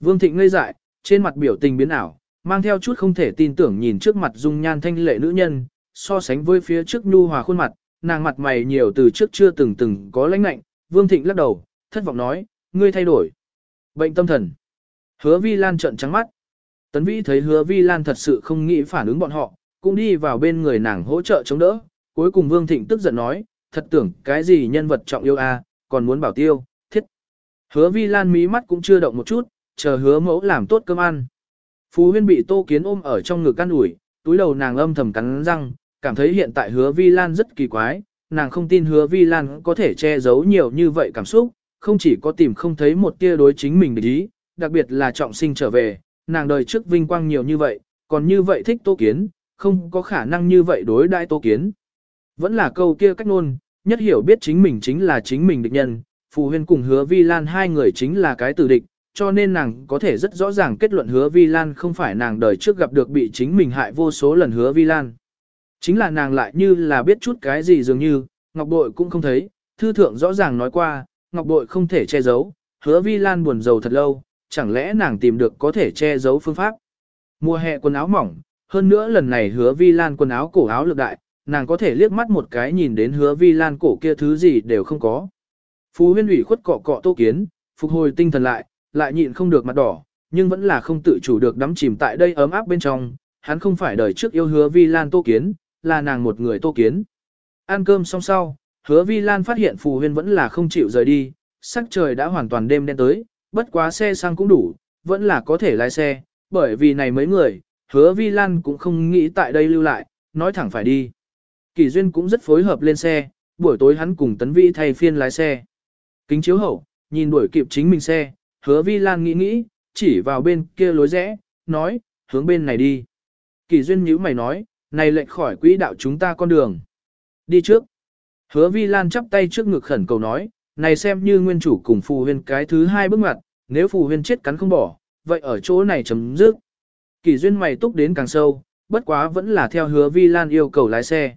Vương Thịnh ngây dại, trên mặt biểu tình biến ảo, mang theo chút không thể tin tưởng nhìn trước mặt dung nhan thanh lệ nữ nhân, so sánh với phía trước nhu hòa khuôn mặt, nàng mặt mày nhiều từ trước chưa từng từng có lãnh lạnh, Vương Thịnh lắc đầu, thất vọng nói, ngươi thay đổi. Bệnh tâm thần. Hứa Vi Lan trợn trắng mắt. Tấn Vĩ thấy Hứa Vi Lan thật sự không nghĩ phản ứng bọn họ, cũng đi vào bên người nàng hỗ trợ chống đỡ. Cuối cùng Vương Thịnh tức giận nói, thật tưởng cái gì nhân vật trọng yêu a, còn muốn bảo tiêu, thiết. Hứa Vi Lan mí mắt cũng chưa động một chút, chờ hứa mẫu làm tốt cơm ăn. Phú Huyên bị Tô Kiến ôm ở trong ngực căn ủi, túi đầu nàng âm thầm cắn răng, cảm thấy hiện tại hứa Vi Lan rất kỳ quái, nàng không tin hứa Vi Lan có thể che giấu nhiều như vậy cảm xúc, không chỉ có tìm không thấy một tia đối chính mình để ý, đặc biệt là trọng sinh trở về, nàng đời trước vinh quang nhiều như vậy, còn như vậy thích Tô Kiến, không có khả năng như vậy đối đại Tô Kiến. Vẫn là câu kia cách nôn, nhất hiểu biết chính mình chính là chính mình địch nhân, Phù Huyên cùng hứa Vi Lan hai người chính là cái tử địch, cho nên nàng có thể rất rõ ràng kết luận hứa Vi Lan không phải nàng đời trước gặp được bị chính mình hại vô số lần hứa Vi Lan. Chính là nàng lại như là biết chút cái gì dường như, Ngọc Bội cũng không thấy, thư thượng rõ ràng nói qua, Ngọc Bội không thể che giấu, hứa Vi Lan buồn giàu thật lâu, chẳng lẽ nàng tìm được có thể che giấu phương pháp. Mùa hè quần áo mỏng, hơn nữa lần này hứa Vi Lan quần áo cổ áo lực đại, nàng có thể liếc mắt một cái nhìn đến hứa Vi Lan cổ kia thứ gì đều không có. Phú huyên ủy khuất cọ cọ tô kiến, phục hồi tinh thần lại, lại nhịn không được mặt đỏ, nhưng vẫn là không tự chủ được đắm chìm tại đây ấm áp bên trong, hắn không phải đời trước yêu hứa Vi Lan Tô Kiến, là nàng một người Tô Kiến. Ăn cơm xong sau, hứa Vi Lan phát hiện Phù Huyên vẫn là không chịu rời đi, sắc trời đã hoàn toàn đêm đen tới, bất quá xe sang cũng đủ, vẫn là có thể lái xe, bởi vì này mấy người, hứa Vi Lan cũng không nghĩ tại đây lưu lại, nói thẳng phải đi. Kỳ Duyên cũng rất phối hợp lên xe, buổi tối hắn cùng Tấn Vĩ thay phiên lái xe. Kính chiếu hậu, nhìn đuổi kịp chính mình xe, hứa vi lan nghĩ nghĩ, chỉ vào bên kia lối rẽ, nói, hướng bên này đi. Kỳ duyên nhíu mày nói, này lệnh khỏi quỹ đạo chúng ta con đường. Đi trước. Hứa vi lan chắp tay trước ngực khẩn cầu nói, này xem như nguyên chủ cùng phù huyên cái thứ hai bước ngoặt, nếu phù huyên chết cắn không bỏ, vậy ở chỗ này chấm dứt. Kỳ duyên mày túc đến càng sâu, bất quá vẫn là theo hứa vi lan yêu cầu lái xe.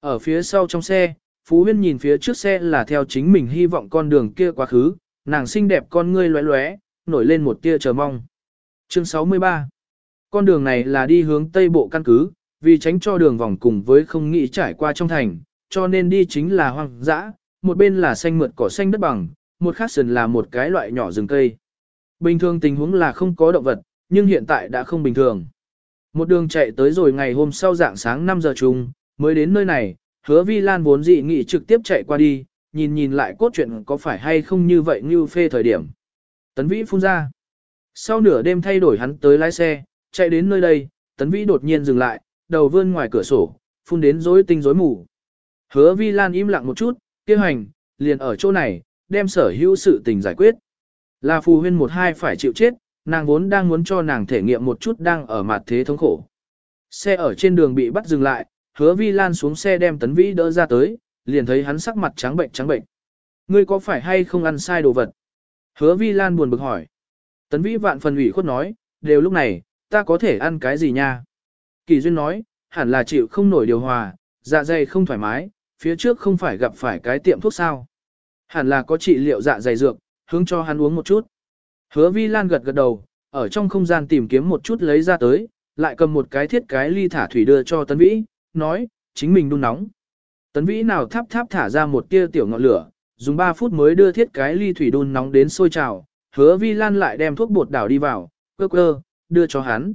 Ở phía sau trong xe, Phú Huyên nhìn phía trước xe là theo chính mình hy vọng con đường kia quá khứ, nàng xinh đẹp con ngươi lóe lóe, nổi lên một tia chờ mong. Chương 63 Con đường này là đi hướng Tây Bộ căn cứ, vì tránh cho đường vòng cùng với không nghĩ trải qua trong thành, cho nên đi chính là hoang dã, một bên là xanh mượt cỏ xanh đất bằng, một khác sườn là một cái loại nhỏ rừng cây. Bình thường tình huống là không có động vật, nhưng hiện tại đã không bình thường. Một đường chạy tới rồi ngày hôm sau dạng sáng 5 giờ chung, mới đến nơi này, hứa vi lan vốn dị nghị trực tiếp chạy qua đi, nhìn nhìn lại cốt truyện có phải hay không như vậy như phê thời điểm. Tấn Vĩ phun ra. Sau nửa đêm thay đổi hắn tới lái xe, chạy đến nơi đây, Tấn Vĩ đột nhiên dừng lại, đầu vươn ngoài cửa sổ, phun đến rối tinh rối mù. Hứa Vi Lan im lặng một chút, kêu hành, liền ở chỗ này, đem sở hữu sự tình giải quyết. Là phù huyên một hai phải chịu chết, nàng vốn đang muốn cho nàng thể nghiệm một chút đang ở mặt thế thống khổ. Xe ở trên đường bị bắt dừng lại, hứa Vi Lan xuống xe đem Tấn Vĩ đỡ ra tới, liền thấy hắn sắc mặt trắng bệnh trắng bệnh. Ngươi có phải hay không ăn sai đồ vật? Hứa Vi Lan buồn bực hỏi. Tấn Vĩ vạn phần ủy khuất nói, đều lúc này, ta có thể ăn cái gì nha? Kỳ Duyên nói, hẳn là chịu không nổi điều hòa, dạ dày không thoải mái, phía trước không phải gặp phải cái tiệm thuốc sao. Hẳn là có trị liệu dạ dày dược, hướng cho hắn uống một chút. Hứa Vi Lan gật gật đầu, ở trong không gian tìm kiếm một chút lấy ra tới, lại cầm một cái thiết cái ly thả thủy đưa cho Tấn Vĩ, nói, chính mình đun nóng. Tấn vĩ nào tháp tháp thả ra một tia tiểu ngọn lửa, dùng 3 phút mới đưa thiết cái ly thủy đun nóng đến sôi trào, hứa vi lan lại đem thuốc bột đảo đi vào, cơ cơ, đưa cho hắn.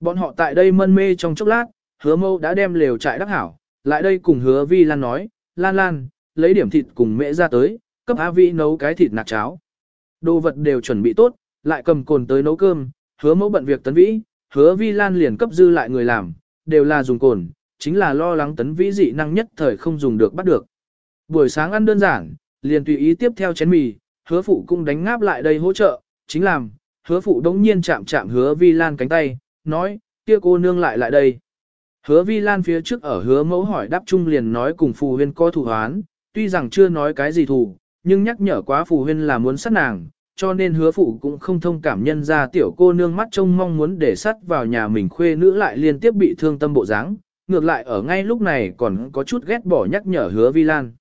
Bọn họ tại đây mân mê trong chốc lát, hứa mâu đã đem lều trại đắc hảo, lại đây cùng hứa vi lan nói, lan lan, lấy điểm thịt cùng mẹ ra tới, cấp á Vi nấu cái thịt nạc cháo. Đồ vật đều chuẩn bị tốt, lại cầm cồn tới nấu cơm, hứa mẫu bận việc tấn vĩ, hứa vi lan liền cấp dư lại người làm, đều là dùng cồn, chính là lo lắng tấn vĩ dị năng nhất thời không dùng được bắt được. Buổi sáng ăn đơn giản, liền tùy ý tiếp theo chén mì, hứa phụ cũng đánh ngáp lại đây hỗ trợ, chính làm, hứa phụ đống nhiên chạm chạm hứa vi lan cánh tay, nói, kia cô nương lại lại đây. Hứa vi lan phía trước ở hứa mẫu hỏi đáp chung liền nói cùng phù huyên có thủ hoán, tuy rằng chưa nói cái gì thủ, nhưng nhắc nhở quá phù huyên là muốn sát nàng, cho nên hứa phụ cũng không thông cảm nhân ra tiểu cô nương mắt trông mong muốn để sắt vào nhà mình khuê nữ lại liên tiếp bị thương tâm bộ dáng, ngược lại ở ngay lúc này còn có chút ghét bỏ nhắc nhở hứa vi lan.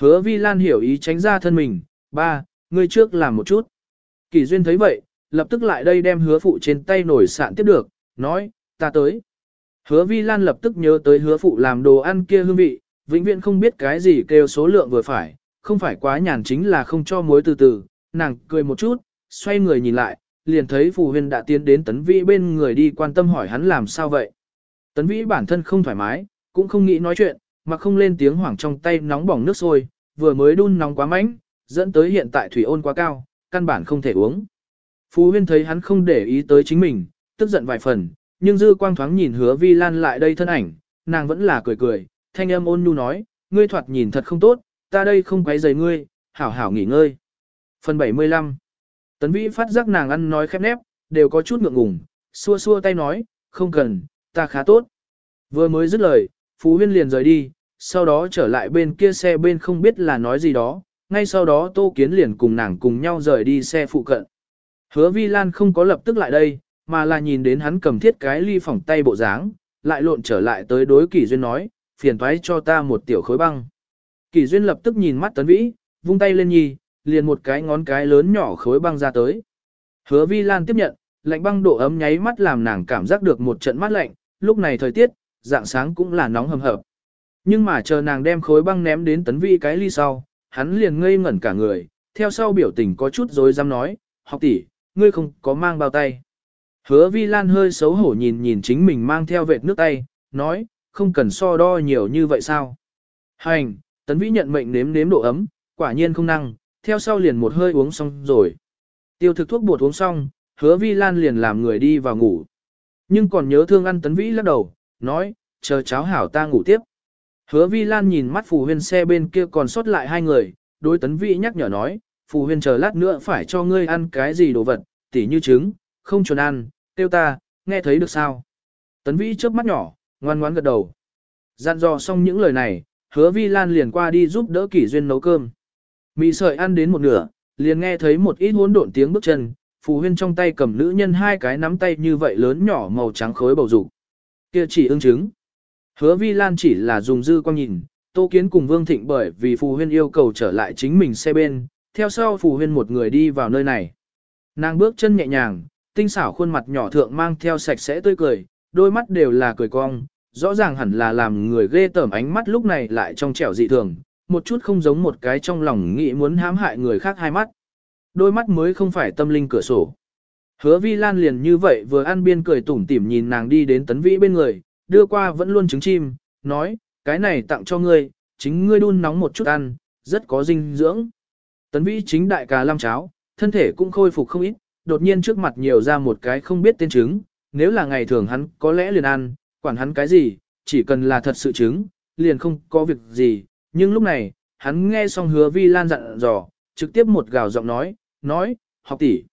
Hứa vi lan hiểu ý tránh ra thân mình, ba, ngươi trước làm một chút. Kỳ duyên thấy vậy, lập tức lại đây đem hứa phụ trên tay nổi sạn tiếp được, nói, ta tới. Hứa vi lan lập tức nhớ tới hứa phụ làm đồ ăn kia hương vị, vĩnh viễn không biết cái gì kêu số lượng vừa phải, không phải quá nhàn chính là không cho muối từ từ, nàng cười một chút, xoay người nhìn lại, liền thấy phù huyên đã tiến đến tấn vĩ bên người đi quan tâm hỏi hắn làm sao vậy. Tấn vĩ bản thân không thoải mái, cũng không nghĩ nói chuyện, mà không lên tiếng hoảng trong tay nóng bỏng nước sôi, vừa mới đun nóng quá mạnh, dẫn tới hiện tại thủy ôn quá cao, căn bản không thể uống. Phú huyên thấy hắn không để ý tới chính mình, tức giận vài phần, nhưng dư quang thoáng nhìn hứa vi lan lại đây thân ảnh, nàng vẫn là cười cười, thanh âm ôn nhu nói, ngươi thoạt nhìn thật không tốt, ta đây không quấy rầy ngươi, hảo hảo nghỉ ngơi. Phần 75 Tấn Vĩ phát giác nàng ăn nói khép nép, đều có chút ngượng ngùng, xua xua tay nói, không cần, ta khá tốt. Vừa mới dứt lời, Phú Huyên liền rời đi, sau đó trở lại bên kia xe bên không biết là nói gì đó, ngay sau đó Tô Kiến liền cùng nàng cùng nhau rời đi xe phụ cận. Hứa Vi Lan không có lập tức lại đây, mà là nhìn đến hắn cầm thiết cái ly phỏng tay bộ dáng, lại lộn trở lại tới đối Kỷ Duyên nói, phiền thoái cho ta một tiểu khối băng. Kỷ Duyên lập tức nhìn mắt Tấn Vĩ, vung tay lên nhì, liền một cái ngón cái lớn nhỏ khối băng ra tới. Hứa Vi Lan tiếp nhận, lạnh băng độ ấm nháy mắt làm nàng cảm giác được một trận mát lạnh, lúc này thời tiết, dạng sáng cũng là nóng hầm hập. Nhưng mà chờ nàng đem khối băng ném đến Tấn vi cái ly sau, hắn liền ngây ngẩn cả người, theo sau biểu tình có chút rồi dám nói, học tỷ, ngươi không có mang bao tay. Hứa Vi Lan hơi xấu hổ nhìn nhìn chính mình mang theo vệt nước tay, nói, không cần so đo nhiều như vậy sao. Hành, Tấn Vĩ nhận mệnh nếm nếm độ ấm, quả nhiên không năng, theo sau liền một hơi uống xong rồi. Tiêu thực thuốc bột uống xong, hứa Vi Lan liền làm người đi vào ngủ. Nhưng còn nhớ thương ăn Tấn Vĩ lắc đầu, nói, chờ cháo hảo ta ngủ tiếp. Hứa Vi Lan nhìn mắt phù huyên xe bên kia còn sót lại hai người, đối Tấn Vĩ nhắc nhở nói, phù huyên chờ lát nữa phải cho ngươi ăn cái gì đồ vật, tỉ như trứng, không chuẩn ăn, tiêu ta, nghe thấy được sao? Tấn Vĩ chớp mắt nhỏ, ngoan ngoãn gật đầu. Dặn dò xong những lời này, hứa Vi Lan liền qua đi giúp đỡ Kỷ Duyên nấu cơm. Mì sợi ăn đến một nửa, liền nghe thấy một ít hỗn độn tiếng bước chân, phù huyên trong tay cầm nữ nhân hai cái nắm tay như vậy lớn nhỏ màu trắng khối bầu dục kia chỉ ưng chứng. Hứa Vi Lan chỉ là dùng dư quang nhìn, Tô Kiến cùng Vương Thịnh bởi vì phù huyên yêu cầu trở lại chính mình xe bên, theo sau phù huyên một người đi vào nơi này. Nàng bước chân nhẹ nhàng, tinh xảo khuôn mặt nhỏ thượng mang theo sạch sẽ tươi cười, đôi mắt đều là cười cong, rõ ràng hẳn là làm người ghê tởm ánh mắt lúc này lại trong trẻo dị thường, một chút không giống một cái trong lòng nghĩ muốn hãm hại người khác hai mắt. Đôi mắt mới không phải tâm linh cửa sổ. Hứa vi lan liền như vậy vừa ăn biên cười tủm tỉm nhìn nàng đi đến tấn vĩ bên người, đưa qua vẫn luôn trứng chim, nói, cái này tặng cho ngươi, chính ngươi đun nóng một chút ăn, rất có dinh dưỡng. Tấn vĩ chính đại cà lam cháo, thân thể cũng khôi phục không ít, đột nhiên trước mặt nhiều ra một cái không biết tên trứng, nếu là ngày thường hắn có lẽ liền ăn, quản hắn cái gì, chỉ cần là thật sự trứng, liền không có việc gì, nhưng lúc này, hắn nghe xong hứa vi lan dặn dò, trực tiếp một gào giọng nói, nói, học tỷ.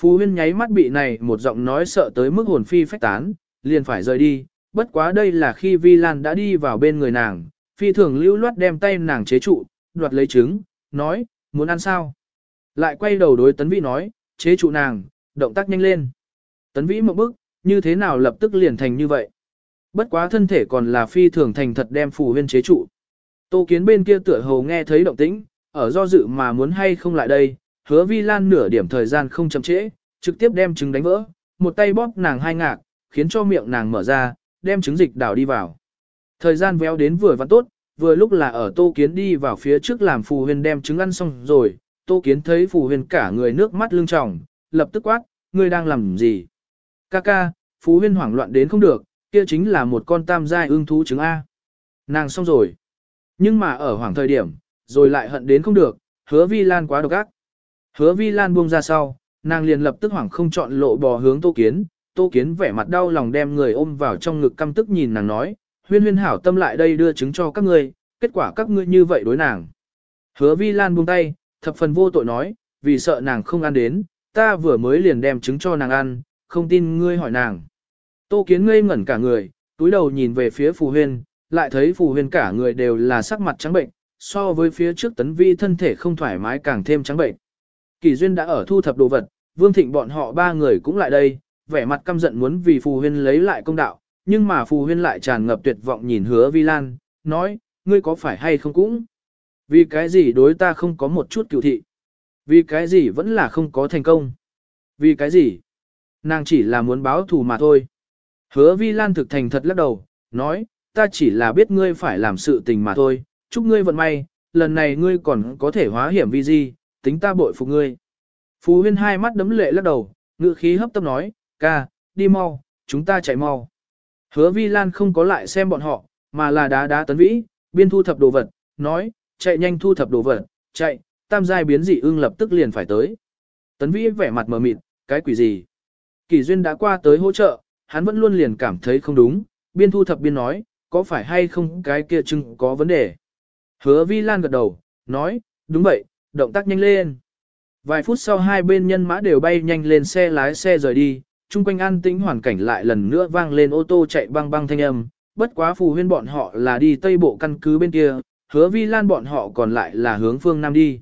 Phú huyên nháy mắt bị này một giọng nói sợ tới mức hồn phi phách tán, liền phải rời đi, bất quá đây là khi vi lan đã đi vào bên người nàng, phi thường lưu loát đem tay nàng chế trụ, đoạt lấy trứng, nói, muốn ăn sao? Lại quay đầu đối tấn vĩ nói, chế trụ nàng, động tác nhanh lên. Tấn vĩ một bước, như thế nào lập tức liền thành như vậy? Bất quá thân thể còn là phi thường thành thật đem phù huyên chế trụ. Tô kiến bên kia tựa hồ nghe thấy động tĩnh, ở do dự mà muốn hay không lại đây, hứa vi lan nửa điểm thời gian không chậm trễ, trực tiếp đem trứng đánh vỡ, một tay bóp nàng hai ngạc, khiến cho miệng nàng mở ra, đem trứng dịch đảo đi vào. Thời gian véo đến vừa vặn tốt, vừa lúc là ở tô kiến đi vào phía trước làm phù huyền đem trứng ăn xong rồi, tô kiến thấy phù huyền cả người nước mắt lưng tròng, lập tức quát, ngươi đang làm gì? Ca ca, phù huyền hoảng loạn đến không được, kia chính là một con tam giai ưng thú trứng A. Nàng xong rồi. Nhưng mà ở hoàng thời điểm, rồi lại hận đến không được, hứa vi lan quá độc ác. Hứa vi lan buông ra sau, nàng liền lập tức hoảng không chọn lộ bò hướng tô kiến, tô kiến vẻ mặt đau lòng đem người ôm vào trong ngực căm tức nhìn nàng nói, huyên huyên hảo tâm lại đây đưa chứng cho các ngươi, kết quả các ngươi như vậy đối nàng. Hứa vi lan buông tay, thập phần vô tội nói, vì sợ nàng không ăn đến, ta vừa mới liền đem trứng cho nàng ăn, không tin ngươi hỏi nàng. Tô kiến ngây ngẩn cả người, túi đầu nhìn về phía phù huyên, lại thấy phù huyên cả người đều là sắc mặt trắng bệnh, so với phía trước tấn vi thân thể không thoải mái càng thêm trắng bệnh. Kỳ duyên đã ở thu thập đồ vật, vương thịnh bọn họ ba người cũng lại đây, vẻ mặt căm giận muốn vì phù huyên lấy lại công đạo, nhưng mà phù huyên lại tràn ngập tuyệt vọng nhìn hứa vi lan, nói, ngươi có phải hay không cũng? Vì cái gì đối ta không có một chút cựu thị? Vì cái gì vẫn là không có thành công? Vì cái gì? Nàng chỉ là muốn báo thù mà thôi. Hứa vi lan thực thành thật lắc đầu, nói, ta chỉ là biết ngươi phải làm sự tình mà thôi, chúc ngươi vận may, lần này ngươi còn có thể hóa hiểm vi di, tính ta bội phục ngươi. Phú huyên hai mắt đấm lệ lắc đầu, ngự khí hấp tấp nói, ca, đi mau, chúng ta chạy mau. Hứa vi lan không có lại xem bọn họ, mà là đá đá tấn vĩ, biên thu thập đồ vật, nói, chạy nhanh thu thập đồ vật, chạy, tam giai biến dị ưng lập tức liền phải tới. Tấn vĩ vẻ mặt mờ mịt, cái quỷ gì? Kỳ duyên đã qua tới hỗ trợ, hắn vẫn luôn liền cảm thấy không đúng, biên thu thập biên nói, có phải hay không cái kia chưng có vấn đề. Hứa vi lan gật đầu, nói, đúng vậy, động tác nhanh lên. Vài phút sau hai bên nhân mã đều bay nhanh lên xe lái xe rời đi, chung quanh an tĩnh hoàn cảnh lại lần nữa vang lên ô tô chạy băng băng thanh âm, bất quá phù huyên bọn họ là đi tây bộ căn cứ bên kia, hứa vi lan bọn họ còn lại là hướng phương nam đi.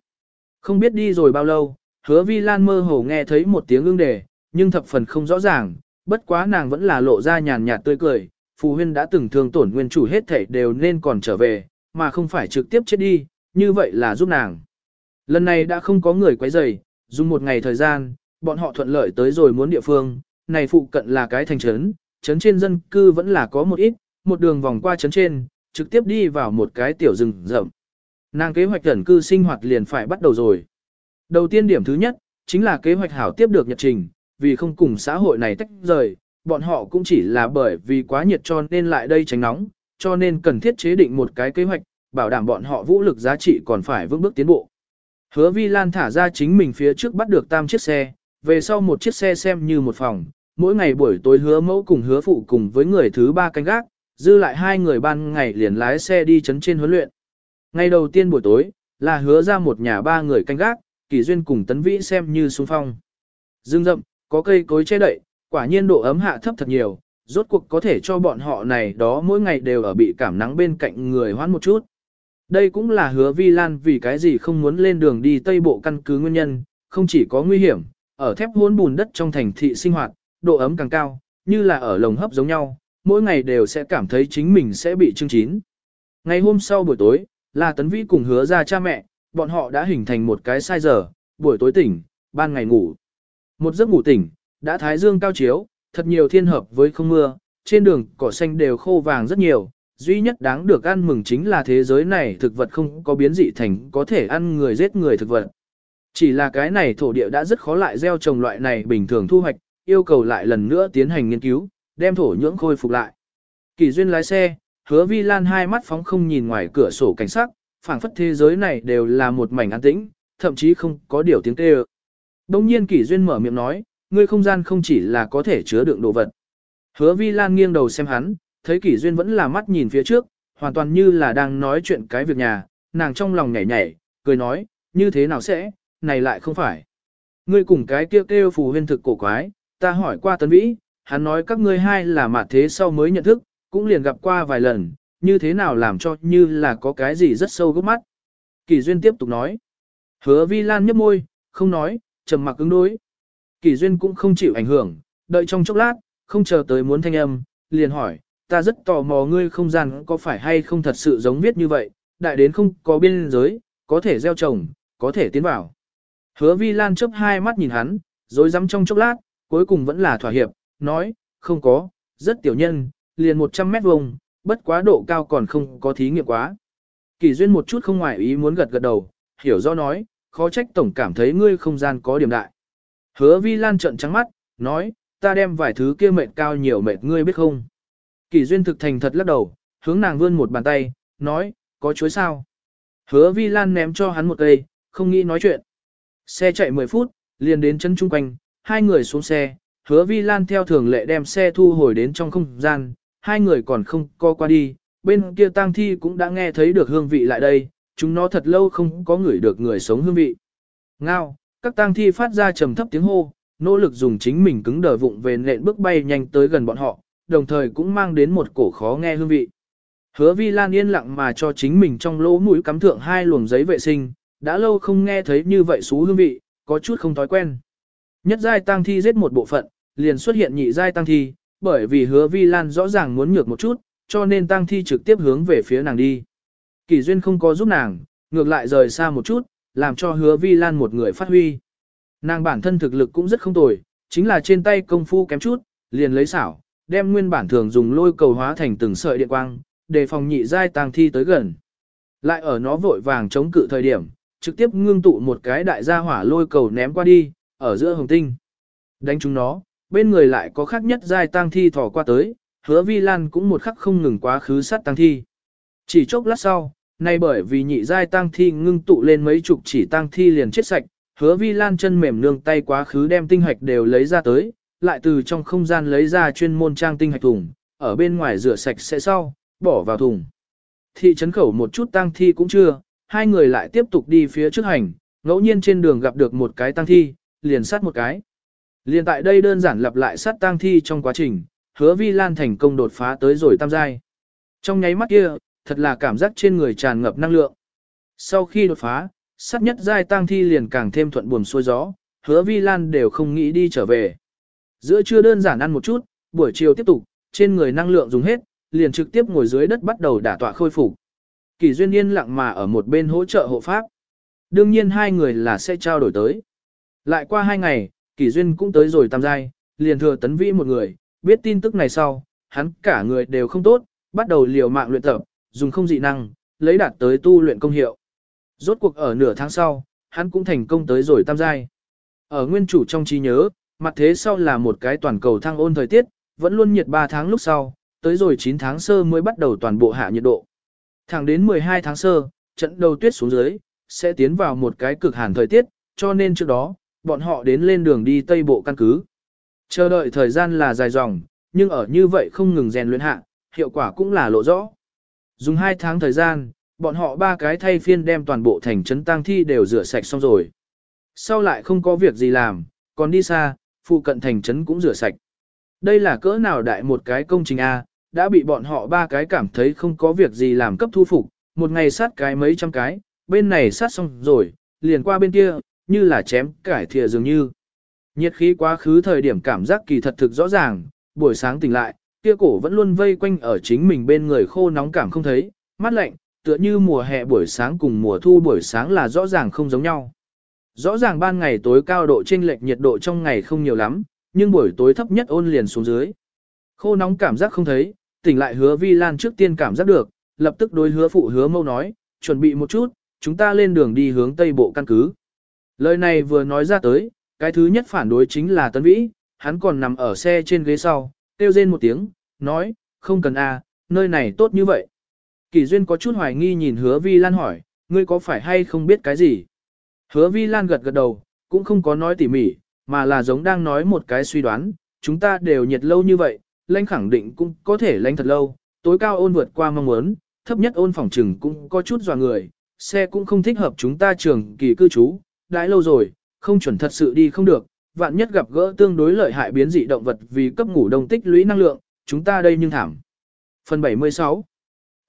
Không biết đi rồi bao lâu, hứa vi lan mơ hồ nghe thấy một tiếng ưng đề, nhưng thập phần không rõ ràng, bất quá nàng vẫn là lộ ra nhàn nhạt tươi cười, phù huyên đã từng thương tổn nguyên chủ hết thảy đều nên còn trở về, mà không phải trực tiếp chết đi, như vậy là giúp nàng. Lần này đã không có người quấy rầy, dùng một ngày thời gian, bọn họ thuận lợi tới rồi muốn địa phương, này phụ cận là cái thành trấn, trấn trên dân cư vẫn là có một ít, một đường vòng qua trấn trên, trực tiếp đi vào một cái tiểu rừng rậm. Nàng kế hoạch ẩn cư sinh hoạt liền phải bắt đầu rồi. Đầu tiên điểm thứ nhất, chính là kế hoạch hảo tiếp được nhật trình, vì không cùng xã hội này tách rời, bọn họ cũng chỉ là bởi vì quá nhiệt cho nên lại đây tránh nóng, cho nên cần thiết chế định một cái kế hoạch, bảo đảm bọn họ vũ lực giá trị còn phải vững bước tiến bộ. Hứa Vi Lan thả ra chính mình phía trước bắt được tam chiếc xe, về sau một chiếc xe xem như một phòng, mỗi ngày buổi tối hứa mẫu cùng hứa phụ cùng với người thứ ba canh gác, dư lại hai người ban ngày liền lái xe đi chấn trên huấn luyện. Ngày đầu tiên buổi tối, là hứa ra một nhà ba người canh gác, kỳ duyên cùng tấn vĩ xem như xung phong. Dương rậm, có cây cối che đậy, quả nhiên độ ấm hạ thấp thật nhiều, rốt cuộc có thể cho bọn họ này đó mỗi ngày đều ở bị cảm nắng bên cạnh người hoãn một chút. Đây cũng là hứa Vi Lan vì cái gì không muốn lên đường đi Tây Bộ căn cứ nguyên nhân, không chỉ có nguy hiểm, ở thép hỗn bùn đất trong thành thị sinh hoạt, độ ấm càng cao, như là ở lồng hấp giống nhau, mỗi ngày đều sẽ cảm thấy chính mình sẽ bị chương chín. Ngày hôm sau buổi tối, là Tấn Vĩ cùng hứa ra cha mẹ, bọn họ đã hình thành một cái sai giờ, buổi tối tỉnh, ban ngày ngủ. Một giấc ngủ tỉnh, đã thái dương cao chiếu, thật nhiều thiên hợp với không mưa, trên đường cỏ xanh đều khô vàng rất nhiều, duy nhất đáng được ăn mừng chính là thế giới này thực vật không có biến dị thành có thể ăn người giết người thực vật. Chỉ là cái này thổ địa đã rất khó lại gieo trồng loại này bình thường thu hoạch, yêu cầu lại lần nữa tiến hành nghiên cứu, đem thổ nhưỡng khôi phục lại. Kỳ duyên lái xe, hứa vi lan hai mắt phóng không nhìn ngoài cửa sổ cảnh sắc, phảng phất thế giới này đều là một mảnh an tĩnh, thậm chí không có điều tiếng kêu. Đông nhiên Kỷ Duyên mở miệng nói, ngươi không gian không chỉ là có thể chứa đựng đồ vật. Hứa Vi Lan nghiêng đầu xem hắn, thấy Kỷ Duyên vẫn là mắt nhìn phía trước, hoàn toàn như là đang nói chuyện cái việc nhà, nàng trong lòng nhảy nhảy, cười nói, như thế nào sẽ, này lại không phải. Ngươi cùng cái kêu kêu phù huyên thực cổ quái, ta hỏi qua tấn vĩ, hắn nói các ngươi hai là mặt thế sau mới nhận thức, cũng liền gặp qua vài lần, như thế nào làm cho như là có cái gì rất sâu gốc mắt. Kỳ Duyên tiếp tục nói. Hứa Vi Lan nhấp môi, không nói, trầm mặc ứng đối. Kỳ Duyên cũng không chịu ảnh hưởng, đợi trong chốc lát, không chờ tới muốn thanh âm, liền hỏi, ta rất tò mò ngươi không gian có phải hay không thật sự giống viết như vậy, đại đến không có biên giới, có thể gieo trồng, có thể tiến vào. Hứa Vi Lan chớp hai mắt nhìn hắn, rồi dám trong chốc lát, cuối cùng vẫn là thỏa hiệp, nói, không có, rất tiểu nhân, liền 100 mét vuông, bất quá độ cao còn không có thí nghiệm quá. Kỳ Duyên một chút không ngoài ý muốn gật gật đầu, hiểu do nói, khó trách tổng cảm thấy ngươi không gian có điểm đại. Hứa Vi Lan trợn trắng mắt, nói, ta đem vài thứ kia mệt cao nhiều mệt ngươi biết không. Kỳ Duyên thực thành thật lắc đầu, hướng nàng vươn một bàn tay, nói, có chuối sao. Hứa Vi Lan ném cho hắn một cây, không nghĩ nói chuyện. Xe chạy 10 phút, liền đến chân trung quanh, hai người xuống xe, hứa Vi Lan theo thường lệ đem xe thu hồi đến trong không gian, hai người còn không co qua đi, bên kia tang thi cũng đã nghe thấy được hương vị lại đây, chúng nó thật lâu không có ngửi được người sống hương vị. Ngao, các tang thi phát ra trầm thấp tiếng hô, nỗ lực dùng chính mình cứng đờ vụng về nện bước bay nhanh tới gần bọn họ, đồng thời cũng mang đến một cổ khó nghe hương vị. Hứa Vi Lan yên lặng mà cho chính mình trong lỗ mũi cắm thượng hai luồng giấy vệ sinh, đã lâu không nghe thấy như vậy xú hương vị, có chút không thói quen. Nhất giai tăng thi giết một bộ phận, liền xuất hiện nhị giai tăng thi, bởi vì hứa Vi Lan rõ ràng muốn nhược một chút, cho nên tăng thi trực tiếp hướng về phía nàng đi. Kỳ duyên không có giúp nàng, ngược lại rời xa một chút, làm cho hứa Vi Lan một người phát huy. Nàng bản thân thực lực cũng rất không tồi, chính là trên tay công phu kém chút, liền lấy xảo, đem nguyên bản thường dùng lôi cầu hóa thành từng sợi điện quang, để phòng nhị giai tang thi tới gần. Lại ở nó vội vàng chống cự thời điểm, trực tiếp ngưng tụ một cái đại gia hỏa lôi cầu ném qua đi, ở giữa hồng tinh. Đánh chúng nó, bên người lại có khác nhất giai tang thi thò qua tới, hứa vi lan cũng một khắc không ngừng quá khứ sát tang thi. Chỉ chốc lát sau, nay bởi vì nhị giai tang thi ngưng tụ lên mấy chục chỉ tang thi liền chết sạch, hứa vi lan chân mềm nương tay quá khứ đem tinh hạch đều lấy ra tới, lại từ trong không gian lấy ra chuyên môn trang tinh hạch thùng, ở bên ngoài rửa sạch sẽ sau, bỏ vào thùng. Thị trấn khẩu một chút tang thi cũng chưa, hai người lại tiếp tục đi phía trước hành, ngẫu nhiên trên đường gặp được một cái tang thi, liền sát một cái. Liền tại đây đơn giản lặp lại sát tang thi trong quá trình, hứa vi lan thành công đột phá tới rồi tam giai. Trong nháy mắt kia, thật là cảm giác trên người tràn ngập năng lượng. Sau khi đột phá, sát nhất giai tang thi liền càng thêm thuận buồm xuôi gió, hứa vi lan đều không nghĩ đi trở về. Giữa trưa đơn giản ăn một chút, buổi chiều tiếp tục, trên người năng lượng dùng hết, liền trực tiếp ngồi dưới đất bắt đầu đả tọa khôi phục. Kỳ duyên yên lặng mà ở một bên hỗ trợ hộ pháp. Đương nhiên hai người là sẽ trao đổi tới. Lại qua hai ngày, Kỳ duyên cũng tới rồi tam giai, liền thừa tấn vĩ một người, biết tin tức này sau, hắn cả người đều không tốt, bắt đầu liều mạng luyện tập, dùng không dị năng, lấy đạt tới tu luyện công hiệu. Rốt cuộc ở nửa tháng sau, hắn cũng thành công tới rồi tam giai. Ở nguyên chủ trong trí nhớ, mặt thế sau là một cái toàn cầu thăng ôn thời tiết, vẫn luôn nhiệt 3 tháng lúc sau, tới rồi 9 tháng sơ mới bắt đầu toàn bộ hạ nhiệt độ. Thẳng đến 12 tháng sơ, trận đầu tuyết xuống dưới, sẽ tiến vào một cái cực hàn thời tiết, cho nên trước đó, bọn họ đến lên đường đi Tây Bộ căn cứ. Chờ đợi thời gian là dài dòng, nhưng ở như vậy không ngừng rèn luyện hạ, hiệu quả cũng là lộ rõ. Dùng 2 tháng thời gian, bọn họ ba cái thay phiên đem toàn bộ thành trấn tang thi đều rửa sạch xong rồi. Sau lại không có việc gì làm, còn đi xa, phụ cận thành trấn cũng rửa sạch. Đây là cỡ nào đại một cái công trình A, đã bị bọn họ ba cái cảm thấy không có việc gì làm cấp thu phục, một ngày sát cái mấy trăm cái, bên này sát xong rồi, liền qua bên kia, như là chém cải thìa dường như. Nhiệt khí quá khứ thời điểm cảm giác kỳ thật thực rõ ràng, buổi sáng tỉnh lại, kia cổ vẫn luôn vây quanh ở chính mình bên người khô nóng cảm không thấy, mát lạnh, tựa như mùa hè buổi sáng cùng mùa thu buổi sáng là rõ ràng không giống nhau. Rõ ràng ban ngày tối cao độ chênh lệch nhiệt độ trong ngày không nhiều lắm, nhưng buổi tối thấp nhất ôn liền xuống dưới. Khô nóng cảm giác không thấy, tỉnh lại hứa vi lan trước tiên cảm giác được, lập tức đối hứa phụ hứa mâu nói, chuẩn bị một chút, chúng ta lên đường đi hướng tây bộ căn cứ. Lời này vừa nói ra tới, cái thứ nhất phản đối chính là Tân Vĩ, hắn còn nằm ở xe trên ghế sau, kêu rên một tiếng, nói, không cần a, nơi này tốt như vậy. Kỳ Duyên có chút hoài nghi nhìn hứa vi lan hỏi, ngươi có phải hay không biết cái gì? Hứa vi lan gật gật đầu, cũng không có nói tỉ mỉ, mà là giống đang nói một cái suy đoán, chúng ta đều nhiệt lâu như vậy, lãnh khẳng định cũng có thể lãnh thật lâu, tối cao ôn vượt qua mong muốn, thấp nhất ôn phòng trừng cũng có chút dò người, xe cũng không thích hợp chúng ta trường kỳ cư trú, đãi lâu rồi, không chuẩn thật sự đi không được, vạn nhất gặp gỡ tương đối lợi hại biến dị động vật vì cấp ngủ đông tích lũy năng lượng, chúng ta đây nhưng thảm. Phần 76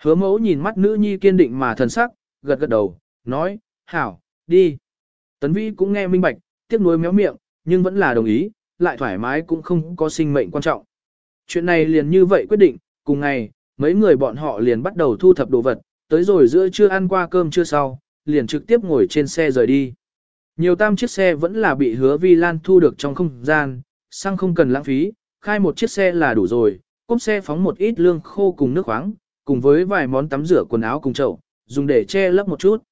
Hứa mẫu nhìn mắt nữ nhi kiên định mà thần sắc, gật gật đầu, nói, hảo, đi. Tấn Vi cũng nghe minh bạch, tiếc nuối méo miệng, nhưng vẫn là đồng ý, lại thoải mái cũng không có sinh mệnh quan trọng. Chuyện này liền như vậy quyết định, cùng ngày, mấy người bọn họ liền bắt đầu thu thập đồ vật, tới rồi giữa trưa ăn qua cơm trưa sau, liền trực tiếp ngồi trên xe rời đi. Nhiều tam chiếc xe vẫn là bị hứa vi lan thu được trong không gian, xăng không cần lãng phí, khai một chiếc xe là đủ rồi, cốp xe phóng một ít lương khô cùng nước khoáng, cùng với vài món tắm rửa quần áo cùng chậu, dùng để che lấp một chút.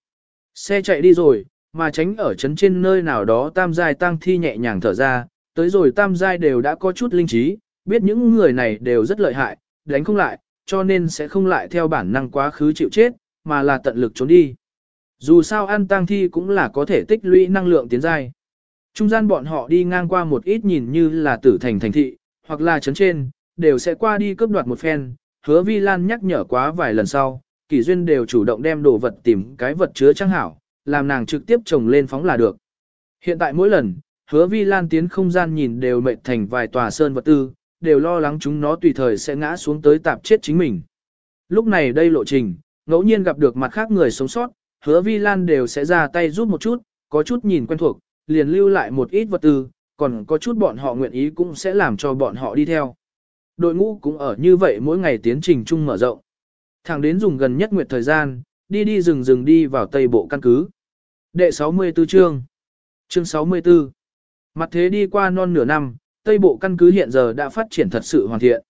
Xe chạy đi rồi, mà tránh ở trấn trên nơi nào đó tam giai tăng thi nhẹ nhàng thở ra, tới rồi tam giai đều đã có chút linh trí, biết những người này đều rất lợi hại, đánh không lại, cho nên sẽ không lại theo bản năng quá khứ chịu chết, mà là tận lực trốn đi. Dù sao ăn tăng thi cũng là có thể tích lũy năng lượng tiến giai. Trung gian bọn họ đi ngang qua một ít nhìn như là tử thành thành thị, hoặc là trấn trên, đều sẽ qua đi cướp đoạt một phen, hứa vi lan nhắc nhở quá vài lần sau, kỳ duyên đều chủ động đem đồ vật tìm cái vật chứa trang hảo, làm nàng trực tiếp trồng lên phóng là được. Hiện tại mỗi lần, hứa vi lan tiến không gian nhìn đều mệt thành vài tòa sơn vật tư, đều lo lắng chúng nó tùy thời sẽ ngã xuống tới tạp chết chính mình. Lúc này đây lộ trình, ngẫu nhiên gặp được mặt khác người sống sót, hứa vi lan đều sẽ ra tay giúp một chút, có chút nhìn quen thuộc, liền lưu lại một ít vật tư, còn có chút bọn họ nguyện ý cũng sẽ làm cho bọn họ đi theo. Đội ngũ cũng ở như vậy mỗi ngày tiến trình chung mở rộng. Thẳng đến dùng gần nhất nguyệt thời gian, đi đi rừng rừng đi vào tây bộ căn cứ. Đệ 64 chương. Chương 64. Mặt thế đi qua non nửa năm, Tây Bộ căn cứ hiện giờ đã phát triển thật sự hoàn thiện.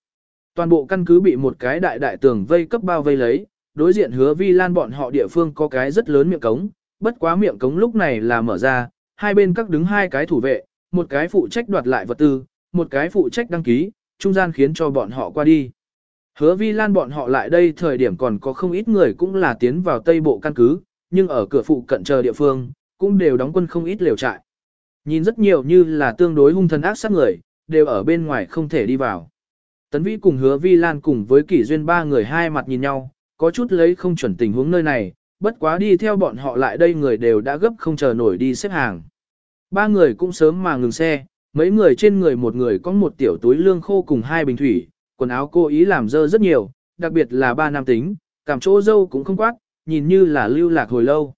Toàn bộ căn cứ bị một cái đại đại tường vây cấp bao vây lấy, đối diện hứa vi lan bọn họ địa phương có cái rất lớn miệng cống, bất quá miệng cống lúc này là mở ra, hai bên các đứng hai cái thủ vệ, một cái phụ trách đoạt lại vật tư, một cái phụ trách đăng ký, trung gian khiến cho bọn họ qua đi. Hứa vi lan bọn họ lại đây thời điểm còn có không ít người cũng là tiến vào tây bộ căn cứ, nhưng ở cửa phụ cận chờ địa phương, cũng đều đóng quân không ít liều trại. Nhìn rất nhiều như là tương đối hung thần ác sát người, đều ở bên ngoài không thể đi vào. Tấn Vĩ cùng hứa Vi Lan cùng với kỷ duyên ba người hai mặt nhìn nhau, có chút lấy không chuẩn tình huống nơi này, bất quá đi theo bọn họ lại đây người đều đã gấp không chờ nổi đi xếp hàng. Ba người cũng sớm mà ngừng xe, mấy người trên người một người có một tiểu túi lương khô cùng hai bình thủy, quần áo cô ý làm dơ rất nhiều, đặc biệt là ba nam tính, cảm chỗ dâu cũng không quát, nhìn như là lưu lạc hồi lâu.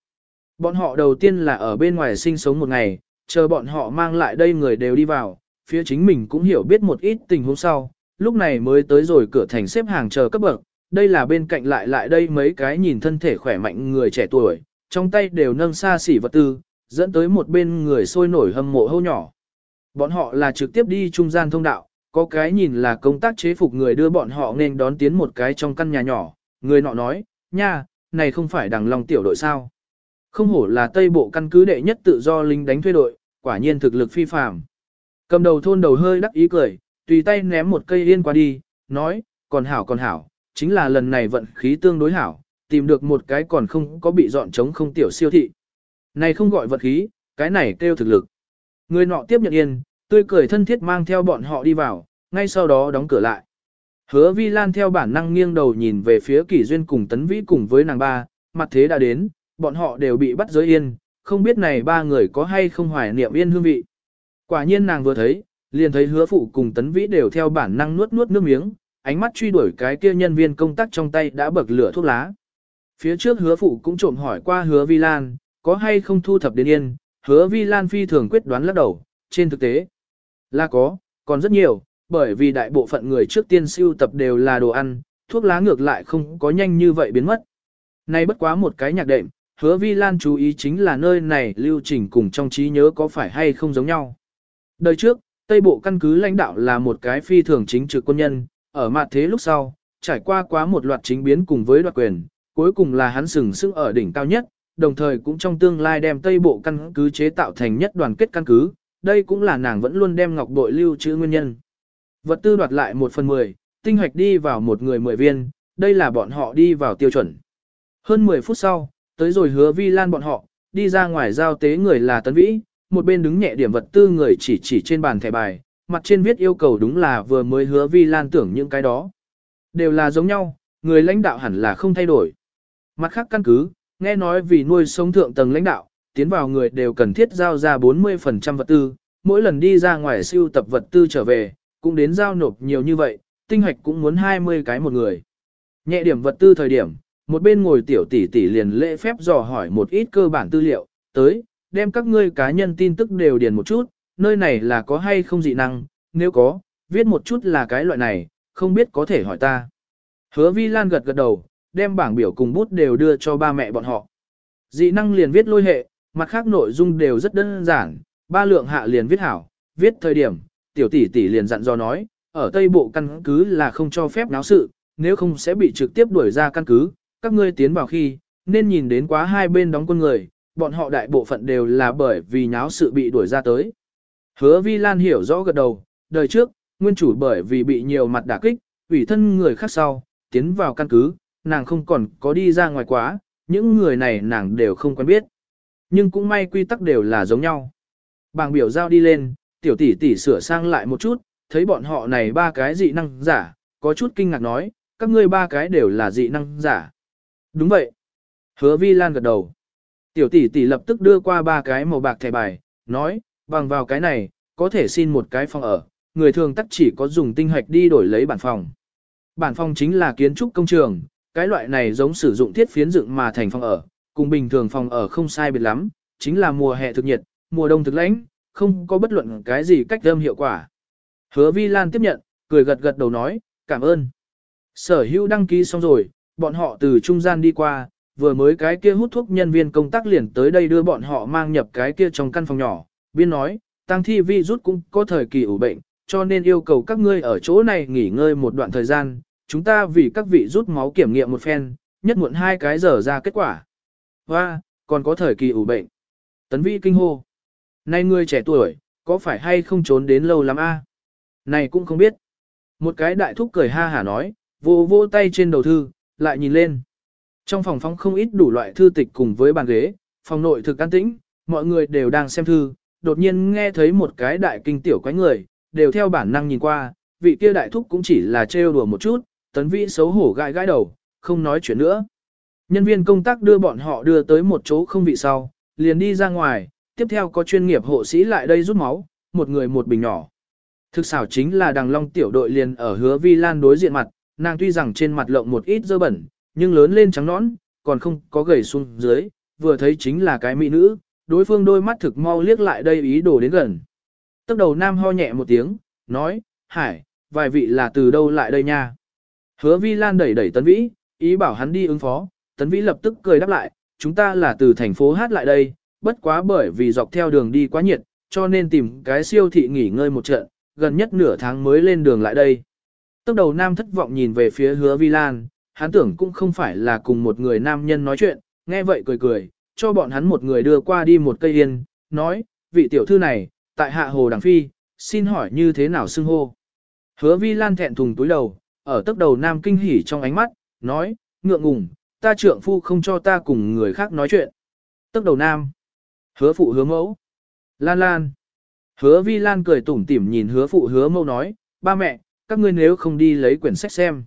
Bọn họ đầu tiên là ở bên ngoài sinh sống một ngày, chờ bọn họ mang lại đây người đều đi vào, phía chính mình cũng hiểu biết một ít tình huống sau, lúc này mới tới rồi cửa thành xếp hàng chờ cấp bậc, đây là bên cạnh lại lại đây mấy cái nhìn thân thể khỏe mạnh người trẻ tuổi, trong tay đều nâng xa xỉ vật tư, dẫn tới một bên người sôi nổi hâm mộ hâu nhỏ. Bọn họ là trực tiếp đi trung gian thông đạo, có cái nhìn là công tác chế phục người đưa bọn họ nên đón tiến một cái trong căn nhà nhỏ, người nọ nói, nha, này không phải đằng lòng tiểu đội sao. Không hổ là Tây Bộ căn cứ đệ nhất tự do lính đánh thuê đội, quả nhiên thực lực phi phàm. Cầm đầu thôn đầu hơi đắc ý cười, tùy tay ném một cây yên qua đi, nói, còn hảo còn hảo, chính là lần này vận khí tương đối hảo, tìm được một cái còn không có bị dọn trống không tiểu siêu thị. Này không gọi vận khí, cái này kêu thực lực. Người nọ tiếp nhận yên, tươi cười thân thiết mang theo bọn họ đi vào, ngay sau đó đóng cửa lại. Hứa Vi Lan theo bản năng nghiêng đầu nhìn về phía Kỷ Duyên cùng Tấn Vĩ cùng với nàng ba, mặt thế đã đến, bọn họ đều bị bắt giới yên, không biết này ba người có hay không hoài niệm yên hương vị. Quả nhiên nàng vừa thấy, liền thấy hứa phụ cùng Tấn Vĩ đều theo bản năng nuốt nuốt nước miếng, ánh mắt truy đuổi cái kia nhân viên công tác trong tay đã bậc lửa thuốc lá. Phía trước hứa phụ cũng trộm hỏi qua hứa Vi Lan, có hay không thu thập đến yên, hứa Vi Lan phi thường quyết đoán lắc đầu, trên thực tế là có, còn rất nhiều, bởi vì đại bộ phận người trước tiên siêu tập đều là đồ ăn, thuốc lá ngược lại không có nhanh như vậy biến mất. Nay bất quá một cái nhạc đệm, hứa Vi Lan chú ý chính là nơi này lưu trình cùng trong trí nhớ có phải hay không giống nhau. Đời trước, Tây Bộ căn cứ lãnh đạo là một cái phi thường chính trực quân nhân, ở mặt thế lúc sau, trải qua quá một loạt chính biến cùng với đoạt quyền, cuối cùng là hắn sừng sững ở đỉnh cao nhất, đồng thời cũng trong tương lai đem Tây Bộ căn cứ chế tạo thành nhất đoàn kết căn cứ, đây cũng là nàng vẫn luôn đem ngọc bội lưu trữ nguyên nhân. Vật tư đoạt lại một phần mười, tinh hoạch đi vào một người mười viên, đây là bọn họ đi vào tiêu chuẩn. Hơn 10 phút sau, tới rồi hứa vi lan bọn họ, đi ra ngoài giao tế người là Tấn Vĩ, một bên đứng nhẹ điểm vật tư người chỉ chỉ trên bàn thẻ bài, mặt trên viết yêu cầu đúng là vừa mới hứa vi lan tưởng những cái đó. Đều là giống nhau, người lãnh đạo hẳn là không thay đổi. Mặt khác căn cứ, nghe nói vì nuôi sống thượng tầng lãnh đạo, tiến vào người đều cần thiết giao ra 40% vật tư, mỗi lần đi ra ngoài siêu tập vật tư trở về, cũng đến giao nộp nhiều như vậy, tinh hoạch cũng muốn 20 cái một người. Nhẹ điểm vật tư thời điểm, một bên ngồi tiểu tỷ tỷ liền lễ phép dò hỏi một ít cơ bản tư liệu, tới, đem các ngươi cá nhân tin tức đều điền một chút, nơi này là có hay không dị năng, nếu có, viết một chút là cái loại này, không biết có thể hỏi ta. Hứa Vi Lan gật gật đầu, đem bảng biểu cùng bút đều đưa cho ba mẹ bọn họ. Dị năng liền viết lôi hệ, mặt khác nội dung đều rất đơn giản, ba lượng hạ liền viết hảo, viết thời điểm, tiểu tỷ tỷ liền dặn dò nói, ở Tây Bộ căn cứ là không cho phép náo sự, nếu không sẽ bị trực tiếp đuổi ra căn cứ, các ngươi tiến vào khi, nên nhìn đến quá hai bên đóng quân người, bọn họ đại bộ phận đều là bởi vì nháo sự bị đuổi ra tới. Hứa Vi Lan hiểu rõ gật đầu, đời trước, nguyên chủ bởi vì bị nhiều mặt đả kích, ủy thân người khác sau, tiến vào căn cứ, nàng không còn có đi ra ngoài quá, những người này nàng đều không quen biết. Nhưng cũng may quy tắc đều là giống nhau. Bảng biểu giao đi lên, tiểu tỷ tỷ sửa sang lại một chút, thấy bọn họ này ba cái dị năng giả, có chút kinh ngạc nói, các ngươi ba cái đều là dị năng giả. Đúng vậy. Hứa Vi Lan gật đầu. Tiểu tỷ tỷ lập tức đưa qua ba cái màu bạc thẻ bài, nói, bằng vào cái này, có thể xin một cái phòng ở, người thường tắc chỉ có dùng tinh hoạch đi đổi lấy bản phòng. Bản phòng chính là kiến trúc công trường, cái loại này giống sử dụng thiết phiến dựng mà thành phòng ở, cùng bình thường phòng ở không sai biệt lắm, chính là mùa hè thực nhiệt, mùa đông thực lãnh, không có bất luận cái gì cách âm hiệu quả. Hứa Vi Lan tiếp nhận, cười gật gật đầu nói, cảm ơn. Sở hữu đăng ký xong rồi, bọn họ từ trung gian đi qua, vừa mới cái kia hút thuốc nhân viên công tác liền tới đây đưa bọn họ mang nhập cái kia trong căn phòng nhỏ, biên nói, tăng thi vi rút cũng có thời kỳ ủ bệnh, cho nên yêu cầu các ngươi ở chỗ này nghỉ ngơi một đoạn thời gian, chúng ta vì các vị rút máu kiểm nghiệm một phen, nhất muộn hai cái giờ ra kết quả. Và, còn có thời kỳ ủ bệnh. Tấn Vĩ kinh hô. Này ngươi trẻ tuổi, có phải hay không trốn đến lâu lắm a? Này cũng không biết. Một cái đại thúc cười ha hả nói, vô vô tay trên đầu thư, lại nhìn lên. Trong phòng phóng không ít đủ loại thư tịch cùng với bàn ghế, phòng nội thực an tĩnh, mọi người đều đang xem thư, đột nhiên nghe thấy một cái đại kinh tiểu quái người, đều theo bản năng nhìn qua, vị kia đại thúc cũng chỉ là trêu đùa một chút, tấn vĩ xấu hổ gãi gãi đầu, không nói chuyện nữa. Nhân viên công tác đưa bọn họ đưa tới một chỗ không vị sau, liền đi ra ngoài, tiếp theo có chuyên nghiệp hộ sĩ lại đây rút máu, một người một bình nhỏ. Thực xảo chính là đằng long tiểu đội liền ở hứa vi lan đối diện mặt, nàng tuy rằng trên mặt lộng một ít dơ bẩn, nhưng lớn lên trắng nõn, còn không có gầy xuống dưới, vừa thấy chính là cái mỹ nữ, đối phương đôi mắt thực mau liếc lại đây ý đồ đến gần. Tức đầu nam ho nhẹ một tiếng, nói, hải, vài vị là từ đâu lại đây nha. Hứa vi lan đẩy đẩy tấn vĩ, ý bảo hắn đi ứng phó, tấn vĩ lập tức cười đáp lại, chúng ta là từ thành phố hát lại đây, bất quá bởi vì dọc theo đường đi quá nhiệt, cho nên tìm cái siêu thị nghỉ ngơi một trận, gần nhất nửa tháng mới lên đường lại đây. Tốc đầu nam thất vọng nhìn về phía hứa vi lan, hắn tưởng cũng không phải là cùng một người nam nhân nói chuyện, nghe vậy cười cười, cho bọn hắn một người đưa qua đi một cây yên, nói, vị tiểu thư này, tại hạ hồ đằng phi, xin hỏi như thế nào xưng hô. Hứa vi lan thẹn thùng túi đầu, ở tốc đầu nam kinh hỉ trong ánh mắt, nói, ngượng ngùng, ta trượng phu không cho ta cùng người khác nói chuyện. Tức đầu nam, hứa phụ hứa mẫu, lan lan. Hứa vi lan cười tủm tỉm nhìn hứa phụ hứa mẫu nói, ba mẹ, các ngươi nếu không đi lấy quyển sách xem.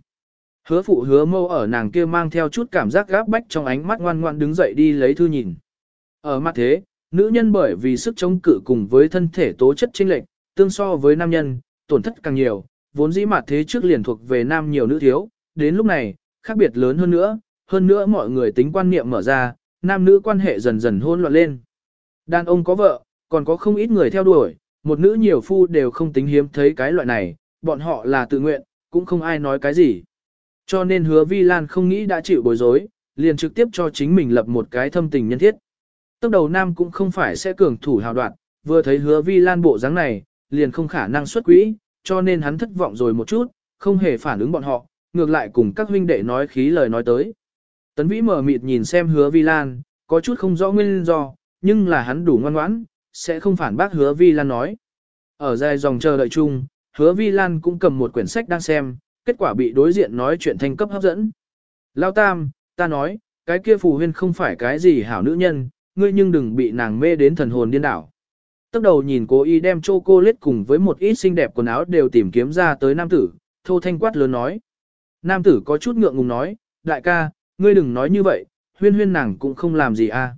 Hứa phụ hứa mâu ở nàng kia mang theo chút cảm giác gáp bách trong ánh mắt ngoan ngoan đứng dậy đi lấy thư nhìn. Ở mặt thế, nữ nhân bởi vì sức chống cự cùng với thân thể tố chất chênh lệch, tương so với nam nhân, tổn thất càng nhiều, vốn dĩ mặt thế trước liền thuộc về nam nhiều nữ thiếu, đến lúc này, khác biệt lớn hơn nữa, hơn nữa mọi người tính quan niệm mở ra, nam nữ quan hệ dần dần hôn loạn lên. Đàn ông có vợ, còn có không ít người theo đuổi, một nữ nhiều phu đều không tính hiếm thấy cái loại này, bọn họ là tự nguyện, cũng không ai nói cái gì. Cho nên hứa Vi Lan không nghĩ đã chịu bối rối, liền trực tiếp cho chính mình lập một cái thâm tình nhân thiết. Tốc đầu nam cũng không phải sẽ cường thủ hào đoạn, vừa thấy hứa Vi Lan bộ dáng này, liền không khả năng xuất quỹ, cho nên hắn thất vọng rồi một chút, không hề phản ứng bọn họ, ngược lại cùng các huynh đệ nói khí lời nói tới. Tấn Vĩ mở mịt nhìn xem hứa Vi Lan, có chút không rõ nguyên do, nhưng là hắn đủ ngoan ngoãn, sẽ không phản bác hứa Vi Lan nói. Ở dài dòng chờ đợi chung, hứa Vi Lan cũng cầm một quyển sách đang xem, kết quả bị đối diện nói chuyện thanh cấp hấp dẫn. Lao tam, ta nói, cái kia phù huyên không phải cái gì hảo nữ nhân, ngươi nhưng đừng bị nàng mê đến thần hồn điên đảo. Tốc đầu nhìn cố y đem chocolate cùng với một ít xinh đẹp quần áo đều tìm kiếm ra tới nam tử, thô thanh quát lớn nói. Nam tử có chút ngượng ngùng nói, đại ca, ngươi đừng nói như vậy, huyên huyên nàng cũng không làm gì à.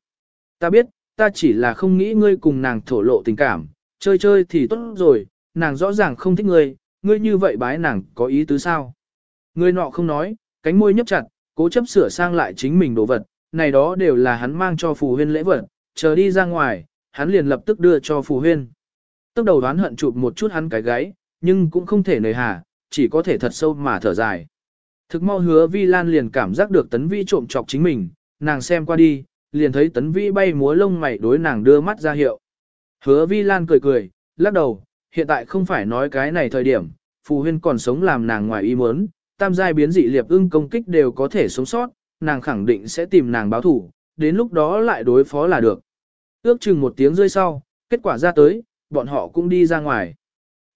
Ta biết, ta chỉ là không nghĩ ngươi cùng nàng thổ lộ tình cảm, chơi chơi thì tốt rồi, nàng rõ ràng không thích ngươi, ngươi như vậy bái nàng có ý tứ sao? Ngươi nọ không nói, cánh môi nhấp chặt, cố chấp sửa sang lại chính mình đồ vật, này đó đều là hắn mang cho phù huyên lễ vật, chờ đi ra ngoài, hắn liền lập tức đưa cho phù huyên. Tức đầu đoán hận chụp một chút hắn cái gáy, nhưng cũng không thể nời hà, chỉ có thể thật sâu mà thở dài. Thực mau hứa vi lan liền cảm giác được tấn vi trộm chọc chính mình, nàng xem qua đi, liền thấy tấn vi bay múa lông mày đối nàng đưa mắt ra hiệu. Hứa vi lan cười cười, lắc đầu, hiện tại không phải nói cái này thời điểm, phù huyên còn sống làm nàng ngoài ý muốn, tam giai biến dị liệp ưng công kích đều có thể sống sót, nàng khẳng định sẽ tìm nàng báo thủ, đến lúc đó lại đối phó là được. Ước chừng một tiếng rơi sau, kết quả ra tới, bọn họ cũng đi ra ngoài.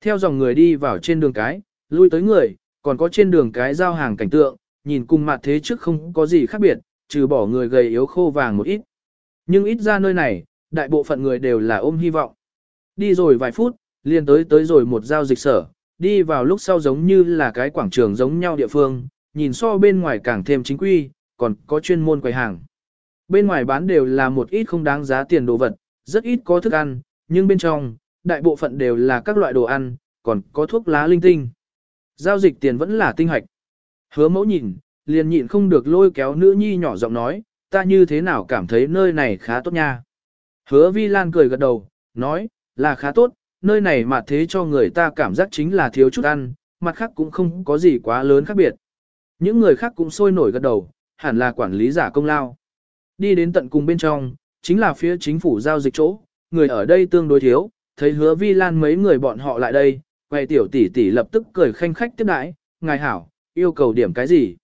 Theo dòng người đi vào trên đường cái, lui tới người, còn có trên đường cái giao hàng cảnh tượng, nhìn cùng mặt thế trước không có gì khác biệt, trừ bỏ người gầy yếu khô vàng một ít. Nhưng ít ra nơi này, đại bộ phận người đều là ôm hy vọng. Đi rồi vài phút, liền tới tới rồi một giao dịch sở, đi vào lúc sau giống như là cái quảng trường giống nhau địa phương, nhìn so bên ngoài càng thêm chính quy, còn có chuyên môn quầy hàng. Bên ngoài bán đều là một ít không đáng giá tiền đồ vật, rất ít có thức ăn, nhưng bên trong, đại bộ phận đều là các loại đồ ăn, còn có thuốc lá linh tinh. Giao dịch tiền vẫn là tinh hạch. Hứa mẫu nhìn, liền nhịn không được lôi kéo nữ nhi nhỏ giọng nói, ta như thế nào cảm thấy nơi này khá tốt nha. Hứa vi lan cười gật đầu, nói, là khá tốt, nơi này mà thế cho người ta cảm giác chính là thiếu chút ăn, mặt khác cũng không có gì quá lớn khác biệt. Những người khác cũng sôi nổi gật đầu, hẳn là quản lý giả công lao. Đi đến tận cùng bên trong, chính là phía chính phủ giao dịch chỗ, người ở đây tương đối thiếu, thấy hứa vi lan mấy người bọn họ lại đây, quay tiểu tỷ tỷ lập tức cười khanh khách tiếp đãi, ngài hảo, yêu cầu điểm cái gì?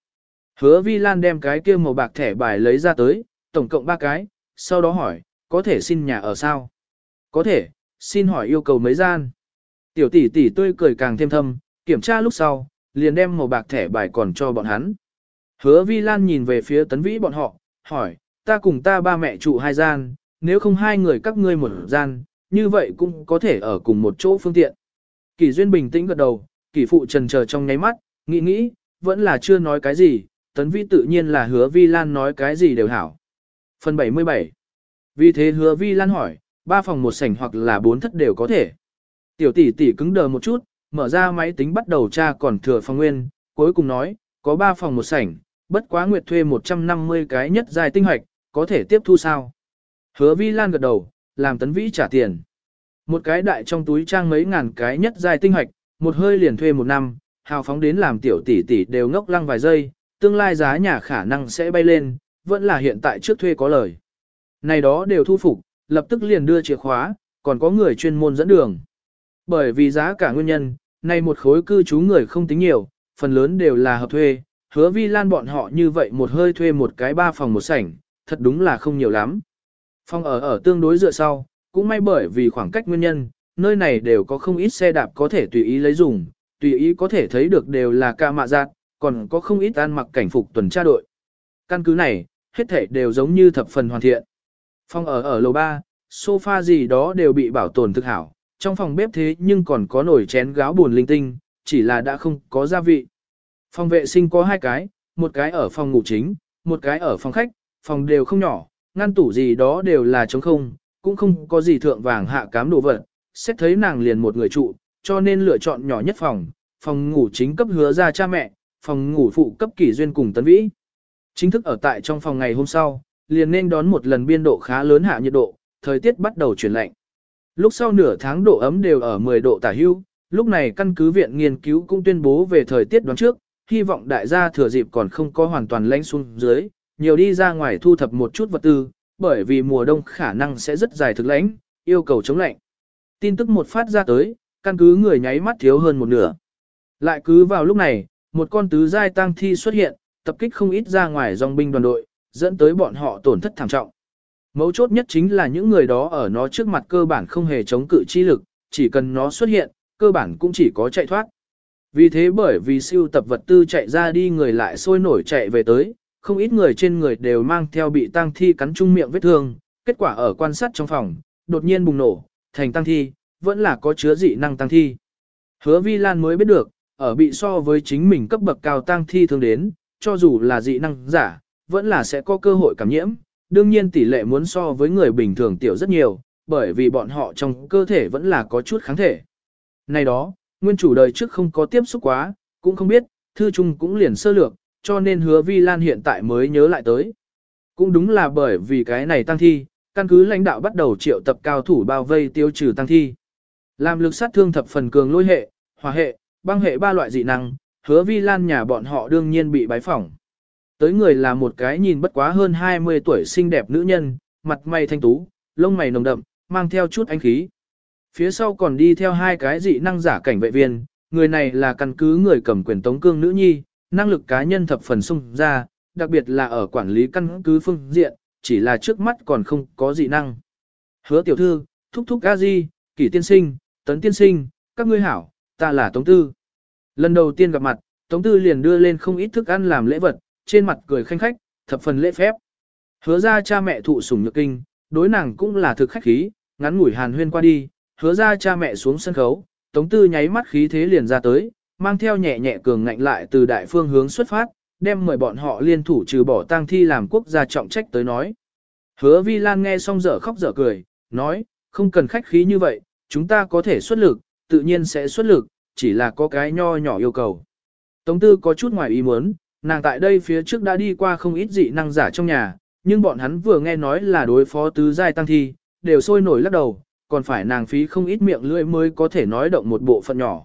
Hứa vi lan đem cái kia màu bạc thẻ bài lấy ra tới, tổng cộng 3 cái, sau đó hỏi, có thể xin nhà ở sao? Có thể, xin hỏi yêu cầu mấy gian? Tiểu tỷ tỷ tươi cười càng thêm thâm, kiểm tra lúc sau, liền đem màu bạc thẻ bài còn cho bọn hắn. Hứa Vi Lan nhìn về phía tấn vĩ bọn họ, hỏi, ta cùng ta ba mẹ trụ hai gian, nếu không hai người các ngươi một gian, như vậy cũng có thể ở cùng một chỗ phương tiện. Kỳ Duyên bình tĩnh gật đầu, kỳ phụ trần chờ trong nháy mắt, nghĩ nghĩ, vẫn là chưa nói cái gì, tấn vĩ tự nhiên là hứa Vi Lan nói cái gì đều hảo. Phần 77 Vì thế hứa Vi Lan hỏi, ba phòng một sảnh hoặc là bốn thất đều có thể. Tiểu tỷ tỷ cứng đờ một chút, mở ra máy tính bắt đầu tra còn thừa phòng nguyên, cuối cùng nói, có ba phòng một sảnh, bất quá nguyệt thuê 150 cái nhất dài tinh hoạch, có thể tiếp thu sao? Hứa Vi Lan gật đầu, làm tấn vĩ trả tiền. Một cái đại trong túi trang mấy ngàn cái nhất dài tinh hoạch, một hơi liền thuê một năm, hào phóng đến làm tiểu tỷ tỷ đều ngốc lăng vài giây, tương lai giá nhà khả năng sẽ bay lên, vẫn là hiện tại trước thuê có lời. Này đó đều thu phục, lập tức liền đưa chìa khóa, còn có người chuyên môn dẫn đường. Bởi vì giá cả nguyên nhân, này một khối cư trú người không tính nhiều, phần lớn đều là hợp thuê, hứa vi lan bọn họ như vậy một hơi thuê một cái ba phòng một sảnh, thật đúng là không nhiều lắm. Phòng ở ở tương đối dựa sau, cũng may bởi vì khoảng cách nguyên nhân, nơi này đều có không ít xe đạp có thể tùy ý lấy dùng, tùy ý có thể thấy được đều là ca mạ giác, còn có không ít ăn mặc cảnh phục tuần tra đội. Căn cứ này, hết thể đều giống như thập phần hoàn thiện. Phòng ở ở lầu 3, sofa gì đó đều bị bảo tồn thực hảo, trong phòng bếp thế nhưng còn có nồi chén gáo buồn linh tinh, chỉ là đã không có gia vị. Phòng vệ sinh có hai cái, một cái ở phòng ngủ chính, một cái ở phòng khách, phòng đều không nhỏ, ngăn tủ gì đó đều là trống không, cũng không có gì thượng vàng hạ cám đồ vật, xét thấy nàng liền một người trụ, cho nên lựa chọn nhỏ nhất phòng, phòng ngủ chính cấp hứa ra cha mẹ, phòng ngủ phụ cấp kỷ duyên cùng tấn vĩ. Chính thức ở tại trong phòng ngày hôm sau, liền nên đón một lần biên độ khá lớn hạ nhiệt độ, thời tiết bắt đầu chuyển lạnh. Lúc sau nửa tháng độ ấm đều ở 10 độ tả hưu, lúc này căn cứ viện nghiên cứu cũng tuyên bố về thời tiết đoán trước, hy vọng đại gia thừa dịp còn không có hoàn toàn lánh xuống dưới, nhiều đi ra ngoài thu thập một chút vật tư, bởi vì mùa đông khả năng sẽ rất dài thực lãnh, yêu cầu chống lạnh. Tin tức một phát ra tới, căn cứ người nháy mắt thiếu hơn một nửa. Lại cứ vào lúc này, một con tứ giai tăng thi xuất hiện, tập kích không ít ra ngoài dòng binh đoàn đội, dẫn tới bọn họ tổn thất thảm trọng. Mấu chốt nhất chính là những người đó ở nó trước mặt cơ bản không hề chống cự chi lực, chỉ cần nó xuất hiện, cơ bản cũng chỉ có chạy thoát. Vì thế bởi vì siêu tập vật tư chạy ra đi người lại sôi nổi chạy về tới, không ít người trên người đều mang theo bị tang thi cắn chung miệng vết thương, kết quả ở quan sát trong phòng, đột nhiên bùng nổ, thành tang thi, vẫn là có chứa dị năng tang thi. Hứa Vi Lan mới biết được, ở bị so với chính mình cấp bậc cao tang thi thường đến, cho dù là dị năng giả, vẫn là sẽ có cơ hội cảm nhiễm, đương nhiên tỷ lệ muốn so với người bình thường tiểu rất nhiều, bởi vì bọn họ trong cơ thể vẫn là có chút kháng thể. Này đó, nguyên chủ đời trước không có tiếp xúc quá, cũng không biết, thư Chung cũng liền sơ lược, cho nên hứa Vi Lan hiện tại mới nhớ lại tới. Cũng đúng là bởi vì cái này tăng thi, căn cứ lãnh đạo bắt đầu triệu tập cao thủ bao vây tiêu trừ tăng thi. Làm lực sát thương thập phần cường lôi hệ, hỏa hệ, băng hệ ba loại dị năng, hứa Vi Lan nhà bọn họ đương nhiên bị bái phỏng. Tới người là một cái nhìn bất quá hơn 20 tuổi xinh đẹp nữ nhân, mặt mày thanh tú, lông mày nồng đậm, mang theo chút ánh khí. Phía sau còn đi theo hai cái dị năng giả cảnh vệ viên, người này là căn cứ người cầm quyền tống cương nữ nhi, năng lực cá nhân thập phần sung ra, đặc biệt là ở quản lý căn cứ phương diện, chỉ là trước mắt còn không có dị năng. Hứa tiểu thư, thúc thúc a di, kỷ tiên sinh, tấn tiên sinh, các ngươi hảo, ta là Tống Tư. Lần đầu tiên gặp mặt, Tống Tư liền đưa lên không ít thức ăn làm lễ vật, trên mặt cười khanh khách, thập phần lễ phép. Hứa ra cha mẹ thụ sủng nhược kinh, đối nàng cũng là thực khách khí, ngắn ngủi hàn huyên qua đi, hứa ra cha mẹ xuống sân khấu, Tống Tư nháy mắt khí thế liền ra tới, mang theo nhẹ nhẹ cường ngạnh lại từ đại phương hướng xuất phát, đem mời bọn họ liên thủ trừ bỏ tang thi làm quốc gia trọng trách tới nói. Hứa Vi Lan nghe xong dở khóc dở cười, nói, không cần khách khí như vậy, chúng ta có thể xuất lực, tự nhiên sẽ xuất lực, chỉ là có cái nho nhỏ yêu cầu. Tống Tư có chút ngoài ý muốn, nàng tại đây phía trước đã đi qua không ít dị năng giả trong nhà, nhưng bọn hắn vừa nghe nói là đối phó tứ giai tăng thi, đều sôi nổi lắc đầu, còn phải nàng phí không ít miệng lưỡi mới có thể nói động một bộ phận nhỏ.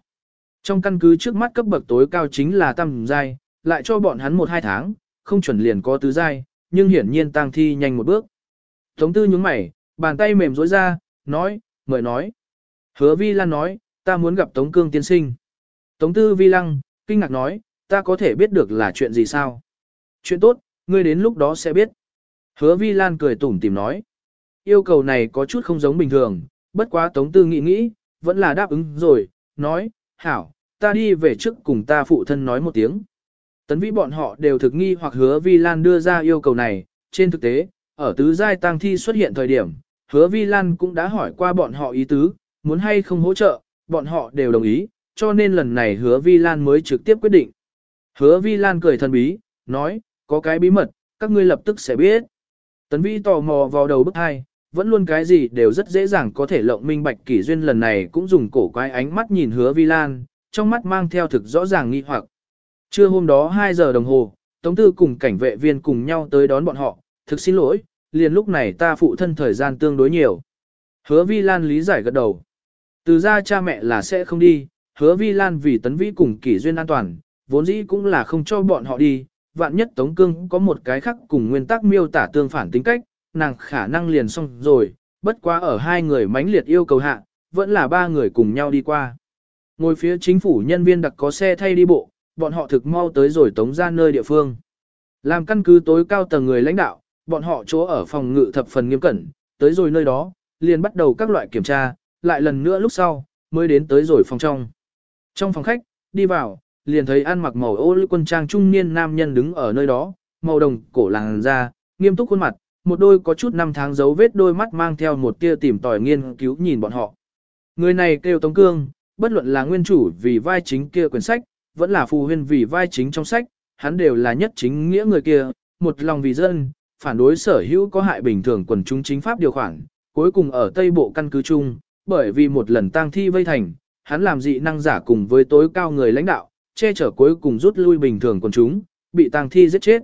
Trong căn cứ trước mắt cấp bậc tối cao chính là tam giai, lại cho bọn hắn một hai tháng, không chuẩn liền có tứ giai, nhưng hiển nhiên tăng thi nhanh một bước. Tống tư nhướng mày, bàn tay mềm rối ra, nói, mời nói. Hứa Vi Lan nói, ta muốn gặp Tống Cương tiên sinh. Tống Tư Vi Lăng, kinh ngạc nói, ta có thể biết được là chuyện gì sao? Chuyện tốt, ngươi đến lúc đó sẽ biết. Hứa Vi Lan cười tủm tìm nói. Yêu cầu này có chút không giống bình thường, bất quá Tống Tư nghĩ nghĩ, vẫn là đáp ứng rồi, nói, hảo, ta đi về trước cùng ta phụ thân nói một tiếng. Tấn vĩ bọn họ đều thực nghi hoặc hứa Vi Lan đưa ra yêu cầu này, trên thực tế, ở tứ giai tang thi xuất hiện thời điểm, hứa Vi Lan cũng đã hỏi qua bọn họ ý tứ, muốn hay không hỗ trợ, bọn họ đều đồng ý, cho nên lần này hứa Vi Lan mới trực tiếp quyết định. Hứa Vi Lan cười thần bí, nói, có cái bí mật, các ngươi lập tức sẽ biết. Tấn Vĩ tò mò vào đầu bức hai, vẫn luôn cái gì đều rất dễ dàng có thể lộng minh bạch kỷ duyên lần này cũng dùng cổ quái ánh mắt nhìn hứa Vi Lan, trong mắt mang theo thực rõ ràng nghi hoặc. Trưa hôm đó 2 giờ đồng hồ, Tống Tư cùng cảnh vệ viên cùng nhau tới đón bọn họ, thực xin lỗi, liền lúc này ta phụ thân thời gian tương đối nhiều. Hứa Vi Lan lý giải gật đầu. Từ ra cha mẹ là sẽ không đi, hứa Vi Lan vì tấn vĩ cùng kỷ duyên an toàn, vốn dĩ cũng là không cho bọn họ đi, vạn nhất Tống Cương có một cái khác cùng nguyên tắc miêu tả tương phản tính cách, nàng khả năng liền xong rồi, bất quá ở hai người mãnh liệt yêu cầu hạ, vẫn là ba người cùng nhau đi qua. Ngồi phía chính phủ nhân viên đặc có xe thay đi bộ, bọn họ thực mau tới rồi tống ra nơi địa phương. Làm căn cứ tối cao tầng người lãnh đạo, bọn họ chỗ ở phòng ngự thập phần nghiêm cẩn, tới rồi nơi đó, liền bắt đầu các loại kiểm tra, lại lần nữa lúc sau, mới đến tới rồi phòng trong. Trong phòng khách, đi vào, liền thấy ăn mặc màu ô lưu quân trang trung niên nam nhân đứng ở nơi đó, màu đồng cổ làng da, nghiêm túc khuôn mặt, một đôi có chút năm tháng dấu vết đôi mắt mang theo một tia tìm tòi nghiên cứu nhìn bọn họ. Người này kêu Tống Cương, bất luận là nguyên chủ vì vai chính kia quyển sách, vẫn là phù huyên vì vai chính trong sách, hắn đều là nhất chính nghĩa người kia, một lòng vì dân, phản đối sở hữu có hại bình thường quần chúng chính pháp điều khoản, cuối cùng ở Tây Bộ căn cứ chung, bởi vì một lần tang thi vây thành, hắn làm dị năng giả cùng với tối cao người lãnh đạo, che chở cuối cùng rút lui bình thường quần chúng, bị tang thi giết chết.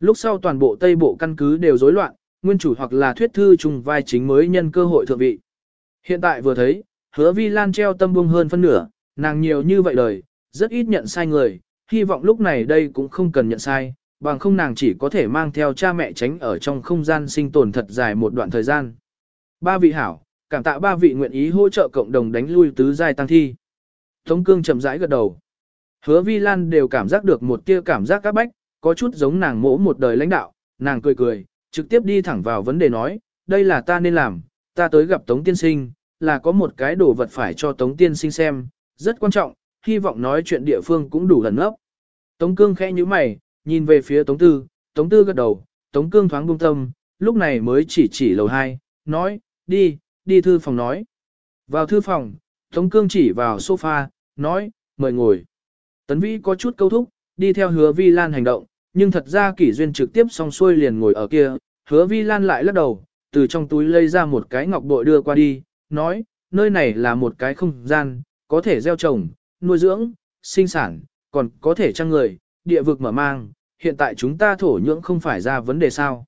Lúc sau toàn bộ Tây Bộ căn cứ đều rối loạn, nguyên chủ hoặc là thuyết thư trùng vai chính mới nhân cơ hội thượng vị. Hiện tại vừa thấy, hứa vi lan treo tâm buông hơn phân nửa, nàng nhiều như vậy đời, rất ít nhận sai người, hy vọng lúc này đây cũng không cần nhận sai, bằng không nàng chỉ có thể mang theo cha mẹ tránh ở trong không gian sinh tồn thật dài một đoạn thời gian. Ba vị hảo, cảm tạ ba vị nguyện ý hỗ trợ cộng đồng đánh lui tứ giai tăng thi. Tống cương chậm rãi gật đầu. Hứa vi lan đều cảm giác được một tia cảm giác các bách, có chút giống nàng mỗ một đời lãnh đạo, nàng cười cười, trực tiếp đi thẳng vào vấn đề nói, đây là ta nên làm, ta tới gặp Tống Tiên Sinh, là có một cái đồ vật phải cho Tống Tiên Sinh xem, rất quan trọng, hy vọng nói chuyện địa phương cũng đủ lần ấp. Tống Cương khẽ như mày, nhìn về phía Tống Tư, Tống Tư gật đầu, Tống Cương thoáng buông tâm, lúc này mới chỉ chỉ lầu hai, nói, đi, đi thư phòng nói. Vào thư phòng, Tống Cương chỉ vào sofa, nói, mời ngồi. Tấn Vĩ có chút câu thúc, đi theo hứa Vi Lan hành động, nhưng thật ra kỷ duyên trực tiếp xong xuôi liền ngồi ở kia, hứa Vi Lan lại lắc đầu, từ trong túi lấy ra một cái ngọc bội đưa qua đi, nói, nơi này là một cái không gian, có thể gieo trồng, nuôi dưỡng, sinh sản, còn có thể trang người, địa vực mở mang, hiện tại chúng ta thổ nhưỡng không phải ra vấn đề sao.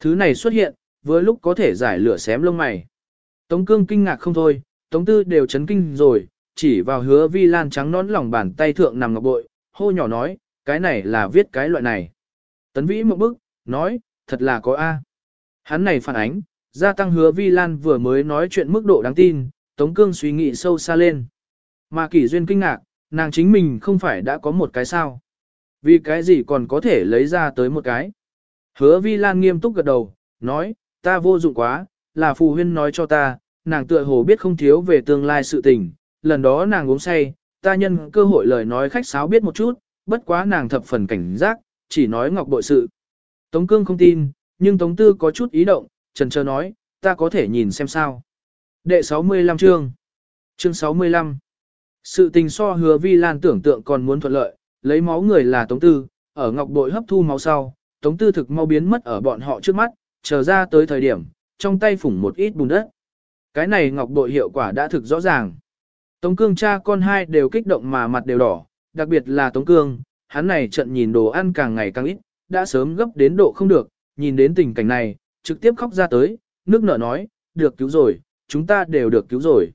Thứ này xuất hiện, với lúc có thể giải lửa xém lông mày. Tống cương kinh ngạc không thôi, tống tư đều chấn kinh rồi, chỉ vào hứa vi lan trắng nón lòng bàn tay thượng nằm ngọc bội, hô nhỏ nói, cái này là viết cái loại này. Tấn vĩ một bức, nói, thật là có A. Hắn này phản ánh, gia tăng hứa vi lan vừa mới nói chuyện mức độ đáng tin, tống cương suy nghĩ sâu xa lên. Mà kỷ duyên kinh ngạc, nàng chính mình không phải đã có một cái sao. Vì cái gì còn có thể lấy ra tới một cái. Hứa vi lan nghiêm túc gật đầu, nói, ta vô dụng quá, là phù huyên nói cho ta, nàng tựa hồ biết không thiếu về tương lai sự tình, lần đó nàng uống say, ta nhân cơ hội lời nói khách sáo biết một chút, bất quá nàng thập phần cảnh giác, chỉ nói ngọc bội sự. Tống cương không tin, nhưng Tống tư có chút ý động, trần chờ nói, ta có thể nhìn xem sao. Đệ 65 chương Chương 65 Sự tình so hứa vi lan tưởng tượng còn muốn thuận lợi, lấy máu người là Tống Tư, ở ngọc bội hấp thu máu sau, Tống Tư thực mau biến mất ở bọn họ trước mắt, chờ ra tới thời điểm, trong tay phủng một ít bùn đất. Cái này ngọc bội hiệu quả đã thực rõ ràng. Tống Cương cha con hai đều kích động mà mặt đều đỏ, đặc biệt là Tống Cương, hắn này trận nhìn đồ ăn càng ngày càng ít, đã sớm gấp đến độ không được, nhìn đến tình cảnh này, trực tiếp khóc ra tới, nước nở nói, được cứu rồi, chúng ta đều được cứu rồi.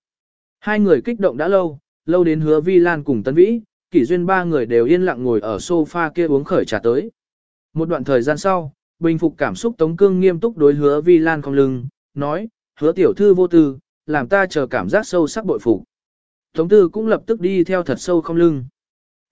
Hai người kích động đã lâu, lâu đến hứa Vi Lan cùng Tân Vĩ, kỷ duyên ba người đều yên lặng ngồi ở sofa kia uống khởi trà tới. Một đoạn thời gian sau, bình phục cảm xúc Tống Cương nghiêm túc đối hứa Vi Lan không lưng, nói, hứa tiểu thư vô tư, làm ta chờ cảm giác sâu sắc bội phục. Tống tư cũng lập tức đi theo thật sâu không lưng.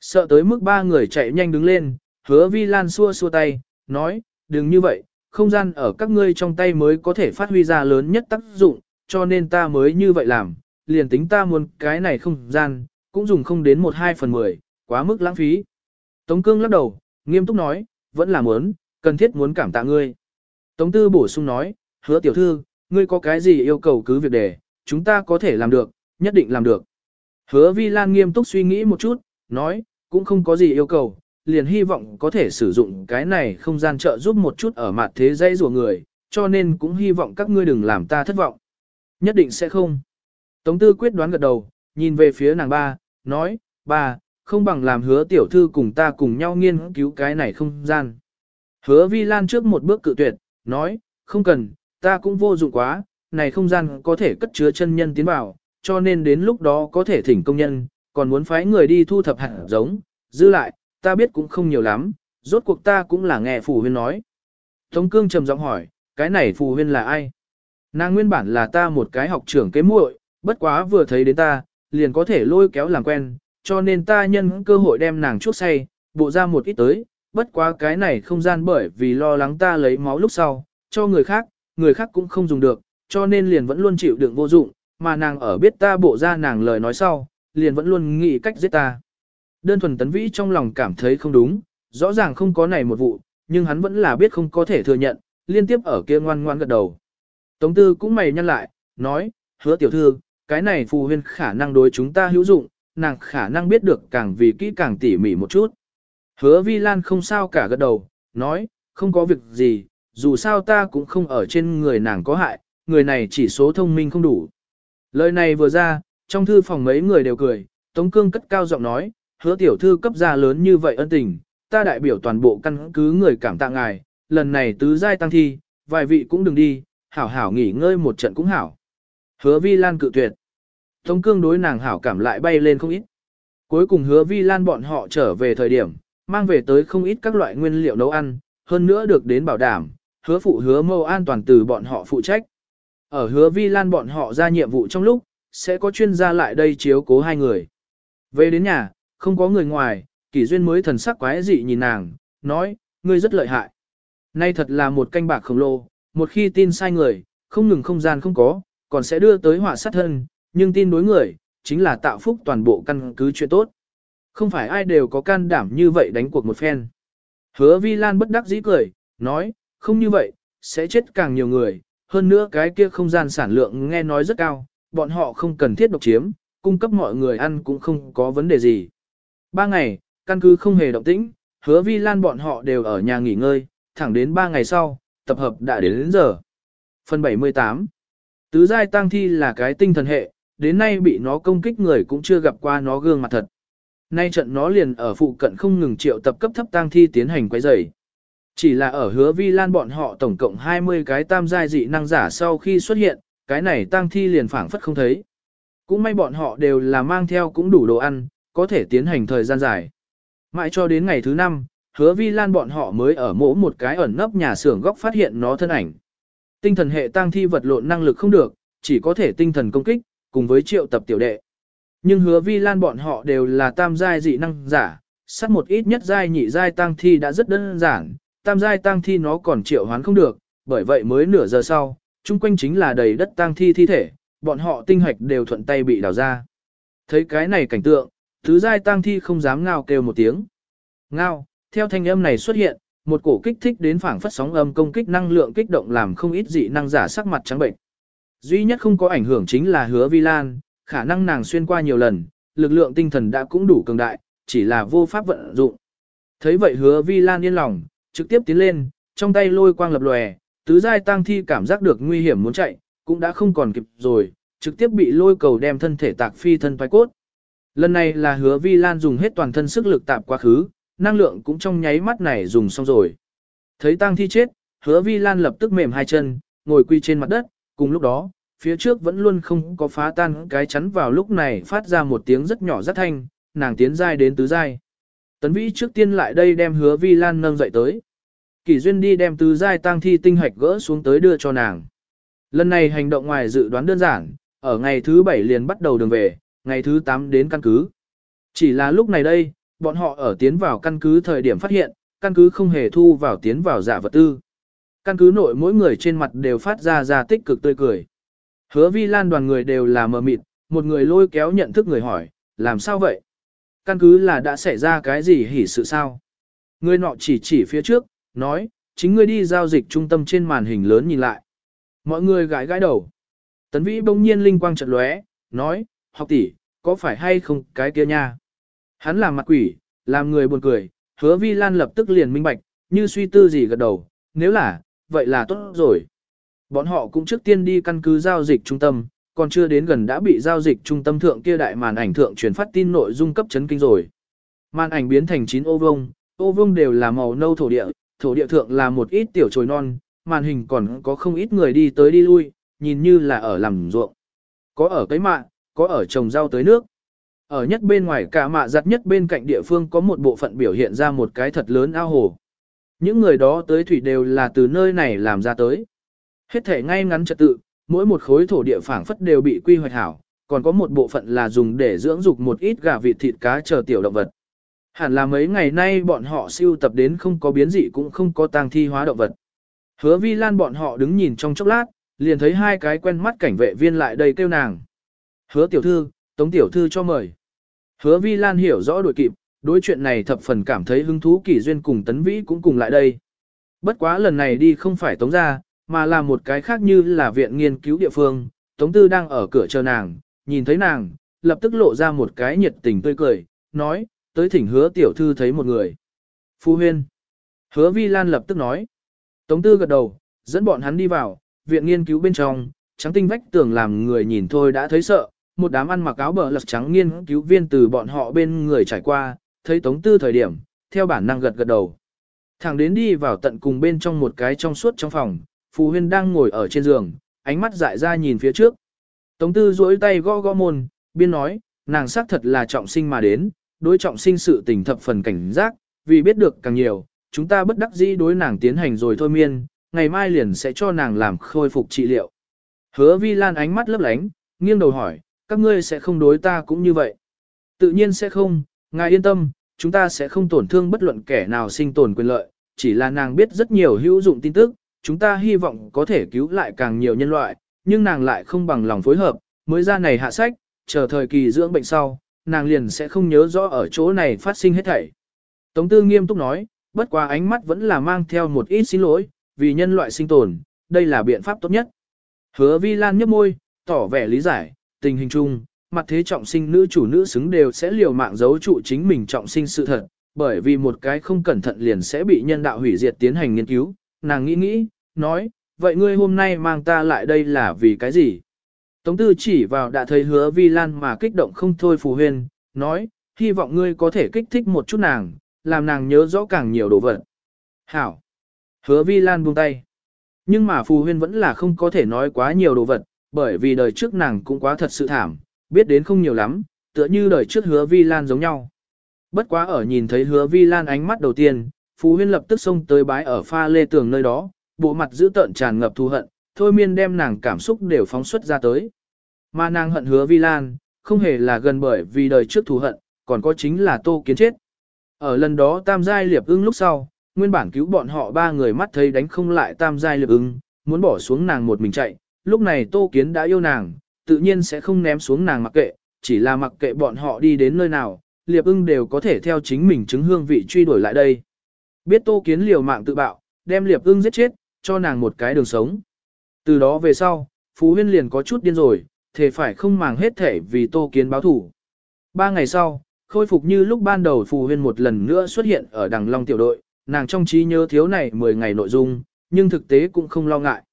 Sợ tới mức ba người chạy nhanh đứng lên, hứa vi lan xua xua tay, nói, đừng như vậy, không gian ở các ngươi trong tay mới có thể phát huy ra lớn nhất tác dụng, cho nên ta mới như vậy làm, liền tính ta muốn cái này không gian, cũng dùng không đến 1-2 phần 10, quá mức lãng phí. Tống cương lắc đầu, nghiêm túc nói, vẫn là muốn, cần thiết muốn cảm tạ ngươi. Tống tư bổ sung nói, hứa tiểu thư, ngươi có cái gì yêu cầu cứ việc để, chúng ta có thể làm được, nhất định làm được. Hứa vi lan nghiêm túc suy nghĩ một chút, nói, cũng không có gì yêu cầu, liền hy vọng có thể sử dụng cái này không gian trợ giúp một chút ở mặt thế dây rùa người, cho nên cũng hy vọng các ngươi đừng làm ta thất vọng. Nhất định sẽ không. Tống tư quyết đoán gật đầu, nhìn về phía nàng ba, nói, ba, không bằng làm hứa tiểu thư cùng ta cùng nhau nghiên cứu cái này không gian. Hứa vi lan trước một bước cự tuyệt, nói, không cần, ta cũng vô dụng quá, này không gian có thể cất chứa chân nhân tiến vào, cho nên đến lúc đó có thể thỉnh công nhân, còn muốn phái người đi thu thập hạt giống, giữ lại, ta biết cũng không nhiều lắm, rốt cuộc ta cũng là nghe phù huyên nói. Tống cương trầm giọng hỏi, cái này phù huyên là ai? Nàng nguyên bản là ta một cái học trưởng kế muội, bất quá vừa thấy đến ta, liền có thể lôi kéo làm quen, cho nên ta nhân cơ hội đem nàng chuốc say, bộ ra một ít tới, bất quá cái này không gian bởi vì lo lắng ta lấy máu lúc sau, cho người khác, người khác cũng không dùng được, cho nên liền vẫn luôn chịu đựng vô dụng, mà nàng ở biết ta bộ ra nàng lời nói sau, liền vẫn luôn nghĩ cách giết ta. Đơn thuần tấn vĩ trong lòng cảm thấy không đúng, rõ ràng không có này một vụ, nhưng hắn vẫn là biết không có thể thừa nhận, liên tiếp ở kia ngoan ngoan gật đầu. Tống tư cũng mày nhăn lại, nói, hứa tiểu thư, cái này phù huyên khả năng đối chúng ta hữu dụng, nàng khả năng biết được càng vì kỹ càng tỉ mỉ một chút. Hứa vi lan không sao cả gật đầu, nói, không có việc gì, dù sao ta cũng không ở trên người nàng có hại, người này chỉ số thông minh không đủ. Lời này vừa ra, trong thư phòng mấy người đều cười, Tống Cương cất cao giọng nói, hứa tiểu thư cấp gia lớn như vậy ân tình, ta đại biểu toàn bộ căn cứ người cảm tạ ngài, lần này tứ giai tăng thi, vài vị cũng đừng đi, hảo hảo nghỉ ngơi một trận cũng hảo. Hứa vi lan cự tuyệt. Tống cương đối nàng hảo cảm lại bay lên không ít. Cuối cùng hứa vi lan bọn họ trở về thời điểm, mang về tới không ít các loại nguyên liệu nấu ăn, hơn nữa được đến bảo đảm, hứa phụ hứa mâu an toàn từ bọn họ phụ trách. Ở hứa vi lan bọn họ ra nhiệm vụ trong lúc, sẽ có chuyên gia lại đây chiếu cố hai người. Về đến nhà, không có người ngoài, kỷ duyên mới thần sắc quái dị nhìn nàng, nói, ngươi rất lợi hại. Nay thật là một canh bạc khổng lồ, một khi tin sai người, không ngừng không gian không có, còn sẽ đưa tới họa sát thân, nhưng tin đối người, chính là tạo phúc toàn bộ căn cứ chuyện tốt. Không phải ai đều có can đảm như vậy đánh cuộc một phen. Hứa Vi Lan bất đắc dĩ cười, nói, không như vậy, sẽ chết càng nhiều người, hơn nữa cái kia không gian sản lượng nghe nói rất cao, bọn họ không cần thiết độc chiếm, cung cấp mọi người ăn cũng không có vấn đề gì. Ba ngày, căn cứ không hề động tĩnh, hứa Vi Lan bọn họ đều ở nhà nghỉ ngơi, thẳng đến ba ngày sau, tập hợp đã đến, đến giờ. Phần 78 Tứ giai tăng thi là cái tinh thần hệ, đến nay bị nó công kích người cũng chưa gặp qua nó gương mặt thật. Nay trận nó liền ở phụ cận không ngừng triệu tập cấp thấp tăng thi tiến hành quấy rầy. Chỉ là ở hứa vi lan bọn họ tổng cộng 20 cái tam giai dị năng giả sau khi xuất hiện, cái này tang thi liền phảng phất không thấy. Cũng may bọn họ đều là mang theo cũng đủ đồ ăn, có thể tiến hành thời gian dài. Mãi cho đến ngày thứ năm, hứa vi lan bọn họ mới ở mỗ một cái ẩn nấp nhà xưởng góc phát hiện nó thân ảnh. Tinh thần hệ tang thi vật lộn năng lực không được, chỉ có thể tinh thần công kích, cùng với triệu tập tiểu đệ. Nhưng hứa vi lan bọn họ đều là tam giai dị năng giả, sát một ít nhất giai nhị giai tang thi đã rất đơn giản, tam giai tang thi nó còn triệu hoán không được, bởi vậy mới nửa giờ sau, chung quanh chính là đầy đất tang thi thi thể, bọn họ tinh hoạch đều thuận tay bị đào ra. Thấy cái này cảnh tượng, thứ giai tang thi không dám ngao kêu một tiếng. Ngao, theo thanh âm này xuất hiện, một cổ kích thích đến phảng phất sóng âm công kích năng lượng kích động làm không ít dị năng giả sắc mặt trắng bệnh. Duy nhất không có ảnh hưởng chính là hứa vi lan, khả năng nàng xuyên qua nhiều lần, lực lượng tinh thần đã cũng đủ cường đại, chỉ là vô pháp vận dụng. Thấy vậy hứa vi lan yên lòng, trực tiếp tiến lên, trong tay lôi quang lập lòe, tứ giai Tang thi cảm giác được nguy hiểm muốn chạy, cũng đã không còn kịp rồi, trực tiếp bị lôi cầu đem thân thể tạc phi thân thoái cốt. Lần này là hứa vi lan dùng hết toàn thân sức lực tạp quá khứ, năng lượng cũng trong nháy mắt này dùng xong rồi. Thấy Tang thi chết, hứa vi lan lập tức mềm hai chân, ngồi quy trên mặt đất, cùng lúc đó, phía trước vẫn luôn không có phá tan cái chắn vào lúc này phát ra một tiếng rất nhỏ rất thanh, nàng tiến giai đến tứ giai. Tấn vĩ trước tiên lại đây đem hứa vi lan nâng dậy tới. Kỳ duyên đi đem tứ giai tăng thi tinh hạch gỡ xuống tới đưa cho nàng. Lần này hành động ngoài dự đoán đơn giản, ở ngày thứ 7 liền bắt đầu đường về, ngày thứ 8 đến căn cứ. Chỉ là lúc này đây, bọn họ ở tiến vào căn cứ thời điểm phát hiện, căn cứ không hề thu vào tiến vào giả vật tư. Căn cứ nội mỗi người trên mặt đều phát ra ra tích cực tươi cười. Hứa vi lan đoàn người đều là mờ mịt, một người lôi kéo nhận thức người hỏi, làm sao vậy? Căn cứ là đã xảy ra cái gì hỉ sự sao? Người nọ chỉ chỉ phía trước, nói, chính ngươi đi giao dịch trung tâm trên màn hình lớn nhìn lại. Mọi người gãi gãi đầu. Tấn Vĩ bỗng nhiên linh quang chợt lóe, nói, học tỷ, có phải hay không cái kia nha? Hắn làm mặt quỷ, làm người buồn cười, hứa vi lan lập tức liền minh bạch, như suy tư gì gật đầu, nếu là, vậy là tốt rồi. Bọn họ cũng trước tiên đi căn cứ giao dịch trung tâm, còn chưa đến gần đã bị giao dịch trung tâm thượng kia đại màn ảnh thượng truyền phát tin nội dung cấp chấn kinh rồi. Màn ảnh biến thành 9 ô vông, ô vông đều là màu nâu thổ địa, thổ địa thượng là một ít tiểu trồi non, màn hình còn có không ít người đi tới đi lui, nhìn như là ở làm ruộng. Có ở cấy mạ, có ở trồng rau tới nước. Ở nhất bên ngoài cả mạ giặt nhất bên cạnh địa phương có một bộ phận biểu hiện ra một cái thật lớn ao hồ. Những người đó tới thủy đều là từ nơi này làm ra tới. Hết thể ngay ngắn trật tự, mỗi một khối thổ địa phảng phất đều bị quy hoạch hảo, còn có một bộ phận là dùng để dưỡng dục một ít gà vịt thịt cá chờ tiểu động vật. Hẳn là mấy ngày nay bọn họ siêu tập đến không có biến dị cũng không có tang thi hóa động vật. Hứa vi lan bọn họ đứng nhìn trong chốc lát, liền thấy hai cái quen mắt cảnh vệ viên lại đây kêu nàng. Hứa tiểu thư, tống tiểu thư cho mời. Hứa vi lan hiểu rõ đội kịp, đối chuyện này thập phần cảm thấy hứng thú kỳ duyên cùng tấn vĩ cũng cùng lại đây. Bất quá lần này đi không phải tống ra, mà là một cái khác như là viện nghiên cứu địa phương, tống tư đang ở cửa chờ nàng, nhìn thấy nàng, lập tức lộ ra một cái nhiệt tình tươi cười, nói, tới thỉnh hứa tiểu thư thấy một người. Phu huyên. Hứa vi lan lập tức nói. Tống tư gật đầu, dẫn bọn hắn đi vào, viện nghiên cứu bên trong, trắng tinh vách tường làm người nhìn thôi đã thấy sợ, một đám ăn mặc áo bờ lật trắng nghiên cứu viên từ bọn họ bên người trải qua, thấy tống tư thời điểm, theo bản năng gật gật đầu. Thẳng đến đi vào tận cùng bên trong một cái trong suốt trong phòng, Phù Huyên đang ngồi ở trên giường, ánh mắt dại ra nhìn phía trước. Tống tư duỗi tay gõ gõ môn, biên nói, nàng xác thật là trọng sinh mà đến, đối trọng sinh sự tình thập phần cảnh giác, vì biết được càng nhiều, chúng ta bất đắc dĩ đối nàng tiến hành rồi thôi miên, ngày mai liền sẽ cho nàng làm khôi phục trị liệu. Hứa vi lan ánh mắt lấp lánh, nghiêng đầu hỏi, các ngươi sẽ không đối ta cũng như vậy. Tự nhiên sẽ không, ngài yên tâm, chúng ta sẽ không tổn thương bất luận kẻ nào sinh tồn quyền lợi, chỉ là nàng biết rất nhiều hữu dụng tin tức, chúng ta hy vọng có thể cứu lại càng nhiều nhân loại, nhưng nàng lại không bằng lòng phối hợp, mới ra này hạ sách, chờ thời kỳ dưỡng bệnh sau, nàng liền sẽ không nhớ rõ ở chỗ này phát sinh hết thảy. Tống tư nghiêm túc nói, bất quá ánh mắt vẫn là mang theo một ít xin lỗi, vì nhân loại sinh tồn, đây là biện pháp tốt nhất. Hứa vi lan nhấp môi, tỏ vẻ lý giải, tình hình chung, mặt thế trọng sinh nữ chủ nữ xứng đều sẽ liều mạng giấu trụ chính mình trọng sinh sự thật, bởi vì một cái không cẩn thận liền sẽ bị nhân đạo hủy diệt tiến hành nghiên cứu. Nàng nghĩ nghĩ, nói, vậy ngươi hôm nay mang ta lại đây là vì cái gì? Tống tư chỉ vào đã thấy hứa vi lan mà kích động không thôi phù huyên, nói, hy vọng ngươi có thể kích thích một chút nàng, làm nàng nhớ rõ càng nhiều đồ vật. Hảo! Hứa vi lan buông tay. Nhưng mà phù huyên vẫn là không có thể nói quá nhiều đồ vật, bởi vì đời trước nàng cũng quá thật sự thảm, biết đến không nhiều lắm, tựa như đời trước hứa vi lan giống nhau. Bất quá ở nhìn thấy hứa vi lan ánh mắt đầu tiên, phù huyên lập tức xông tới bái ở pha lê tường nơi đó, bộ mặt giữ tợn tràn ngập thù hận, thôi miên đem nàng cảm xúc đều phóng xuất ra tới. Mà nàng hận hứa vi lan, không hề là gần bởi vì đời trước thù hận, còn có chính là tô kiến chết. Ở lần đó tam giai liệp ưng lúc sau, nguyên bản cứu bọn họ ba người mắt thấy đánh không lại tam giai liệp ưng, muốn bỏ xuống nàng một mình chạy, lúc này tô kiến đã yêu nàng, tự nhiên sẽ không ném xuống nàng mặc kệ, chỉ là mặc kệ bọn họ đi đến nơi nào, liệp ưng đều có thể theo chính mình chứng hương vị truy đuổi lại đây. Biết tô kiến liều mạng tự bạo, đem liệp ưng giết chết, cho nàng một cái đường sống. Từ đó về sau, Phú Huyên liền có chút điên rồi, thề phải không màng hết thể vì Tô Kiến báo thủ. Ba ngày sau, khôi phục như lúc ban đầu phú Huyên một lần nữa xuất hiện ở đằng Long tiểu đội, nàng trong trí nhớ thiếu này 10 ngày nội dung, nhưng thực tế cũng không lo ngại.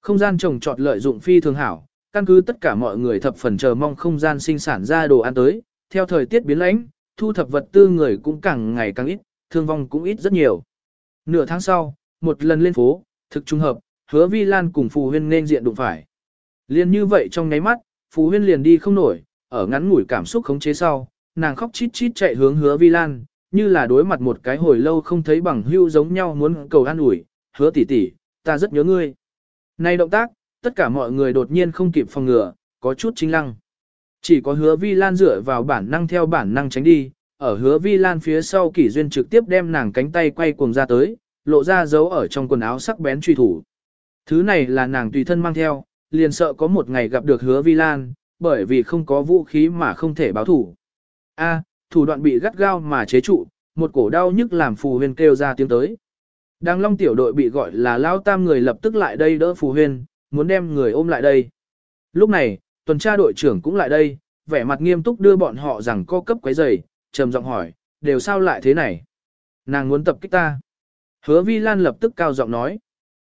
Không gian trồng trọt lợi dụng phi thường hảo, căn cứ tất cả mọi người thập phần chờ mong không gian sinh sản ra đồ ăn tới, theo thời tiết biến lãnh, thu thập vật tư người cũng càng ngày càng ít, thương vong cũng ít rất nhiều. Nửa tháng sau, một lần lên phố, thực trung hợp, hứa vi lan cùng Phù Huyên nên diện đụng phải. Liên như vậy trong nháy mắt, Phù Huyên liền đi không nổi, ở ngắn ngủi cảm xúc khống chế sau, nàng khóc chít chít chạy hướng hứa vi lan, như là đối mặt một cái hồi lâu không thấy bằng hưu giống nhau muốn cầu an ủi, hứa tỷ tỷ, ta rất nhớ ngươi. Này động tác, tất cả mọi người đột nhiên không kịp phòng ngừa, có chút chính lăng. Chỉ có hứa vi lan dựa vào bản năng theo bản năng tránh đi, ở hứa vi lan phía sau kỷ duyên trực tiếp đem nàng cánh tay quay cuồng ra tới, lộ ra dấu ở trong quần áo sắc bén truy thủ. Thứ này là nàng tùy thân mang theo, liền sợ có một ngày gặp được hứa vi lan, bởi vì không có vũ khí mà không thể báo thủ. A, thủ đoạn bị gắt gao mà chế trụ, một cổ đau nhức làm phù huyền kêu ra tiếng tới. Đang long tiểu đội bị gọi là lao tam người lập tức lại đây đỡ phù huyền, muốn đem người ôm lại đây. Lúc này, tuần tra đội trưởng cũng lại đây, vẻ mặt nghiêm túc đưa bọn họ rằng co cấp quấy giày, trầm giọng hỏi, đều sao lại thế này? Nàng muốn tập kích ta. Hứa Vi Lan lập tức cao giọng nói,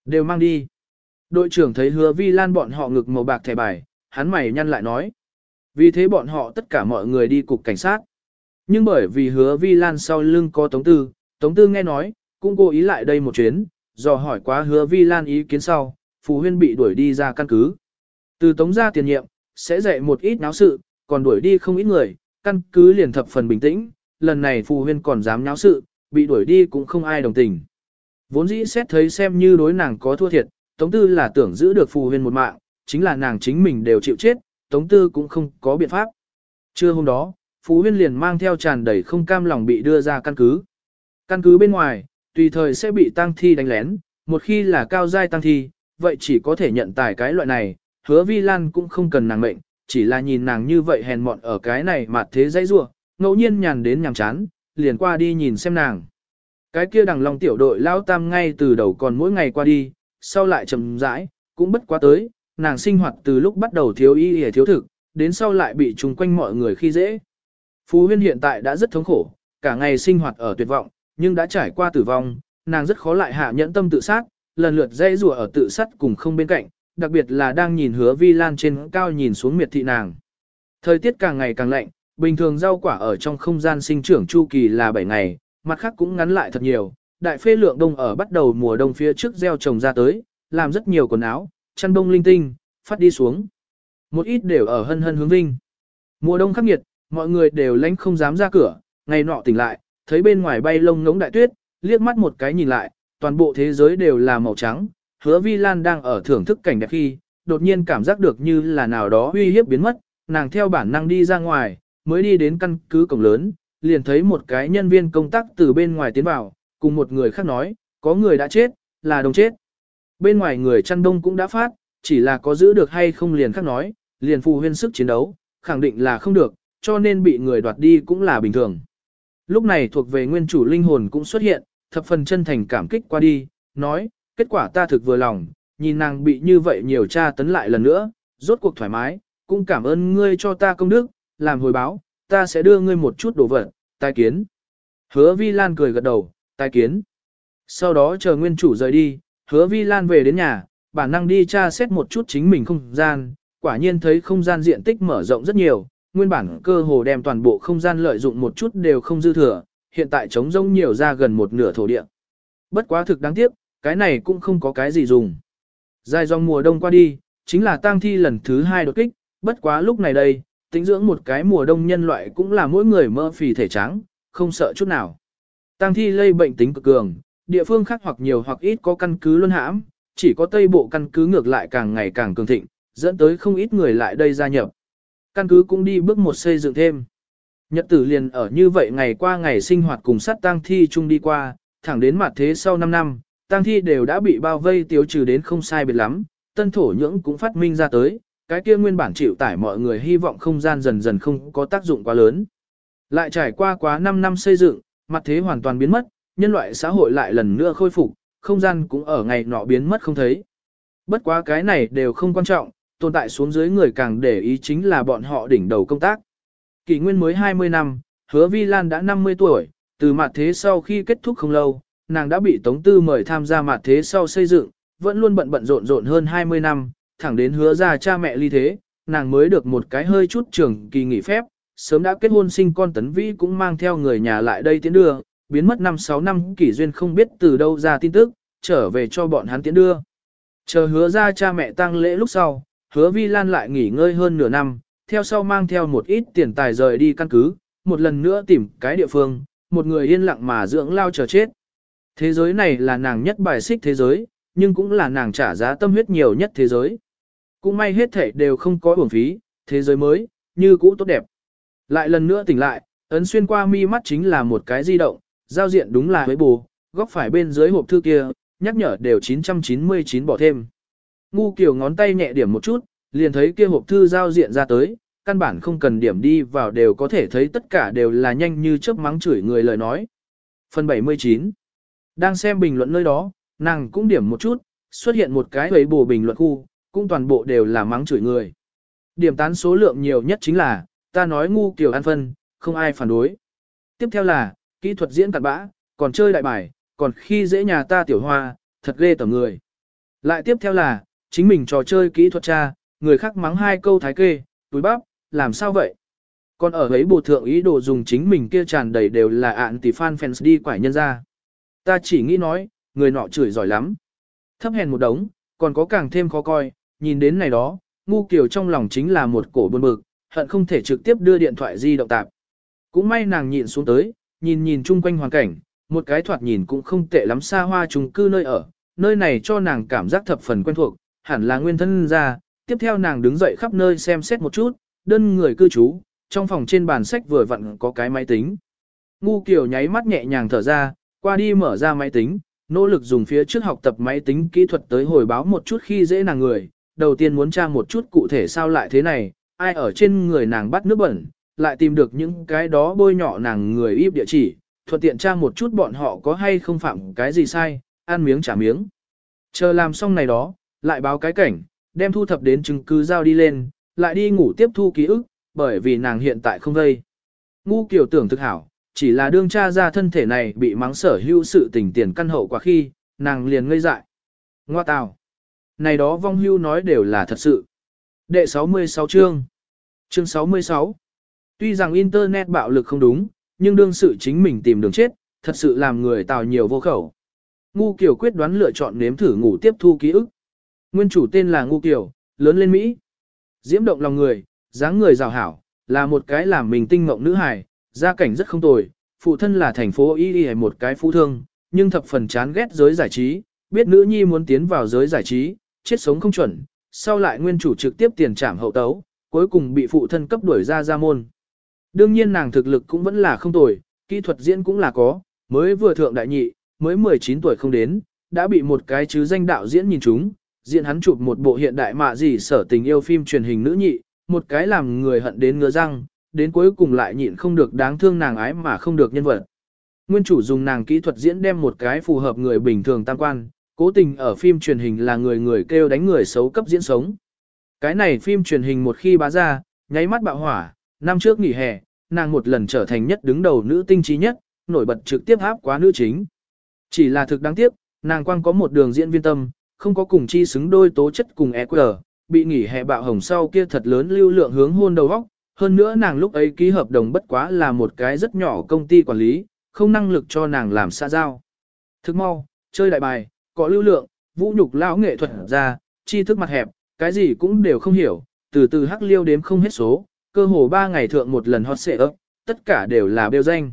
đều mang đi. Đội trưởng thấy hứa Vi Lan bọn họ ngực màu bạc thẻ bài, hắn mày nhăn lại nói. Vì thế bọn họ tất cả mọi người đi cục cảnh sát. Nhưng bởi vì hứa Vi Lan sau lưng có Tống Tư, Tống Tư nghe nói, cũng cố ý lại đây một chuyến, dò hỏi quá hứa Vi Lan ý kiến sau, Phù Huyên bị đuổi đi ra căn cứ. Từ Tống ra tiền nhiệm, sẽ dạy một ít náo sự, còn đuổi đi không ít người, căn cứ liền thập phần bình tĩnh, lần này Phù Huyên còn dám náo sự, bị đuổi đi cũng không ai đồng tình. Vốn dĩ xét thấy xem như đối nàng có thua thiệt, Tống Tư là tưởng giữ được Phù Huyên một mạng, chính là nàng chính mình đều chịu chết, Tống Tư cũng không có biện pháp. Trưa hôm đó, phù Huyên liền mang theo tràn đầy không cam lòng bị đưa ra căn cứ. Căn cứ bên ngoài, tùy thời sẽ bị tăng thi đánh lén, một khi là cao giai tăng thi, vậy chỉ có thể nhận tài cái loại này, hứa vi lan cũng không cần nàng mệnh, chỉ là nhìn nàng như vậy hèn mọn ở cái này mà thế dãy rua, ngẫu nhiên nhàn đến nhàm chán, liền qua đi nhìn xem nàng. Cái kia đằng lòng tiểu đội lao tam ngay từ đầu còn mỗi ngày qua đi, sau lại chậm rãi, cũng bất quá tới, nàng sinh hoạt từ lúc bắt đầu thiếu y hề thiếu thực, đến sau lại bị chung quanh mọi người khi dễ. Phú Huyên hiện tại đã rất thống khổ, cả ngày sinh hoạt ở tuyệt vọng, nhưng đã trải qua tử vong, nàng rất khó lại hạ nhẫn tâm tự sát, lần lượt dây rùa ở tự sát cùng không bên cạnh, đặc biệt là đang nhìn hứa vi lan trên cao nhìn xuống miệt thị nàng. Thời tiết càng ngày càng lạnh, bình thường rau quả ở trong không gian sinh trưởng chu kỳ là 7 ngày, mặt khác cũng ngắn lại thật nhiều, đại phê lượng đông ở bắt đầu mùa đông phía trước gieo trồng ra tới, làm rất nhiều quần áo, chăn đông linh tinh, phát đi xuống. Một ít đều ở hân hân hướng vinh. Mùa đông khắc nghiệt, mọi người đều lánh không dám ra cửa, ngày nọ tỉnh lại, thấy bên ngoài bay lông ngống đại tuyết, liếc mắt một cái nhìn lại, toàn bộ thế giới đều là màu trắng, hứa vi lan đang ở thưởng thức cảnh đẹp khi, đột nhiên cảm giác được như là nào đó uy hiếp biến mất, nàng theo bản năng đi ra ngoài, mới đi đến căn cứ cổng lớn, liền thấy một cái nhân viên công tác từ bên ngoài tiến vào, cùng một người khác nói, có người đã chết, là đồng chết. Bên ngoài người chăn đông cũng đã phát, chỉ là có giữ được hay không liền khác nói, liền phù huyên sức chiến đấu, khẳng định là không được, cho nên bị người đoạt đi cũng là bình thường. Lúc này thuộc về nguyên chủ linh hồn cũng xuất hiện, thập phần chân thành cảm kích qua đi, nói, kết quả ta thực vừa lòng, nhìn nàng bị như vậy nhiều tra tấn lại lần nữa, rốt cuộc thoải mái, cũng cảm ơn ngươi cho ta công đức, làm hồi báo, ta sẽ đưa ngươi một chút đồ vật, tai kiến. Hứa Vi Lan cười gật đầu, tai kiến. Sau đó chờ nguyên chủ rời đi, hứa Vi Lan về đến nhà, bản năng đi tra xét một chút chính mình không gian, quả nhiên thấy không gian diện tích mở rộng rất nhiều, nguyên bản cơ hồ đem toàn bộ không gian lợi dụng một chút đều không dư thừa, hiện tại trống rông nhiều ra gần một nửa thổ địa. Bất quá thực đáng tiếc, cái này cũng không có cái gì dùng. Dài dòng mùa đông qua đi, chính là tang thi lần thứ hai đột kích, bất quá lúc này đây, tính dưỡng một cái mùa đông nhân loại cũng là mỗi người mơ phì thể trắng, không sợ chút nào. Tang thi lây bệnh tính cực cường, địa phương khác hoặc nhiều hoặc ít có căn cứ luân hãm, chỉ có tây bộ căn cứ ngược lại càng ngày càng cường thịnh, dẫn tới không ít người lại đây gia nhập. Căn cứ cũng đi bước một xây dựng thêm. Nhật tử liền ở như vậy ngày qua ngày sinh hoạt cùng sát tang thi chung đi qua, thẳng đến mặt thế sau 5 năm, tang thi đều đã bị bao vây tiêu trừ đến không sai biệt lắm, tân thổ nhưỡng cũng phát minh ra tới, cái kia nguyên bản chịu tải mọi người hy vọng không gian dần dần không có tác dụng quá lớn. Lại trải qua quá 5 năm xây dựng, mặt thế hoàn toàn biến mất, nhân loại xã hội lại lần nữa khôi phục, không gian cũng ở ngày nọ biến mất không thấy. Bất quá cái này đều không quan trọng, tồn tại xuống dưới người càng để ý chính là bọn họ đỉnh đầu công tác. Kỷ nguyên mới 20 năm, hứa Vi Lan đã 50 tuổi, từ mặt thế sau khi kết thúc không lâu, nàng đã bị Tống Tư mời tham gia mặt thế sau xây dựng, vẫn luôn bận bận rộn rộn hơn 20 năm, thẳng đến hứa ra cha mẹ ly thế, nàng mới được một cái hơi chút trưởng kỳ nghỉ phép, sớm đã kết hôn sinh con Tấn Vĩ cũng mang theo người nhà lại đây tiến đưa, biến mất 5-6 năm kỷ duyên không biết từ đâu ra tin tức, trở về cho bọn hắn tiến đưa. Chờ hứa ra cha mẹ tăng lễ lúc sau, hứa vi lan lại nghỉ ngơi hơn nửa năm, theo sau mang theo một ít tiền tài rời đi căn cứ, một lần nữa tìm cái địa phương, một người yên lặng mà dưỡng lao chờ chết. Thế giới này là nàng nhất bài xích thế giới, nhưng cũng là nàng trả giá tâm huyết nhiều nhất thế giới. Cũng may hết thể đều không có uổng phí, thế giới mới, như cũ tốt đẹp. Lại lần nữa tỉnh lại, ấn xuyên qua mi mắt chính là một cái di động, giao diện đúng là với bù, góc phải bên dưới hộp thư kia, nhắc nhở đều 999 bỏ thêm. Ngu kiểu ngón tay nhẹ điểm một chút, liền thấy kia hộp thư giao diện ra tới, căn bản không cần điểm đi vào đều có thể thấy tất cả đều là nhanh như chớp mắng chửi người lời nói. Phần 79 Đang xem bình luận nơi đó, nàng cũng điểm một chút, xuất hiện một cái ấy bù bình luận khu, cũng toàn bộ đều là mắng chửi người. Điểm tán số lượng nhiều nhất chính là, ta nói ngu kiểu ăn phân, không ai phản đối. Tiếp theo là, kỹ thuật diễn cặn bã, còn chơi đại bài, còn khi dễ nhà ta tiểu hoa, thật ghê tởm người. Lại tiếp theo là, chính mình trò chơi kỹ thuật cha, người khác mắng hai câu thái kê, túi bắp, làm sao vậy? Còn ở ấy bộ thượng ý đồ dùng chính mình kia tràn đầy đều là ạn tỷ fan fans đi quải nhân ra. Ta chỉ nghĩ nói, người nọ chửi giỏi lắm. Thấp hèn một đống, còn có càng thêm khó coi, nhìn đến này đó, ngu kiểu trong lòng chính là một cổ buồn bực, hận không thể trực tiếp đưa điện thoại di động tạp. Cũng may nàng nhịn xuống tới, nhìn nhìn chung quanh hoàn cảnh, một cái thoạt nhìn cũng không tệ lắm xa hoa trùng cư nơi ở, nơi này cho nàng cảm giác thập phần quen thuộc, hẳn là nguyên thân ra, tiếp theo nàng đứng dậy khắp nơi xem xét một chút, đơn người cư trú, trong phòng trên bàn sách vừa vặn có cái máy tính. Ngu kiểu nháy mắt nhẹ nhàng thở ra, qua đi mở ra máy tính, nỗ lực dùng phía trước học tập máy tính kỹ thuật tới hồi báo một chút khi dễ nàng người, đầu tiên muốn tra một chút cụ thể sao lại thế này, ai ở trên người nàng bắt nước bẩn, lại tìm được những cái đó bôi nhỏ nàng người íp địa chỉ, thuận tiện tra một chút bọn họ có hay không phạm cái gì sai, ăn miếng trả miếng. Chờ làm xong này đó, lại báo cái cảnh, đem thu thập đến chứng cứ giao đi lên, lại đi ngủ tiếp thu ký ức, bởi vì nàng hiện tại không vây. Ngu kiểu tưởng thực hảo, chỉ là đương tra ra thân thể này bị mắng sở hữu sự tình tiền căn hậu quả khi, nàng liền ngây dại. Ngoa tào. Này đó vong hưu nói đều là thật sự. Đệ 66 chương. Chương 66. Tuy rằng Internet bạo lực không đúng, nhưng đương sự chính mình tìm đường chết, thật sự làm người tào nhiều vô khẩu. Ngu Kiều quyết đoán lựa chọn nếm thử ngủ tiếp thu ký ức. Nguyên chủ tên là Ngu Kiều, lớn lên Mỹ. Diễm động lòng người, dáng người rào hảo, là một cái làm mình tinh mộng nữ hài, gia cảnh rất không tồi, phụ thân là thành phố Y Y một cái phú thương, nhưng thập phần chán ghét giới giải trí, biết nữ nhi muốn tiến vào giới giải trí, chết sống không chuẩn, sau lại nguyên chủ trực tiếp tiền trảm hậu tấu, cuối cùng bị phụ thân cấp đuổi ra ra môn. Đương nhiên nàng thực lực cũng vẫn là không tồi, kỹ thuật diễn cũng là có, mới vừa thượng đại nhị, mới 19 tuổi không đến, đã bị một cái chứ danh đạo diễn nhìn chúng, diễn hắn chụp một bộ hiện đại mạ gì sở tình yêu phim truyền hình nữ nhị, một cái làm người hận đến ngứa răng, đến cuối cùng lại nhịn không được đáng thương nàng ái mà không được nhân vật. Nguyên chủ dùng nàng kỹ thuật diễn đem một cái phù hợp người bình thường tam quan, cố tình ở phim truyền hình là người người kêu đánh người xấu cấp diễn sống. Cái này phim truyền hình một khi bá ra, nháy mắt bạo hỏa, năm trước nghỉ hè, nàng một lần trở thành nhất đứng đầu nữ tinh trí nhất, nổi bật trực tiếp áp quá nữ chính. Chỉ là thực đáng tiếc, nàng quang có một đường diễn viên tâm, không có cùng chi xứng đôi tố chất cùng EQ, bị nghỉ hè bạo hồng sau kia thật lớn lưu lượng hướng hôn đầu góc. Hơn nữa nàng lúc ấy ký hợp đồng bất quá là một cái rất nhỏ công ty quản lý, không năng lực cho nàng làm xa giao. Thức mau, chơi đại bài, có lưu lượng, vũ nhục lão nghệ thuật ra, tri thức mặt hẹp, cái gì cũng đều không hiểu, từ từ hắc liêu đếm không hết số, cơ hồ ba ngày thượng một lần hot xệ ấp, tất cả đều là bêu danh.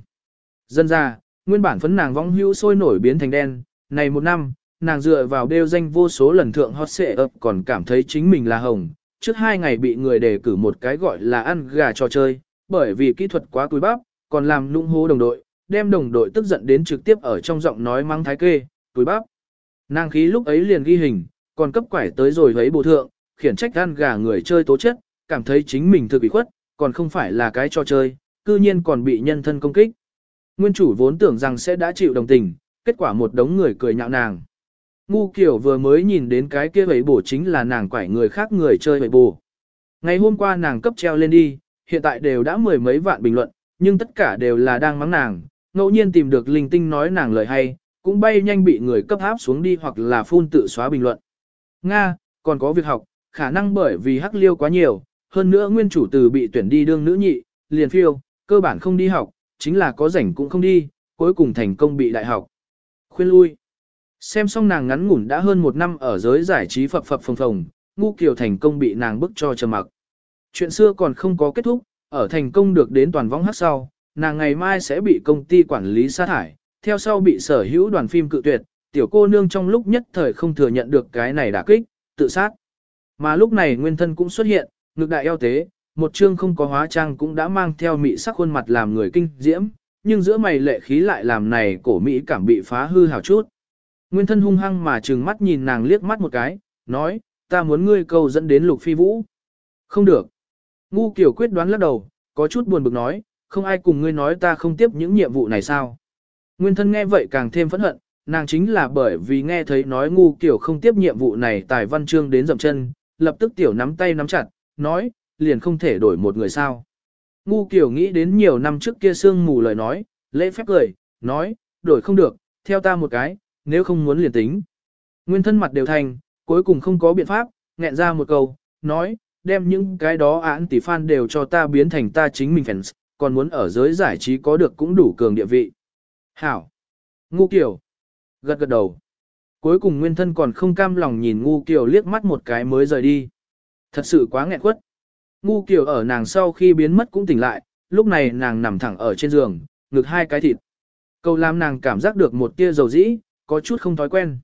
Dân ra, nguyên bản phấn nàng vong hữu sôi nổi biến thành đen, này một năm, nàng dựa vào bêu danh vô số lần thượng hot xệ ấp còn cảm thấy chính mình là hồng, trước hai ngày bị người đề cử một cái gọi là ăn gà trò chơi, bởi vì kỹ thuật quá cúi bắp, còn làm lung hô đồng đội, đem đồng đội tức giận đến trực tiếp ở trong giọng nói mắng thái kê, túi bắp. Nàng khí lúc ấy liền ghi hình, còn cấp quải tới rồi thấy bộ thượng, khiển trách gan gà người chơi tố chất, cảm thấy chính mình thực bị khuất, còn không phải là cái trò chơi, cư nhiên còn bị nhân thân công kích. Nguyên chủ vốn tưởng rằng sẽ đã chịu đồng tình, kết quả một đống người cười nhạo nàng. Ngu kiểu vừa mới nhìn đến cái kia bầy bổ chính là nàng quải người khác người chơi bầy bổ. Ngày hôm qua nàng cấp treo lên đi, hiện tại đều đã mười mấy vạn bình luận, nhưng tất cả đều là đang mắng nàng, ngẫu nhiên tìm được linh tinh nói nàng lời hay, cũng bay nhanh bị người cấp áp xuống đi hoặc là phun tự xóa bình luận. Nga, còn có việc học, khả năng bởi vì hắc liêu quá nhiều, hơn nữa nguyên chủ từ bị tuyển đi đương nữ nhị, liền phiêu, cơ bản không đi học, chính là có rảnh cũng không đi, cuối cùng thành công bị đại học. Khuyên lui. Xem xong nàng ngắn ngủn đã hơn một năm ở giới giải trí phập phập phồng phồng, ngu kiều thành công bị nàng bức cho trầm mặc. Chuyện xưa còn không có kết thúc, ở thành công được đến toàn vong hát sau, nàng ngày mai sẽ bị công ty quản lý sa thải, theo sau bị sở hữu đoàn phim cự tuyệt, tiểu cô nương trong lúc nhất thời không thừa nhận được cái này đả kích, tự sát. Mà lúc này nguyên thân cũng xuất hiện, ngực đại eo tế, một chương không có hóa trang cũng đã mang theo mị sắc khuôn mặt làm người kinh diễm, nhưng giữa mày lệ khí lại làm này cổ mỹ cảm bị phá hư hào chút. Nguyên thân hung hăng mà trừng mắt nhìn nàng liếc mắt một cái, nói, ta muốn ngươi cầu dẫn đến lục phi vũ. Không được. Ngu kiểu quyết đoán lắc đầu, có chút buồn bực nói, không ai cùng ngươi nói ta không tiếp những nhiệm vụ này sao. Nguyên thân nghe vậy càng thêm phẫn hận, nàng chính là bởi vì nghe thấy nói ngu kiểu không tiếp nhiệm vụ này tài văn chương đến dậm chân, lập tức tiểu nắm tay nắm chặt, nói, liền không thể đổi một người sao. Ngu kiểu nghĩ đến nhiều năm trước kia sương mù lời nói, lễ phép cười, nói, đổi không được, theo ta một cái, nếu không muốn liền tính. Nguyên thân mặt đều thành, cuối cùng không có biện pháp, nghẹn ra một câu, nói, đem những cái đó án tỷ fan đều cho ta biến thành ta chính mình fans, còn muốn ở giới giải trí có được cũng đủ cường địa vị. Hảo! Ngu kiểu! Gật gật đầu. Cuối cùng nguyên thân còn không cam lòng nhìn ngu kiểu liếc mắt một cái mới rời đi. Thật sự quá nghẹn quất. Ngu kiểu ở nàng sau khi biến mất cũng tỉnh lại, lúc này nàng nằm thẳng ở trên giường, ngực hai cái thịt. Câu làm nàng cảm giác được một tia dầu dĩ, có chút không thói quen.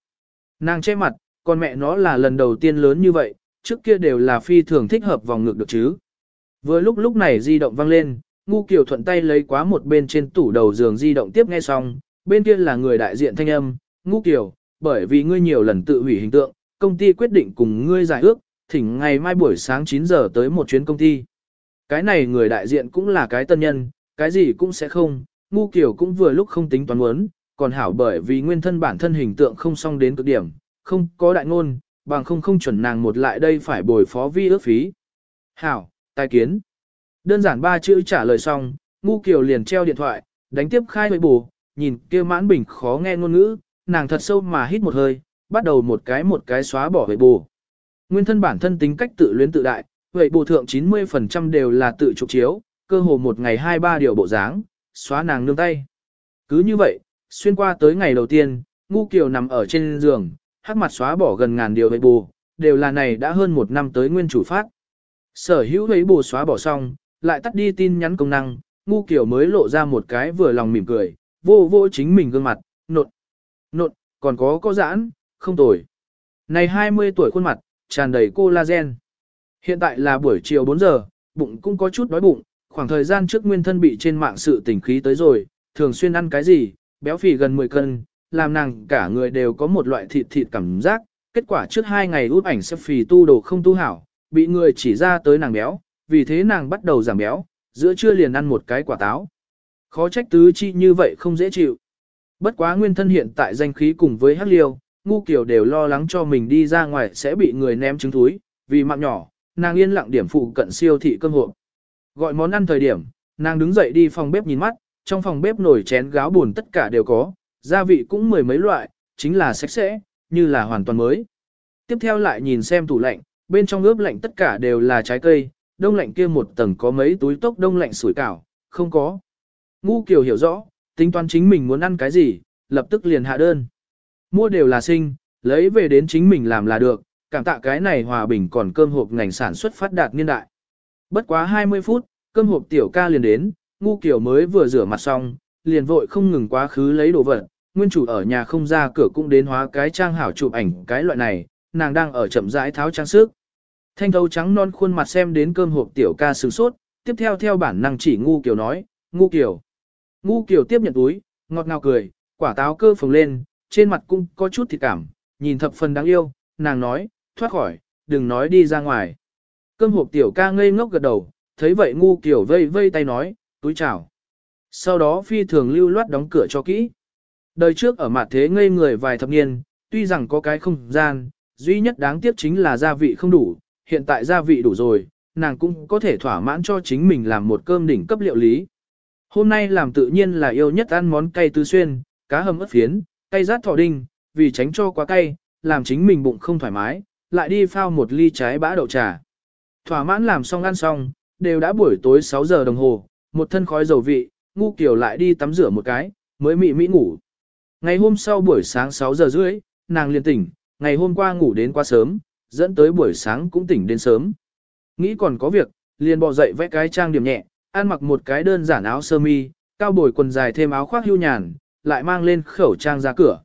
Nàng che mặt, còn mẹ nó là lần đầu tiên lớn như vậy, trước kia đều là phi thường thích hợp vòng ngực được chứ. Vừa lúc lúc này di động vang lên, ngu Kiều thuận tay lấy quá một bên trên tủ đầu giường di động tiếp nghe xong, bên kia là người đại diện thanh âm, ngu Kiều, bởi vì ngươi nhiều lần tự hủy hình tượng, công ty quyết định cùng ngươi giải ước, thỉnh ngày mai buổi sáng 9 giờ tới một chuyến công ty. Cái này người đại diện cũng là cái tân nhân, cái gì cũng sẽ không, ngu Kiều cũng vừa lúc không tính toán muốn, còn hảo bởi vì nguyên thân bản thân hình tượng không xong đến cực điểm, không có đại ngôn, bằng không không chuẩn nàng một lại đây phải bồi phó vi ước phí. Hảo, tài kiến. Đơn giản ba chữ trả lời xong, ngu kiều liền treo điện thoại, đánh tiếp khai với bù, nhìn kia mãn bình khó nghe ngôn ngữ, nàng thật sâu mà hít một hơi, bắt đầu một cái một cái xóa bỏ với bù. Nguyên thân bản thân tính cách tự luyến tự đại, vậy bù thượng 90% đều là tự trục chiếu, cơ hồ một ngày hai ba điều bộ dáng, xóa nàng nương tay. Cứ như vậy, xuyên qua tới ngày đầu tiên, ngu kiều nằm ở trên giường, hắc mặt xóa bỏ gần ngàn điều vậy bù, đều là này đã hơn một năm tới nguyên chủ phát. Sở hữu ấy bù xóa bỏ xong, lại tắt đi tin nhắn công năng, ngu kiểu mới lộ ra một cái vừa lòng mỉm cười, vô vô chính mình gương mặt, nột, nột, còn có có giãn, không tồi. Này 20 tuổi khuôn mặt, tràn đầy collagen. Hiện tại là buổi chiều 4 giờ, bụng cũng có chút đói bụng, khoảng thời gian trước nguyên thân bị trên mạng sự tỉnh khí tới rồi, thường xuyên ăn cái gì, béo phì gần 10 cân, làm nàng cả người đều có một loại thịt thịt cảm giác, kết quả trước hai ngày út ảnh xếp phì tu đồ không tu hảo, bị người chỉ ra tới nàng béo, vì thế nàng bắt đầu giảm béo, giữa trưa liền ăn một cái quả táo. Khó trách tứ chi như vậy không dễ chịu. Bất quá nguyên thân hiện tại danh khí cùng với hắc liêu, ngu kiểu đều lo lắng cho mình đi ra ngoài sẽ bị người ném trứng túi, vì mạng nhỏ, nàng yên lặng điểm phụ cận siêu thị cơm hộp. Gọi món ăn thời điểm, nàng đứng dậy đi phòng bếp nhìn mắt, trong phòng bếp nồi chén gáo buồn tất cả đều có, gia vị cũng mười mấy loại, chính là sạch sẽ, như là hoàn toàn mới. Tiếp theo lại nhìn xem tủ lạnh, bên trong ướp lạnh tất cả đều là trái cây, đông lạnh kia một tầng có mấy túi tốc đông lạnh sủi cảo, không có. Ngu Kiều hiểu rõ, tính toán chính mình muốn ăn cái gì, lập tức liền hạ đơn. Mua đều là sinh, lấy về đến chính mình làm là được, cảm tạ cái này hòa bình còn cơm hộp ngành sản xuất phát đạt niên đại. Bất quá 20 phút, cơm hộp tiểu ca liền đến, ngu kiểu mới vừa rửa mặt xong, liền vội không ngừng quá khứ lấy đồ vật, nguyên chủ ở nhà không ra cửa cũng đến hóa cái trang hảo chụp ảnh cái loại này, nàng đang ở chậm rãi tháo trang sức. Thanh thấu trắng non khuôn mặt xem đến cơm hộp tiểu ca sửng sốt, tiếp theo theo bản năng chỉ ngu kiểu nói, ngu kiểu. Ngu kiểu tiếp nhận túi, ngọt ngào cười, quả táo cơ phồng lên, trên mặt cũng có chút thịt cảm, nhìn thập phần đáng yêu, nàng nói, thoát khỏi, đừng nói đi ra ngoài. Cơm hộp tiểu ca ngây ngốc gật đầu, thấy vậy ngu kiểu vây vây tay nói, túi chào. Sau đó phi thường lưu loát đóng cửa cho kỹ. Đời trước ở mặt thế ngây người vài thập niên, tuy rằng có cái không gian, duy nhất đáng tiếc chính là gia vị không đủ, hiện tại gia vị đủ rồi, nàng cũng có thể thỏa mãn cho chính mình làm một cơm đỉnh cấp liệu lý. Hôm nay làm tự nhiên là yêu nhất ăn món cay tứ xuyên, cá hầm ớt phiến, cay rát thỏ đinh, vì tránh cho quá cay, làm chính mình bụng không thoải mái, lại đi phao một ly trái bã đậu trà. Thỏa mãn làm xong ăn xong, đều đã buổi tối 6 giờ đồng hồ, một thân khói dầu vị, ngu kiểu lại đi tắm rửa một cái, mới mị mỹ ngủ. Ngày hôm sau buổi sáng 6 giờ rưỡi, nàng liền tỉnh, ngày hôm qua ngủ đến quá sớm, dẫn tới buổi sáng cũng tỉnh đến sớm. Nghĩ còn có việc, liền bò dậy vẽ cái trang điểm nhẹ, ăn mặc một cái đơn giản áo sơ mi, cao bồi quần dài thêm áo khoác hưu nhàn, lại mang lên khẩu trang ra cửa.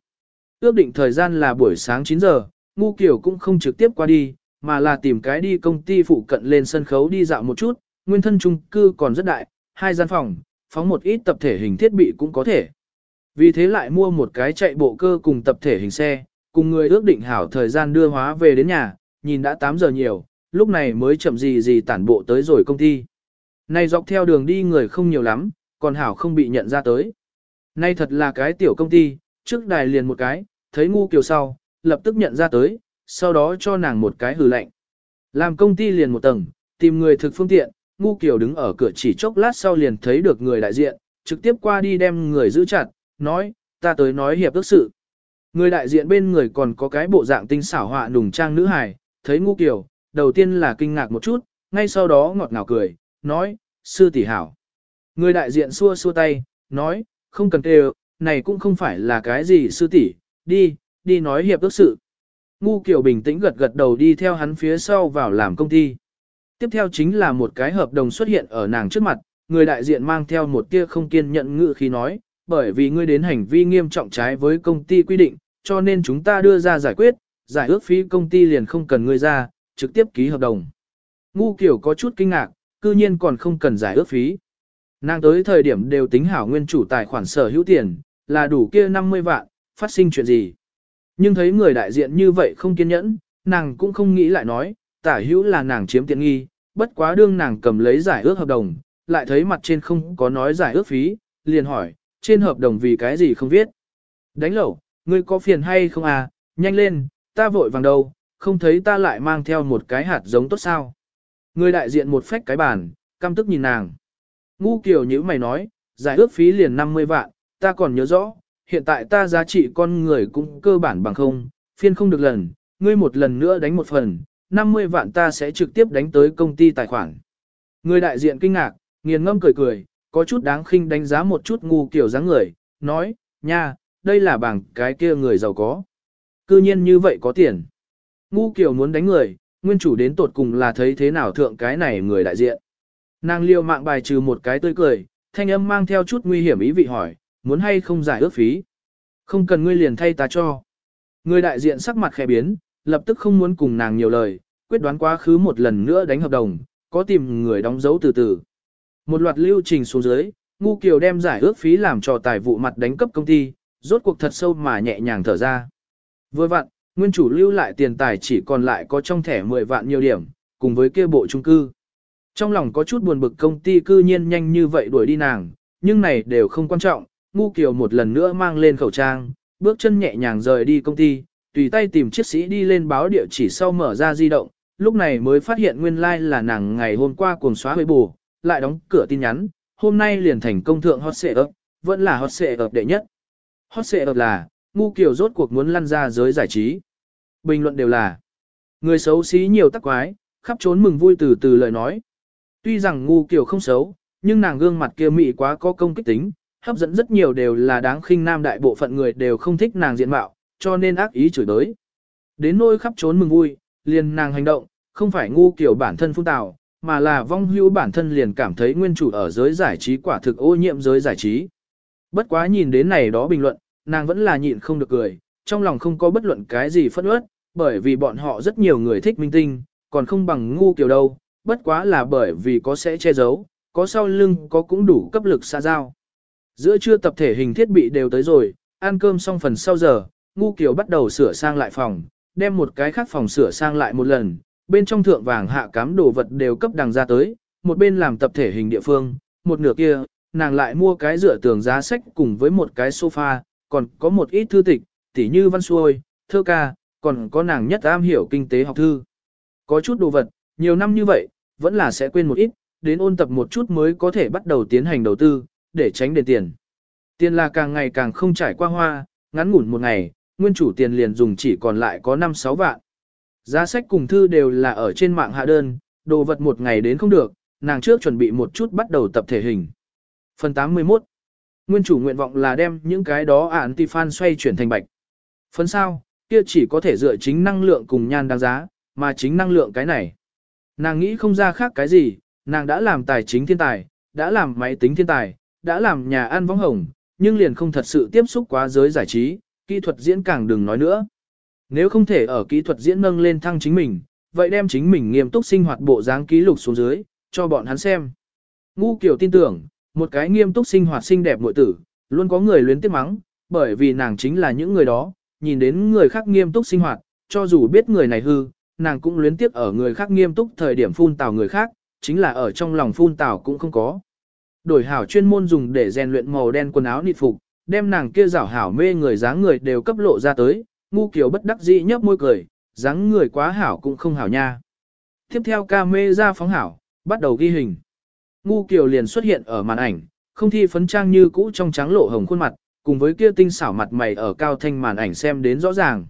Ước định thời gian là buổi sáng 9 giờ, ngu kiểu cũng không trực tiếp qua đi, mà là tìm cái đi công ty phụ cận lên sân khấu đi dạo một chút, nguyên thân chung cư còn rất đại, hai gian phòng, phóng một ít tập thể hình thiết bị cũng có thể. Vì thế lại mua một cái chạy bộ cơ cùng tập thể hình xe, cùng người ước định hảo thời gian đưa hóa về đến nhà, nhìn đã 8 giờ nhiều, lúc này mới chậm gì gì tản bộ tới rồi công ty. Này dọc theo đường đi người không nhiều lắm, còn hảo không bị nhận ra tới. Nay thật là cái tiểu công ty, trước đài liền một cái, thấy ngu kiều sau, lập tức nhận ra tới, sau đó cho nàng một cái hừ lạnh. Làm công ty liền một tầng, tìm người thực phương tiện, ngu kiều đứng ở cửa chỉ chốc lát sau liền thấy được người đại diện, trực tiếp qua đi đem người giữ chặt, nói, ta tới nói hiệp ước sự. Người đại diện bên người còn có cái bộ dạng tinh xảo họa nùng trang nữ hài, thấy ngu kiều, đầu tiên là kinh ngạc một chút, ngay sau đó ngọt ngào cười, nói, sư tỷ hảo. Người đại diện xua xua tay, nói, không cần kêu, này cũng không phải là cái gì sư tỷ, đi, đi nói hiệp ước sự. Ngu Kiều bình tĩnh gật gật đầu đi theo hắn phía sau vào làm công ty. Tiếp theo chính là một cái hợp đồng xuất hiện ở nàng trước mặt, người đại diện mang theo một tia không kiên nhận ngự khi nói, bởi vì ngươi đến hành vi nghiêm trọng trái với công ty quy định, cho nên chúng ta đưa ra giải quyết, giải ước phí công ty liền không cần ngươi ra, trực tiếp ký hợp đồng. Ngu kiểu có chút kinh ngạc, cư nhiên còn không cần giải ước phí. Nàng tới thời điểm đều tính hảo nguyên chủ tài khoản sở hữu tiền, là đủ kia 50 vạn, phát sinh chuyện gì. Nhưng thấy người đại diện như vậy không kiên nhẫn, nàng cũng không nghĩ lại nói, tả hữu là nàng chiếm tiện nghi, bất quá đương nàng cầm lấy giải ước hợp đồng, lại thấy mặt trên không có nói giải ước phí, liền hỏi, trên hợp đồng vì cái gì không viết. Đánh lẩu, ngươi có phiền hay không à, nhanh lên, ta vội vàng đâu, không thấy ta lại mang theo một cái hạt giống tốt sao. Người đại diện một phách cái bàn, căm tức nhìn nàng. Ngu kiểu như mày nói, giải ước phí liền 50 vạn, ta còn nhớ rõ, hiện tại ta giá trị con người cũng cơ bản bằng không, phiên không được lần, ngươi một lần nữa đánh một phần, 50 vạn ta sẽ trực tiếp đánh tới công ty tài khoản. Người đại diện kinh ngạc, nghiền ngâm cười cười, có chút đáng khinh đánh giá một chút ngu kiểu dáng người, nói, nha, đây là bảng cái kia người giàu có. Cư nhiên như vậy có tiền. Ngu kiểu muốn đánh người, nguyên chủ đến tột cùng là thấy thế nào thượng cái này người đại diện. Nàng liêu mạng bài trừ một cái tươi cười, thanh âm mang theo chút nguy hiểm ý vị hỏi, muốn hay không giải ước phí. Không cần ngươi liền thay ta cho. Người đại diện sắc mặt khẽ biến, lập tức không muốn cùng nàng nhiều lời, quyết đoán quá khứ một lần nữa đánh hợp đồng, có tìm người đóng dấu từ từ. Một loạt lưu trình xuống dưới, Ngu Kiều đem giải ước phí làm cho tài vụ mặt đánh cấp công ty, rốt cuộc thật sâu mà nhẹ nhàng thở ra. Vừa vặn, nguyên chủ lưu lại tiền tài chỉ còn lại có trong thẻ 10 vạn nhiều điểm, cùng với kia bộ trung cư. Trong lòng có chút buồn bực công ty cư nhiên nhanh như vậy đuổi đi nàng, nhưng này đều không quan trọng, Ngu Kiều một lần nữa mang lên khẩu trang, bước chân nhẹ nhàng rời đi công ty, tùy tay tìm chiếc sĩ đi lên báo địa chỉ sau mở ra di động, lúc này mới phát hiện nguyên lai like là nàng ngày hôm qua cuồng xóa huế bù, lại đóng cửa tin nhắn, hôm nay liền thành công thượng hot xệ ấp, vẫn là hot xệ ấp đệ nhất. Hot xệ ấp là, Ngu Kiều rốt cuộc muốn lăn ra giới giải trí. Bình luận đều là, người xấu xí nhiều tắc quái, khắp trốn mừng vui từ từ lời nói. Tuy rằng Ngu Kiều không xấu, nhưng nàng gương mặt kia mị quá có công kích tính, hấp dẫn rất nhiều đều là đáng khinh nam đại bộ phận người đều không thích nàng diện mạo, cho nên ác ý chửi đới. Đến nỗi khắp trốn mừng vui, liền nàng hành động, không phải ngu kiểu bản thân phun tào, mà là vong hữu bản thân liền cảm thấy nguyên chủ ở giới giải trí quả thực ô nhiễm giới giải trí. Bất quá nhìn đến này đó bình luận, nàng vẫn là nhịn không được cười, trong lòng không có bất luận cái gì phẫn uất, bởi vì bọn họ rất nhiều người thích minh tinh, còn không bằng ngu kiểu đâu, bất quá là bởi vì có sẽ che giấu, có sau lưng có cũng đủ cấp lực xa giao. Giữa trưa tập thể hình thiết bị đều tới rồi, ăn cơm xong phần sau giờ, Ngu Kiều bắt đầu sửa sang lại phòng, đem một cái khác phòng sửa sang lại một lần, bên trong thượng vàng hạ cám đồ vật đều cấp đằng ra tới, một bên làm tập thể hình địa phương, một nửa kia, nàng lại mua cái rửa tường giá sách cùng với một cái sofa, còn có một ít thư tịch, tỉ như văn xuôi, thơ ca, còn có nàng nhất am hiểu kinh tế học thư. Có chút đồ vật, nhiều năm như vậy, vẫn là sẽ quên một ít, đến ôn tập một chút mới có thể bắt đầu tiến hành đầu tư, để tránh đền tiền. Tiền là càng ngày càng không trải qua hoa, ngắn ngủn một ngày, nguyên chủ tiền liền dùng chỉ còn lại có 5-6 vạn. Giá sách cùng thư đều là ở trên mạng hạ đơn, đồ vật một ngày đến không được, nàng trước chuẩn bị một chút bắt đầu tập thể hình. Phần 81 Nguyên chủ nguyện vọng là đem những cái đó ản ti fan xoay chuyển thành bạch. Phần sau, kia chỉ có thể dựa chính năng lượng cùng nhan đáng giá, mà chính năng lượng cái này. Nàng nghĩ không ra khác cái gì, nàng đã làm tài chính thiên tài, đã làm máy tính thiên tài, đã làm nhà ăn võng hồng, nhưng liền không thật sự tiếp xúc quá giới giải trí, kỹ thuật diễn càng đừng nói nữa. Nếu không thể ở kỹ thuật diễn nâng lên thăng chính mình, vậy đem chính mình nghiêm túc sinh hoạt bộ dáng ký lục xuống dưới, cho bọn hắn xem. Ngu kiểu tin tưởng, một cái nghiêm túc sinh hoạt xinh đẹp muội tử, luôn có người luyến tiếc mắng, bởi vì nàng chính là những người đó, nhìn đến người khác nghiêm túc sinh hoạt, cho dù biết người này hư, nàng cũng luyến tiếc ở người khác nghiêm túc thời điểm phun tào người khác, chính là ở trong lòng phun tào cũng không có. Đổi hảo chuyên môn dùng để rèn luyện màu đen quần áo nịt phục, đem nàng kia rảo hảo mê người dáng người đều cấp lộ ra tới, ngu kiểu bất đắc dĩ nhấp môi cười, dáng người quá hảo cũng không hảo nha. Tiếp theo ca mê ra phóng hảo, bắt đầu ghi hình. Ngu kiểu liền xuất hiện ở màn ảnh, không thi phấn trang như cũ trong trắng lộ hồng khuôn mặt, cùng với kia tinh xảo mặt mày ở cao thanh màn ảnh xem đến rõ ràng.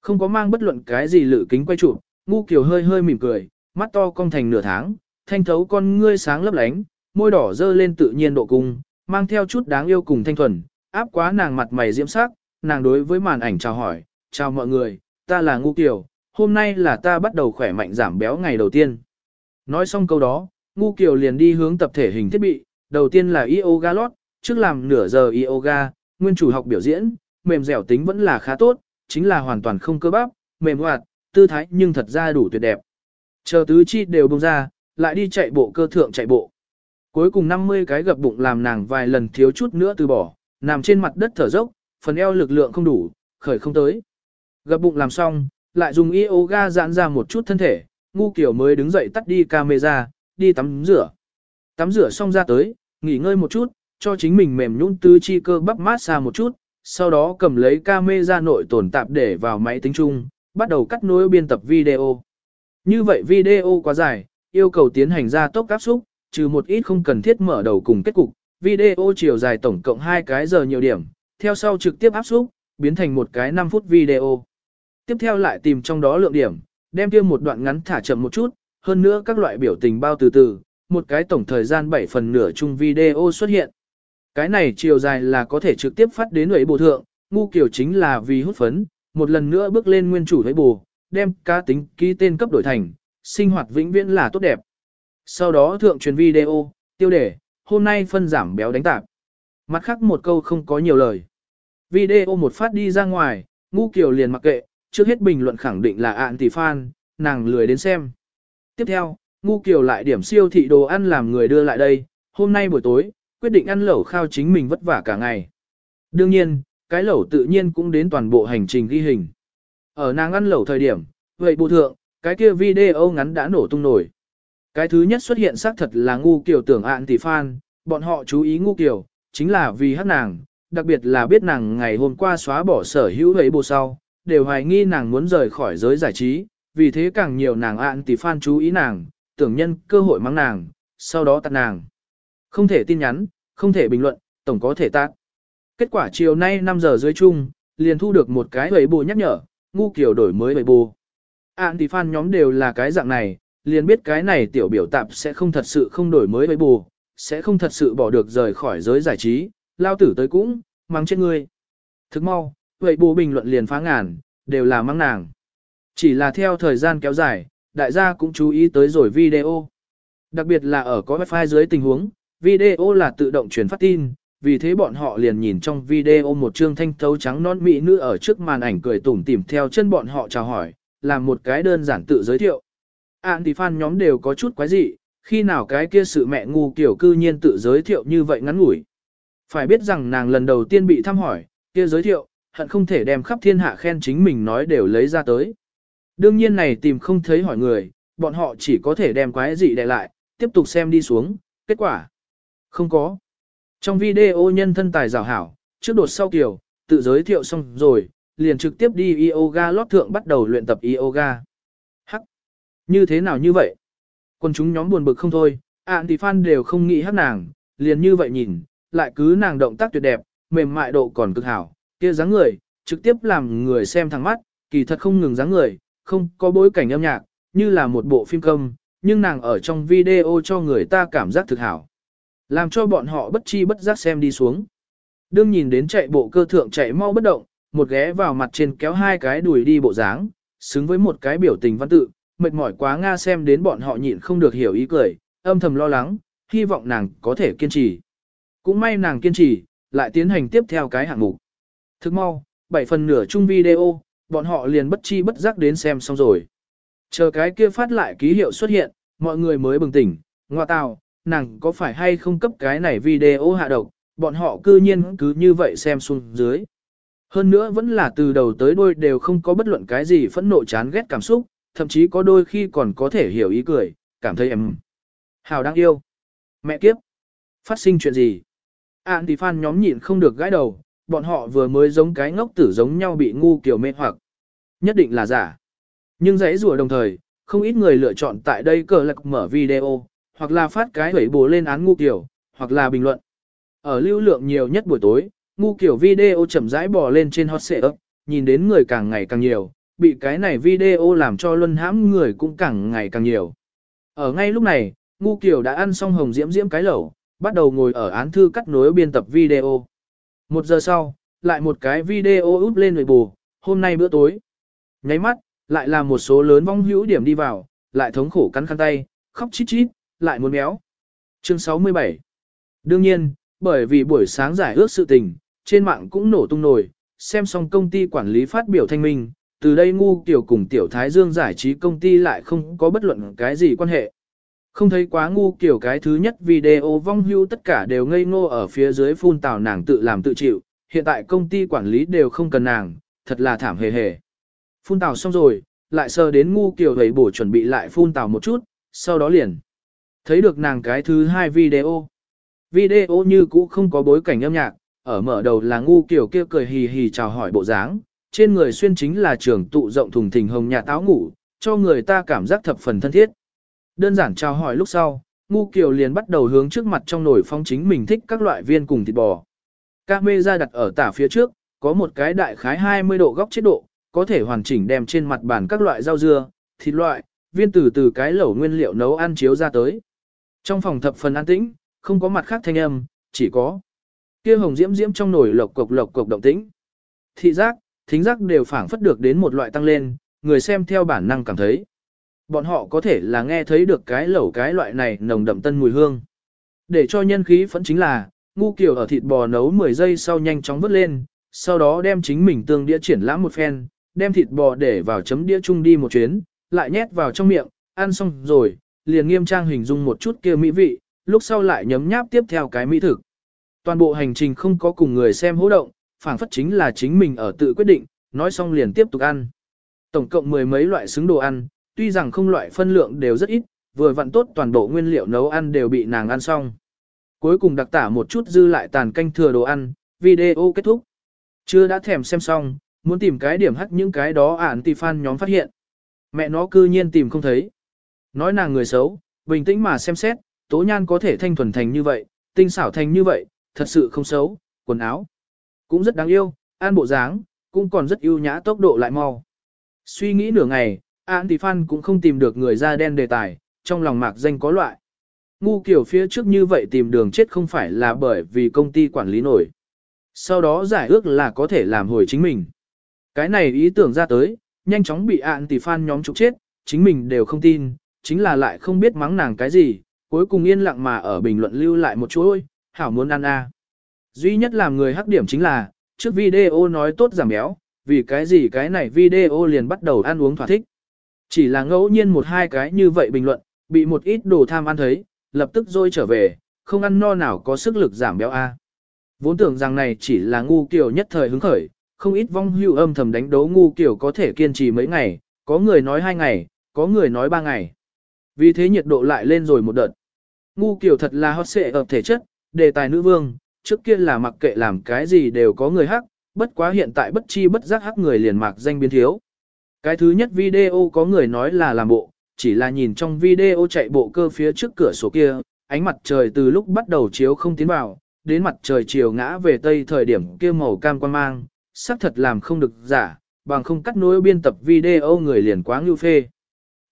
Không có mang bất luận cái gì lự kính quay chụp, ngu kiểu hơi hơi mỉm cười, mắt to cong thành nửa tháng, thanh thấu con ngươi sáng lấp lánh, môi đỏ dơ lên tự nhiên độ cung, mang theo chút đáng yêu cùng thanh thuần, áp quá nàng mặt mày diễm sắc, nàng đối với màn ảnh chào hỏi, chào mọi người, ta là ngu Kiều. hôm nay là ta bắt đầu khỏe mạnh giảm béo ngày đầu tiên. Nói xong câu đó, ngu Kiều liền đi hướng tập thể hình thiết bị, đầu tiên là yoga lót, trước làm nửa giờ yoga, nguyên chủ học biểu diễn, mềm dẻo tính vẫn là khá tốt, chính là hoàn toàn không cơ bắp, mềm hoạt, tư thái nhưng thật ra đủ tuyệt đẹp. Chờ tứ chi đều bông ra, lại đi chạy bộ cơ thượng chạy bộ. Cuối cùng 50 cái gập bụng làm nàng vài lần thiếu chút nữa từ bỏ, nằm trên mặt đất thở dốc, phần eo lực lượng không đủ, khởi không tới. Gập bụng làm xong, lại dùng yoga giãn ra một chút thân thể, ngu kiểu mới đứng dậy tắt đi camera, đi tắm rửa. Tắm rửa xong ra tới, nghỉ ngơi một chút, cho chính mình mềm nhũn tứ chi cơ bắp mát xa một chút, sau đó cầm lấy camera nội tồn tạp để vào máy tính chung, bắt đầu cắt nối biên tập video. Như vậy video quá dài, yêu cầu tiến hành ra tốc áp xúc, trừ một ít không cần thiết mở đầu cùng kết cục, video chiều dài tổng cộng 2 cái giờ nhiều điểm, theo sau trực tiếp áp xúc, biến thành một cái 5 phút video. Tiếp theo lại tìm trong đó lượng điểm, đem kia một đoạn ngắn thả chậm một chút, hơn nữa các loại biểu tình bao từ từ, một cái tổng thời gian 7 phần nửa chung video xuất hiện. Cái này chiều dài là có thể trực tiếp phát đến ủy bộ thượng, ngu kiểu chính là vì hút phấn, một lần nữa bước lên nguyên chủ với bù, đem cá tính ký tên cấp đổi thành, sinh hoạt vĩnh viễn là tốt đẹp. Sau đó thượng truyền video, tiêu đề, hôm nay phân giảm béo đánh tạp. Mặt khác một câu không có nhiều lời. Video một phát đi ra ngoài, ngu kiểu liền mặc kệ, trước hết bình luận khẳng định là ạn tỷ fan, nàng lười đến xem. Tiếp theo, ngu kiều lại điểm siêu thị đồ ăn làm người đưa lại đây, hôm nay buổi tối, quyết định ăn lẩu khao chính mình vất vả cả ngày. Đương nhiên, cái lẩu tự nhiên cũng đến toàn bộ hành trình ghi hình. Ở nàng ăn lẩu thời điểm, vậy bộ thượng, cái kia video ngắn đã nổ tung nổi. Cái thứ nhất xuất hiện xác thật là ngu kiều tưởng ạn tỷ fan, bọn họ chú ý ngu kiều chính là vì hát nàng, đặc biệt là biết nàng ngày hôm qua xóa bỏ sở hữu ấy bộ sau, đều hoài nghi nàng muốn rời khỏi giới giải trí, vì thế càng nhiều nàng ạn tỷ fan chú ý nàng, tưởng nhân cơ hội mắng nàng, sau đó tắt nàng. Không thể tin nhắn, không thể bình luận, tổng có thể tắt. Kết quả chiều nay 5 giờ dưới chung, liền thu được một cái ấy bù nhắc nhở, ngu kiểu đổi mới ấy bù. Ạn tỷ fan nhóm đều là cái dạng này, liền biết cái này tiểu biểu tạp sẽ không thật sự không đổi mới với bù, sẽ không thật sự bỏ được rời khỏi giới giải trí, lao tử tới cũng, mang chết ngươi. Thức mau, vậy bù bình luận liền phá ngàn, đều là mang nàng. Chỉ là theo thời gian kéo dài, đại gia cũng chú ý tới rồi video. Đặc biệt là ở có wifi dưới tình huống, video là tự động truyền phát tin, vì thế bọn họ liền nhìn trong video một trương thanh thấu trắng non mỹ nữ ở trước màn ảnh cười tủm tỉm theo chân bọn họ chào hỏi, làm một cái đơn giản tự giới thiệu. Ản thì fan nhóm đều có chút quái dị, khi nào cái kia sự mẹ ngu kiểu cư nhiên tự giới thiệu như vậy ngắn ngủi. Phải biết rằng nàng lần đầu tiên bị thăm hỏi, kia giới thiệu, hận không thể đem khắp thiên hạ khen chính mình nói đều lấy ra tới. Đương nhiên này tìm không thấy hỏi người, bọn họ chỉ có thể đem quái dị đè lại, tiếp tục xem đi xuống, kết quả. Không có. Trong video nhân thân tài rào hảo, trước đột sau kiểu, tự giới thiệu xong rồi, liền trực tiếp đi yoga lót thượng bắt đầu luyện tập yoga. hắc Như thế nào như vậy? Quân chúng nhóm buồn bực không thôi, ạn thì fan đều không nghĩ hát nàng, liền như vậy nhìn, lại cứ nàng động tác tuyệt đẹp, mềm mại độ còn cực hảo, kia dáng người, trực tiếp làm người xem thẳng mắt, kỳ thật không ngừng dáng người, không có bối cảnh âm nhạc, như là một bộ phim công, nhưng nàng ở trong video cho người ta cảm giác thực hảo. Làm cho bọn họ bất chi bất giác xem đi xuống. Đương nhìn đến chạy bộ cơ thượng chạy mau bất động, một ghé vào mặt trên kéo hai cái đùi đi bộ dáng, xứng với một cái biểu tình văn tự, mệt mỏi quá Nga xem đến bọn họ nhịn không được hiểu ý cười, âm thầm lo lắng, hy vọng nàng có thể kiên trì. Cũng may nàng kiên trì, lại tiến hành tiếp theo cái hạng mục. Thức mau, bảy phần nửa chung video, bọn họ liền bất chi bất giác đến xem xong rồi. Chờ cái kia phát lại ký hiệu xuất hiện, mọi người mới bừng tỉnh, ngoa tào, nàng có phải hay không cấp cái này video hạ độc, bọn họ cư nhiên cứ như vậy xem xuống dưới. Hơn nữa vẫn là từ đầu tới đôi đều không có bất luận cái gì phẫn nộ chán ghét cảm xúc, thậm chí có đôi khi còn có thể hiểu ý cười, cảm thấy em hào đang yêu. Mẹ kiếp! Phát sinh chuyện gì? Ản thì fan nhóm nhịn không được gãi đầu, bọn họ vừa mới giống cái ngốc tử giống nhau bị ngu kiểu mê hoặc. Nhất định là giả. Nhưng giấy rùa đồng thời, không ít người lựa chọn tại đây cờ lạc mở video, hoặc là phát cái hủy bố lên án ngu kiểu, hoặc là bình luận. Ở lưu lượng nhiều nhất buổi tối, ngu kiểu video chậm rãi bò lên trên hot search, nhìn đến người càng ngày càng nhiều, bị cái này video làm cho luân hãm người cũng càng ngày càng nhiều. Ở ngay lúc này, ngu kiểu đã ăn xong hồng diễm diễm cái lẩu, bắt đầu ngồi ở án thư cắt nối biên tập video. Một giờ sau, lại một cái video úp lên người bù, hôm nay bữa tối. Nháy mắt, lại là một số lớn vong hữu điểm đi vào, lại thống khổ cắn khăn tay, khóc chít chít, lại muốn méo. Chương 67 Đương nhiên, bởi vì buổi sáng giải ước sự tình, trên mạng cũng nổ tung nổi, xem xong công ty quản lý phát biểu thanh minh, từ đây ngu tiểu cùng tiểu thái dương giải trí công ty lại không có bất luận cái gì quan hệ. Không thấy quá ngu kiểu cái thứ nhất video vong hưu tất cả đều ngây ngô ở phía dưới phun tào nàng tự làm tự chịu, hiện tại công ty quản lý đều không cần nàng, thật là thảm hề hề. Phun tào xong rồi, lại sờ đến ngu kiểu hầy bổ chuẩn bị lại phun tào một chút, sau đó liền. Thấy được nàng cái thứ hai video. Video như cũ không có bối cảnh âm nhạc, ở mở đầu là ngu kiểu kia cười hì hì chào hỏi bộ dáng, trên người xuyên chính là trường tụ rộng thùng thình hồng nhà táo ngủ, cho người ta cảm giác thập phần thân thiết. Đơn giản chào hỏi lúc sau, ngu kiều liền bắt đầu hướng trước mặt trong nồi phong chính mình thích các loại viên cùng thịt bò. Các mê ra đặt ở tả phía trước, có một cái đại khái 20 độ góc chế độ, có thể hoàn chỉnh đem trên mặt bàn các loại rau dưa, thịt loại, viên từ từ cái lẩu nguyên liệu nấu ăn chiếu ra tới. Trong phòng thập phần an tĩnh, không có mặt khác thanh âm, chỉ có kia hồng diễm diễm trong nồi lộc cục lộc cục động tĩnh. Thị giác, thính giác đều phản phất được đến một loại tăng lên, người xem theo bản năng cảm thấy. Bọn họ có thể là nghe thấy được cái lẩu cái loại này nồng đậm tân mùi hương. Để cho nhân khí phẫn chính là, ngu kiểu ở thịt bò nấu 10 giây sau nhanh chóng vớt lên, sau đó đem chính mình tương đĩa triển lãm một phen, đem thịt bò để vào chấm đĩa chung đi một chuyến, lại nhét vào trong miệng, ăn xong rồi, liền nghiêm trang hình dung một chút kia mỹ vị, lúc sau lại nhấm nháp tiếp theo cái mỹ thực. Toàn bộ hành trình không có cùng người xem hỗ động, phản phất chính là chính mình ở tự quyết định, nói xong liền tiếp tục ăn. Tổng cộng mười mấy loại xứng đồ ăn, tuy rằng không loại phân lượng đều rất ít, vừa vặn tốt toàn bộ nguyên liệu nấu ăn đều bị nàng ăn xong. Cuối cùng đặc tả một chút dư lại tàn canh thừa đồ ăn, video kết thúc. Chưa đã thèm xem xong, muốn tìm cái điểm hắc những cái đó ản tì fan nhóm phát hiện. Mẹ nó cư nhiên tìm không thấy. Nói nàng người xấu, bình tĩnh mà xem xét, tố nhan có thể thanh thuần thành như vậy, tinh xảo thành như vậy, thật sự không xấu, quần áo. Cũng rất đáng yêu, an bộ dáng, cũng còn rất ưu nhã tốc độ lại mau. Suy nghĩ nửa ngày, An Tỷ Phan cũng không tìm được người da đen đề tài, trong lòng mạc danh có loại. Ngu kiểu phía trước như vậy tìm đường chết không phải là bởi vì công ty quản lý nổi. Sau đó giải ước là có thể làm hồi chính mình. Cái này ý tưởng ra tới, nhanh chóng bị An Tỷ Phan nhóm trục chết, chính mình đều không tin, chính là lại không biết mắng nàng cái gì, cuối cùng yên lặng mà ở bình luận lưu lại một chuỗi, hảo muốn ăn a. Duy nhất làm người hắc điểm chính là, trước video nói tốt giảm béo, vì cái gì cái này video liền bắt đầu ăn uống thỏa thích. Chỉ là ngẫu nhiên một hai cái như vậy bình luận, bị một ít đồ tham ăn thấy, lập tức rồi trở về, không ăn no nào có sức lực giảm béo A. Vốn tưởng rằng này chỉ là ngu kiểu nhất thời hứng khởi, không ít vong hưu âm thầm đánh đấu ngu kiểu có thể kiên trì mấy ngày, có người nói hai ngày, có người nói ba ngày. Vì thế nhiệt độ lại lên rồi một đợt. Ngu kiểu thật là hot xệ ở thể chất, đề tài nữ vương, trước kia là mặc kệ làm cái gì đều có người hắc, bất quá hiện tại bất chi bất giác hắc người liền mạc danh biến thiếu. Cái thứ nhất video có người nói là làm bộ, chỉ là nhìn trong video chạy bộ cơ phía trước cửa sổ kia, ánh mặt trời từ lúc bắt đầu chiếu không tiến vào, đến mặt trời chiều ngã về tây thời điểm kia màu cam quan mang, xác thật làm không được giả, bằng không cắt nối biên tập video người liền quá ngưu phê.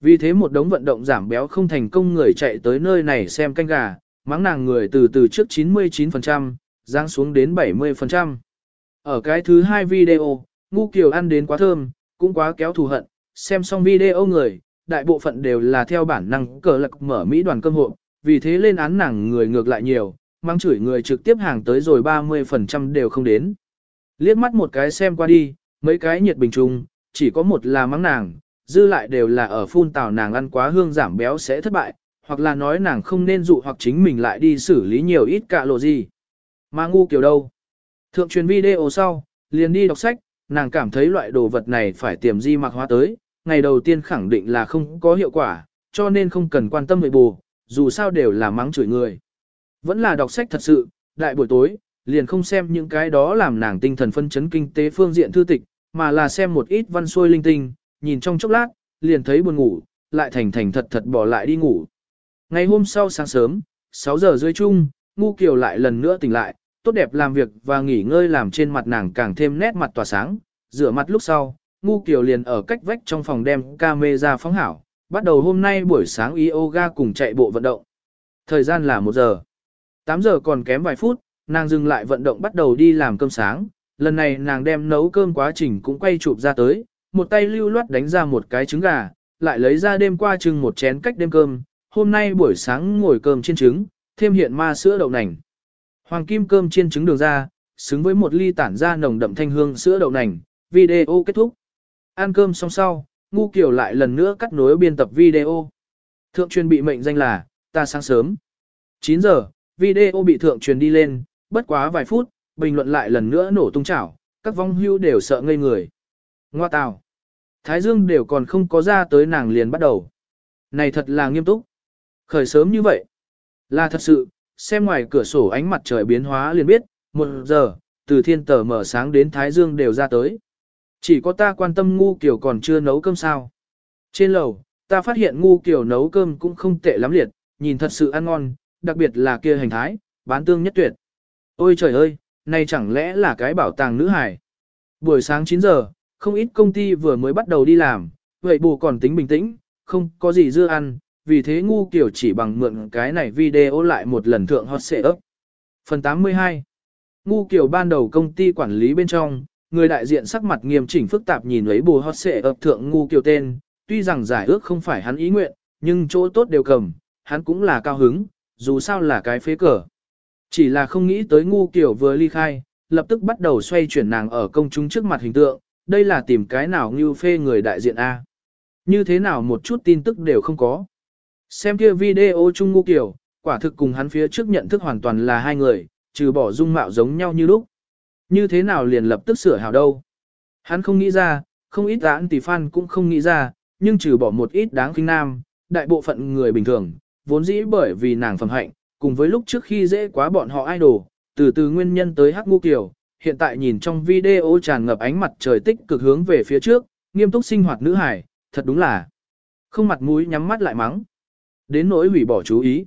Vì thế một đống vận động giảm béo không thành công người chạy tới nơi này xem canh gà, mắng nàng người từ từ trước 99%, giáng xuống đến 70%. Ở cái thứ hai video, ngu kiều ăn đến quá thơm, cũng quá kéo thù hận, xem xong video người, đại bộ phận đều là theo bản năng cờ lạc mở Mỹ đoàn cơm hộ, vì thế lên án nàng người ngược lại nhiều, mang chửi người trực tiếp hàng tới rồi 30% đều không đến. Liếc mắt một cái xem qua đi, mấy cái nhiệt bình trung, chỉ có một là mắng nàng, dư lại đều là ở phun tào nàng ăn quá hương giảm béo sẽ thất bại, hoặc là nói nàng không nên dụ hoặc chính mình lại đi xử lý nhiều ít cả lộ gì. Mà ngu kiểu đâu? Thượng truyền video sau, liền đi đọc sách, nàng cảm thấy loại đồ vật này phải tiềm di mạc hóa tới, ngày đầu tiên khẳng định là không có hiệu quả, cho nên không cần quan tâm người bù, dù sao đều là mắng chửi người. Vẫn là đọc sách thật sự, đại buổi tối, liền không xem những cái đó làm nàng tinh thần phân chấn kinh tế phương diện thư tịch, mà là xem một ít văn xuôi linh tinh, nhìn trong chốc lát, liền thấy buồn ngủ, lại thành thành thật thật bỏ lại đi ngủ. Ngày hôm sau sáng sớm, 6 giờ rưỡi chung, ngu kiều lại lần nữa tỉnh lại, tốt đẹp làm việc và nghỉ ngơi làm trên mặt nàng càng thêm nét mặt tỏa sáng, rửa mặt lúc sau, ngu kiều liền ở cách vách trong phòng đem camera phóng hảo, bắt đầu hôm nay buổi sáng yoga cùng chạy bộ vận động. Thời gian là 1 giờ. 8 giờ còn kém vài phút, nàng dừng lại vận động bắt đầu đi làm cơm sáng, lần này nàng đem nấu cơm quá trình cũng quay chụp ra tới, một tay lưu loát đánh ra một cái trứng gà, lại lấy ra đêm qua chừng một chén cách đêm cơm, hôm nay buổi sáng ngồi cơm trên trứng, thêm hiện ma sữa đậu nành. Hoàng kim cơm chiên trứng đường ra, xứng với một ly tản ra nồng đậm thanh hương sữa đậu nành, video kết thúc. Ăn cơm xong sau, ngu Kiều lại lần nữa cắt nối biên tập video. Thượng truyền bị mệnh danh là, ta sáng sớm. 9 giờ, video bị thượng truyền đi lên, bất quá vài phút, bình luận lại lần nữa nổ tung chảo, các vong hưu đều sợ ngây người. Ngoa tào. Thái dương đều còn không có ra tới nàng liền bắt đầu. Này thật là nghiêm túc. Khởi sớm như vậy. Là thật sự, xem ngoài cửa sổ ánh mặt trời biến hóa liền biết, một giờ, từ thiên tờ mở sáng đến thái dương đều ra tới. Chỉ có ta quan tâm ngu kiểu còn chưa nấu cơm sao. Trên lầu, ta phát hiện ngu kiểu nấu cơm cũng không tệ lắm liệt, nhìn thật sự ăn ngon, đặc biệt là kia hành thái, bán tương nhất tuyệt. Ôi trời ơi, này chẳng lẽ là cái bảo tàng nữ hải. Buổi sáng 9 giờ, không ít công ty vừa mới bắt đầu đi làm, vậy bù còn tính bình tĩnh, không có gì dưa ăn, vì thế ngu kiểu chỉ bằng mượn cái này video lại một lần thượng hot xệ ấp. Phần 82 Ngu kiểu ban đầu công ty quản lý bên trong, người đại diện sắc mặt nghiêm chỉnh phức tạp nhìn lấy bù hot xệ ấp thượng ngu kiểu tên, tuy rằng giải ước không phải hắn ý nguyện, nhưng chỗ tốt đều cầm, hắn cũng là cao hứng, dù sao là cái phế cờ. Chỉ là không nghĩ tới ngu kiểu vừa ly khai, lập tức bắt đầu xoay chuyển nàng ở công chúng trước mặt hình tượng, đây là tìm cái nào như phê người đại diện A. Như thế nào một chút tin tức đều không có. Xem kia video chung ngu kiểu, quả thực cùng hắn phía trước nhận thức hoàn toàn là hai người, trừ bỏ dung mạo giống nhau như lúc. Như thế nào liền lập tức sửa hào đâu. Hắn không nghĩ ra, không ít án tỷ fan cũng không nghĩ ra, nhưng trừ bỏ một ít đáng khinh nam, đại bộ phận người bình thường, vốn dĩ bởi vì nàng phẩm hạnh, cùng với lúc trước khi dễ quá bọn họ idol, từ từ nguyên nhân tới hắc ngu kiểu, hiện tại nhìn trong video tràn ngập ánh mặt trời tích cực hướng về phía trước, nghiêm túc sinh hoạt nữ hải, thật đúng là không mặt mũi nhắm mắt lại mắng. Đến nỗi hủy bỏ chú ý.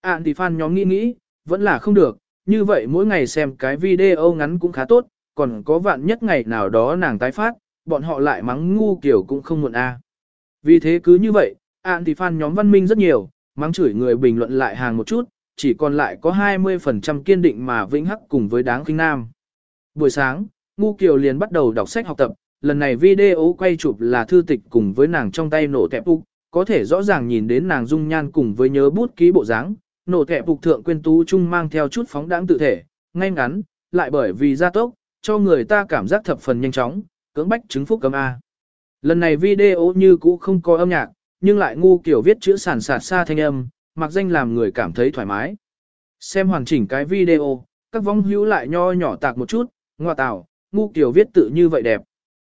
Ản thì fan nhóm nghĩ nghĩ, vẫn là không được, như vậy mỗi ngày xem cái video ngắn cũng khá tốt, còn có vạn nhất ngày nào đó nàng tái phát, bọn họ lại mắng ngu kiểu cũng không muộn a. Vì thế cứ như vậy, Ản thì fan nhóm văn minh rất nhiều, mắng chửi người bình luận lại hàng một chút, chỉ còn lại có 20% kiên định mà vĩnh hắc cùng với đáng kinh nam. Buổi sáng, Ngu Kiều liền bắt đầu đọc sách học tập, lần này video quay chụp là thư tịch cùng với nàng trong tay nổ tẹp úc, có thể rõ ràng nhìn đến nàng dung nhan cùng với nhớ bút ký bộ dáng, nổ thẻ phục thượng quyên tú trung mang theo chút phóng đãng tự thể, ngay ngắn, lại bởi vì gia tốc, cho người ta cảm giác thập phần nhanh chóng, cưỡng bách chứng phúc cấm A. Lần này video như cũ không có âm nhạc, nhưng lại ngu kiểu viết chữ sản sạt xa thanh âm, mặc danh làm người cảm thấy thoải mái. Xem hoàn chỉnh cái video, các vong hữu lại nho nhỏ tạc một chút, ngoa tạo ngu kiểu viết tự như vậy đẹp.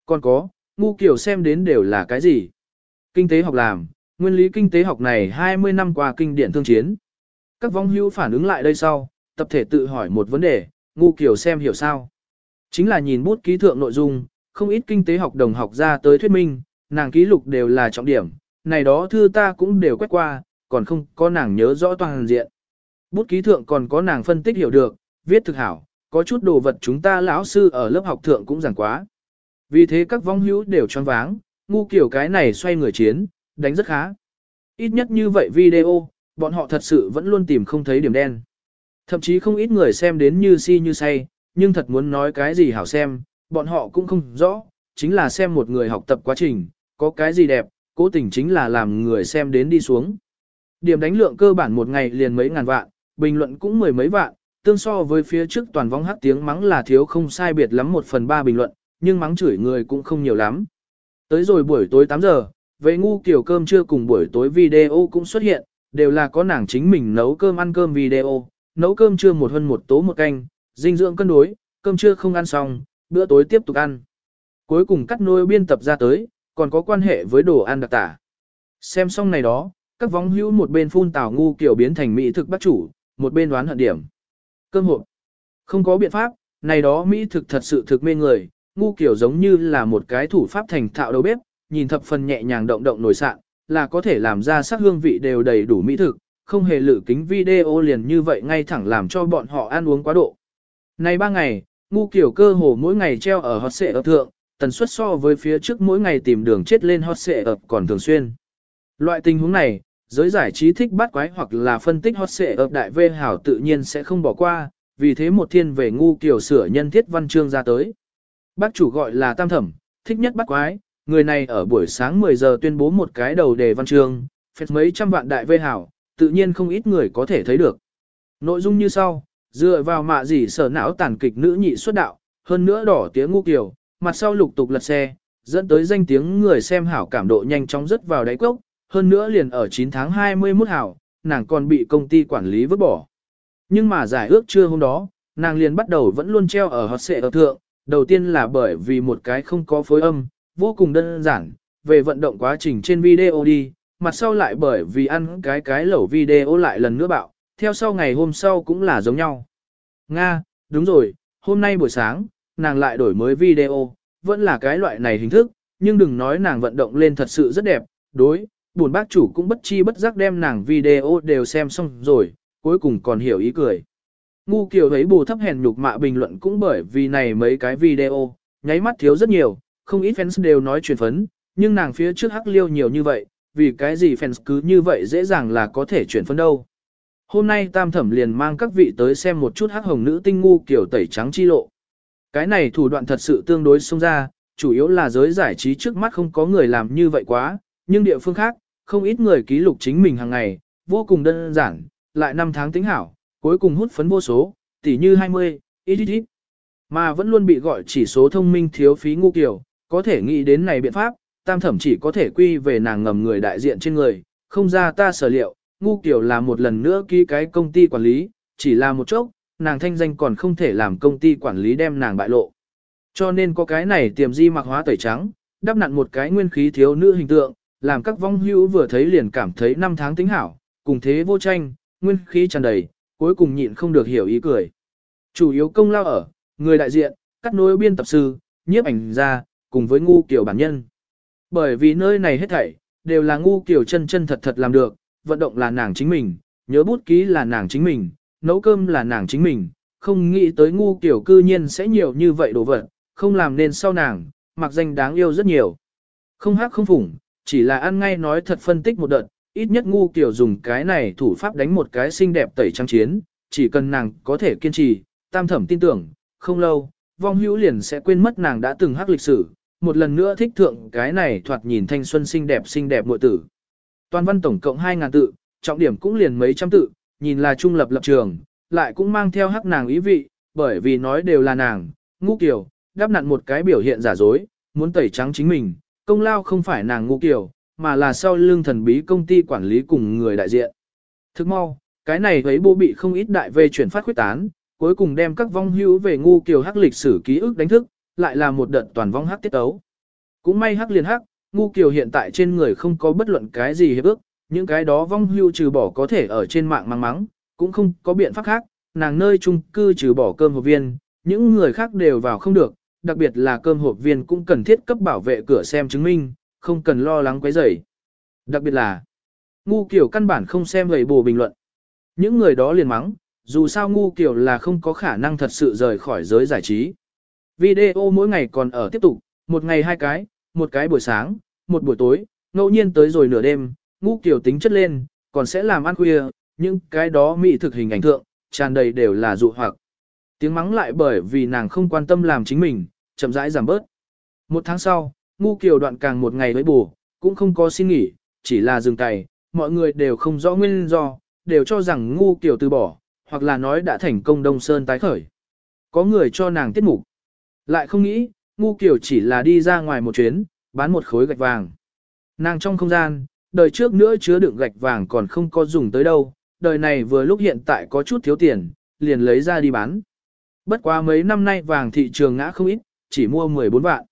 Còn có, ngu kiểu xem đến đều là cái gì? Kinh tế học làm, nguyên lý kinh tế học này 20 năm qua kinh điển thương chiến. Các vong hưu phản ứng lại đây sau, tập thể tự hỏi một vấn đề, ngu kiểu xem hiểu sao? Chính là nhìn bút ký thượng nội dung, không ít kinh tế học đồng học ra tới thuyết minh, nàng ký lục đều là trọng điểm, này đó thư ta cũng đều quét qua, còn không có nàng nhớ rõ toàn diện. Bút ký thượng còn có nàng phân tích hiểu được, viết thực hảo, có chút đồ vật chúng ta lão sư ở lớp học thượng cũng giảng quá. Vì thế các vong hữu đều choáng váng, ngu kiểu cái này xoay người chiến, đánh rất khá. Ít nhất như vậy video, bọn họ thật sự vẫn luôn tìm không thấy điểm đen. Thậm chí không ít người xem đến như si như say, nhưng thật muốn nói cái gì hảo xem, bọn họ cũng không rõ, chính là xem một người học tập quá trình, có cái gì đẹp, cố tình chính là làm người xem đến đi xuống. Điểm đánh lượng cơ bản một ngày liền mấy ngàn vạn, bình luận cũng mười mấy vạn, tương so với phía trước toàn vong hát tiếng mắng là thiếu không sai biệt lắm một phần ba bình luận, nhưng mắng chửi người cũng không nhiều lắm. Tới rồi buổi tối 8 giờ, về ngu kiểu cơm trưa cùng buổi tối video cũng xuất hiện, đều là có nàng chính mình nấu cơm ăn cơm video, nấu cơm trưa một hơn một tố một canh, dinh dưỡng cân đối, cơm trưa không ăn xong, bữa tối tiếp tục ăn. Cuối cùng cắt nôi biên tập ra tới, còn có quan hệ với đồ ăn đặc tả. Xem xong này đó, các vóng hữu một bên phun tào ngu kiểu biến thành mỹ thực bắt chủ, một bên đoán hận điểm. Cơm hộp. Không có biện pháp, này đó mỹ thực thật sự thực mê người, ngu kiểu giống như là một cái thủ pháp thành thạo đầu bếp, nhìn thập phần nhẹ nhàng động động nổi sạn, là có thể làm ra sắc hương vị đều đầy đủ mỹ thực, không hề lử kính video liền như vậy ngay thẳng làm cho bọn họ ăn uống quá độ. Này ba ngày, ngu kiểu cơ hồ mỗi ngày treo ở hot xệ ở thượng, tần suất so với phía trước mỗi ngày tìm đường chết lên hot xệ ập còn thường xuyên. Loại tình huống này, giới giải trí thích bắt quái hoặc là phân tích hot xệ ập đại vê hảo tự nhiên sẽ không bỏ qua, vì thế một thiên về ngu kiểu sửa nhân thiết văn chương ra tới. Bác chủ gọi là tam thẩm, thích nhất bắt quái, người này ở buổi sáng 10 giờ tuyên bố một cái đầu đề văn chương, phết mấy trăm vạn đại vê hảo, tự nhiên không ít người có thể thấy được. Nội dung như sau, dựa vào mạ gì sở não tàn kịch nữ nhị xuất đạo, hơn nữa đỏ tiếng ngu kiểu, mặt sau lục tục lật xe, dẫn tới danh tiếng người xem hảo cảm độ nhanh chóng rất vào đáy cốc, hơn nữa liền ở 9 tháng 21 hảo, nàng còn bị công ty quản lý vứt bỏ. Nhưng mà giải ước chưa hôm đó, nàng liền bắt đầu vẫn luôn treo ở hot xệ ở thượng, đầu tiên là bởi vì một cái không có phối âm, vô cùng đơn giản, về vận động quá trình trên video đi, mặt sau lại bởi vì ăn cái cái lẩu video lại lần nữa bạo, theo sau ngày hôm sau cũng là giống nhau. Nga, đúng rồi, hôm nay buổi sáng, nàng lại đổi mới video, vẫn là cái loại này hình thức, nhưng đừng nói nàng vận động lên thật sự rất đẹp, đối, buồn bác chủ cũng bất chi bất giác đem nàng video đều xem xong rồi, cuối cùng còn hiểu ý cười. Ngu kiểu thấy bù thấp hèn nhục mạ bình luận cũng bởi vì này mấy cái video, nháy mắt thiếu rất nhiều, không ít fans đều nói truyền phấn, nhưng nàng phía trước hắc liêu nhiều như vậy, vì cái gì fans cứ như vậy dễ dàng là có thể chuyển phấn đâu. Hôm nay tam thẩm liền mang các vị tới xem một chút hắc hồng nữ tinh ngu kiểu tẩy trắng chi lộ. Cái này thủ đoạn thật sự tương đối xông ra, chủ yếu là giới giải trí trước mắt không có người làm như vậy quá, nhưng địa phương khác, không ít người ký lục chính mình hàng ngày, vô cùng đơn giản, lại năm tháng tính hảo, cuối cùng hút phấn vô số, tỷ như 20, ít ít ít. Mà vẫn luôn bị gọi chỉ số thông minh thiếu phí ngu kiểu, có thể nghĩ đến này biện pháp, tam thẩm chỉ có thể quy về nàng ngầm người đại diện trên người, không ra ta sở liệu, ngu kiểu là một lần nữa ký cái công ty quản lý, chỉ là một chốc, nàng thanh danh còn không thể làm công ty quản lý đem nàng bại lộ. Cho nên có cái này tiềm di mặc hóa tẩy trắng, đắp nặn một cái nguyên khí thiếu nữ hình tượng, làm các vong hữu vừa thấy liền cảm thấy năm tháng tính hảo, cùng thế vô tranh, nguyên khí tràn đầy, cuối cùng nhịn không được hiểu ý cười. Chủ yếu công lao ở, người đại diện, cắt nối biên tập sư, nhiếp ảnh gia, cùng với ngu kiểu bản nhân. Bởi vì nơi này hết thảy, đều là ngu kiểu chân chân thật thật làm được, vận động là nàng chính mình, nhớ bút ký là nàng chính mình, nấu cơm là nàng chính mình, không nghĩ tới ngu kiểu cư nhiên sẽ nhiều như vậy đồ vật, không làm nên sau nàng, mặc danh đáng yêu rất nhiều. Không hát không phủng, chỉ là ăn ngay nói thật phân tích một đợt, ít nhất ngu kiểu dùng cái này thủ pháp đánh một cái xinh đẹp tẩy trắng chiến, chỉ cần nàng có thể kiên trì, tam thẩm tin tưởng, không lâu, vong hữu liền sẽ quên mất nàng đã từng hắc lịch sử, một lần nữa thích thượng cái này thoạt nhìn thanh xuân xinh đẹp xinh đẹp muội tử. Toàn văn tổng cộng 2.000 tự, trọng điểm cũng liền mấy trăm tự, nhìn là trung lập lập trường, lại cũng mang theo hắc nàng ý vị, bởi vì nói đều là nàng, ngu kiểu, đáp nặn một cái biểu hiện giả dối, muốn tẩy trắng chính mình, công lao không phải nàng ngu kiểu, mà là sau lưng thần bí công ty quản lý cùng người đại diện. Thức mau, cái này thấy bố bị không ít đại về chuyển phát khuyết tán, cuối cùng đem các vong hữu về ngu kiều hắc lịch sử ký ức đánh thức, lại là một đợt toàn vong hắc tiết tấu. Cũng may hắc liền hắc, ngu kiều hiện tại trên người không có bất luận cái gì hiệp ước, những cái đó vong hưu trừ bỏ có thể ở trên mạng mang mắng, cũng không có biện pháp khác, nàng nơi chung cư trừ bỏ cơm hộp viên, những người khác đều vào không được, đặc biệt là cơm hộp viên cũng cần thiết cấp bảo vệ cửa xem chứng minh, không cần lo lắng quấy rầy. Đặc biệt là, ngu kiểu căn bản không xem lời bù bình luận. Những người đó liền mắng, dù sao ngu kiểu là không có khả năng thật sự rời khỏi giới giải trí. Video mỗi ngày còn ở tiếp tục, một ngày hai cái, một cái buổi sáng, một buổi tối, ngẫu nhiên tới rồi nửa đêm, ngu kiểu tính chất lên, còn sẽ làm ăn khuya, nhưng cái đó mỹ thực hình ảnh thượng, tràn đầy đều là dụ hoặc. Tiếng mắng lại bởi vì nàng không quan tâm làm chính mình, chậm rãi giảm bớt. Một tháng sau, ngu kiều đoạn càng một ngày với bù, cũng không có xin nghỉ, chỉ là dừng cày, mọi người đều không rõ nguyên do, đều cho rằng ngu kiều từ bỏ, hoặc là nói đã thành công Đông Sơn tái khởi. Có người cho nàng tiết mục. Lại không nghĩ, ngu kiều chỉ là đi ra ngoài một chuyến, bán một khối gạch vàng. Nàng trong không gian, đời trước nữa chứa đựng gạch vàng còn không có dùng tới đâu, đời này vừa lúc hiện tại có chút thiếu tiền, liền lấy ra đi bán. Bất quá mấy năm nay vàng thị trường ngã không ít, chỉ mua 14 vạn.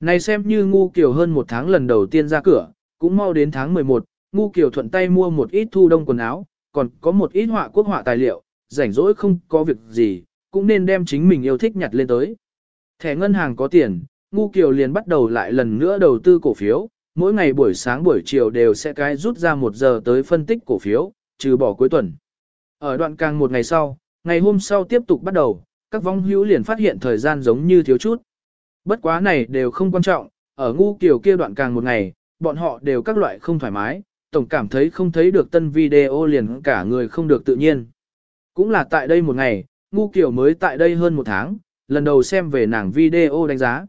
Này xem như ngu kiểu hơn một tháng lần đầu tiên ra cửa, cũng mau đến tháng 11, ngu kiểu thuận tay mua một ít thu đông quần áo, còn có một ít họa quốc họa tài liệu, rảnh rỗi không có việc gì, cũng nên đem chính mình yêu thích nhặt lên tới. Thẻ ngân hàng có tiền, ngu kiều liền bắt đầu lại lần nữa đầu tư cổ phiếu, mỗi ngày buổi sáng buổi chiều đều sẽ cái rút ra một giờ tới phân tích cổ phiếu, trừ bỏ cuối tuần. Ở đoạn càng một ngày sau, ngày hôm sau tiếp tục bắt đầu, các vong hữu liền phát hiện thời gian giống như thiếu chút. Bất quá này đều không quan trọng, ở ngu kiểu kia đoạn càng một ngày, bọn họ đều các loại không thoải mái, tổng cảm thấy không thấy được tân video liền cả người không được tự nhiên. Cũng là tại đây một ngày, ngu kiểu mới tại đây hơn một tháng, lần đầu xem về nàng video đánh giá.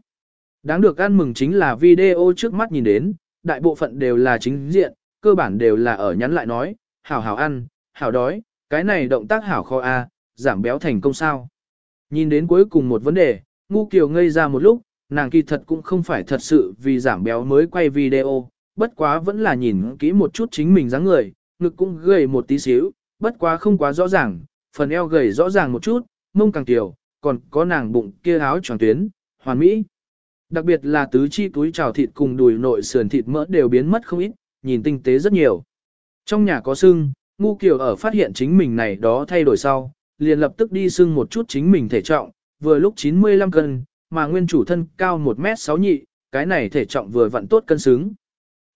Đáng được ăn mừng chính là video trước mắt nhìn đến, đại bộ phận đều là chính diện, cơ bản đều là ở nhắn lại nói, hảo hảo ăn, hảo đói, cái này động tác hảo kho A, giảm béo thành công sao. Nhìn đến cuối cùng một vấn đề, ngu kiều ngây ra một lúc, nàng kỳ thật cũng không phải thật sự vì giảm béo mới quay video, bất quá vẫn là nhìn kỹ một chút chính mình dáng người, ngực cũng gầy một tí xíu, bất quá không quá rõ ràng, phần eo gầy rõ ràng một chút, mông càng tiểu, còn có nàng bụng kia áo tròn tuyến, hoàn mỹ. Đặc biệt là tứ chi túi trào thịt cùng đùi nội sườn thịt mỡ đều biến mất không ít, nhìn tinh tế rất nhiều. Trong nhà có sưng, ngu kiểu ở phát hiện chính mình này đó thay đổi sau, liền lập tức đi sưng một chút chính mình thể trọng, vừa lúc 95 cân, mà nguyên chủ thân cao 1m6 nhị, cái này thể trọng vừa vặn tốt cân xứng.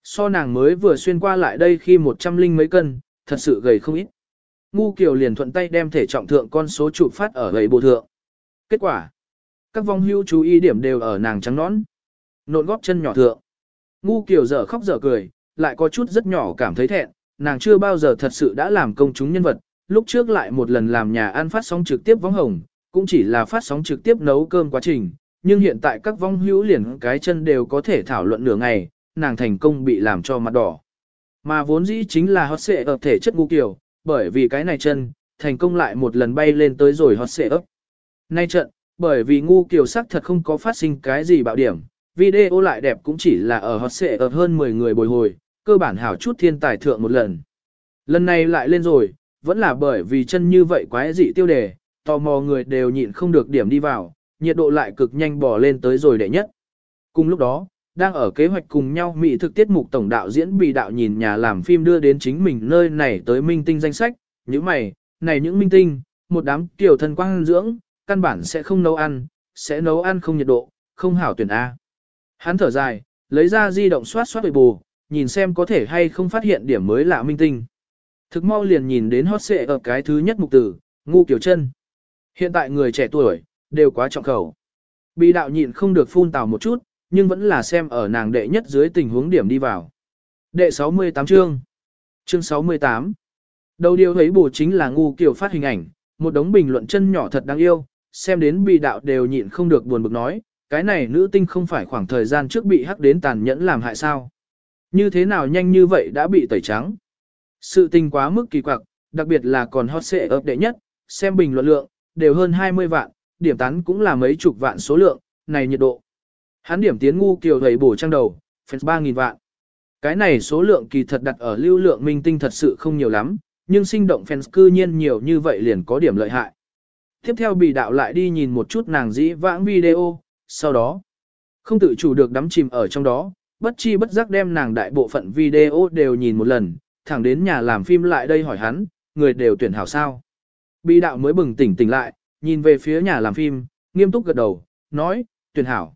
So nàng mới vừa xuyên qua lại đây khi 100 linh mấy cân, thật sự gầy không ít. Ngu Kiều liền thuận tay đem thể trọng thượng con số trụ phát ở gầy bộ thượng. Kết quả, các vong hưu chú ý điểm đều ở nàng trắng nõn. Nộn góp chân nhỏ thượng. Ngu Kiều dở khóc dở cười, lại có chút rất nhỏ cảm thấy thẹn, nàng chưa bao giờ thật sự đã làm công chúng nhân vật, lúc trước lại một lần làm nhà ăn phát sóng trực tiếp vong hồng, cũng chỉ là phát sóng trực tiếp nấu cơm quá trình, nhưng hiện tại các vong hữu liền cái chân đều có thể thảo luận nửa ngày, nàng thành công bị làm cho mặt đỏ. Mà vốn dĩ chính là hot xệ ở thể chất ngu kiểu, bởi vì cái này chân, thành công lại một lần bay lên tới rồi hot xệ ấp. Nay trận, bởi vì ngu kiểu sắc thật không có phát sinh cái gì bạo điểm, video lại đẹp cũng chỉ là ở hot xệ ấp hơn 10 người bồi hồi, cơ bản hảo chút thiên tài thượng một lần. Lần này lại lên rồi, vẫn là bởi vì chân như vậy quái dị tiêu đề, tò mò người đều nhịn không được điểm đi vào, nhiệt độ lại cực nhanh bò lên tới rồi đệ nhất. Cùng lúc đó, đang ở kế hoạch cùng nhau mỹ thực tiết mục tổng đạo diễn bị đạo nhìn nhà làm phim đưa đến chính mình nơi này tới minh tinh danh sách, những mày, này những minh tinh, một đám tiểu thân quang dưỡng, căn bản sẽ không nấu ăn, sẽ nấu ăn không nhiệt độ, không hảo tuyển A. Hắn thở dài, lấy ra di động soát soát bù, nhìn xem có thể hay không phát hiện điểm mới lạ minh tinh. Thực mau liền nhìn đến hot xệ ở cái thứ nhất mục tử, ngu kiểu chân. Hiện tại người trẻ tuổi, đều quá trọng khẩu. Bị đạo nhịn không được phun tào một chút, nhưng vẫn là xem ở nàng đệ nhất dưới tình huống điểm đi vào. Đệ 68 chương. Chương 68. Đầu điều thấy bù chính là ngu kiểu phát hình ảnh, một đống bình luận chân nhỏ thật đáng yêu, xem đến bị đạo đều nhịn không được buồn bực nói, cái này nữ tinh không phải khoảng thời gian trước bị hắc đến tàn nhẫn làm hại sao. Như thế nào nhanh như vậy đã bị tẩy trắng. Sự tình quá mức kỳ quặc, đặc biệt là còn hot xệ ấp đệ nhất, xem bình luận lượng, đều hơn 20 vạn, điểm tán cũng là mấy chục vạn số lượng, này nhiệt độ. Hắn điểm tiến ngu kiều thầy bổ trang đầu, fans 3.000 vạn. Cái này số lượng kỳ thật đặt ở lưu lượng minh tinh thật sự không nhiều lắm, nhưng sinh động fans cư nhiên nhiều như vậy liền có điểm lợi hại. Tiếp theo bị đạo lại đi nhìn một chút nàng dĩ vãng video, sau đó, không tự chủ được đắm chìm ở trong đó, bất chi bất giác đem nàng đại bộ phận video đều nhìn một lần, thẳng đến nhà làm phim lại đây hỏi hắn, người đều tuyển hảo sao. Bị đạo mới bừng tỉnh tỉnh lại, nhìn về phía nhà làm phim, nghiêm túc gật đầu, nói, tuyển hảo.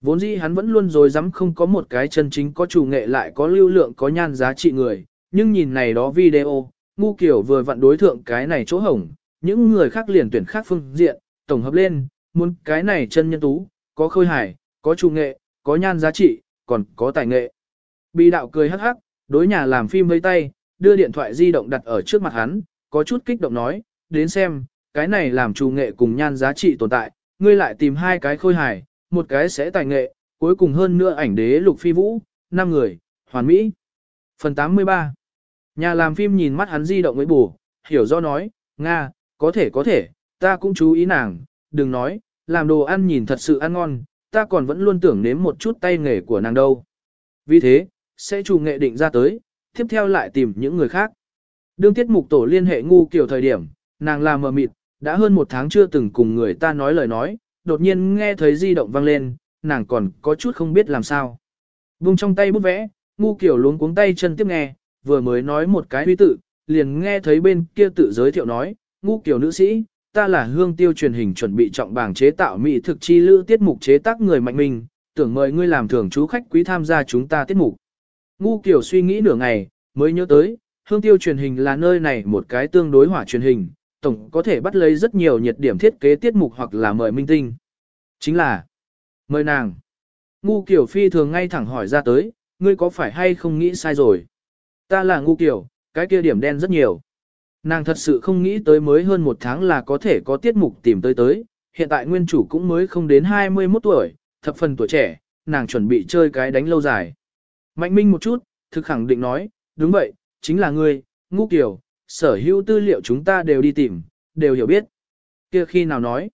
Vốn dĩ hắn vẫn luôn rồi dám không có một cái chân chính có chủ nghệ lại có lưu lượng có nhan giá trị người, nhưng nhìn này đó video, ngu kiểu vừa vặn đối thượng cái này chỗ hổng, những người khác liền tuyển khác phương diện, tổng hợp lên, muốn cái này chân nhân tú, có khôi hài, có chủ nghệ, có nhan giá trị, còn có tài nghệ. Bị đạo cười hắc hắc, đối nhà làm phim hơi tay, đưa điện thoại di động đặt ở trước mặt hắn, có chút kích động nói, đến xem, cái này làm chủ nghệ cùng nhan giá trị tồn tại, ngươi lại tìm hai cái khôi hài, một cái sẽ tài nghệ, cuối cùng hơn nữa ảnh đế lục phi vũ, năm người, hoàn mỹ. Phần 83 Nhà làm phim nhìn mắt hắn di động với bù, hiểu do nói, Nga, có thể có thể, ta cũng chú ý nàng, đừng nói, làm đồ ăn nhìn thật sự ăn ngon, ta còn vẫn luôn tưởng nếm một chút tay nghề của nàng đâu. Vì thế, sẽ chủ nghệ định ra tới, tiếp theo lại tìm những người khác. Đương tiết mục tổ liên hệ ngu kiểu thời điểm, nàng làm mờ mịt, đã hơn một tháng chưa từng cùng người ta nói lời nói, đột nhiên nghe thấy di động vang lên, nàng còn có chút không biết làm sao. Vung trong tay bút vẽ, ngu kiểu luống cuống tay chân tiếp nghe, vừa mới nói một cái huy tự, liền nghe thấy bên kia tự giới thiệu nói, ngu kiểu nữ sĩ, ta là hương tiêu truyền hình chuẩn bị trọng bảng chế tạo mỹ thực chi lữ tiết mục chế tác người mạnh mình, tưởng mời ngươi làm thưởng chú khách quý tham gia chúng ta tiết mục. Ngu kiểu suy nghĩ nửa ngày, mới nhớ tới, hương tiêu truyền hình là nơi này một cái tương đối hỏa truyền hình, tổng có thể bắt lấy rất nhiều nhiệt điểm thiết kế tiết mục hoặc là mời minh tinh. Chính là, mời nàng. Ngu kiểu phi thường ngay thẳng hỏi ra tới, ngươi có phải hay không nghĩ sai rồi? Ta là ngu kiểu, cái kia điểm đen rất nhiều. Nàng thật sự không nghĩ tới mới hơn một tháng là có thể có tiết mục tìm tới tới, hiện tại nguyên chủ cũng mới không đến 21 tuổi, thập phần tuổi trẻ, nàng chuẩn bị chơi cái đánh lâu dài. Mạnh minh một chút, thực khẳng định nói, đúng vậy, chính là ngươi, ngu kiểu, sở hữu tư liệu chúng ta đều đi tìm, đều hiểu biết. kia khi nào nói?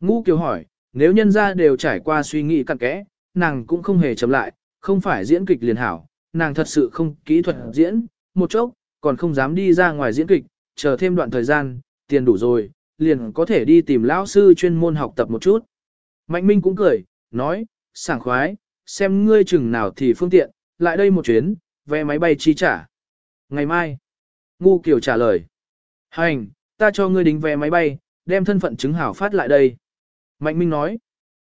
Ngu Kiều hỏi, nếu nhân ra đều trải qua suy nghĩ cặn kẽ, nàng cũng không hề chậm lại, không phải diễn kịch liền hảo, nàng thật sự không kỹ thuật diễn, một chốc, còn không dám đi ra ngoài diễn kịch, chờ thêm đoạn thời gian, tiền đủ rồi, liền có thể đi tìm lão sư chuyên môn học tập một chút. Mạnh Minh cũng cười, nói, sảng khoái, xem ngươi chừng nào thì phương tiện, lại đây một chuyến, vé máy bay chi trả. Ngày mai, Ngu Kiều trả lời, hành, ta cho ngươi đính vé máy bay, đem thân phận chứng hảo phát lại đây. Mạnh Minh nói,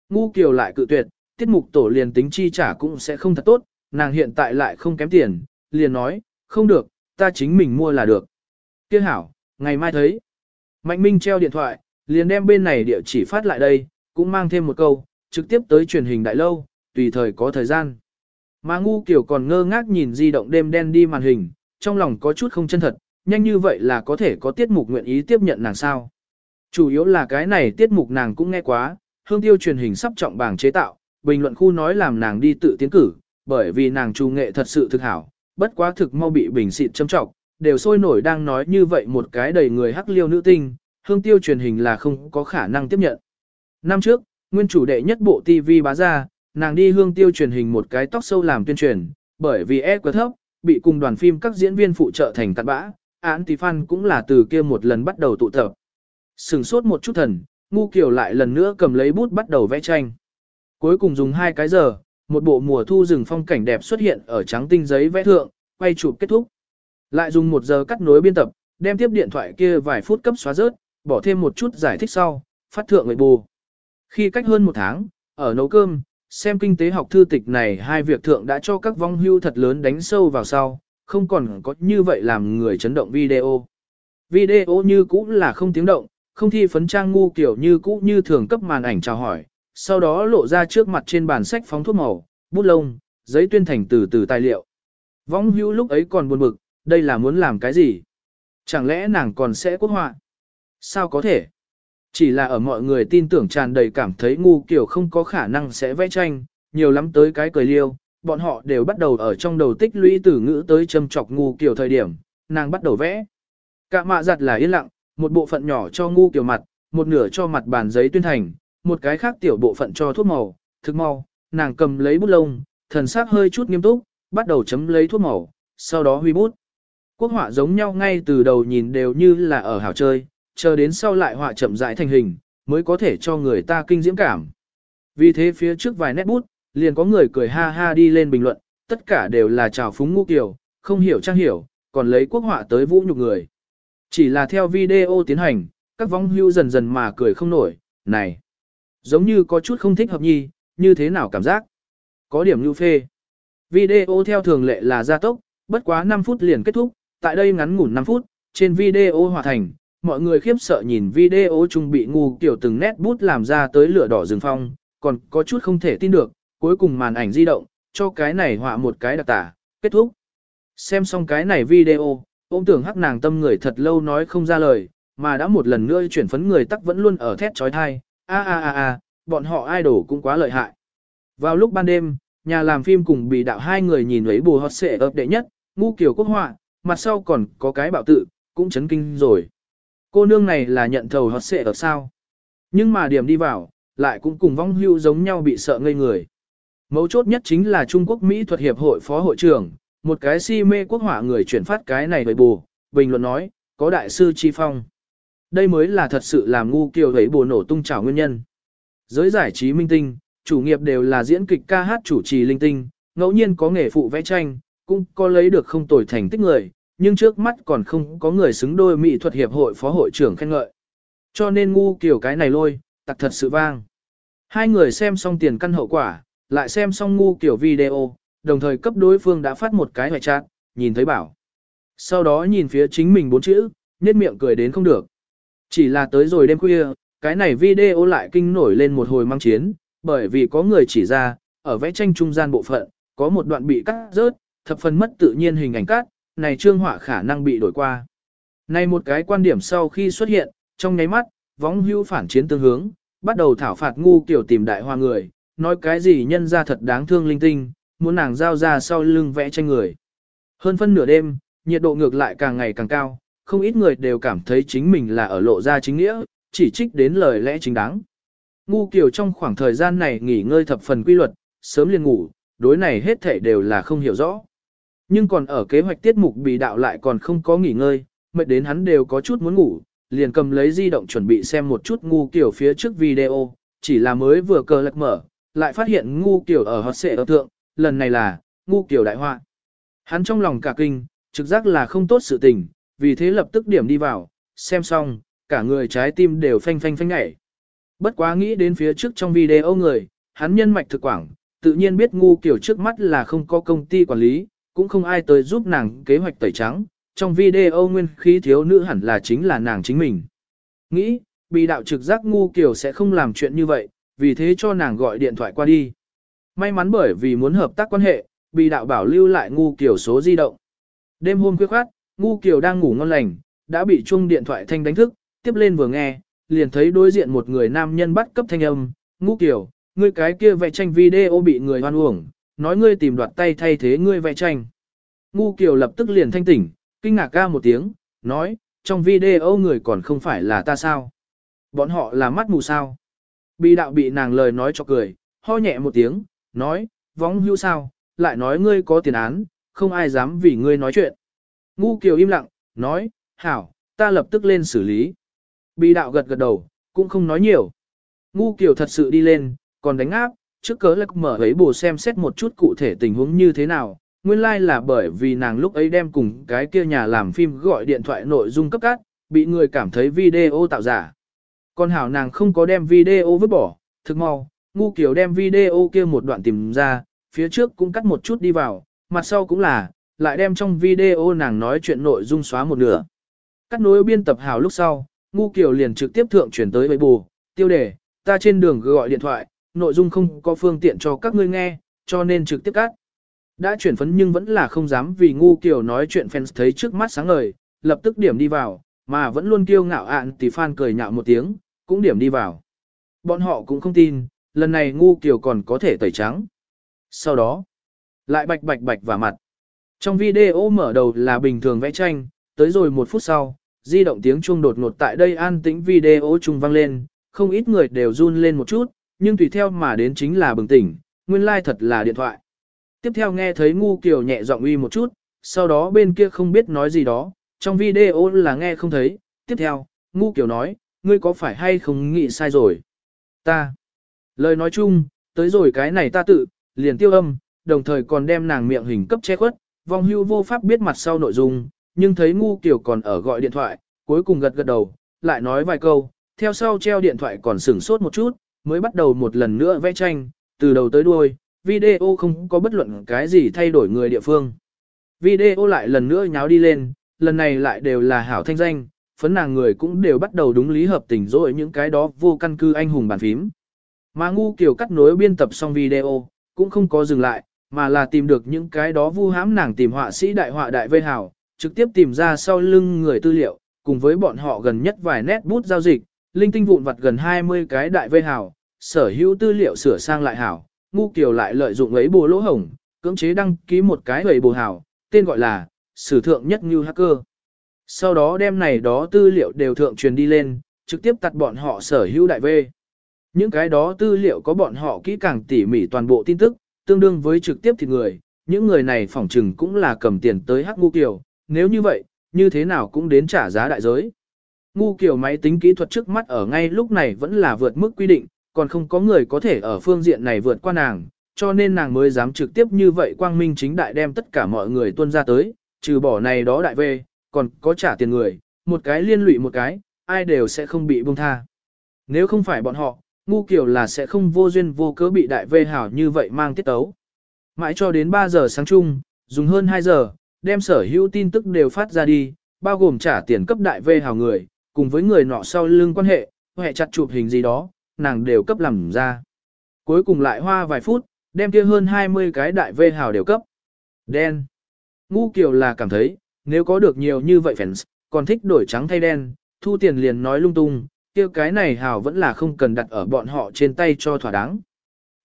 Ngu Kiều lại cự tuyệt, tiết mục tổ liền tính chi trả cũng sẽ không thật tốt, nàng hiện tại lại không kém tiền, liền nói, không được, ta chính mình mua là được. Kia hảo, ngày mai thấy. Mạnh Minh treo điện thoại, liền đem bên này địa chỉ phát lại đây, cũng mang thêm một câu, trực tiếp tới truyền hình đại lâu, tùy thời có thời gian. Mà ngu kiểu còn ngơ ngác nhìn di động đêm đen đi màn hình, trong lòng có chút không chân thật, nhanh như vậy là có thể có tiết mục nguyện ý tiếp nhận nàng sao. Chủ yếu là cái này tiết mục nàng cũng nghe quá, hương tiêu truyền hình sắp trọng bảng chế tạo, bình luận khu nói làm nàng đi tự tiến cử, bởi vì nàng trù nghệ thật sự thực hảo, bất quá thực mau bị bình xịt châm trọng, đều sôi nổi đang nói như vậy một cái đầy người hắc liêu nữ tinh, hương tiêu truyền hình là không có khả năng tiếp nhận. Năm trước, nguyên chủ đệ nhất bộ TV bá ra, nàng đi hương tiêu truyền hình một cái tóc sâu làm tuyên truyền, bởi vì e quá thấp, bị cùng đoàn phim các diễn viên phụ trợ thành cặn bã, án tí fan cũng là từ kia một lần bắt đầu tụ tập. Sừng sốt một chút thần, ngu kiểu lại lần nữa cầm lấy bút bắt đầu vẽ tranh. Cuối cùng dùng hai cái giờ, một bộ mùa thu rừng phong cảnh đẹp xuất hiện ở trắng tinh giấy vẽ thượng, quay chụp kết thúc. Lại dùng một giờ cắt nối biên tập, đem tiếp điện thoại kia vài phút cấp xóa rớt, bỏ thêm một chút giải thích sau, phát thượng người bù. Khi cách hơn một tháng, ở nấu cơm, xem kinh tế học thư tịch này hai việc thượng đã cho các vong hưu thật lớn đánh sâu vào sau, không còn có như vậy làm người chấn động video. Video như cũ là không tiếng động, không thi phấn trang ngu kiểu như cũ như thường cấp màn ảnh chào hỏi, sau đó lộ ra trước mặt trên bàn sách phóng thuốc màu, bút lông, giấy tuyên thành từ từ tài liệu. Vong hưu lúc ấy còn buồn bực, đây là muốn làm cái gì? Chẳng lẽ nàng còn sẽ quốc họa? Sao có thể? Chỉ là ở mọi người tin tưởng tràn đầy cảm thấy ngu kiểu không có khả năng sẽ vẽ tranh, nhiều lắm tới cái cười liêu, bọn họ đều bắt đầu ở trong đầu tích lũy từ ngữ tới châm chọc ngu kiểu thời điểm, nàng bắt đầu vẽ. Cả mạ giặt là yên lặng, một bộ phận nhỏ cho ngu kiểu mặt, một nửa cho mặt bàn giấy tuyên thành, một cái khác tiểu bộ phận cho thuốc màu, thức mau, nàng cầm lấy bút lông, thần sắc hơi chút nghiêm túc, bắt đầu chấm lấy thuốc màu, sau đó huy bút. Quốc họa giống nhau ngay từ đầu nhìn đều như là ở hảo chơi, chờ đến sau lại họa chậm rãi thành hình, mới có thể cho người ta kinh diễm cảm. Vì thế phía trước vài nét bút, liền có người cười ha ha đi lên bình luận, tất cả đều là trào phúng ngu kiểu, không hiểu trang hiểu, còn lấy quốc họa tới vũ nhục người. Chỉ là theo video tiến hành, các vong hưu dần dần mà cười không nổi, này, giống như có chút không thích hợp nhi, như thế nào cảm giác? Có điểm lưu phê. Video theo thường lệ là gia tốc, bất quá 5 phút liền kết thúc, tại đây ngắn ngủn 5 phút, trên video hòa thành, mọi người khiếp sợ nhìn video chung bị ngu kiểu từng nét bút làm ra tới lửa đỏ rừng phong, còn có chút không thể tin được, cuối cùng màn ảnh di động, cho cái này họa một cái đặc tả, kết thúc. Xem xong cái này video, ôm tưởng hắc nàng tâm người thật lâu nói không ra lời, mà đã một lần nữa chuyển phấn người tắc vẫn luôn ở thét trói thai, a a a a, bọn họ idol cũng quá lợi hại. Vào lúc ban đêm, nhà làm phim cùng bị đạo hai người nhìn ấy bù hót xệ ấp đệ nhất, ngu kiểu quốc họa, mặt sau còn có cái bạo tự, cũng chấn kinh rồi. Cô nương này là nhận thầu hót xệ ở sao. Nhưng mà điểm đi vào, lại cũng cùng vong hưu giống nhau bị sợ ngây người. Mấu chốt nhất chính là Trung Quốc Mỹ thuật hiệp hội phó hội trưởng, một cái si mê quốc họa người chuyển phát cái này với bù, bình luận nói, có đại sư Chi Phong. Đây mới là thật sự làm ngu kiều thấy bù nổ tung trào nguyên nhân. Giới giải trí minh tinh, chủ nghiệp đều là diễn kịch ca hát chủ trì linh tinh, ngẫu nhiên có nghề phụ vẽ tranh, cũng có lấy được không tồi thành tích người, nhưng trước mắt còn không có người xứng đôi mỹ thuật hiệp hội phó hội trưởng khen ngợi. Cho nên ngu kiểu cái này lôi, tặc thật sự vang. Hai người xem xong tiền căn hậu quả, lại xem xong ngu kiểu video, đồng thời cấp đối phương đã phát một cái hoài chat, nhìn thấy bảo. Sau đó nhìn phía chính mình bốn chữ, nhếch miệng cười đến không được. Chỉ là tới rồi đêm khuya, cái này video lại kinh nổi lên một hồi mang chiến, bởi vì có người chỉ ra, ở vẽ tranh trung gian bộ phận, có một đoạn bị cắt rớt, thập phần mất tự nhiên hình ảnh cắt, này trương họa khả năng bị đổi qua. Này một cái quan điểm sau khi xuất hiện, trong nháy mắt, võng hưu phản chiến tương hướng, bắt đầu thảo phạt ngu kiểu tìm đại hoa người, nói cái gì nhân ra thật đáng thương linh tinh, muốn nàng giao ra sau lưng vẽ tranh người. Hơn phân nửa đêm, nhiệt độ ngược lại càng ngày càng cao, không ít người đều cảm thấy chính mình là ở lộ ra chính nghĩa, chỉ trích đến lời lẽ chính đáng. Ngu kiểu trong khoảng thời gian này nghỉ ngơi thập phần quy luật, sớm liền ngủ, đối này hết thể đều là không hiểu rõ. Nhưng còn ở kế hoạch tiết mục bị đạo lại còn không có nghỉ ngơi, mệt đến hắn đều có chút muốn ngủ, liền cầm lấy di động chuẩn bị xem một chút ngu kiểu phía trước video, chỉ là mới vừa cờ lật mở, lại phát hiện ngu kiểu ở hot xệ ở thượng, lần này là, ngu kiểu đại họa. Hắn trong lòng cả kinh, trực giác là không tốt sự tình, vì thế lập tức điểm đi vào, xem xong, cả người trái tim đều phanh phanh phanh ngảy. Bất quá nghĩ đến phía trước trong video người, hắn nhân mạch thực quảng, tự nhiên biết ngu kiểu trước mắt là không có công ty quản lý, cũng không ai tới giúp nàng kế hoạch tẩy trắng, trong video nguyên khí thiếu nữ hẳn là chính là nàng chính mình. Nghĩ, bị đạo trực giác ngu kiểu sẽ không làm chuyện như vậy, vì thế cho nàng gọi điện thoại qua đi. May mắn bởi vì muốn hợp tác quan hệ, bị đạo bảo lưu lại ngu kiểu số di động. Đêm hôm khuya khoát, ngu kiểu đang ngủ ngon lành, đã bị chuông điện thoại thanh đánh thức, tiếp lên vừa nghe, liền thấy đối diện một người nam nhân bắt cấp thanh âm, ngu kiểu, ngươi cái kia vẽ tranh video bị người hoan uổng, nói ngươi tìm đoạt tay thay thế ngươi vẽ tranh. Ngu Kiều lập tức liền thanh tỉnh, kinh ngạc ca một tiếng, nói, trong video người còn không phải là ta sao? Bọn họ là mắt mù sao? Bị đạo bị nàng lời nói cho cười, ho nhẹ một tiếng, nói, vóng hữu sao, lại nói ngươi có tiền án, không ai dám vì ngươi nói chuyện. Ngu Kiều im lặng, nói, hảo, ta lập tức lên xử lý. Bị đạo gật gật đầu, cũng không nói nhiều. Ngu Kiều thật sự đi lên, còn đánh áp, trước cớ lạc mở ấy bù xem xét một chút cụ thể tình huống như thế nào. Nguyên lai like là bởi vì nàng lúc ấy đem cùng cái kia nhà làm phim gọi điện thoại nội dung cấp cát, bị người cảm thấy video tạo giả. Còn hảo nàng không có đem video vứt bỏ, thực mau, ngu kiểu đem video kia một đoạn tìm ra, phía trước cũng cắt một chút đi vào, mặt sau cũng là, lại đem trong video nàng nói chuyện nội dung xóa một nửa. Cắt nối biên tập hảo lúc sau, ngu kiểu liền trực tiếp thượng chuyển tới với bù, tiêu đề, ta trên đường gọi điện thoại, nội dung không có phương tiện cho các ngươi nghe, cho nên trực tiếp cắt. Đã chuyển phấn nhưng vẫn là không dám vì ngu kiểu nói chuyện fans thấy trước mắt sáng ngời, lập tức điểm đi vào, mà vẫn luôn kiêu ngạo ạn thì fan cười nhạo một tiếng, cũng điểm đi vào. Bọn họ cũng không tin, lần này ngu kiểu còn có thể tẩy trắng. Sau đó, lại bạch bạch bạch vào mặt. Trong video mở đầu là bình thường vẽ tranh, tới rồi một phút sau, di động tiếng chuông đột ngột tại đây an tĩnh video trung vang lên, không ít người đều run lên một chút, nhưng tùy theo mà đến chính là bừng tỉnh, nguyên lai like thật là điện thoại. Tiếp theo nghe thấy ngu kiều nhẹ giọng uy một chút, sau đó bên kia không biết nói gì đó, trong video là nghe không thấy, tiếp theo, ngu kiều nói, ngươi có phải hay không nghĩ sai rồi? Ta. Lời nói chung, tới rồi cái này ta tự, liền tiêu âm, đồng thời còn đem nàng miệng hình cấp che khuất, vong hưu vô pháp biết mặt sau nội dung, nhưng thấy ngu kiều còn ở gọi điện thoại, cuối cùng gật gật đầu, lại nói vài câu, theo sau treo điện thoại còn sửng sốt một chút, mới bắt đầu một lần nữa vẽ tranh, từ đầu tới đuôi, video không có bất luận cái gì thay đổi người địa phương. Video lại lần nữa nháo đi lên, lần này lại đều là hảo thanh danh, phấn nàng người cũng đều bắt đầu đúng lý hợp tình rồi những cái đó vô căn cứ anh hùng bàn phím. Mà ngu kiểu cắt nối biên tập xong video, cũng không có dừng lại, mà là tìm được những cái đó vu hãm nàng tìm họa sĩ đại họa đại vây hảo, trực tiếp tìm ra sau lưng người tư liệu, cùng với bọn họ gần nhất vài nét bút giao dịch, linh tinh vụn vặt gần 20 cái đại vây hảo, sở hữu tư liệu sửa sang lại hảo, ngu kiều lại lợi dụng ấy bồ lỗ hổng, cưỡng chế đăng ký một cái ấy bồ hảo, tên gọi là, sử thượng nhất như hacker. Sau đó đem này đó tư liệu đều thượng truyền đi lên, trực tiếp tắt bọn họ sở hữu đại vê. Những cái đó tư liệu có bọn họ kỹ càng tỉ mỉ toàn bộ tin tức, tương đương với trực tiếp thịt người, những người này phỏng chừng cũng là cầm tiền tới hắc ngu kiều, nếu như vậy, như thế nào cũng đến trả giá đại giới. Ngu kiều máy tính kỹ thuật trước mắt ở ngay lúc này vẫn là vượt mức quy định, còn không có người có thể ở phương diện này vượt qua nàng, cho nên nàng mới dám trực tiếp như vậy quang minh chính đại đem tất cả mọi người tuân ra tới, trừ bỏ này đó đại về, còn có trả tiền người, một cái liên lụy một cái, ai đều sẽ không bị buông tha. Nếu không phải bọn họ, ngu kiểu là sẽ không vô duyên vô cớ bị đại vê hảo như vậy mang tiết tấu. Mãi cho đến 3 giờ sáng chung, dùng hơn 2 giờ, đem sở hữu tin tức đều phát ra đi, bao gồm trả tiền cấp đại vê hảo người, cùng với người nọ sau lưng quan hệ, hệ chặt chụp hình gì đó, nàng đều cấp làm ra. Cuối cùng lại hoa vài phút, đem kia hơn 20 cái đại vê hảo đều cấp. Đen. Ngu kiều là cảm thấy, nếu có được nhiều như vậy fans, còn thích đổi trắng thay đen, thu tiền liền nói lung tung, kia cái này hào vẫn là không cần đặt ở bọn họ trên tay cho thỏa đáng.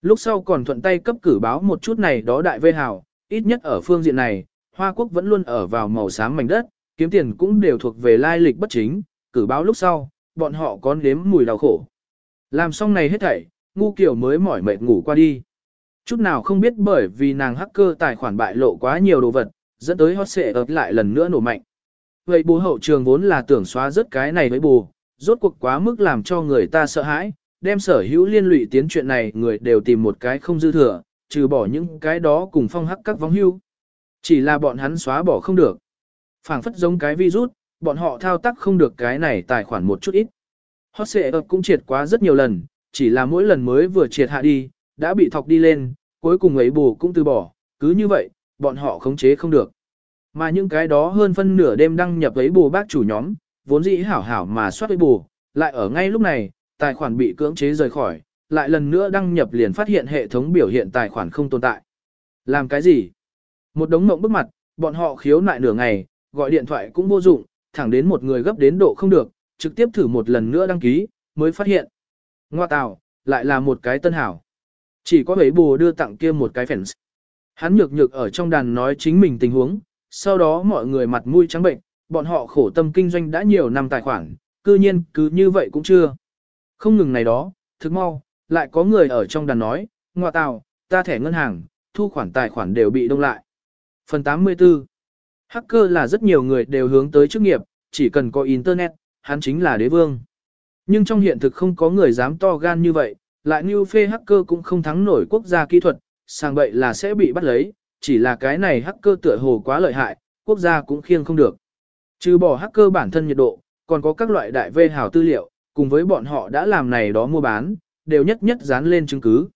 Lúc sau còn thuận tay cấp cử báo một chút này đó đại vê hào, ít nhất ở phương diện này, Hoa Quốc vẫn luôn ở vào màu xám mảnh đất, kiếm tiền cũng đều thuộc về lai lịch bất chính, cử báo lúc sau, bọn họ có nếm mùi đau khổ. Làm xong này hết thảy, ngu kiểu mới mỏi mệt ngủ qua đi. Chút nào không biết bởi vì nàng hacker tài khoản bại lộ quá nhiều đồ vật, dẫn tới hot xệ ập lại lần nữa nổ mạnh. Vậy bố hậu trường vốn là tưởng xóa rớt cái này với bù, rốt cuộc quá mức làm cho người ta sợ hãi, đem sở hữu liên lụy tiến chuyện này người đều tìm một cái không dư thừa, trừ bỏ những cái đó cùng phong hắc các vong hưu. Chỉ là bọn hắn xóa bỏ không được. phảng phất giống cái virus, bọn họ thao tác không được cái này tài khoản một chút ít. Hot xệ ập cũng triệt quá rất nhiều lần, chỉ là mỗi lần mới vừa triệt hạ đi, đã bị thọc đi lên, cuối cùng ấy bù cũng từ bỏ, cứ như vậy, bọn họ khống chế không được. Mà những cái đó hơn phân nửa đêm đăng nhập ấy bù bác chủ nhóm, vốn dĩ hảo hảo mà soát ấy bù, lại ở ngay lúc này, tài khoản bị cưỡng chế rời khỏi, lại lần nữa đăng nhập liền phát hiện hệ thống biểu hiện tài khoản không tồn tại. Làm cái gì? Một đống mộng bức mặt, bọn họ khiếu nại nửa ngày, gọi điện thoại cũng vô dụng, thẳng đến một người gấp đến độ không được, trực tiếp thử một lần nữa đăng ký, mới phát hiện. Ngoa tào, lại là một cái tân hảo. Chỉ có bấy bù đưa tặng kia một cái fans. Hắn nhược nhược ở trong đàn nói chính mình tình huống, sau đó mọi người mặt mũi trắng bệnh, bọn họ khổ tâm kinh doanh đã nhiều năm tài khoản, cư nhiên cứ như vậy cũng chưa. Không ngừng này đó, thực mau, lại có người ở trong đàn nói, ngoa tào, ta thẻ ngân hàng, thu khoản tài khoản đều bị đông lại. Phần 84 Hacker là rất nhiều người đều hướng tới chức nghiệp, chỉ cần có Internet, hắn chính là đế vương. Nhưng trong hiện thực không có người dám to gan như vậy, lại như phê hacker cũng không thắng nổi quốc gia kỹ thuật, sang vậy là sẽ bị bắt lấy, chỉ là cái này hacker tựa hồ quá lợi hại, quốc gia cũng khiêng không được. Trừ bỏ hacker bản thân nhiệt độ, còn có các loại đại vê hào tư liệu, cùng với bọn họ đã làm này đó mua bán, đều nhất nhất dán lên chứng cứ.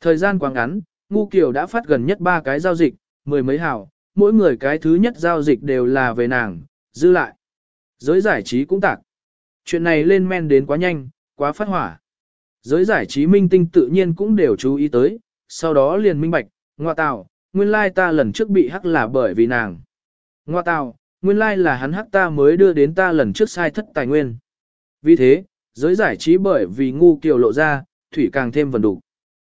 Thời gian quá ngắn, Ngu Kiều đã phát gần nhất ba cái giao dịch, mười mấy hào, mỗi người cái thứ nhất giao dịch đều là về nàng, dư lại. Giới giải trí cũng tạc. Chuyện này lên men đến quá nhanh, quá phát hỏa. Giới giải trí minh tinh tự nhiên cũng đều chú ý tới, sau đó liền minh bạch, ngoa tào, nguyên lai ta lần trước bị hắc là bởi vì nàng. Ngoa tào, nguyên lai là hắn hắc ta mới đưa đến ta lần trước sai thất tài nguyên. Vì thế, giới giải trí bởi vì ngu kiều lộ ra, thủy càng thêm vần đủ.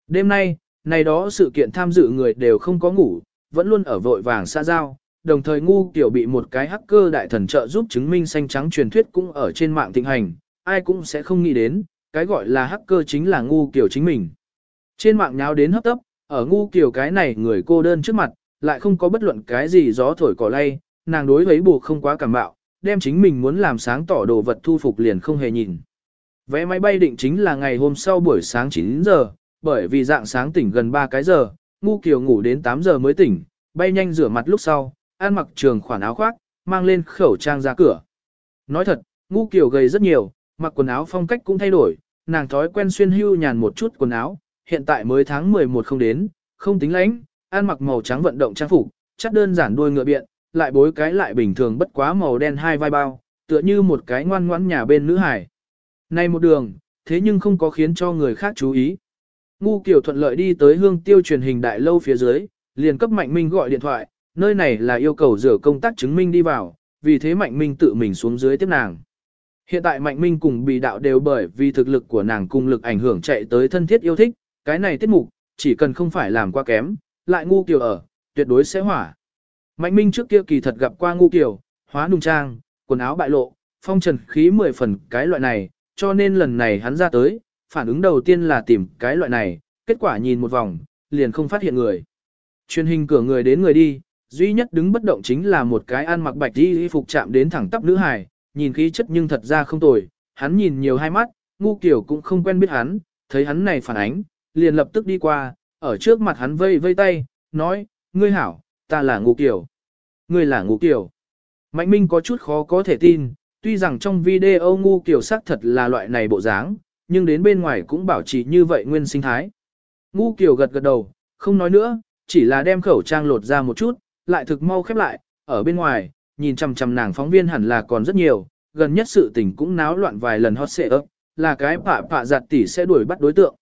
Đêm nay, này đó sự kiện tham dự người đều không có ngủ, vẫn luôn ở vội vàng xa giao, đồng thời ngu kiều bị một cái hacker đại thần trợ giúp chứng minh xanh trắng truyền thuyết cũng ở trên mạng thịnh hành, ai cũng sẽ không nghĩ đến, cái gọi là hacker chính là ngu kiều chính mình. Trên mạng nháo đến hấp tấp, ở ngu kiều cái này người cô đơn trước mặt, lại không có bất luận cái gì gió thổi cỏ lay, nàng đối với bù không quá cảm bạo, đem chính mình muốn làm sáng tỏ đồ vật thu phục liền không hề nhìn. Vé máy bay định chính là ngày hôm sau buổi sáng 9 giờ, bởi vì dạng sáng tỉnh gần 3 cái giờ, ngu kiều ngủ đến 8 giờ mới tỉnh, bay nhanh rửa mặt lúc sau, ăn mặc trường khoản áo khoác, mang lên khẩu trang ra cửa. Nói thật, ngu kiều gầy rất nhiều, mặc quần áo phong cách cũng thay đổi, nàng thói quen xuyên hưu nhàn một chút quần áo, hiện tại mới tháng 11 không đến, không tính lãnh, ăn mặc màu trắng vận động trang phục, chắc đơn giản đuôi ngựa biện, lại bối cái lại bình thường bất quá màu đen hai vai bao, tựa như một cái ngoan ngoãn nhà bên nữ hải. Này một đường, thế nhưng không có khiến cho người khác chú ý. Ngu Kiều thuận lợi đi tới hương tiêu truyền hình đại lâu phía dưới, liền cấp Mạnh Minh gọi điện thoại, nơi này là yêu cầu rửa công tác chứng minh đi vào, vì thế Mạnh Minh tự mình xuống dưới tiếp nàng. Hiện tại Mạnh Minh cùng bị đạo đều bởi vì thực lực của nàng cùng lực ảnh hưởng chạy tới thân thiết yêu thích, cái này tiết mục, chỉ cần không phải làm quá kém, lại ngu kiều ở, tuyệt đối sẽ hỏa. Mạnh Minh trước kia kỳ thật gặp qua ngu kiều, hóa nung trang, quần áo bại lộ, phong trần khí mười phần cái loại này, cho nên lần này hắn ra tới, phản ứng đầu tiên là tìm cái loại này, kết quả nhìn một vòng, liền không phát hiện người. Truyền hình cửa người đến người đi, duy nhất đứng bất động chính là một cái ăn mặc bạch y phục chạm đến thẳng tắp nữ hài, nhìn khí chất nhưng thật ra không tồi, hắn nhìn nhiều hai mắt, ngu kiểu cũng không quen biết hắn, thấy hắn này phản ánh, liền lập tức đi qua, ở trước mặt hắn vây vây tay, nói, ngươi hảo, ta là ngu kiểu. Ngươi là ngu kiểu. Mạnh Minh có chút khó có thể tin, tuy rằng trong video ngu kiểu sắc thật là loại này bộ dáng, nhưng đến bên ngoài cũng bảo trì như vậy nguyên sinh thái. Ngu kiểu gật gật đầu, không nói nữa, chỉ là đem khẩu trang lột ra một chút, lại thực mau khép lại, ở bên ngoài, nhìn chằm chằm nàng phóng viên hẳn là còn rất nhiều, gần nhất sự tình cũng náo loạn vài lần hot xệ ấp, là cái phạ phạ giặt tỷ sẽ đuổi bắt đối tượng.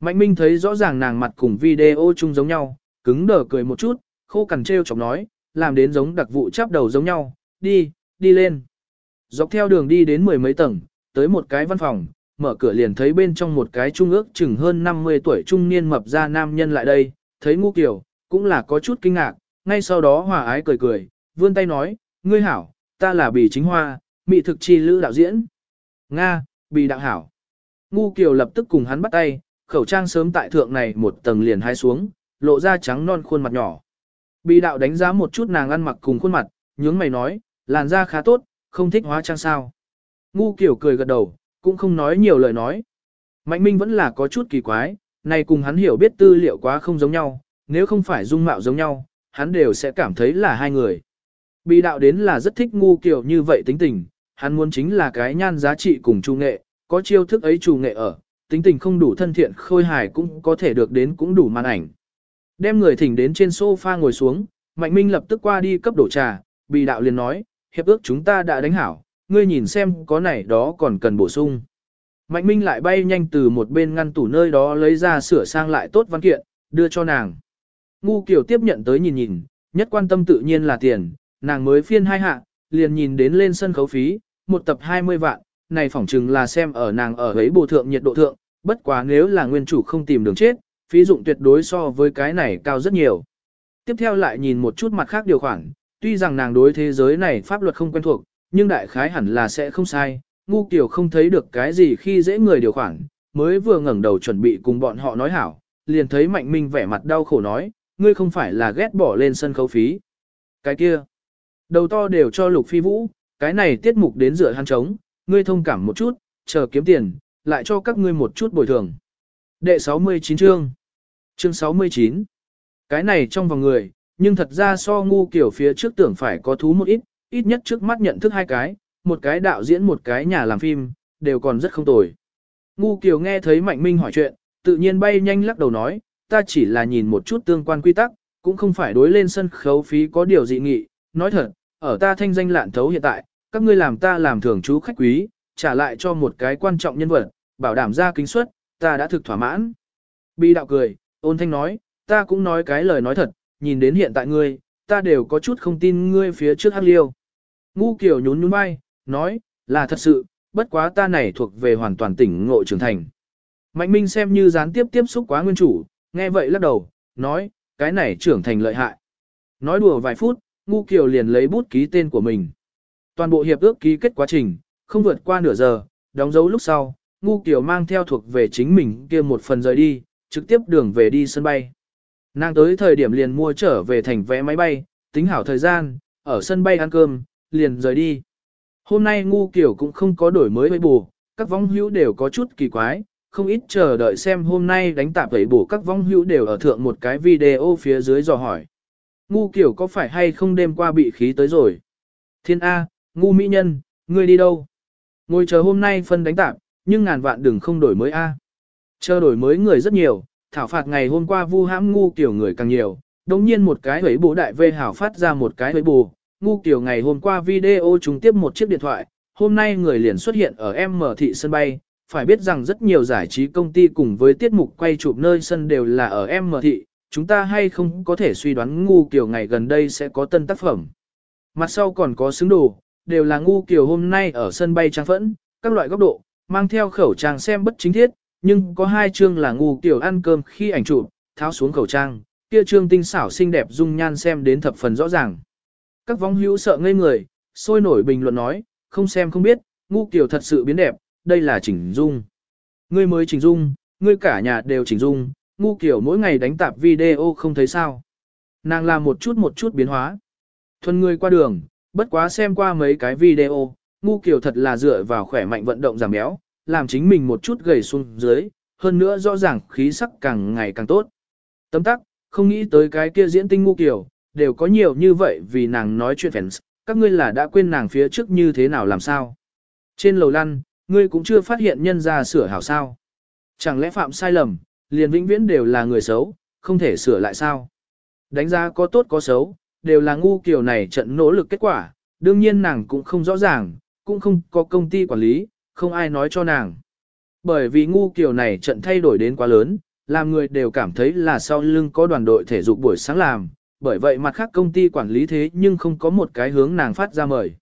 Mạnh Minh thấy rõ ràng nàng mặt cùng video chung giống nhau, cứng đờ cười một chút, khô cằn treo chọc nói, làm đến giống đặc vụ chắp đầu giống nhau, đi, đi lên. Dọc theo đường đi đến mười mấy tầng, tới một cái văn phòng, mở cửa liền thấy bên trong một cái trung ước chừng hơn 50 tuổi trung niên mập ra nam nhân lại đây, thấy ngu kiểu, cũng là có chút kinh ngạc, ngay sau đó hòa ái cười cười, vươn tay nói, ngươi hảo, ta là bì chính hoa, mỹ thực chi lữ đạo diễn. Nga, bì đạo hảo. Ngu kiều lập tức cùng hắn bắt tay, khẩu trang sớm tại thượng này một tầng liền hai xuống, lộ ra trắng non khuôn mặt nhỏ. Bì đạo đánh giá một chút nàng ăn mặc cùng khuôn mặt, nhướng mày nói, làn da khá tốt, không thích hóa trang sao. Ngu kiểu cười gật đầu, cũng không nói nhiều lời nói. Mạnh Minh vẫn là có chút kỳ quái, này cùng hắn hiểu biết tư liệu quá không giống nhau, nếu không phải dung mạo giống nhau, hắn đều sẽ cảm thấy là hai người. Bị đạo đến là rất thích ngu kiểu như vậy tính tình, hắn muốn chính là cái nhan giá trị cùng trung nghệ, có chiêu thức ấy chủ nghệ ở, tính tình không đủ thân thiện khôi hài cũng có thể được đến cũng đủ màn ảnh. Đem người thỉnh đến trên sofa ngồi xuống, Mạnh Minh lập tức qua đi cấp đổ trà, bị đạo liền nói, hiệp ước chúng ta đã đánh hảo, ngươi nhìn xem có này đó còn cần bổ sung. Mạnh Minh lại bay nhanh từ một bên ngăn tủ nơi đó lấy ra sửa sang lại tốt văn kiện, đưa cho nàng. Ngu Kiều tiếp nhận tới nhìn nhìn, nhất quan tâm tự nhiên là tiền, nàng mới phiên hai hạ, liền nhìn đến lên sân khấu phí, một tập 20 vạn, này phỏng chừng là xem ở nàng ở ấy bổ thượng nhiệt độ thượng, bất quá nếu là nguyên chủ không tìm đường chết, phí dụng tuyệt đối so với cái này cao rất nhiều. Tiếp theo lại nhìn một chút mặt khác điều khoản, tuy rằng nàng đối thế giới này pháp luật không quen thuộc, nhưng đại khái hẳn là sẽ không sai, ngu kiểu không thấy được cái gì khi dễ người điều khoản, mới vừa ngẩng đầu chuẩn bị cùng bọn họ nói hảo, liền thấy mạnh minh vẻ mặt đau khổ nói, ngươi không phải là ghét bỏ lên sân khấu phí. Cái kia, đầu to đều cho lục phi vũ, cái này tiết mục đến rửa hắn trống, ngươi thông cảm một chút, chờ kiếm tiền, lại cho các ngươi một chút bồi thường. Đệ 69 chương Chương 69 Cái này trong vòng người, nhưng thật ra so ngu kiểu phía trước tưởng phải có thú một ít, ít nhất trước mắt nhận thức hai cái, một cái đạo diễn một cái nhà làm phim, đều còn rất không tồi. Ngu kiểu nghe thấy Mạnh Minh hỏi chuyện, tự nhiên bay nhanh lắc đầu nói, ta chỉ là nhìn một chút tương quan quy tắc, cũng không phải đối lên sân khấu phí có điều dị nghị, nói thật, ở ta thanh danh lạn thấu hiện tại, các ngươi làm ta làm thường chú khách quý, trả lại cho một cái quan trọng nhân vật, bảo đảm ra kính suất, ta đã thực thỏa mãn. Bi đạo cười, ôn thanh nói, ta cũng nói cái lời nói thật, nhìn đến hiện tại ngươi, ta đều có chút không tin ngươi phía trước hắc liêu. Ngu kiểu nhún nhún vai, nói, là thật sự, bất quá ta này thuộc về hoàn toàn tỉnh ngộ trưởng thành. Mạnh Minh xem như gián tiếp tiếp xúc quá nguyên chủ, nghe vậy lắc đầu, nói, cái này trưởng thành lợi hại. Nói đùa vài phút, Ngu Kiều liền lấy bút ký tên của mình. Toàn bộ hiệp ước ký kết quá trình, không vượt qua nửa giờ, đóng dấu lúc sau, Ngu Kiều mang theo thuộc về chính mình kia một phần rời đi, trực tiếp đường về đi sân bay. Nàng tới thời điểm liền mua trở về thành vé máy bay, tính hảo thời gian, ở sân bay ăn cơm, liền rời đi. Hôm nay Ngu Kiều cũng không có đổi mới với bù, các vong hữu đều có chút kỳ quái, không ít chờ đợi xem hôm nay đánh tạp tẩy bổ các vong hữu đều ở thượng một cái video phía dưới dò hỏi. Ngu kiểu có phải hay không đêm qua bị khí tới rồi? Thiên A, ngu mỹ nhân, ngươi đi đâu? Ngồi chờ hôm nay phân đánh tạp, nhưng ngàn vạn đừng không đổi mới A. Chờ đổi mới người rất nhiều, thảo phạt ngày hôm qua vu hãm ngu kiểu người càng nhiều. Đồng nhiên một cái hấy bổ đại vê hảo phát ra một cái hấy bù, ngu kiểu ngày hôm qua video trùng tiếp một chiếc điện thoại, hôm nay người liền xuất hiện ở M thị sân bay, phải biết rằng rất nhiều giải trí công ty cùng với tiết mục quay chụp nơi sân đều là ở M thị, chúng ta hay không có thể suy đoán ngu kiểu ngày gần đây sẽ có tân tác phẩm. Mặt sau còn có xứng đồ, đều là ngu kiểu hôm nay ở sân bay trang phẫn, các loại góc độ, mang theo khẩu trang xem bất chính thiết, nhưng có hai chương là ngu kiểu ăn cơm khi ảnh chụp, tháo xuống khẩu trang, kia chương tinh xảo xinh đẹp dung nhan xem đến thập phần rõ ràng. Các vong hữu sợ ngây người, sôi nổi bình luận nói, không xem không biết, ngu kiểu thật sự biến đẹp, đây là chỉnh dung. Ngươi mới chỉnh dung, ngươi cả nhà đều chỉnh dung, ngu kiểu mỗi ngày đánh tạp video không thấy sao. Nàng làm một chút một chút biến hóa. Thuần ngươi qua đường, bất quá xem qua mấy cái video, ngu kiểu thật là dựa vào khỏe mạnh vận động giảm béo, làm chính mình một chút gầy xuống dưới, hơn nữa rõ ràng khí sắc càng ngày càng tốt. Tấm tắc, không nghĩ tới cái kia diễn tinh ngu kiểu, đều có nhiều như vậy vì nàng nói chuyện fans, các ngươi là đã quên nàng phía trước như thế nào làm sao. Trên lầu lăn, ngươi cũng chưa phát hiện nhân ra sửa hảo sao. Chẳng lẽ phạm sai lầm, liền vĩnh viễn đều là người xấu, không thể sửa lại sao. Đánh giá có tốt có xấu, đều là ngu kiểu này trận nỗ lực kết quả, đương nhiên nàng cũng không rõ ràng, cũng không có công ty quản lý, không ai nói cho nàng. Bởi vì ngu kiểu này trận thay đổi đến quá lớn, làm người đều cảm thấy là sau lưng có đoàn đội thể dục buổi sáng làm, bởi vậy mặt khác công ty quản lý thế nhưng không có một cái hướng nàng phát ra mời.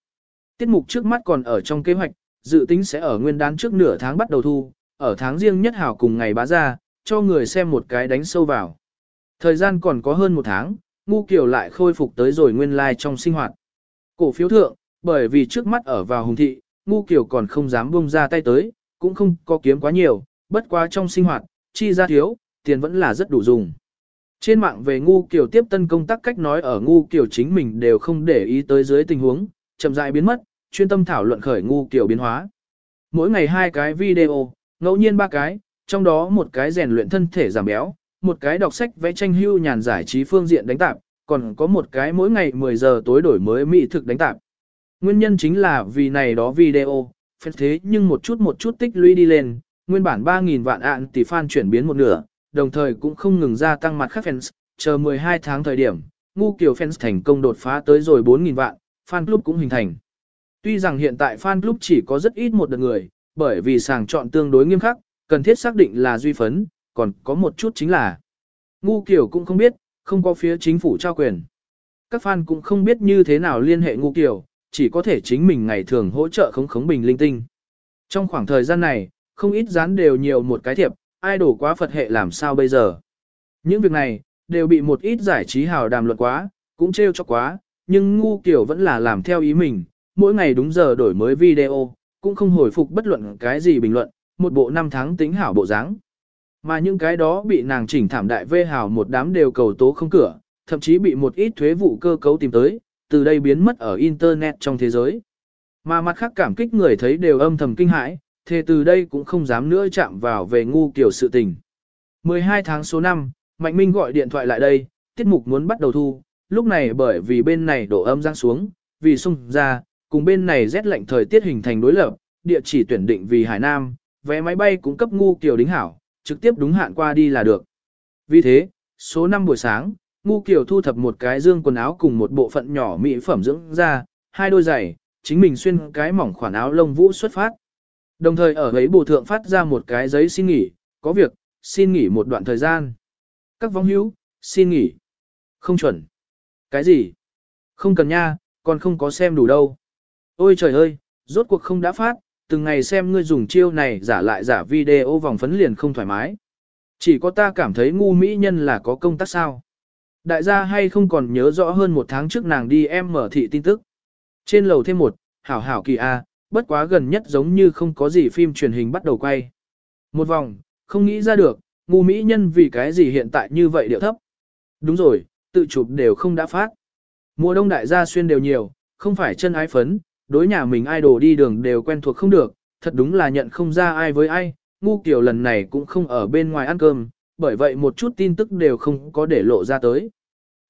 Tiết mục trước mắt còn ở trong kế hoạch, dự tính sẽ ở nguyên đán trước nửa tháng bắt đầu thu, ở tháng riêng nhất hảo cùng ngày bá ra, cho người xem một cái đánh sâu vào. Thời gian còn có hơn một tháng, ngu kiểu lại khôi phục tới rồi nguyên lai like trong sinh hoạt. Cổ phiếu thượng, bởi vì trước mắt ở vào hùng thị, ngu kiểu còn không dám buông ra tay tới, cũng không có kiếm quá nhiều, bất quá trong sinh hoạt, chi ra thiếu, tiền vẫn là rất đủ dùng. Trên mạng về ngu kiểu tiếp tân công tác cách nói ở ngu kiểu chính mình đều không để ý tới dưới tình huống, chậm rãi biến mất, chuyên tâm thảo luận khởi ngu kiểu biến hóa. Mỗi ngày hai cái video, ngẫu nhiên ba cái, trong đó một cái rèn luyện thân thể giảm béo, một cái đọc sách vẽ tranh hưu nhàn giải trí phương diện đánh tạp, còn có một cái mỗi ngày 10 giờ tối đổi mới mỹ thực đánh tạp. Nguyên nhân chính là vì này đó video, phép thế nhưng một chút một chút tích lũy đi lên, nguyên bản 3.000 vạn ạn tỷ fan chuyển biến một nửa, đồng thời cũng không ngừng gia tăng mặt khác fans, chờ 12 tháng thời điểm, ngu kiểu fans thành công đột phá tới rồi 4.000 vạn, fan club cũng hình thành. Tuy rằng hiện tại fan club chỉ có rất ít một đợt người, bởi vì sàng chọn tương đối nghiêm khắc, cần thiết xác định là duy phấn, còn có một chút chính là ngu kiểu cũng không biết, không có phía chính phủ trao quyền. Các fan cũng không biết như thế nào liên hệ ngu kiểu, chỉ có thể chính mình ngày thường hỗ trợ khống khống bình linh tinh. Trong khoảng thời gian này, không ít dán đều nhiều một cái thiệp, ai đổ quá Phật hệ làm sao bây giờ. Những việc này, đều bị một ít giải trí hào đàm luận quá, cũng trêu cho quá, nhưng ngu kiểu vẫn là làm theo ý mình, mỗi ngày đúng giờ đổi mới video, cũng không hồi phục bất luận cái gì bình luận, một bộ năm tháng tính hảo bộ dáng. Mà những cái đó bị nàng chỉnh thảm đại vê hào một đám đều cầu tố không cửa, thậm chí bị một ít thuế vụ cơ cấu tìm tới, từ đây biến mất ở Internet trong thế giới. Mà mặt khác cảm kích người thấy đều âm thầm kinh hãi, thế từ đây cũng không dám nữa chạm vào về ngu kiểu sự tình. 12 tháng số 5, Mạnh Minh gọi điện thoại lại đây, tiết mục muốn bắt đầu thu, lúc này bởi vì bên này đổ âm giang xuống, vì sung ra, cùng bên này rét lạnh thời tiết hình thành đối lập, địa chỉ tuyển định vì Hải Nam, vé máy bay cũng cấp ngu kiểu đính hảo, trực tiếp đúng hạn qua đi là được. Vì thế, số 5 buổi sáng, ngu kiểu thu thập một cái dương quần áo cùng một bộ phận nhỏ mỹ phẩm dưỡng ra, hai đôi giày, chính mình xuyên cái mỏng khoản áo lông vũ xuất phát. Đồng thời ở ấy bộ thượng phát ra một cái giấy xin nghỉ, có việc, xin nghỉ một đoạn thời gian. Các vong hữu, xin nghỉ. Không chuẩn. Cái gì? Không cần nha, còn không có xem đủ đâu. Ôi trời ơi, rốt cuộc không đã phát, từng ngày xem ngươi dùng chiêu này giả lại giả video vòng phấn liền không thoải mái. Chỉ có ta cảm thấy ngu mỹ nhân là có công tác sao. Đại gia hay không còn nhớ rõ hơn một tháng trước nàng đi em mở thị tin tức. Trên lầu thêm một, hảo hảo kỳ A, bất quá gần nhất giống như không có gì phim truyền hình bắt đầu quay. Một vòng, không nghĩ ra được, ngu mỹ nhân vì cái gì hiện tại như vậy điệu thấp. Đúng rồi, tự chụp đều không đã phát. Mùa đông đại gia xuyên đều nhiều, không phải chân ái phấn, đối nhà mình idol đi đường đều quen thuộc không được, thật đúng là nhận không ra ai với ai, ngu kiểu lần này cũng không ở bên ngoài ăn cơm, bởi vậy một chút tin tức đều không có để lộ ra tới.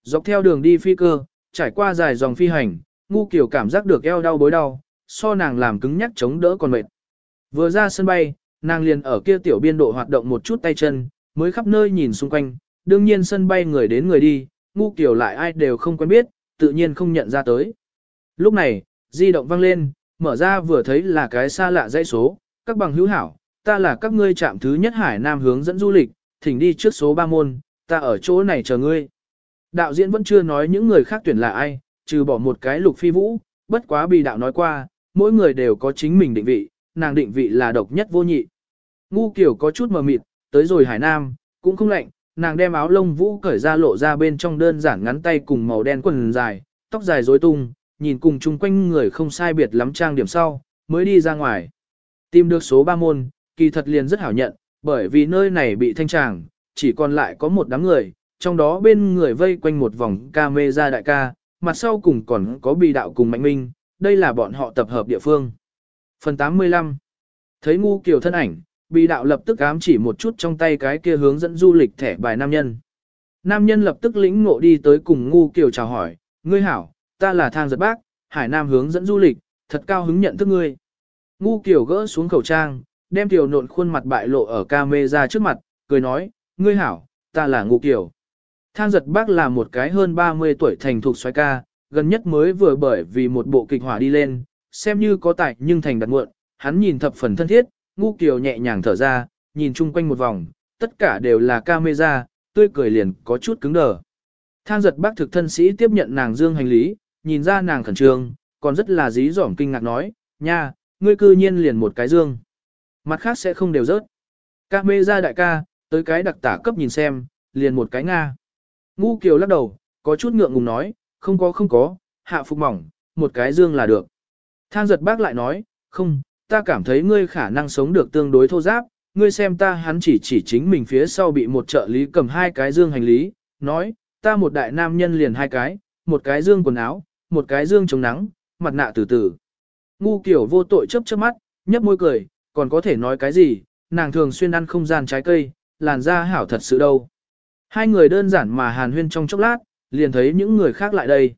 Dọc theo đường đi phi cơ, trải qua dài dòng phi hành, ngu kiểu cảm giác được eo đau bối đau, so nàng làm cứng nhắc chống đỡ còn mệt. Vừa ra sân bay, nàng liền ở kia tiểu biên độ hoạt động một chút tay chân, mới khắp nơi nhìn xung quanh, đương nhiên sân bay người đến người đi, ngu kiểu lại ai đều không quen biết, tự nhiên không nhận ra tới. Lúc này, di động vang lên, mở ra vừa thấy là cái xa lạ dãy số, các bằng hữu hảo, ta là các ngươi chạm thứ nhất Hải Nam hướng dẫn du lịch, thỉnh đi trước số 3 môn, ta ở chỗ này chờ ngươi. Đạo diễn vẫn chưa nói những người khác tuyển là ai, trừ bỏ một cái lục phi vũ, bất quá bị đạo nói qua, mỗi người đều có chính mình định vị, nàng định vị là độc nhất vô nhị. Ngu kiểu có chút mờ mịt, tới rồi Hải Nam, cũng không lạnh, nàng đem áo lông vũ cởi ra lộ ra bên trong đơn giản ngắn tay cùng màu đen quần dài, tóc dài rối tung, nhìn cùng chung quanh người không sai biệt lắm trang điểm sau, mới đi ra ngoài. Tìm được số 3 môn, kỳ thật liền rất hảo nhận, bởi vì nơi này bị thanh tràng, chỉ còn lại có một đám người, trong đó bên người vây quanh một vòng ca mê ra đại ca, mặt sau cùng còn có bị đạo cùng mạnh minh, đây là bọn họ tập hợp địa phương. Phần 85 Thấy ngu kiểu thân ảnh, bị đạo lập tức ám chỉ một chút trong tay cái kia hướng dẫn du lịch thẻ bài nam nhân. Nam nhân lập tức lĩnh ngộ đi tới cùng ngu kiểu chào hỏi, ngươi hảo, ta là thang giật bác, hải nam hướng dẫn du lịch, thật cao hứng nhận thức ngươi. Ngu kiểu gỡ xuống khẩu trang, đem tiểu nộn khuôn mặt bại lộ ở camera trước mặt, cười nói, ngươi hảo, ta là ngu kiểu. Thang giật bác là một cái hơn 30 tuổi thành thuộc xoay ca, gần nhất mới vừa bởi vì một bộ kịch hỏa đi lên, xem như có tài nhưng thành đặt muộn, hắn nhìn thập phần thân thiết, ngu kiều nhẹ nhàng thở ra, nhìn chung quanh một vòng, tất cả đều là camera, tươi cười liền có chút cứng đờ. Thang giật bác thực thân sĩ tiếp nhận nàng dương hành lý, nhìn ra nàng khẩn trương, còn rất là dí dỏm kinh ngạc nói, nha, ngươi cư nhiên liền một cái dương. Mặt khác sẽ không đều rớt. ra đại ca, tới cái đặc tả cấp nhìn xem, liền một cái Nga. Ngu kiều lắc đầu, có chút ngượng ngùng nói, không có không có, hạ phục mỏng, một cái dương là được. Thang giật bác lại nói, không, ta cảm thấy ngươi khả năng sống được tương đối thô giáp, ngươi xem ta hắn chỉ chỉ chính mình phía sau bị một trợ lý cầm hai cái dương hành lý, nói, ta một đại nam nhân liền hai cái, một cái dương quần áo, một cái dương chống nắng, mặt nạ từ từ. Ngu kiểu vô tội chấp chớp mắt, nhấp môi cười, còn có thể nói cái gì, nàng thường xuyên ăn không gian trái cây, làn da hảo thật sự đâu. Hai người đơn giản mà hàn huyên trong chốc lát, liền thấy những người khác lại đây.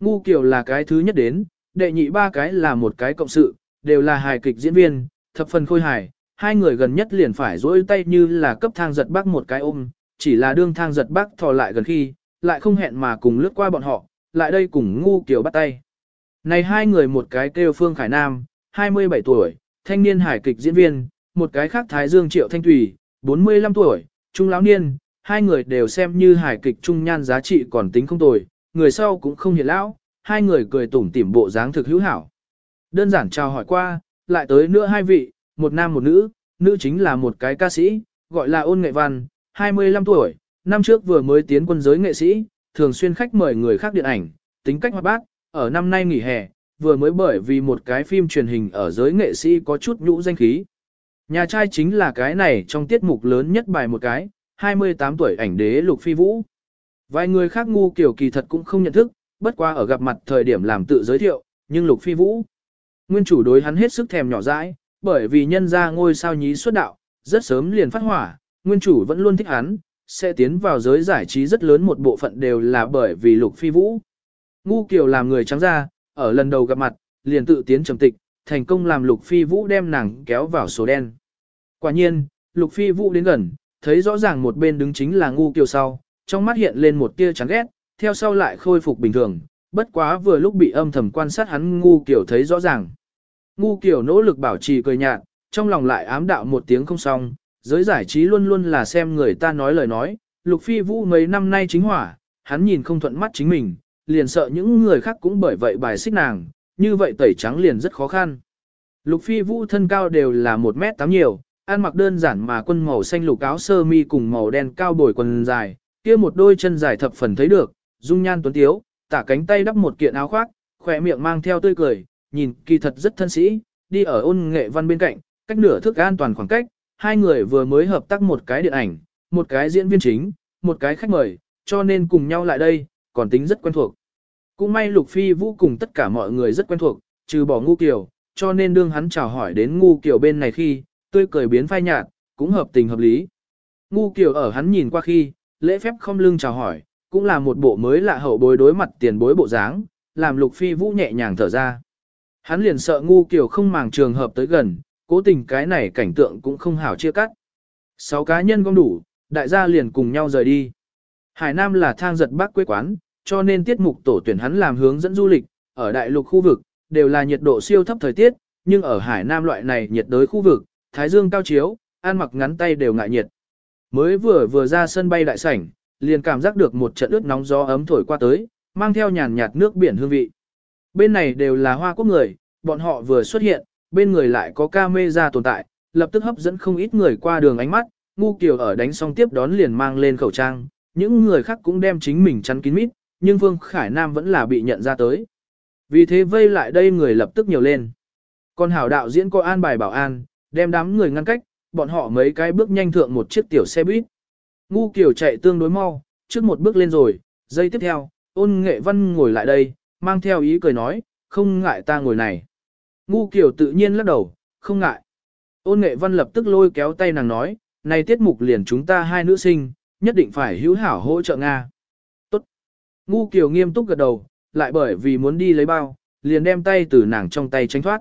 Ngu kiểu là cái thứ nhất đến, đệ nhị ba cái là một cái cộng sự, đều là hài kịch diễn viên, thập phần khôi hài, hai người gần nhất liền phải dỗi tay như là cấp thang giật bác một cái ôm, chỉ là đương thang giật bác thò lại gần khi, lại không hẹn mà cùng lướt qua bọn họ, lại đây cùng ngu kiểu bắt tay. Này hai người một cái kêu Phương Khải Nam, 27 tuổi, thanh niên hài kịch diễn viên, một cái khác Thái Dương Triệu Thanh Thủy, 45 tuổi, trung lão niên, hai người đều xem như hài kịch trung nhan giá trị còn tính không tồi, người sau cũng không hiện lão, hai người cười tủm tỉm bộ dáng thực hữu hảo. Đơn giản chào hỏi qua, lại tới nữa hai vị, một nam một nữ, nữ chính là một cái ca sĩ, gọi là ôn nghệ văn, 25 tuổi, năm trước vừa mới tiến quân giới nghệ sĩ, thường xuyên khách mời người khác điện ảnh, tính cách hoạt bát, ở năm nay nghỉ hè, vừa mới bởi vì một cái phim truyền hình ở giới nghệ sĩ có chút nhũ danh khí. Nhà trai chính là cái này trong tiết mục lớn nhất bài một cái, 28 tuổi ảnh đế Lục Phi Vũ. Vài người khác ngu kiểu kỳ thật cũng không nhận thức, bất qua ở gặp mặt thời điểm làm tự giới thiệu, nhưng Lục Phi Vũ. Nguyên chủ đối hắn hết sức thèm nhỏ dãi, bởi vì nhân ra ngôi sao nhí xuất đạo, rất sớm liền phát hỏa, nguyên chủ vẫn luôn thích hắn, sẽ tiến vào giới giải trí rất lớn một bộ phận đều là bởi vì Lục Phi Vũ. Ngu Kiều làm người trắng ra, ở lần đầu gặp mặt, liền tự tiến trầm tịch, thành công làm Lục Phi Vũ đem nàng kéo vào số đen. Quả nhiên, Lục Phi Vũ đến gần, thấy rõ ràng một bên đứng chính là Ngu Kiều sau, trong mắt hiện lên một tia chán ghét, theo sau lại khôi phục bình thường, bất quá vừa lúc bị âm thầm quan sát hắn Ngu Kiều thấy rõ ràng. Ngu Kiều nỗ lực bảo trì cười nhạt, trong lòng lại ám đạo một tiếng không xong, giới giải trí luôn luôn là xem người ta nói lời nói, Lục Phi Vũ mấy năm nay chính hỏa, hắn nhìn không thuận mắt chính mình, liền sợ những người khác cũng bởi vậy bài xích nàng, như vậy tẩy trắng liền rất khó khăn. Lục Phi Vũ thân cao đều là 1 mét 8 nhiều, ăn mặc đơn giản mà quân màu xanh lục áo sơ mi cùng màu đen cao bồi quần dài, kia một đôi chân dài thập phần thấy được, dung nhan tuấn tiếu, tả cánh tay đắp một kiện áo khoác, khỏe miệng mang theo tươi cười, nhìn kỳ thật rất thân sĩ, đi ở ôn nghệ văn bên cạnh, cách nửa thước an toàn khoảng cách, hai người vừa mới hợp tác một cái điện ảnh, một cái diễn viên chính, một cái khách mời, cho nên cùng nhau lại đây, còn tính rất quen thuộc. Cũng may Lục Phi Vũ cùng tất cả mọi người rất quen thuộc, trừ bỏ ngu kiều, cho nên đương hắn chào hỏi đến ngu kiều bên này khi, tươi cười biến phai nhạt, cũng hợp tình hợp lý. Ngu kiều ở hắn nhìn qua khi, lễ phép không lưng chào hỏi, cũng là một bộ mới lạ hậu bối đối mặt tiền bối bộ dáng, làm Lục Phi Vũ nhẹ nhàng thở ra. Hắn liền sợ ngu kiều không màng trường hợp tới gần, cố tình cái này cảnh tượng cũng không hảo chia cắt. Sáu cá nhân gom đủ, đại gia liền cùng nhau rời đi. Hải Nam là thang giật bác quê quán, cho nên tiết mục tổ tuyển hắn làm hướng dẫn du lịch, ở đại lục khu vực, đều là nhiệt độ siêu thấp thời tiết, nhưng ở Hải Nam loại này nhiệt đới khu vực, thái dương cao chiếu, ăn mặc ngắn tay đều ngại nhiệt. Mới vừa vừa ra sân bay đại sảnh, liền cảm giác được một trận ướt nóng gió ấm thổi qua tới, mang theo nhàn nhạt nước biển hương vị. Bên này đều là hoa quốc người, bọn họ vừa xuất hiện, bên người lại có ca mê ra tồn tại, lập tức hấp dẫn không ít người qua đường ánh mắt, ngu kiều ở đánh xong tiếp đón liền mang lên khẩu trang, những người khác cũng đem chính mình chắn kín mít, nhưng Vương Khải Nam vẫn là bị nhận ra tới. Vì thế vây lại đây người lập tức nhiều lên. Còn hảo đạo diễn có an bài bảo an, đem đám người ngăn cách, bọn họ mấy cái bước nhanh thượng một chiếc tiểu xe buýt. Ngu Kiều chạy tương đối mau, trước một bước lên rồi, giây tiếp theo, ôn nghệ văn ngồi lại đây, mang theo ý cười nói, không ngại ta ngồi này. Ngu Kiều tự nhiên lắc đầu, không ngại. Ôn nghệ văn lập tức lôi kéo tay nàng nói, này tiết mục liền chúng ta hai nữ sinh, nhất định phải hữu hảo hỗ trợ Nga. Tốt. Ngu Kiều nghiêm túc gật đầu, lại bởi vì muốn đi lấy bao, liền đem tay từ nàng trong tay tránh thoát.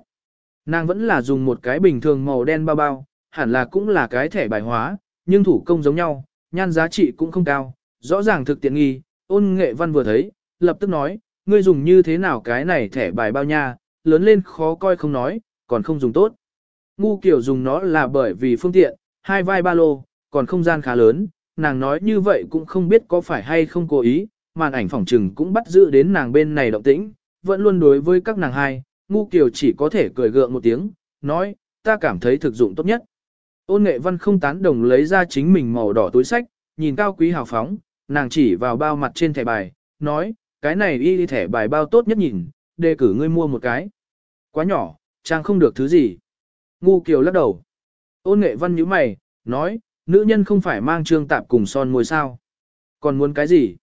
Nàng vẫn là dùng một cái bình thường màu đen bao bao, hẳn là cũng là cái thẻ bài hóa, nhưng thủ công giống nhau, nhan giá trị cũng không cao, rõ ràng thực tiện nghi, ôn nghệ văn vừa thấy, lập tức nói, ngươi dùng như thế nào cái này thẻ bài bao nha, lớn lên khó coi không nói, còn không dùng tốt. Ngu kiểu dùng nó là bởi vì phương tiện, hai vai ba lô, còn không gian khá lớn, nàng nói như vậy cũng không biết có phải hay không cố ý, màn ảnh phỏng trừng cũng bắt giữ đến nàng bên này động tĩnh, vẫn luôn đối với các nàng hai, ngu kiều chỉ có thể cười gượng một tiếng, nói, ta cảm thấy thực dụng tốt nhất. Ôn nghệ văn không tán đồng lấy ra chính mình màu đỏ túi sách, nhìn cao quý hào phóng, nàng chỉ vào bao mặt trên thẻ bài, nói, cái này y thẻ bài bao tốt nhất nhìn, đề cử ngươi mua một cái. Quá nhỏ, trang không được thứ gì. Ngu kiều lắc đầu. Ôn nghệ văn nhíu mày, nói, nữ nhân không phải mang trương tạp cùng son môi sao. Còn muốn cái gì?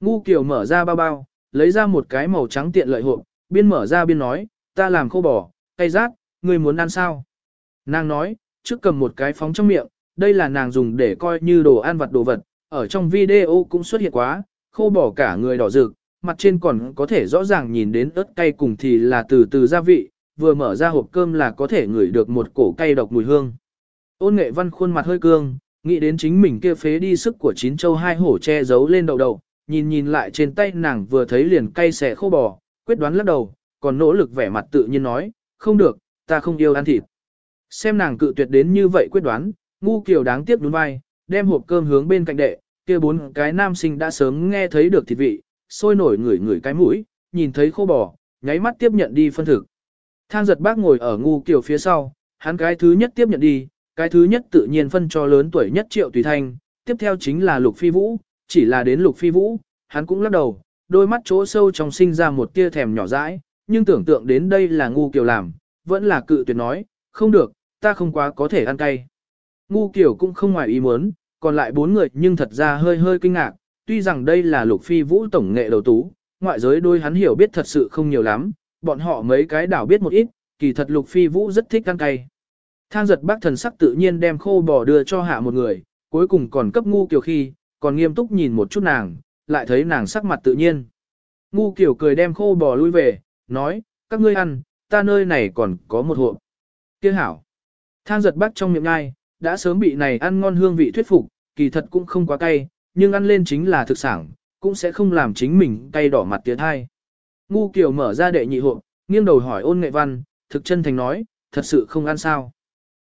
Ngu kiều mở ra bao bao, lấy ra một cái màu trắng tiện lợi hộp, biên mở ra biên nói, ta làm khô bò, cay rát, ngươi muốn ăn sao? Nàng nói, trước cầm một cái phóng trong miệng, đây là nàng dùng để coi như đồ ăn vặt đồ vật, ở trong video cũng xuất hiện quá, khô bỏ cả người đỏ rực, mặt trên còn có thể rõ ràng nhìn đến ớt cay cùng thì là từ từ gia vị, vừa mở ra hộp cơm là có thể ngửi được một cổ cay độc mùi hương. Ôn nghệ văn khuôn mặt hơi cương, nghĩ đến chính mình kia phế đi sức của chín châu hai hổ che giấu lên đầu đầu, nhìn nhìn lại trên tay nàng vừa thấy liền cay xẻ khô bò, quyết đoán lắc đầu, còn nỗ lực vẻ mặt tự nhiên nói, không được, ta không yêu ăn thịt. Xem nàng cự tuyệt đến như vậy quyết đoán, ngu kiều đáng tiếc đúng vai, đem hộp cơm hướng bên cạnh đệ, kia bốn cái nam sinh đã sớm nghe thấy được thịt vị, sôi nổi ngửi ngửi cái mũi, nhìn thấy khô bò, nháy mắt tiếp nhận đi phân thực. Thang giật bác ngồi ở ngu kiều phía sau, hắn cái thứ nhất tiếp nhận đi, cái thứ nhất tự nhiên phân cho lớn tuổi nhất triệu tùy thanh, tiếp theo chính là lục phi vũ, chỉ là đến lục phi vũ, hắn cũng lắc đầu, đôi mắt chỗ sâu trong sinh ra một tia thèm nhỏ dãi, nhưng tưởng tượng đến đây là ngu kiều làm, vẫn là cự tuyệt nói, không được, ta không quá có thể ăn cay. Ngu kiều cũng không ngoài ý muốn, còn lại bốn người nhưng thật ra hơi hơi kinh ngạc, tuy rằng đây là lục phi vũ tổng nghệ đầu tú, ngoại giới đôi hắn hiểu biết thật sự không nhiều lắm, bọn họ mấy cái đảo biết một ít, kỳ thật lục phi vũ rất thích ăn cay. Thang giật bác thần sắc tự nhiên đem khô bò đưa cho hạ một người, cuối cùng còn cấp ngu kiều khi, còn nghiêm túc nhìn một chút nàng, lại thấy nàng sắc mặt tự nhiên. Ngu kiều cười đem khô bò lui về, nói, các ngươi ăn, ta nơi này còn có một hộp. Kia hảo. Thang giật bác trong miệng ngai, đã sớm bị này ăn ngon hương vị thuyết phục, kỳ thật cũng không quá cay, nhưng ăn lên chính là thực sản, cũng sẽ không làm chính mình cay đỏ mặt tiến thai. Ngu Kiều mở ra đệ nhị hộp, nghiêng đầu hỏi ôn nghệ văn, thực chân thành nói, thật sự không ăn sao.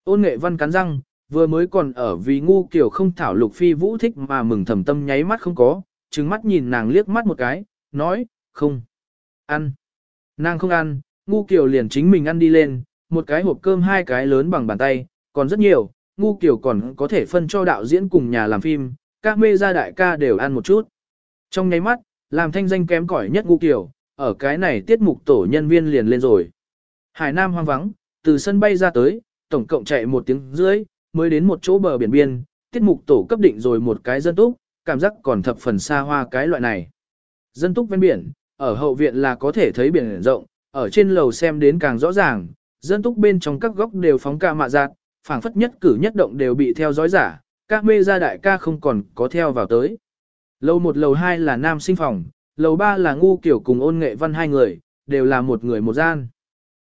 Ôn nghệ văn cắn răng, vừa mới còn ở vì ngu Kiều không thảo lục phi vũ thích mà mừng thầm tâm nháy mắt không có, trừng mắt nhìn nàng liếc mắt một cái, nói, không, ăn. Nàng không ăn, ngu Kiều liền chính mình ăn đi lên, một cái hộp cơm hai cái lớn bằng bàn tay, còn rất nhiều, ngu Kiều còn có thể phân cho đạo diễn cùng nhà làm phim, các mê gia đại ca đều ăn một chút. Trong nháy mắt, làm thanh danh kém cỏi nhất ngu Kiều, ở cái này tiết mục tổ nhân viên liền lên rồi. Hải Nam hoang vắng, từ sân bay ra tới, tổng cộng chạy một tiếng rưỡi, mới đến một chỗ bờ biển biên, tiết mục tổ cấp định rồi một cái dân túc, cảm giác còn thập phần xa hoa cái loại này. Dân túc ven biển, ở hậu viện là có thể thấy biển rộng, ở trên lầu xem đến càng rõ ràng, dân túc bên trong các góc đều phóng ca mạ giạt, phảng phất nhất cử nhất động đều bị theo dõi giả, các mê gia đại ca không còn có theo vào tới. Lầu một lầu hai là nam sinh phòng, lầu ba là ngu kiểu cùng ôn nghệ văn hai người, đều là một người một gian.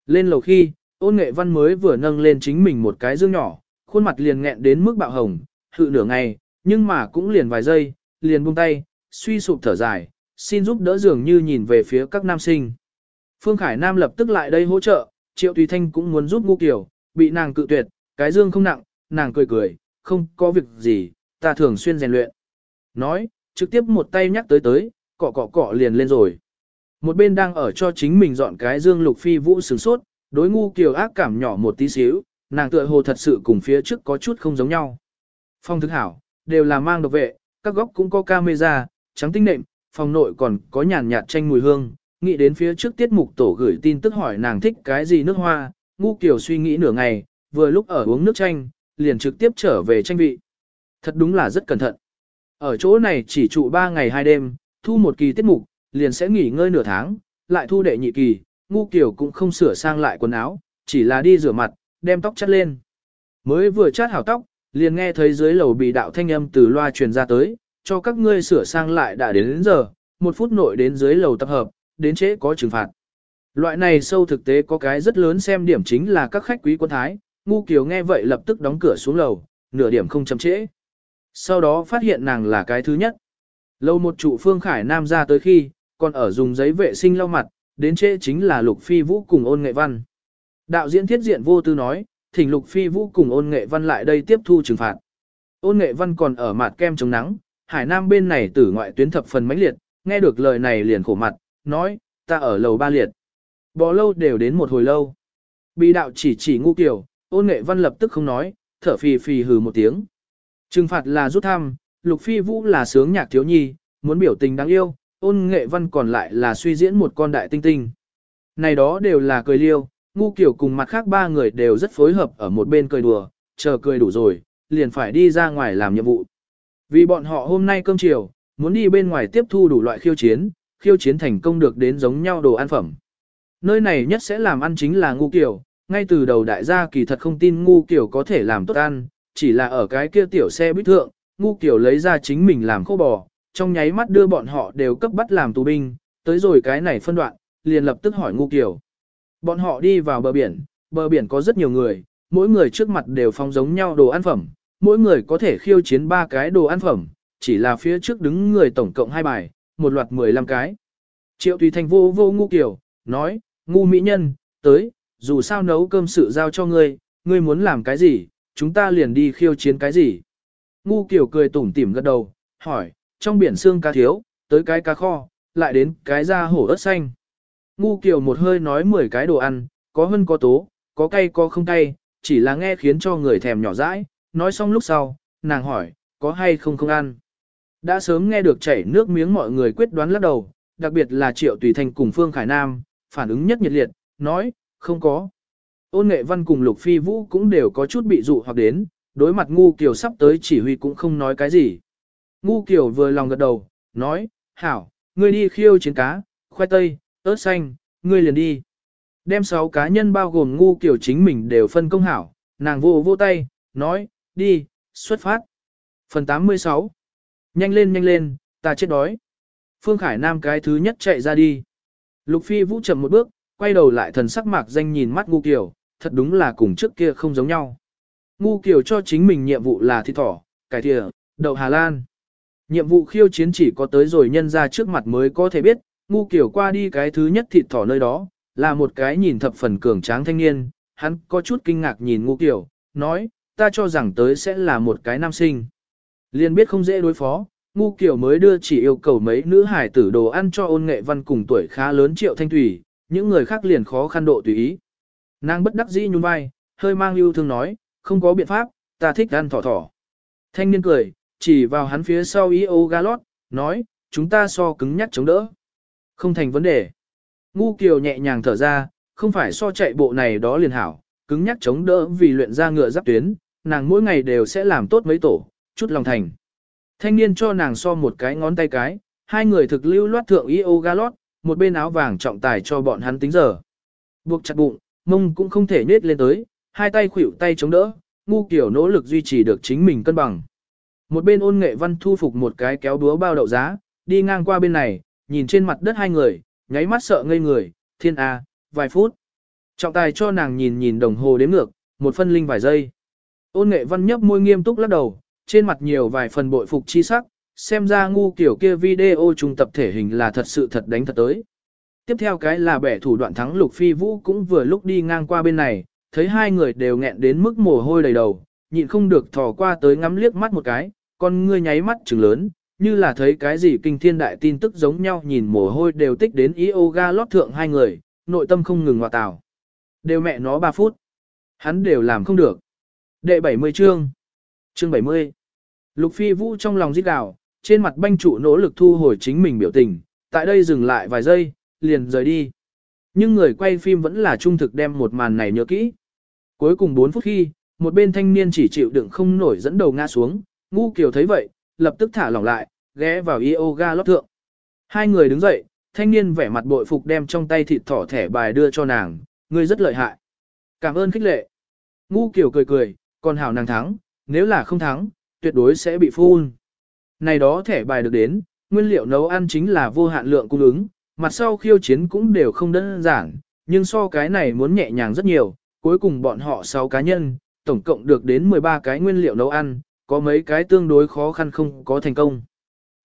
Lên lầu khi, ôn nghệ văn mới vừa nâng lên chính mình một cái dương nhỏ, khuôn mặt liền nghẹn đến mức bạo hồng, hự nửa ngày, nhưng mà cũng liền vài giây, liền buông tay, suy sụp thở dài, xin giúp đỡ dường như nhìn về phía các nam sinh. Phương Khải Nam lập tức lại đây hỗ trợ, Triệu Tùy Thanh cũng muốn giúp ngu kiểu, bị nàng cự tuyệt, cái dương không nặng, nàng cười cười, không có việc gì, ta thường xuyên rèn luyện. Nói, trực tiếp một tay nhắc tới tới, cọ cọ cọ liền lên rồi. Một bên đang ở cho chính mình dọn cái dương lục phi vũ sướng sốt, đối ngu kiều ác cảm nhỏ một tí xíu, nàng tựa hồ thật sự cùng phía trước có chút không giống nhau. Phong thức hảo, đều là mang độc vệ, các góc cũng có camera, trắng tinh nệm, phòng nội còn có nhàn nhạt tranh mùi hương, nghĩ đến phía trước tiết mục tổ gửi tin tức hỏi nàng thích cái gì nước hoa, ngu kiều suy nghĩ nửa ngày, vừa lúc ở uống nước chanh, liền trực tiếp trở về tranh vị. Thật đúng là rất cẩn thận. Ở chỗ này chỉ trụ 3 ngày 2 đêm, thu một kỳ tiết mục, liền sẽ nghỉ ngơi nửa tháng, lại thu đệ nhị kỳ, ngu kiểu cũng không sửa sang lại quần áo, chỉ là đi rửa mặt, đem tóc chắt lên. Mới vừa chát hảo tóc, liền nghe thấy dưới lầu bị đạo thanh âm từ loa truyền ra tới, cho các ngươi sửa sang lại đã đến, đến giờ, một phút nội đến dưới lầu tập hợp, đến trễ có trừng phạt. Loại này sâu thực tế có cái rất lớn xem điểm chính là các khách quý quân thái, ngu kiều nghe vậy lập tức đóng cửa xuống lầu, nửa điểm không chậm trễ. Sau đó phát hiện nàng là cái thứ nhất. Lâu một trụ phương khải nam ra tới khi, còn ở dùng giấy vệ sinh lau mặt, đến trễ chính là lục phi vũ cùng ôn nghệ văn. Đạo diễn thiết diện vô tư nói, thỉnh lục phi vũ cùng ôn nghệ văn lại đây tiếp thu trừng phạt. Ôn nghệ văn còn ở mặt kem chống nắng, hải nam bên này tử ngoại tuyến thập phần mãnh liệt, nghe được lời này liền khổ mặt, nói, ta ở lầu ba liệt. bỏ lâu đều đến một hồi lâu. Bị đạo chỉ chỉ ngu kiểu, ôn nghệ văn lập tức không nói, thở phì phì hừ một tiếng. Trừng phạt là rút thăm, lục phi vũ là sướng nhạc thiếu nhi, muốn biểu tình đáng yêu, ôn nghệ văn còn lại là suy diễn một con đại tinh tinh. Này đó đều là cười liêu, ngu kiểu cùng mặt khác ba người đều rất phối hợp ở một bên cười đùa, chờ cười đủ rồi, liền phải đi ra ngoài làm nhiệm vụ. Vì bọn họ hôm nay cơm chiều, muốn đi bên ngoài tiếp thu đủ loại khiêu chiến, khiêu chiến thành công được đến giống nhau đồ ăn phẩm. Nơi này nhất sẽ làm ăn chính là ngu kiểu, ngay từ đầu đại gia kỳ thật không tin ngu kiểu có thể làm tốt ăn, chỉ là ở cái kia tiểu xe bít thượng, ngu kiểu lấy ra chính mình làm khô bò, trong nháy mắt đưa bọn họ đều cấp bắt làm tù binh, tới rồi cái này phân đoạn, liền lập tức hỏi ngu kiểu. Bọn họ đi vào bờ biển, bờ biển có rất nhiều người, mỗi người trước mặt đều phong giống nhau đồ ăn phẩm, mỗi người có thể khiêu chiến ba cái đồ ăn phẩm, chỉ là phía trước đứng người tổng cộng hai bài, một loạt 15 cái. Triệu Tùy Thành vô vô ngu kiểu, nói, ngu mỹ nhân, tới, dù sao nấu cơm sự giao cho ngươi, ngươi muốn làm cái gì, chúng ta liền đi khiêu chiến cái gì. Ngu kiểu cười tủm tỉm gật đầu, hỏi, trong biển xương cá thiếu, tới cái cá kho, lại đến cái da hổ ớt xanh. Ngu kiểu một hơi nói 10 cái đồ ăn, có hơn có tố, có cay có không cay, chỉ là nghe khiến cho người thèm nhỏ dãi, nói xong lúc sau, nàng hỏi, có hay không không ăn. Đã sớm nghe được chảy nước miếng mọi người quyết đoán lắc đầu, đặc biệt là Triệu Tùy Thành cùng Phương Khải Nam, phản ứng nhất nhiệt liệt, nói, không có. Ôn nghệ văn cùng Lục Phi Vũ cũng đều có chút bị dụ hoặc đến, đối mặt ngu kiều sắp tới chỉ huy cũng không nói cái gì. Ngu kiều vừa lòng gật đầu, nói, hảo, ngươi đi khiêu chiến cá, khoai tây, ớt xanh, ngươi liền đi. Đem sáu cá nhân bao gồm ngu kiều chính mình đều phân công hảo, nàng vô vô tay, nói, đi, xuất phát. Phần 86 Nhanh lên nhanh lên, ta chết đói. Phương Khải Nam cái thứ nhất chạy ra đi. Lục Phi Vũ chậm một bước, quay đầu lại thần sắc mạc danh nhìn mắt Ngu Kiều, thật đúng là cùng trước kia không giống nhau. Ngu Kiều cho chính mình nhiệm vụ là thịt thỏ, cải thìa, đậu Hà Lan. Nhiệm vụ khiêu chiến chỉ có tới rồi nhân ra trước mặt mới có thể biết, Ngu Kiều qua đi cái thứ nhất thịt thỏ nơi đó, là một cái nhìn thập phần cường tráng thanh niên, hắn có chút kinh ngạc nhìn Ngu Kiều, nói, ta cho rằng tới sẽ là một cái nam sinh. Liên biết không dễ đối phó, ngu Kiều mới đưa chỉ yêu cầu mấy nữ hải tử đồ ăn cho ôn nghệ văn cùng tuổi khá lớn triệu thanh thủy, những người khác liền khó khăn độ tùy ý. Nàng bất đắc dĩ nhún vai, hơi mang yêu thương nói, không có biện pháp, ta thích ăn thỏ thỏ. Thanh niên cười, chỉ vào hắn phía sau ý ô galot, nói, chúng ta so cứng nhắc chống đỡ. Không thành vấn đề. Ngu kiều nhẹ nhàng thở ra, không phải so chạy bộ này đó liền hảo, cứng nhắc chống đỡ vì luyện ra ngựa giáp tuyến, nàng mỗi ngày đều sẽ làm tốt mấy tổ, chút lòng thành. Thanh niên cho nàng so một cái ngón tay cái, hai người thực lưu loát thượng yoga Galot một bên áo vàng trọng tài cho bọn hắn tính giờ. Buộc chặt bụng, mông cũng không thể nết lên tới, hai tay khuỷu tay chống đỡ, ngu kiểu nỗ lực duy trì được chính mình cân bằng. Một bên ôn nghệ văn thu phục một cái kéo búa bao đậu giá, đi ngang qua bên này, nhìn trên mặt đất hai người, nháy mắt sợ ngây người, thiên a, vài phút. Trọng tài cho nàng nhìn nhìn đồng hồ đếm ngược, một phân linh vài giây. Ôn nghệ văn nhấp môi nghiêm túc lắc đầu, trên mặt nhiều vài phần bội phục chi sắc, xem ra ngu kiểu kia video trung tập thể hình là thật sự thật đánh thật tới. Tiếp theo cái là bẻ thủ đoạn thắng Lục Phi Vũ cũng vừa lúc đi ngang qua bên này, thấy hai người đều nghẹn đến mức mồ hôi đầy đầu, nhịn không được thò qua tới ngắm liếc mắt một cái, con ngươi nháy mắt trừng lớn, như là thấy cái gì kinh thiên đại tin tức giống nhau nhìn mồ hôi đều tích đến yoga lót thượng hai người, nội tâm không ngừng hòa tào. Đều mẹ nó 3 phút. Hắn đều làm không được. Đệ 70 chương. Chương 70. Lục Phi Vũ trong lòng giết đảo, trên mặt banh trụ nỗ lực thu hồi chính mình biểu tình, tại đây dừng lại vài giây, liền rời đi. Nhưng người quay phim vẫn là trung thực đem một màn này nhớ kỹ. Cuối cùng 4 phút khi, một bên thanh niên chỉ chịu đựng không nổi dẫn đầu ngã xuống, ngu kiều thấy vậy, lập tức thả lỏng lại, ghé vào yoga lót thượng. Hai người đứng dậy, thanh niên vẻ mặt bội phục đem trong tay thịt thỏ thẻ bài đưa cho nàng, ngươi rất lợi hại. Cảm ơn khích lệ. Ngu kiều cười cười, còn hảo nàng thắng, nếu là không thắng, tuyệt đối sẽ bị phun. Này đó thẻ bài được đến, nguyên liệu nấu ăn chính là vô hạn lượng cung ứng, mặt sau khiêu chiến cũng đều không đơn giản, nhưng so cái này muốn nhẹ nhàng rất nhiều, cuối cùng bọn họ 6 cá nhân, tổng cộng được đến 13 cái nguyên liệu nấu ăn, có mấy cái tương đối khó khăn không có thành công.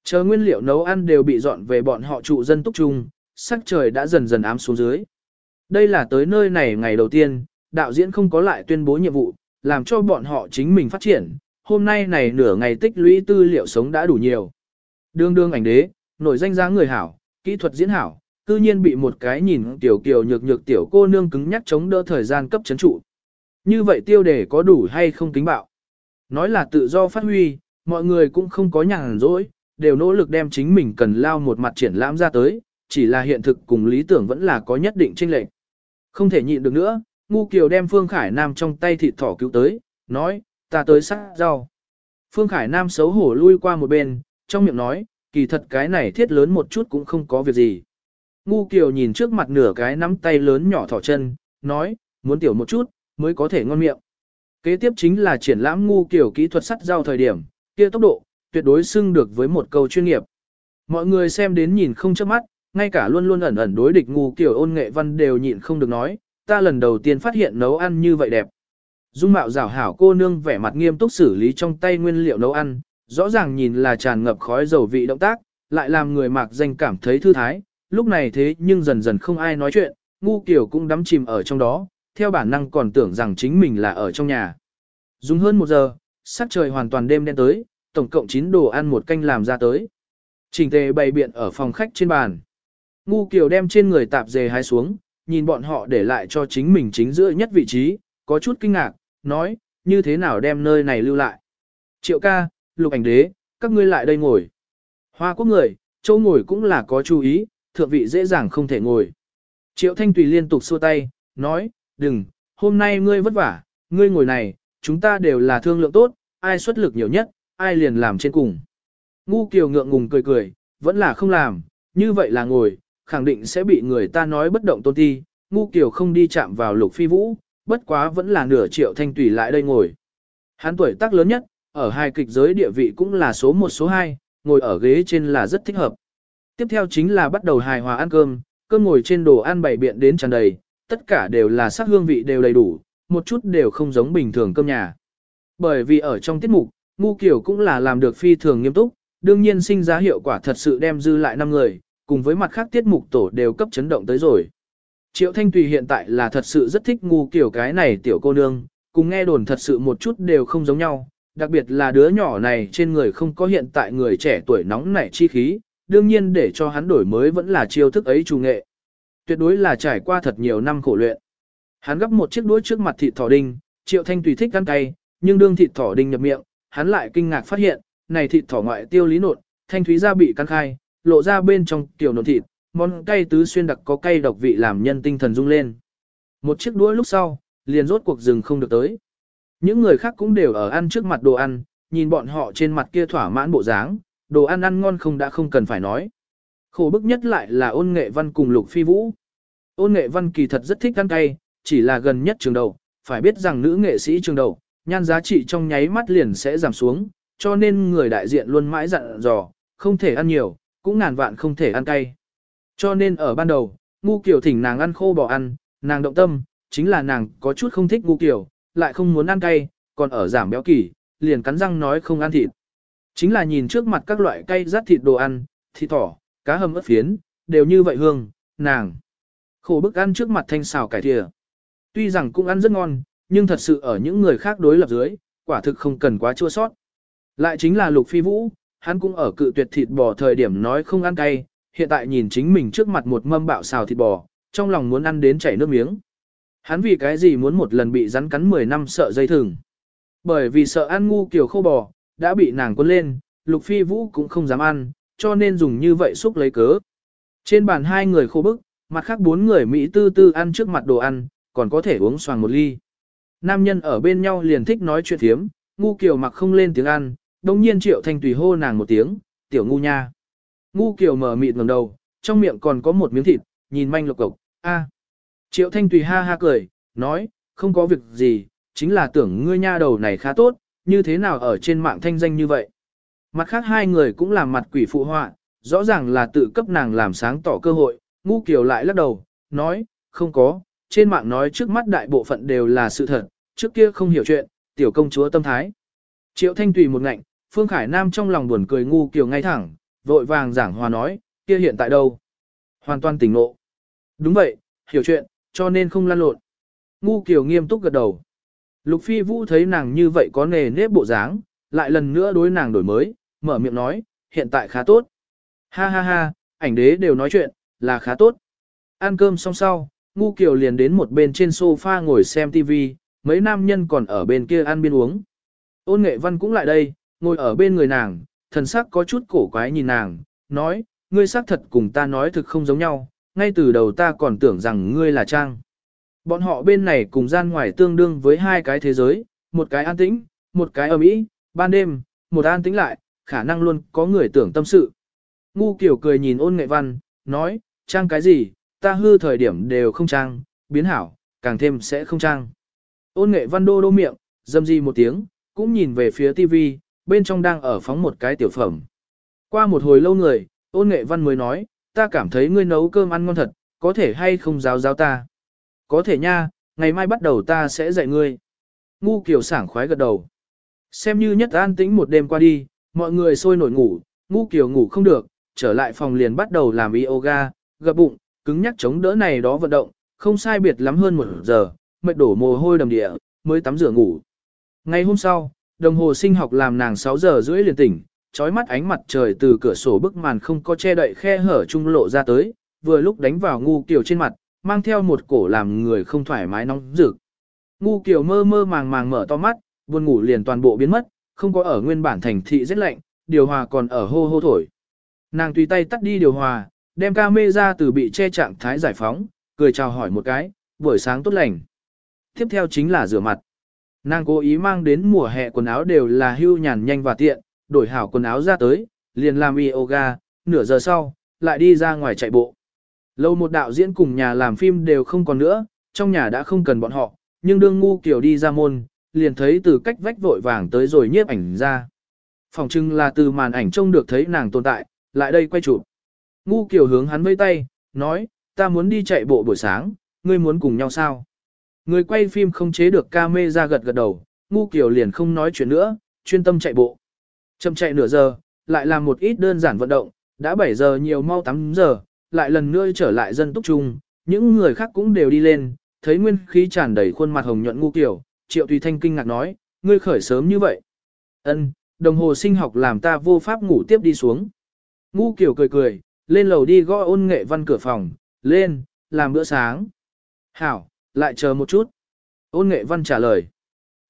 Chờ nguyên liệu nấu ăn đều bị dọn về bọn họ trụ dân túc trung, sắc trời đã dần dần ám xuống dưới. Đây là tới nơi này ngày đầu tiên, đạo diễn không có lại tuyên bố nhiệm vụ, làm cho bọn họ chính mình phát triển. Hôm nay này nửa ngày tích lũy tư liệu sống đã đủ nhiều. Đương đương ảnh đế, nổi danh giá người hảo, kỹ thuật diễn hảo, cư nhiên bị một cái nhìn tiểu kiều nhược nhược tiểu cô nương cứng nhắc chống đỡ thời gian cấp chấn trụ. Như vậy tiêu đề có đủ hay không kính bạo? Nói là tự do phát huy, mọi người cũng không có nhàn rỗi, đều nỗ lực đem chính mình cần lao một mặt triển lãm ra tới, chỉ là hiện thực cùng lý tưởng vẫn là có nhất định chênh lệch. Không thể nhịn được nữa, Ngu Kiều đem Phương Khải Nam trong tay thịt thỏ cứu tới, nói, ta tới sát rau. Phương Khải Nam xấu hổ lui qua một bên, trong miệng nói, kỳ thật cái này thiết lớn một chút cũng không có việc gì. Ngu Kiều nhìn trước mặt nửa cái nắm tay lớn nhỏ thỏ chân, nói, muốn tiểu một chút, mới có thể ngon miệng. Kế tiếp chính là triển lãm Ngu Kiều kỹ thuật sắt rau thời điểm, kia tốc độ, tuyệt đối xưng được với một câu chuyên nghiệp. Mọi người xem đến nhìn không chớp mắt, ngay cả luôn luôn ẩn ẩn đối địch Ngu Kiều ôn nghệ văn đều nhịn không được nói, ta lần đầu tiên phát hiện nấu ăn như vậy đẹp. Dung mạo rảo hảo cô nương vẻ mặt nghiêm túc xử lý trong tay nguyên liệu nấu ăn, rõ ràng nhìn là tràn ngập khói dầu vị động tác, lại làm người mạc danh cảm thấy thư thái, lúc này thế nhưng dần dần không ai nói chuyện, ngu kiểu cũng đắm chìm ở trong đó, theo bản năng còn tưởng rằng chính mình là ở trong nhà. Dùng hơn một giờ, sắc trời hoàn toàn đêm đen tới, tổng cộng 9 đồ ăn một canh làm ra tới. Trình tề bày biện ở phòng khách trên bàn. Ngu kiểu đem trên người tạp dề hái xuống, nhìn bọn họ để lại cho chính mình chính giữa nhất vị trí, có chút kinh ngạc, nói, như thế nào đem nơi này lưu lại. Triệu ca, lục ảnh đế, các ngươi lại đây ngồi. Hoa quốc người, châu ngồi cũng là có chú ý, thượng vị dễ dàng không thể ngồi. Triệu thanh tùy liên tục xua tay, nói, đừng, hôm nay ngươi vất vả, ngươi ngồi này, chúng ta đều là thương lượng tốt, ai xuất lực nhiều nhất, ai liền làm trên cùng. Ngu kiều ngượng ngùng cười cười, vẫn là không làm, như vậy là ngồi, khẳng định sẽ bị người ta nói bất động tôn ti, ngu kiều không đi chạm vào lục phi vũ, bất quá vẫn là nửa triệu thanh tùy lại đây ngồi. Hắn tuổi tác lớn nhất, ở hai kịch giới địa vị cũng là số 1 số 2, ngồi ở ghế trên là rất thích hợp. Tiếp theo chính là bắt đầu hài hòa ăn cơm, cơm ngồi trên đồ ăn bày biện đến tràn đầy, tất cả đều là sắc hương vị đều đầy đủ, một chút đều không giống bình thường cơm nhà. Bởi vì ở trong tiết mục, ngu Kiều cũng là làm được phi thường nghiêm túc, đương nhiên sinh ra hiệu quả thật sự đem dư lại năm người, cùng với mặt khác tiết mục tổ đều cấp chấn động tới rồi. Triệu Thanh Tùy hiện tại là thật sự rất thích ngu kiểu cái này tiểu cô nương, cùng nghe đồn thật sự một chút đều không giống nhau, đặc biệt là đứa nhỏ này trên người không có hiện tại người trẻ tuổi nóng nảy chi khí, đương nhiên để cho hắn đổi mới vẫn là chiêu thức ấy trù nghệ. Tuyệt đối là trải qua thật nhiều năm khổ luyện. Hắn gấp một chiếc đuôi trước mặt thịt thỏ đinh, Triệu Thanh Tùy thích ăn cay, nhưng đương thịt thỏ đinh nhập miệng, hắn lại kinh ngạc phát hiện, này thịt thỏ ngoại tiêu lý nột, thanh thúy ra bị căng khai, lộ ra bên trong tiểu nột thịt, món cay tứ xuyên đặc có cay độc vị làm nhân tinh thần rung lên. Một chiếc đũa lúc sau, liền rốt cuộc rừng không được tới. Những người khác cũng đều ở ăn trước mặt đồ ăn, nhìn bọn họ trên mặt kia thỏa mãn bộ dáng, đồ ăn ăn ngon không đã không cần phải nói. Khổ bức nhất lại là ôn nghệ văn cùng lục phi vũ. Ôn nghệ văn kỳ thật rất thích ăn cay, chỉ là gần nhất trường đầu, phải biết rằng nữ nghệ sĩ trường đầu, nhan giá trị trong nháy mắt liền sẽ giảm xuống, cho nên người đại diện luôn mãi dặn dò, không thể ăn nhiều, cũng ngàn vạn không thể ăn cay. Cho nên ở ban đầu, ngu kiểu thỉnh nàng ăn khô bò ăn, nàng động tâm, chính là nàng có chút không thích ngu kiểu, lại không muốn ăn cay, còn ở giảm béo kỳ, liền cắn răng nói không ăn thịt. Chính là nhìn trước mặt các loại cay rát thịt đồ ăn, thịt thỏ, cá hầm ớt phiến, đều như vậy hương, nàng. Khổ bức ăn trước mặt thanh xào cải thìa. Tuy rằng cũng ăn rất ngon, nhưng thật sự ở những người khác đối lập dưới, quả thực không cần quá chua sót. Lại chính là lục phi vũ, hắn cũng ở cự tuyệt thịt bò thời điểm nói không ăn cay, hiện tại nhìn chính mình trước mặt một mâm bạo xào thịt bò, trong lòng muốn ăn đến chảy nước miếng. Hắn vì cái gì muốn một lần bị rắn cắn 10 năm sợ dây thừng. Bởi vì sợ ăn ngu kiểu khô bò, đã bị nàng cuốn lên, lục phi vũ cũng không dám ăn, cho nên dùng như vậy xúc lấy cớ. Trên bàn hai người khô bức, mặt khác bốn người Mỹ tư tư ăn trước mặt đồ ăn, còn có thể uống xoàng một ly. nam nhân ở bên nhau liền thích nói chuyện thiếm, ngu kiều mặc không lên tiếng ăn, đồng nhiên triệu thanh tùy hô nàng một tiếng, tiểu ngu nha. Ngu kiều mở mịt ngẩng đầu, trong miệng còn có một miếng thịt, nhìn manh lộc cộc, a. Triệu thanh tùy ha ha cười, nói, không có việc gì, chính là tưởng ngươi nha đầu này khá tốt, như thế nào ở trên mạng thanh danh như vậy. Mặt khác hai người cũng làm mặt quỷ phụ họa, rõ ràng là tự cấp nàng làm sáng tỏ cơ hội, ngu kiều lại lắc đầu, nói, không có, trên mạng nói trước mắt đại bộ phận đều là sự thật, trước kia không hiểu chuyện, tiểu công chúa tâm thái. Triệu thanh tùy một ngạnh, Phương Khải Nam trong lòng buồn cười ngu kiều ngay thẳng, vội vàng giảng hòa nói, kia hiện tại đâu? Hoàn toàn tỉnh ngộ. Đúng vậy, hiểu chuyện, cho nên không lăn lộn. Ngu kiều nghiêm túc gật đầu. Lục Phi Vũ thấy nàng như vậy có nề nếp bộ dáng, lại lần nữa đối nàng đổi mới, mở miệng nói, hiện tại khá tốt. Ha ha ha, ảnh đế đều nói chuyện, là khá tốt. Ăn cơm xong sau, Ngu Kiều liền đến một bên trên sofa ngồi xem TV, mấy nam nhân còn ở bên kia ăn biên uống. Ôn nghệ văn cũng lại đây, ngồi ở bên người nàng, thần sắc có chút cổ quái nhìn nàng, nói, ngươi xác thật cùng ta nói thực không giống nhau, ngay từ đầu ta còn tưởng rằng ngươi là Trang. Bọn họ bên này cùng gian ngoài tương đương với hai cái thế giới, một cái an tĩnh, một cái âm ĩ, ban đêm, một an tĩnh lại, khả năng luôn có người tưởng tâm sự. Ngu kiểu cười nhìn ôn nghệ văn, nói, trang cái gì, ta hư thời điểm đều không trang, biến hảo, càng thêm sẽ không trang. Ôn nghệ văn đô đô miệng, dâm di một tiếng, cũng nhìn về phía tivi, bên trong đang ở phóng một cái tiểu phẩm. Qua một hồi lâu người, ôn nghệ văn mới nói, ta cảm thấy ngươi nấu cơm ăn ngon thật, có thể hay không giáo giáo ta. Có thể nha, ngày mai bắt đầu ta sẽ dạy ngươi. Ngu kiểu sảng khoái gật đầu. Xem như nhất an tĩnh một đêm qua đi, mọi người sôi nổi ngủ, ngu kiểu ngủ không được, trở lại phòng liền bắt đầu làm yoga, gập bụng, cứng nhắc chống đỡ này đó vận động, không sai biệt lắm hơn một giờ, mệt đổ mồ hôi đầm địa, mới tắm rửa ngủ. Ngày hôm sau, đồng hồ sinh học làm nàng 6 giờ rưỡi liền tỉnh, trói mắt ánh mặt trời từ cửa sổ bức màn không có che đậy khe hở trung lộ ra tới, vừa lúc đánh vào ngu kiểu trên mặt, mang theo một cổ làm người không thoải mái nóng rực. Ngu kiểu mơ mơ màng màng mở to mắt, buồn ngủ liền toàn bộ biến mất, không có ở nguyên bản thành thị rất lạnh, điều hòa còn ở hô hô thổi. Nàng tùy tay tắt đi điều hòa, đem ca mê ra từ bị che trạng thái giải phóng, cười chào hỏi một cái, buổi sáng tốt lành. Tiếp theo chính là rửa mặt. Nàng cố ý mang đến mùa hè quần áo đều là hưu nhàn nhanh và tiện, đổi hảo quần áo ra tới, liền làm yoga, nửa giờ sau, lại đi ra ngoài chạy bộ. Lâu một đạo diễn cùng nhà làm phim đều không còn nữa, trong nhà đã không cần bọn họ, nhưng đương ngu kiểu đi ra môn, liền thấy từ cách vách vội vàng tới rồi nhiếp ảnh ra. Phòng trưng là từ màn ảnh trông được thấy nàng tồn tại, lại đây quay chụp. Ngu kiểu hướng hắn vây tay, nói, ta muốn đi chạy bộ buổi sáng, ngươi muốn cùng nhau sao? Người quay phim không chế được ca mê ra gật gật đầu, ngu kiểu liền không nói chuyện nữa, chuyên tâm chạy bộ. Chậm chạy nửa giờ, lại làm một ít đơn giản vận động, đã 7 giờ nhiều mau 8 giờ, lại lần nữa trở lại dân túc trung, những người khác cũng đều đi lên, thấy nguyên khí tràn đầy khuôn mặt hồng nhuận ngu kiểu, triệu tùy thanh kinh ngạc nói, ngươi khởi sớm như vậy. Ân, đồng hồ sinh học làm ta vô pháp ngủ tiếp đi xuống. Ngu kiểu cười cười, lên lầu đi gõ ôn nghệ văn cửa phòng, lên, làm bữa sáng. Hảo, lại chờ một chút. Ôn nghệ văn trả lời.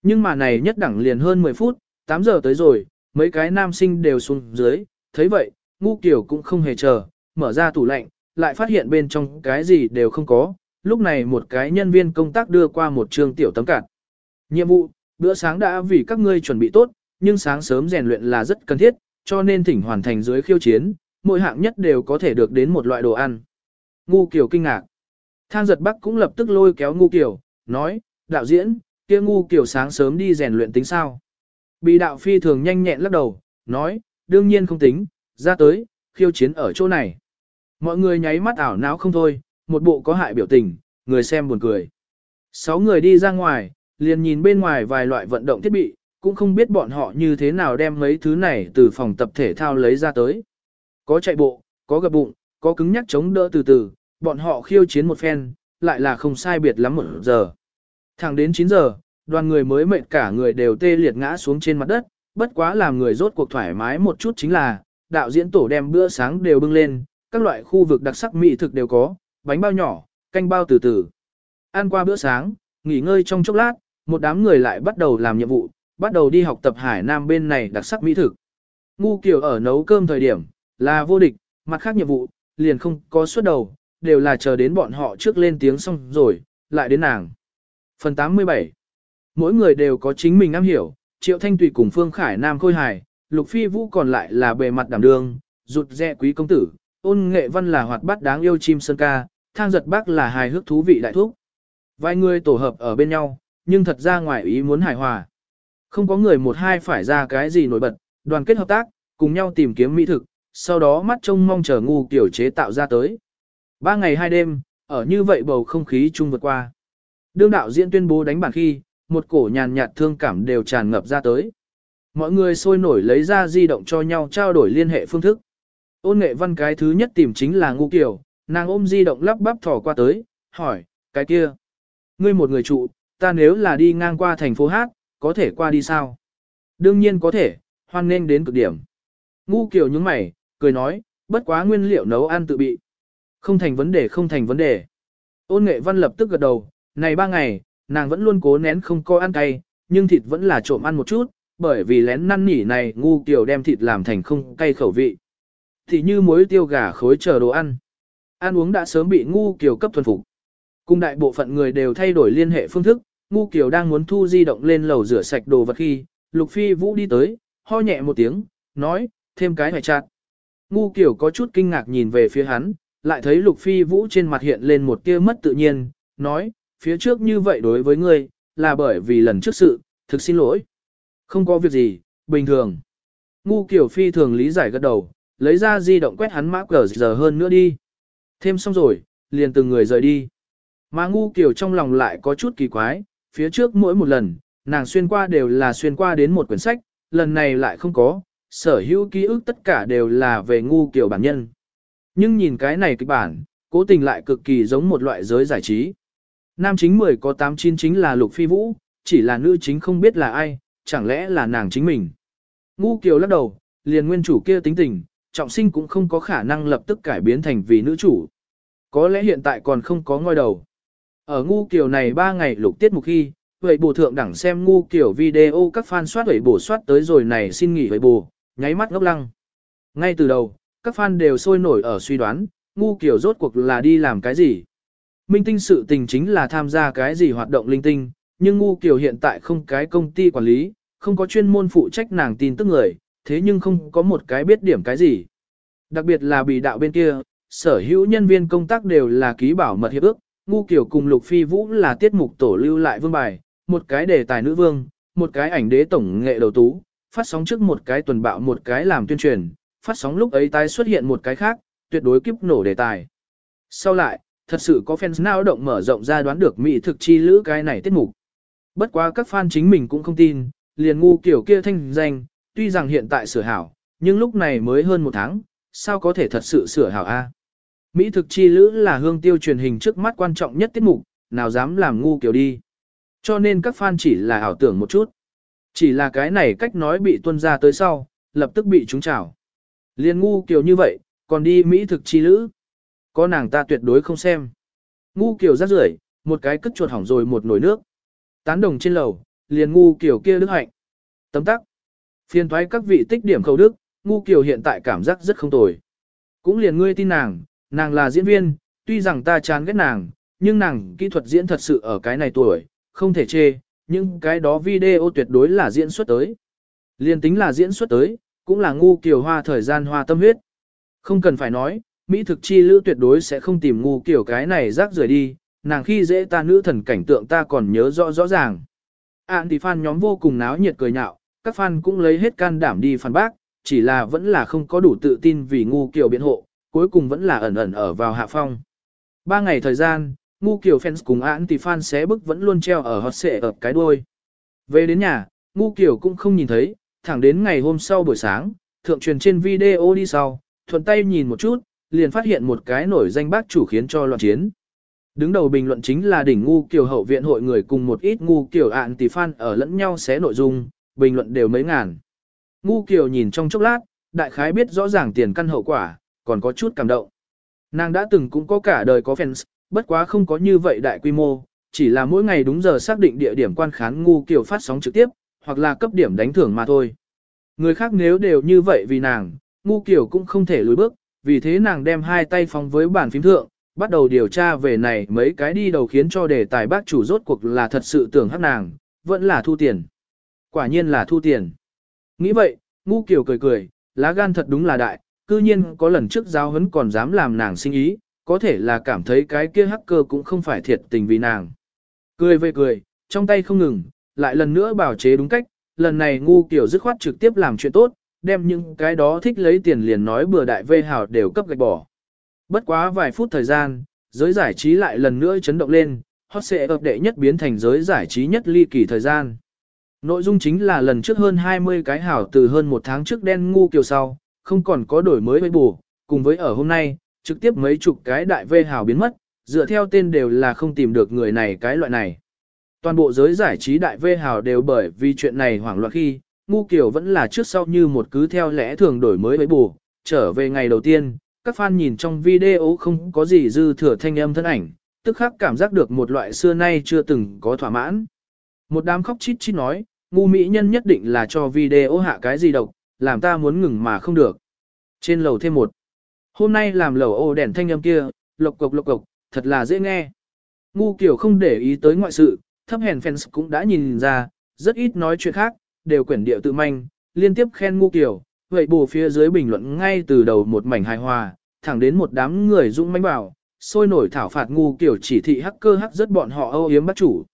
Nhưng mà này nhất đẳng liền hơn 10 phút, 8 giờ tới rồi, mấy cái nam sinh đều xuống dưới, thấy vậy, ngu kiểu cũng không hề chờ, mở ra tủ lạnh, lại phát hiện bên trong cái gì đều không có. Lúc này một cái nhân viên công tác đưa qua một trường tiểu tấm cạt. Nhiệm vụ, bữa sáng đã vì các ngươi chuẩn bị tốt, nhưng sáng sớm rèn luyện là rất cần thiết, cho nên thỉnh hoàn thành dưới khiêu chiến, mỗi hạng nhất đều có thể được đến một loại đồ ăn. Ngu Kiều kinh ngạc. Thang giật bắc cũng lập tức lôi kéo Ngu Kiều, nói, đạo diễn, kia Ngu Kiều sáng sớm đi rèn luyện tính sao. Bị đạo phi thường nhanh nhẹn lắc đầu, nói, đương nhiên không tính, ra tới, khiêu chiến ở chỗ này. Mọi người nháy mắt ảo não không thôi, một bộ có hại biểu tình, người xem buồn cười. Sáu người đi ra ngoài, liền nhìn bên ngoài vài loại vận động thiết bị, cũng không biết bọn họ như thế nào đem mấy thứ này từ phòng tập thể thao lấy ra tới. Có chạy bộ, có gập bụng, có cứng nhắc chống đỡ từ từ, bọn họ khiêu chiến một phen, lại là không sai biệt lắm một giờ. Thẳng đến 9 giờ, đoàn người mới mệt cả người đều tê liệt ngã xuống trên mặt đất, bất quá làm người rốt cuộc thoải mái một chút chính là, đạo diễn tổ đem bữa sáng đều bưng lên, các loại khu vực đặc sắc mỹ thực đều có, bánh bao nhỏ, canh bao từ từ. Ăn qua bữa sáng, nghỉ ngơi trong chốc lát, một đám người lại bắt đầu làm nhiệm vụ, bắt đầu đi học tập Hải Nam bên này đặc sắc mỹ thực. Ngu Kiều ở nấu cơm thời điểm, là vô địch, mặt khác nhiệm vụ, liền không có suốt đầu, đều là chờ đến bọn họ trước lên tiếng xong rồi, lại đến nàng. Phần 87 mỗi người đều có chính mình am hiểu, Triệu Thanh Tùy cùng Phương Khải Nam khôi Hải, Lục Phi Vũ còn lại là bề mặt đảm đương, rụt rẽ quý công tử, ôn nghệ văn là hoạt bát đáng yêu chim sơn ca, thang giật bác là hài hước thú vị đại thúc. Vài người tổ hợp ở bên nhau, nhưng thật ra ngoài ý muốn hài hòa. Không có người một hai phải ra cái gì nổi bật, đoàn kết hợp tác, cùng nhau tìm kiếm mỹ thực, sau đó mắt trông mong chờ ngu kiểu chế tạo ra tới. Ba ngày hai đêm, ở như vậy bầu không khí chung vượt qua. Đương đạo diễn tuyên bố đánh bản khi, một cổ nhàn nhạt thương cảm đều tràn ngập ra tới. Mọi người sôi nổi lấy ra di động cho nhau trao đổi liên hệ phương thức. Ôn nghệ văn cái thứ nhất tìm chính là ngu kiểu, nàng ôm di động lắp bắp thỏ qua tới, hỏi, cái kia. Ngươi một người trụ, ta nếu là đi ngang qua thành phố Hát, có thể qua đi sao? Đương nhiên có thể, hoan nên đến cực điểm. Ngu kiểu những mày, cười nói, bất quá nguyên liệu nấu ăn tự bị. Không thành vấn đề không thành vấn đề. Ôn nghệ văn lập tức gật đầu, này ba ngày, nàng vẫn luôn cố nén không coi ăn cay, nhưng thịt vẫn là trộm ăn một chút, bởi vì lén năn nỉ này ngu kiểu đem thịt làm thành không cay khẩu vị. Thì như muối tiêu gà khối chờ đồ ăn. Ăn uống đã sớm bị ngu kiểu cấp thuần phục. Cùng đại bộ phận người đều thay đổi liên hệ phương thức, ngu kiểu đang muốn thu di động lên lầu rửa sạch đồ vật khi, Lục Phi Vũ đi tới, ho nhẹ một tiếng, nói, thêm cái hoài chặt. Ngu kiểu có chút kinh ngạc nhìn về phía hắn, lại thấy Lục Phi Vũ trên mặt hiện lên một tia mất tự nhiên, nói, phía trước như vậy đối với ngươi, là bởi vì lần trước sự, thực xin lỗi. Không có việc gì, bình thường. Ngu kiểu phi thường lý giải gật đầu, lấy ra di động quét hắn mã cờ giờ hơn nữa đi. Thêm xong rồi, liền từng người rời đi. Mà ngu kiểu trong lòng lại có chút kỳ quái, phía trước mỗi một lần, nàng xuyên qua đều là xuyên qua đến một quyển sách, lần này lại không có, sở hữu ký ức tất cả đều là về ngu kiểu bản nhân. Nhưng nhìn cái này kịch bản, cố tình lại cực kỳ giống một loại giới giải trí. Nam chính 10 có 8 chín chính là Lục Phi Vũ, chỉ là nữ chính không biết là ai, chẳng lẽ là nàng chính mình. Ngu Kiều lắc đầu, liền nguyên chủ kia tính tình, trọng sinh cũng không có khả năng lập tức cải biến thành vì nữ chủ. Có lẽ hiện tại còn không có ngôi đầu. Ở ngu Kiều này 3 ngày lục tiết mục khi, vậy bổ thượng đẳng xem ngu Kiều video các fan soát vậy bổ soát tới rồi này xin nghỉ vậy bổ, nháy mắt ngốc lăng. Ngay từ đầu, các fan đều sôi nổi ở suy đoán, ngu kiểu rốt cuộc là đi làm cái gì. Minh tinh sự tình chính là tham gia cái gì hoạt động linh tinh, nhưng ngu kiểu hiện tại không cái công ty quản lý, không có chuyên môn phụ trách nàng tin tức người, thế nhưng không có một cái biết điểm cái gì. Đặc biệt là bị đạo bên kia, sở hữu nhân viên công tác đều là ký bảo mật hiệp ước, ngu kiểu cùng Lục Phi Vũ là tiết mục tổ lưu lại vương bài, một cái đề tài nữ vương, một cái ảnh đế tổng nghệ đầu tú, phát sóng trước một cái tuần bạo một cái làm tuyên truyền, phát sóng lúc ấy tái xuất hiện một cái khác, tuyệt đối kiếp nổ đề tài. Sau lại, thật sự có fans nào động mở rộng ra đoán được mỹ thực chi lữ cái này tiết mục. Bất quá các fan chính mình cũng không tin, liền ngu kiểu kia thanh danh, tuy rằng hiện tại sửa hảo, nhưng lúc này mới hơn một tháng, sao có thể thật sự sửa hảo a? Mỹ thực chi lữ là hương tiêu truyền hình trước mắt quan trọng nhất tiết mục, nào dám làm ngu kiểu đi. Cho nên các fan chỉ là ảo tưởng một chút. Chỉ là cái này cách nói bị tuân ra tới sau, lập tức bị trúng trào. Liên ngu kiểu như vậy, còn đi Mỹ thực chi lữ. Có nàng ta tuyệt đối không xem. Ngu kiểu rác rưởi, một cái cất chuột hỏng rồi một nồi nước. Tán đồng trên lầu, liền ngu kiểu kia đức hạnh. Tấm tắc. Phiên thoái các vị tích điểm khẩu đức, ngu kiểu hiện tại cảm giác rất không tồi. Cũng liền ngươi tin nàng, nàng là diễn viên, tuy rằng ta chán ghét nàng, nhưng nàng kỹ thuật diễn thật sự ở cái này tuổi, không thể chê, nhưng cái đó video tuyệt đối là diễn xuất tới. Liên tính là diễn xuất tới, cũng là ngu kiểu hoa thời gian hoa tâm huyết. Không cần phải nói, Mỹ thực chi lữ tuyệt đối sẽ không tìm ngu kiểu cái này rác rời đi, nàng khi dễ ta nữ thần cảnh tượng ta còn nhớ rõ rõ ràng. Ản thì fan nhóm vô cùng náo nhiệt cười nhạo, các fan cũng lấy hết can đảm đi phản bác, chỉ là vẫn là không có đủ tự tin vì ngu kiểu biện hộ, cuối cùng vẫn là ẩn ẩn ở vào hạ phong. Ba ngày thời gian, ngu kiểu fans cùng Ản thì fan xé bức vẫn luôn treo ở hot xệ ở cái đuôi. Về đến nhà, ngu kiểu cũng không nhìn thấy, thẳng đến ngày hôm sau buổi sáng, thượng truyền trên video đi sau, thuận tay nhìn một chút, liền phát hiện một cái nổi danh bác chủ khiến cho loạn chiến. Đứng đầu bình luận chính là đỉnh ngu kiều hậu viện hội người cùng một ít ngu kiều ạn tỷ fan ở lẫn nhau xé nội dung, bình luận đều mấy ngàn. Ngu kiều nhìn trong chốc lát, đại khái biết rõ ràng tiền căn hậu quả, còn có chút cảm động. Nàng đã từng cũng có cả đời có fans, bất quá không có như vậy đại quy mô, chỉ là mỗi ngày đúng giờ xác định địa điểm quan khán ngu kiều phát sóng trực tiếp, hoặc là cấp điểm đánh thưởng mà thôi. Người khác nếu đều như vậy vì nàng, ngu kiều cũng không thể lùi bước, vì thế nàng đem hai tay phóng với bàn phím thượng, bắt đầu điều tra về này mấy cái đi đầu khiến cho đề tài bác chủ rốt cuộc là thật sự tưởng hắc nàng, vẫn là thu tiền. Quả nhiên là thu tiền. Nghĩ vậy, ngu kiểu cười cười, lá gan thật đúng là đại, cư nhiên có lần trước giáo huấn còn dám làm nàng sinh ý, có thể là cảm thấy cái kia hacker cũng không phải thiệt tình vì nàng. Cười về cười, trong tay không ngừng, lại lần nữa bảo chế đúng cách, lần này ngu kiểu dứt khoát trực tiếp làm chuyện tốt, đem những cái đó thích lấy tiền liền nói bừa đại vê hào đều cấp gạch bỏ. Bất quá vài phút thời gian, giới giải trí lại lần nữa chấn động lên, hot sẽ ập đệ nhất biến thành giới giải trí nhất ly kỳ thời gian. Nội dung chính là lần trước hơn 20 cái hảo từ hơn một tháng trước đen ngu kiều sau, không còn có đổi mới với bù, cùng với ở hôm nay, trực tiếp mấy chục cái đại vê hào biến mất, dựa theo tên đều là không tìm được người này cái loại này. Toàn bộ giới giải trí đại vê hào đều bởi vì chuyện này hoảng loạn khi, ngu kiều vẫn là trước sau như một cứ theo lẽ thường đổi mới với bù, trở về ngày đầu tiên, các fan nhìn trong video không có gì dư thừa thanh âm thân ảnh, tức khắc cảm giác được một loại xưa nay chưa từng có thỏa mãn. Một đám khóc chít chít nói, ngu mỹ nhân nhất định là cho video hạ cái gì độc, làm ta muốn ngừng mà không được. Trên lầu thêm một. Hôm nay làm lầu ô đèn thanh âm kia, lộc cộc lộc cộc, thật là dễ nghe. Ngu kiểu không để ý tới ngoại sự, thấp hèn fans cũng đã nhìn ra, rất ít nói chuyện khác, đều quyển điệu tự manh, liên tiếp khen ngu kiểu, vậy bù phía dưới bình luận ngay từ đầu một mảnh hài hòa, thẳng đến một đám người dũng mãnh bảo, sôi nổi thảo phạt ngu kiểu chỉ thị hacker hắc rất bọn họ âu yếm bắt chủ.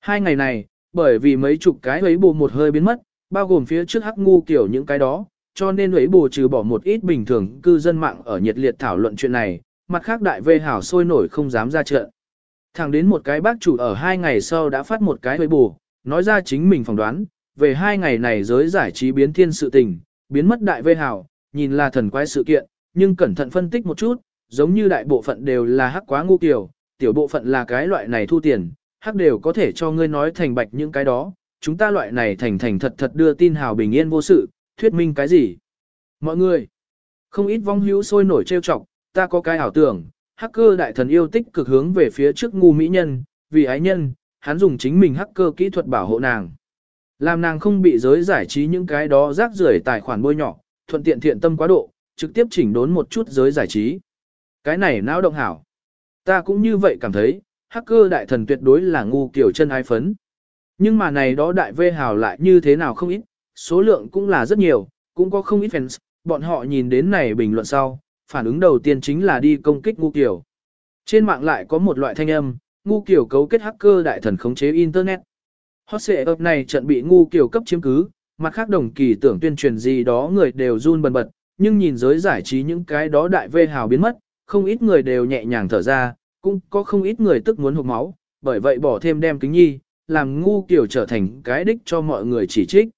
Hai ngày này, bởi vì mấy chục cái ấy bù một hơi biến mất, bao gồm phía trước hắc ngu kiểu những cái đó, cho nên ấy bù trừ bỏ một ít bình thường cư dân mạng ở nhiệt liệt thảo luận chuyện này, mặt khác đại vê hảo sôi nổi không dám ra trận. Thẳng đến một cái bác chủ ở hai ngày sau đã phát một cái hơi bù, nói ra chính mình phỏng đoán, về hai ngày này giới giải trí biến thiên sự tình, biến mất đại vê hào, nhìn là thần quái sự kiện, nhưng cẩn thận phân tích một chút, giống như đại bộ phận đều là hắc quá ngu kiểu, tiểu bộ phận là cái loại này thu tiền, hắc đều có thể cho ngươi nói thành bạch những cái đó, chúng ta loại này thành thành thật thật đưa tin hào bình yên vô sự, thuyết minh cái gì. Mọi người, không ít vong hữu sôi nổi trêu chọc, ta có cái ảo tưởng, hacker đại thần yêu tích cực hướng về phía trước ngu mỹ nhân, vì ái nhân, hắn dùng chính mình hacker kỹ thuật bảo hộ nàng. Làm nàng không bị giới giải trí những cái đó rác rưởi tài khoản bôi nhỏ, thuận tiện thiện tâm quá độ, trực tiếp chỉnh đốn một chút giới giải trí. Cái này não động hảo. Ta cũng như vậy cảm thấy, hacker đại thần tuyệt đối là ngu kiểu chân ai phấn. Nhưng mà này đó đại vê hào lại như thế nào không ít, số lượng cũng là rất nhiều, cũng có không ít fans, bọn họ nhìn đến này bình luận sau, phản ứng đầu tiên chính là đi công kích ngu kiểu. Trên mạng lại có một loại thanh âm, ngu kiểu cấu kết hacker đại thần khống chế Internet. Hot xệ ập này trận bị ngu kiểu cấp chiếm cứ, mặt khác đồng kỳ tưởng tuyên truyền gì đó người đều run bần bật, nhưng nhìn giới giải trí những cái đó đại vê hào biến mất, không ít người đều nhẹ nhàng thở ra, cũng có không ít người tức muốn hụt máu, bởi vậy bỏ thêm đem kính nhi, làm ngu kiểu trở thành cái đích cho mọi người chỉ trích.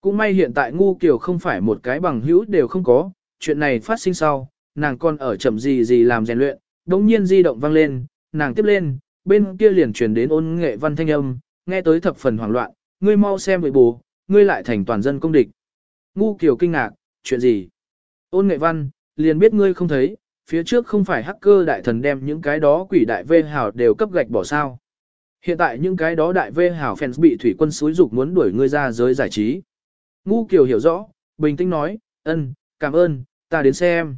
Cũng may hiện tại ngu kiểu không phải một cái bằng hữu đều không có, chuyện này phát sinh sau, nàng còn ở chậm gì gì làm rèn luyện, đống nhiên di động vang lên, nàng tiếp lên, bên kia liền truyền đến ôn nghệ văn thanh âm, nghe tới thập phần hoảng loạn, ngươi mau xem với bù, ngươi lại thành toàn dân công địch. Ngu kiểu kinh ngạc, chuyện gì? Ôn nghệ văn, liền biết ngươi không thấy, phía trước không phải hacker đại thần đem những cái đó quỷ đại vê hào đều cấp gạch bỏ sao. Hiện tại những cái đó đại vê hào fans bị thủy quân xúi dục muốn đuổi ngươi ra giới giải trí. Ngu Kiều hiểu rõ, bình tĩnh nói, ân, cảm ơn, ta đến xem.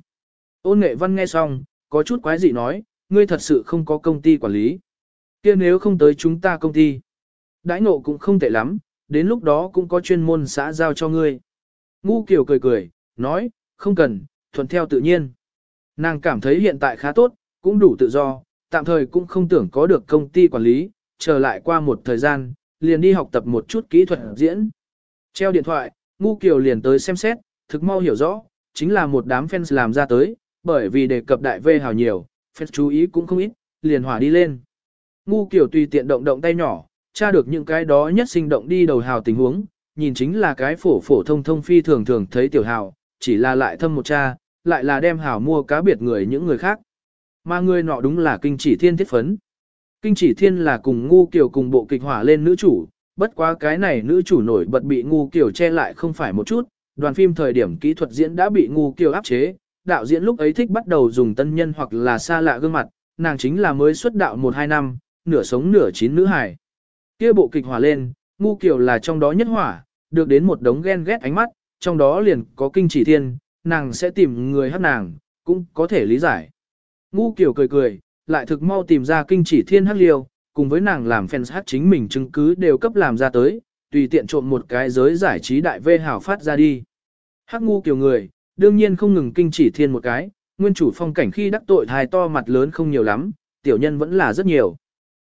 Ôn nghệ văn nghe xong, có chút quái dị nói, ngươi thật sự không có công ty quản lý. kia nếu không tới chúng ta công ty. Đãi ngộ cũng không tệ lắm, đến lúc đó cũng có chuyên môn xã giao cho ngươi. Ngu Kiều cười cười, nói, không cần, thuận theo tự nhiên. Nàng cảm thấy hiện tại khá tốt, cũng đủ tự do, tạm thời cũng không tưởng có được công ty quản lý, trở lại qua một thời gian, liền đi học tập một chút kỹ thuật diễn. Treo điện thoại, Ngu Kiều liền tới xem xét, thực mau hiểu rõ, chính là một đám fans làm ra tới, bởi vì đề cập đại vê hào nhiều, phép chú ý cũng không ít, liền hỏa đi lên. Ngu Kiều tùy tiện động động tay nhỏ, tra được những cái đó nhất sinh động đi đầu hào tình huống, nhìn chính là cái phổ phổ thông thông phi thường thường thấy tiểu hào, chỉ là lại thâm một cha, lại là đem hảo mua cá biệt người những người khác. Mà người nọ đúng là kinh chỉ thiên thiết phấn. Kinh chỉ thiên là cùng ngu kiểu cùng bộ kịch hỏa lên nữ chủ, bất quá cái này nữ chủ nổi bật bị ngu kiểu che lại không phải một chút, đoàn phim thời điểm kỹ thuật diễn đã bị ngu kiểu áp chế, đạo diễn lúc ấy thích bắt đầu dùng tân nhân hoặc là xa lạ gương mặt, nàng chính là mới xuất đạo 1-2 năm, nửa sống nửa chín nữ hài. kia bộ kịch hỏa lên, ngu kiểu là trong đó nhất hỏa, được đến một đống ghen ghét ánh mắt, trong đó liền có kinh chỉ thiên, nàng sẽ tìm người hát nàng, cũng có thể lý giải. Ngu kiểu cười cười, lại thực mau tìm ra kinh chỉ thiên hắc liêu, cùng với nàng làm fans hát chính mình chứng cứ đều cấp làm ra tới, tùy tiện trộn một cái giới giải trí đại vê hào phát ra đi. Hắc ngu kiểu người, đương nhiên không ngừng kinh chỉ thiên một cái, nguyên chủ phong cảnh khi đắc tội thai to mặt lớn không nhiều lắm, tiểu nhân vẫn là rất nhiều.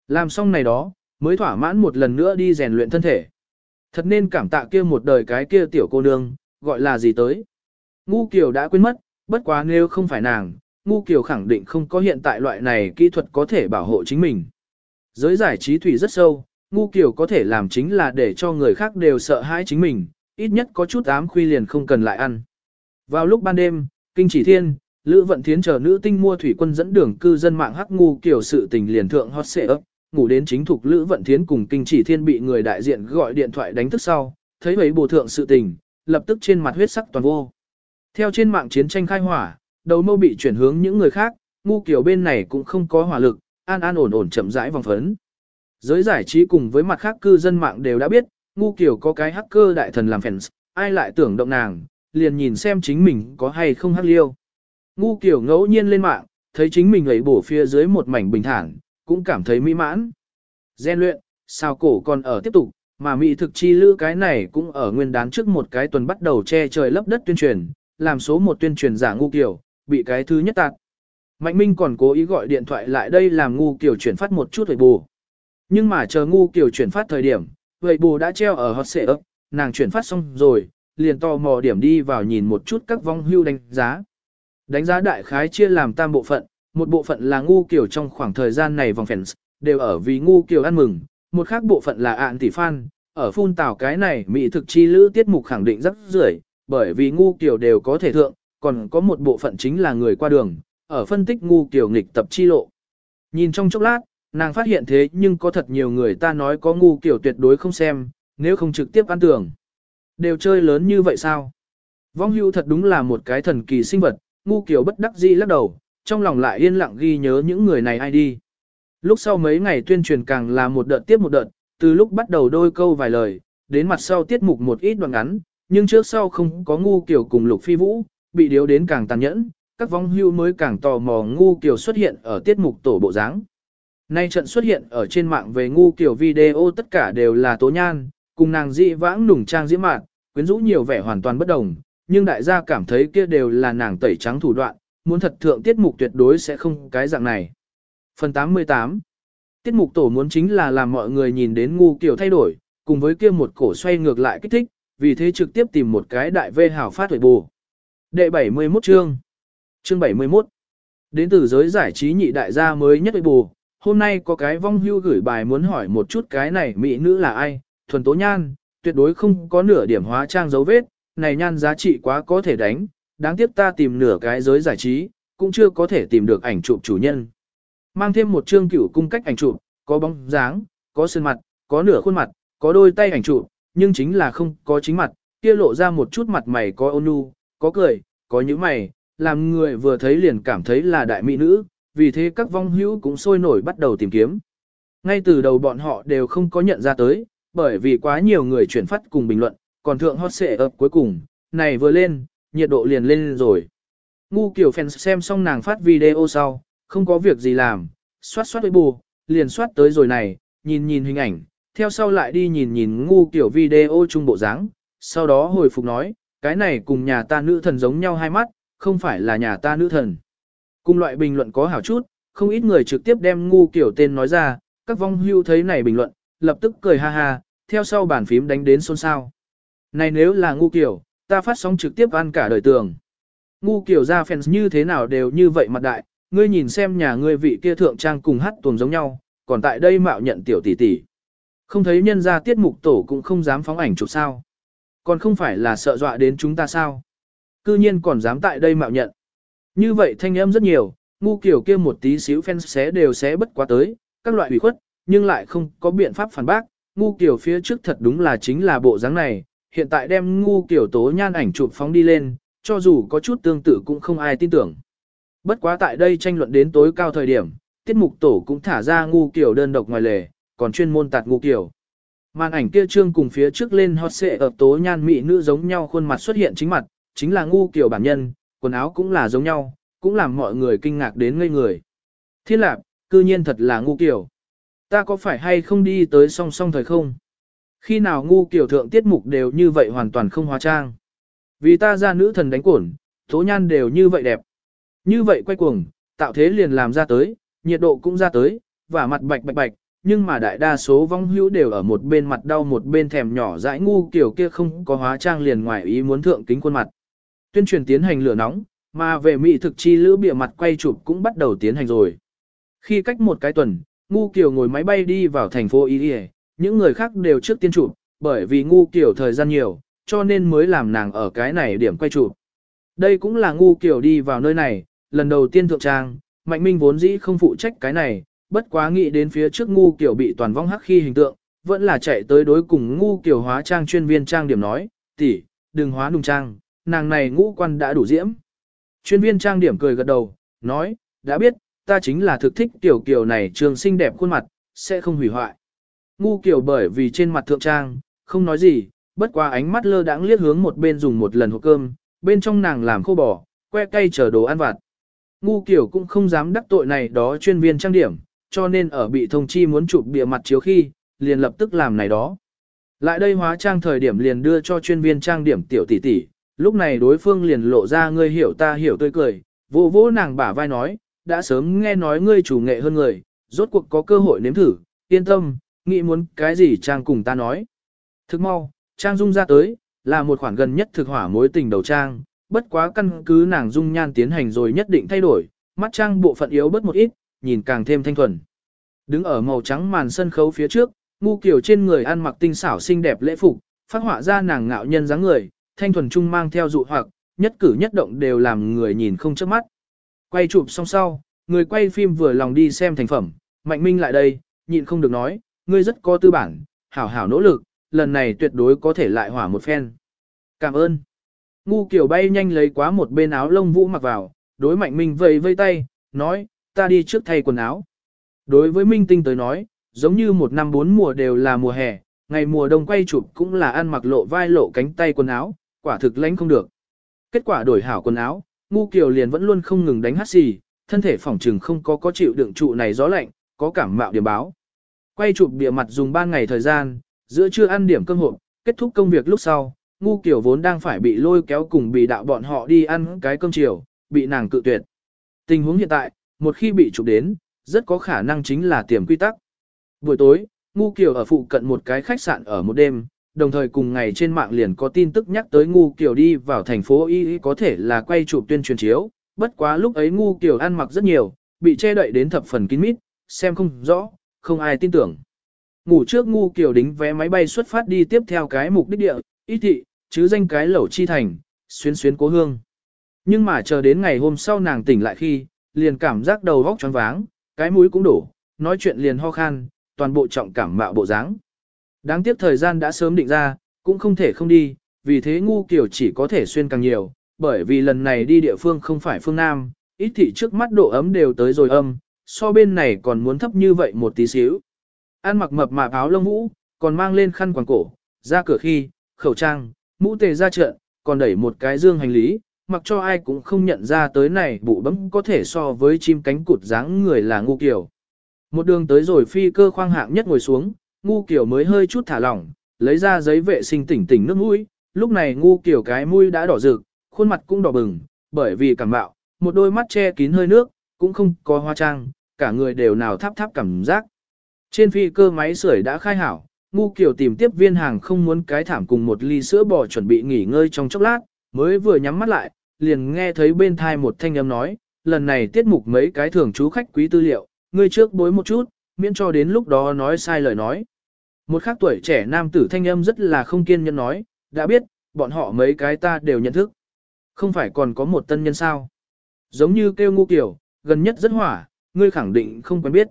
Làm xong này đó, mới thỏa mãn một lần nữa đi rèn luyện thân thể. Thật nên cảm tạ kia một đời cái kia tiểu cô nương, gọi là gì tới. Ngu Kiều đã quên mất, bất quá nếu không phải nàng, Ngu Kiều khẳng định không có hiện tại loại này kỹ thuật có thể bảo hộ chính mình. Giới giải trí thủy rất sâu, Ngu Kiều có thể làm chính là để cho người khác đều sợ hãi chính mình, ít nhất có chút ám khuy liền không cần lại ăn. Vào lúc ban đêm, Kinh Chỉ Thiên, Lữ Vận Thiến chờ nữ tinh mua thủy quân dẫn đường cư dân mạng hắc ngu kiểu sự tình liền thượng hot xệ ấp, ngủ đến chính thuộc Lữ Vận Thiến cùng Kinh Chỉ Thiên bị người đại diện gọi điện thoại đánh thức sau, thấy mấy bổ thượng sự tình, lập tức trên mặt huyết sắc toàn vô. Theo trên mạng chiến tranh khai hỏa, đầu mâu bị chuyển hướng những người khác, ngu kiểu bên này cũng không có hỏa lực, an an ổn ổn chậm rãi vòng phấn. Giới giải trí cùng với mặt khác cư dân mạng đều đã biết, ngu kiểu có cái hacker đại thần làm fans, ai lại tưởng động nàng, liền nhìn xem chính mình có hay không hắc liêu. Ngu kiểu ngẫu nhiên lên mạng, thấy chính mình ấy bổ phía dưới một mảnh bình thản, cũng cảm thấy mỹ mãn. Gen luyện, sao cổ còn ở tiếp tục, mà mỹ thực chi lữ cái này cũng ở nguyên đán trước một cái tuần bắt đầu che trời lấp đất tuyên truyền, làm số một tuyên truyền giả ngu kiểu, bị cái thứ nhất tạt. Mạnh Minh còn cố ý gọi điện thoại lại đây làm ngu kiểu chuyển phát một chút hồi bù. Nhưng mà chờ ngu kiểu chuyển phát thời điểm, vậy bù đã treo ở hot xệ ấp, nàng chuyển phát xong rồi, liền to mò điểm đi vào nhìn một chút các vong hưu đánh giá. Đánh giá đại khái chia làm tam bộ phận, một bộ phận là ngu kiểu trong khoảng thời gian này vòng fans, đều ở vì ngu kiểu ăn mừng, một khác bộ phận là ạn tỷ fan, ở phun tảo cái này mỹ thực chi lữ tiết mục khẳng định rất rưởi, bởi vì ngu kiểu đều có thể thượng, còn có một bộ phận chính là người qua đường, ở phân tích ngu kiểu nghịch tập chi lộ. Nhìn trong chốc lát, nàng phát hiện thế nhưng có thật nhiều người ta nói có ngu kiểu tuyệt đối không xem, nếu không trực tiếp ăn tưởng. Đều chơi lớn như vậy sao? Vong hưu thật đúng là một cái thần kỳ sinh vật, ngu kiểu bất đắc dĩ lắc đầu, trong lòng lại yên lặng ghi nhớ những người này ai đi. Lúc sau mấy ngày tuyên truyền càng là một đợt tiếp một đợt, từ lúc bắt đầu đôi câu vài lời, đến mặt sau tiết mục một ít đoạn ngắn, nhưng trước sau không có ngu kiểu cùng lục phi vũ, bị điếu đến càng tàn nhẫn, các vong hưu mới càng tò mò ngu kiểu xuất hiện ở tiết mục tổ bộ dáng. Nay trận xuất hiện ở trên mạng về ngu kiểu video tất cả đều là tố nhan, cùng nàng dị vãng nùng trang diễm mạn, quyến rũ nhiều vẻ hoàn toàn bất đồng, nhưng đại gia cảm thấy kia đều là nàng tẩy trắng thủ đoạn, muốn thật thượng tiết mục tuyệt đối sẽ không cái dạng này. Phần 88 Tiết mục tổ muốn chính là làm mọi người nhìn đến ngu kiểu thay đổi, cùng với kia một cổ xoay ngược lại kích thích, vì thế trực tiếp tìm một cái đại vê hào phát huệ bù. Đệ 71 chương Chương 71 Đến từ giới giải trí nhị đại gia mới nhất huệ bù, hôm nay có cái vong hưu gửi bài muốn hỏi một chút cái này mỹ nữ là ai, thuần tố nhan, tuyệt đối không có nửa điểm hóa trang dấu vết, này nhan giá trị quá có thể đánh, đáng tiếc ta tìm nửa cái giới giải trí, cũng chưa có thể tìm được ảnh chụp chủ nhân. Mang thêm một chương cửu cung cách ảnh chụp, có bóng dáng, có sơn mặt, có nửa khuôn mặt, có đôi tay ảnh chụp, nhưng chính là không có chính mặt, kia lộ ra một chút mặt mày có ôn nhu, có cười, có những mày, làm người vừa thấy liền cảm thấy là đại mỹ nữ, vì thế các vong hữu cũng sôi nổi bắt đầu tìm kiếm. Ngay từ đầu bọn họ đều không có nhận ra tới, bởi vì quá nhiều người chuyển phát cùng bình luận, còn thượng hot xệ ập cuối cùng, này vừa lên, nhiệt độ liền lên rồi. Ngu kiểu fans xem xong nàng phát video sau, không có việc gì làm, xoát xoát với bù, liền xoát tới rồi này, nhìn nhìn hình ảnh, theo sau lại đi nhìn nhìn ngu kiểu video chung bộ dáng, sau đó hồi phục nói, cái này cùng nhà ta nữ thần giống nhau hai mắt, không phải là nhà ta nữ thần. Cùng loại bình luận có hảo chút, không ít người trực tiếp đem ngu kiểu tên nói ra, các vong hưu thấy này bình luận, lập tức cười ha ha, theo sau bàn phím đánh đến xôn xao. Này nếu là ngu kiểu, ta phát sóng trực tiếp ăn cả đời tường. Ngu kiểu ra fans như thế nào đều như vậy mặt đại, ngươi nhìn xem nhà ngươi vị kia thượng trang cùng hát tuồng giống nhau, còn tại đây mạo nhận tiểu tỷ tỷ. Không thấy nhân ra tiết mục tổ cũng không dám phóng ảnh chụp sao. Còn không phải là sợ dọa đến chúng ta sao. Cư nhiên còn dám tại đây mạo nhận. Như vậy thanh âm rất nhiều, ngu kiểu kia một tí xíu fans xé đều xé bất quá tới, các loại ủy khuất, nhưng lại không có biện pháp phản bác. Ngu kiểu phía trước thật đúng là chính là bộ dáng này, hiện tại đem ngu kiểu tố nhan ảnh chụp phóng đi lên, cho dù có chút tương tự cũng không ai tin tưởng. Bất quá tại đây tranh luận đến tối cao thời điểm, tiết mục tổ cũng thả ra ngu kiểu đơn độc ngoài lề, còn chuyên môn tạt ngu kiểu. Màn ảnh kia trương cùng phía trước lên hot xệ ở tố nhan mỹ nữ giống nhau khuôn mặt xuất hiện chính mặt, chính là ngu kiểu bản nhân, quần áo cũng là giống nhau, cũng làm mọi người kinh ngạc đến ngây người. Thiên lạc, cư nhiên thật là ngu kiểu. Ta có phải hay không đi tới song song thời không? Khi nào ngu kiểu thượng tiết mục đều như vậy hoàn toàn không hóa trang. Vì ta ra nữ thần đánh cổn, tố nhan đều như vậy đẹp. Như vậy quay cuồng, tạo thế liền làm ra tới, nhiệt độ cũng ra tới, và mặt bạch bạch bạch, nhưng mà đại đa số vong hữu đều ở một bên mặt đau một bên thèm nhỏ dãi ngu kiểu kia không có hóa trang liền ngoài ý muốn thượng kính khuôn mặt. Tuyên truyền tiến hành lửa nóng, mà về mỹ thực chi lữ bịa mặt quay chụp cũng bắt đầu tiến hành rồi. Khi cách một cái tuần, ngu Kiều ngồi máy bay đi vào thành phố Y những người khác đều trước tiên chụp, bởi vì ngu Kiều thời gian nhiều, cho nên mới làm nàng ở cái này điểm quay chụp. Đây cũng là ngu Kiều đi vào nơi này, lần đầu tiên thượng trang, Mạnh Minh vốn dĩ không phụ trách cái này, bất quá nghĩ đến phía trước ngu Kiều bị toàn vong hắc khi hình tượng, vẫn là chạy tới đối cùng ngu Kiều hóa trang chuyên viên trang điểm nói, tỷ, đừng hóa nùng trang, nàng này ngũ quan đã đủ diễm. Chuyên viên trang điểm cười gật đầu, nói, đã biết, ta chính là thực thích tiểu kiểu này trường xinh đẹp khuôn mặt, sẽ không hủy hoại. Ngu kiểu bởi vì trên mặt thượng trang, không nói gì, bất qua ánh mắt lơ đãng liếc hướng một bên dùng một lần hộp cơm, bên trong nàng làm khô bò, que cay chờ đồ ăn vặt. Ngu kiểu cũng không dám đắc tội này đó chuyên viên trang điểm, cho nên ở bị thông chi muốn chụp bìa mặt chiếu khi, liền lập tức làm này đó. Lại đây hóa trang thời điểm liền đưa cho chuyên viên trang điểm tiểu tỷ tỷ, lúc này đối phương liền lộ ra ngươi hiểu ta hiểu tươi cười, vô vô nàng bả vai nói, đã sớm nghe nói ngươi chủ nghệ hơn người, rốt cuộc có cơ hội nếm thử, yên tâm, nghĩ muốn cái gì trang cùng ta nói. Thức mau, trang dung ra tới, là một khoản gần nhất thực hỏa mối tình đầu trang, bất quá căn cứ nàng dung nhan tiến hành rồi nhất định thay đổi, mắt trang bộ phận yếu bớt một ít, nhìn càng thêm thanh thuần. Đứng ở màu trắng màn sân khấu phía trước, ngu kiểu trên người ăn mặc tinh xảo xinh đẹp lễ phục, phát họa ra nàng ngạo nhân dáng người, thanh thuần trung mang theo dụ hoặc, nhất cử nhất động đều làm người nhìn không chớp mắt. Quay chụp xong sau, người quay phim vừa lòng đi xem thành phẩm, Mạnh Minh lại đây, nhịn không được nói, ngươi rất có tư bản, hảo hảo nỗ lực, lần này tuyệt đối có thể lại hỏa một phen. Cảm ơn. Ngu kiểu bay nhanh lấy quá một bên áo lông vũ mặc vào, đối Mạnh Minh vây vây tay, nói, ta đi trước thay quần áo. Đối với Minh Tinh tới nói, giống như một năm bốn mùa đều là mùa hè, ngày mùa đông quay chụp cũng là ăn mặc lộ vai lộ cánh tay quần áo, quả thực lánh không được. Kết quả đổi hảo quần áo, ngu kiều liền vẫn luôn không ngừng đánh hát xì, thân thể phỏng trừng không có có chịu đựng trụ này gió lạnh, có cảm mạo điểm báo. Quay chụp bìa mặt dùng 3 ngày thời gian, giữa trưa ăn điểm cơm hộp, kết thúc công việc lúc sau, ngu Kiều vốn đang phải bị lôi kéo cùng bị đạo bọn họ đi ăn cái cơm chiều, bị nàng cự tuyệt. Tình huống hiện tại, một khi bị chụp đến, rất có khả năng chính là tiềm quy tắc. Buổi tối, ngu Kiều ở phụ cận một cái khách sạn ở một đêm, đồng thời cùng ngày trên mạng liền có tin tức nhắc tới ngu kiểu đi vào thành phố Y có thể là quay chụp tuyên truyền chiếu, bất quá lúc ấy ngu kiểu ăn mặc rất nhiều, bị che đậy đến thập phần kín mít, xem không rõ, không ai tin tưởng. Ngủ trước ngu kiểu đính vé máy bay xuất phát đi tiếp theo cái mục đích địa, ý thị, chứ danh cái lẩu chi thành, xuyên xuyên cố hương. Nhưng mà chờ đến ngày hôm sau nàng tỉnh lại khi, liền cảm giác đầu vóc choáng váng, cái mũi cũng đổ, nói chuyện liền ho khan, toàn bộ trọng cảm mạo bộ dáng. Đáng tiếc thời gian đã sớm định ra, cũng không thể không đi, vì thế ngu kiểu chỉ có thể xuyên càng nhiều, bởi vì lần này đi địa phương không phải phương Nam, ít thị trước mắt độ ấm đều tới rồi âm, so bên này còn muốn thấp như vậy một tí xíu. An mặc mập mạp áo lông vũ, còn mang lên khăn quàng cổ, ra cửa khi, khẩu trang, mũ tề ra trận, còn đẩy một cái dương hành lý, mặc cho ai cũng không nhận ra tới này bụ bấm có thể so với chim cánh cụt dáng người là ngu kiểu. Một đường tới rồi phi cơ khoang hạng nhất ngồi xuống, ngu kiểu mới hơi chút thả lỏng, lấy ra giấy vệ sinh tỉnh tỉnh nước mũi, lúc này ngu kiểu cái mũi đã đỏ rực, khuôn mặt cũng đỏ bừng, bởi vì cảm bạo, một đôi mắt che kín hơi nước, cũng không có hoa trang, cả người đều nào tháp tháp cảm giác. Trên phi cơ máy sưởi đã khai hảo, ngu kiểu tìm tiếp viên hàng không muốn cái thảm cùng một ly sữa bò chuẩn bị nghỉ ngơi trong chốc lát, mới vừa nhắm mắt lại, liền nghe thấy bên thai một thanh âm nói, lần này tiết mục mấy cái thường chú khách quý tư liệu, ngươi trước bối một chút, miễn cho đến lúc đó nói sai lời nói. Một khác tuổi trẻ nam tử thanh âm rất là không kiên nhẫn nói, đã biết, bọn họ mấy cái ta đều nhận thức. Không phải còn có một tân nhân sao? Giống như kêu ngu kiểu, gần nhất rất hỏa, ngươi khẳng định không quen biết.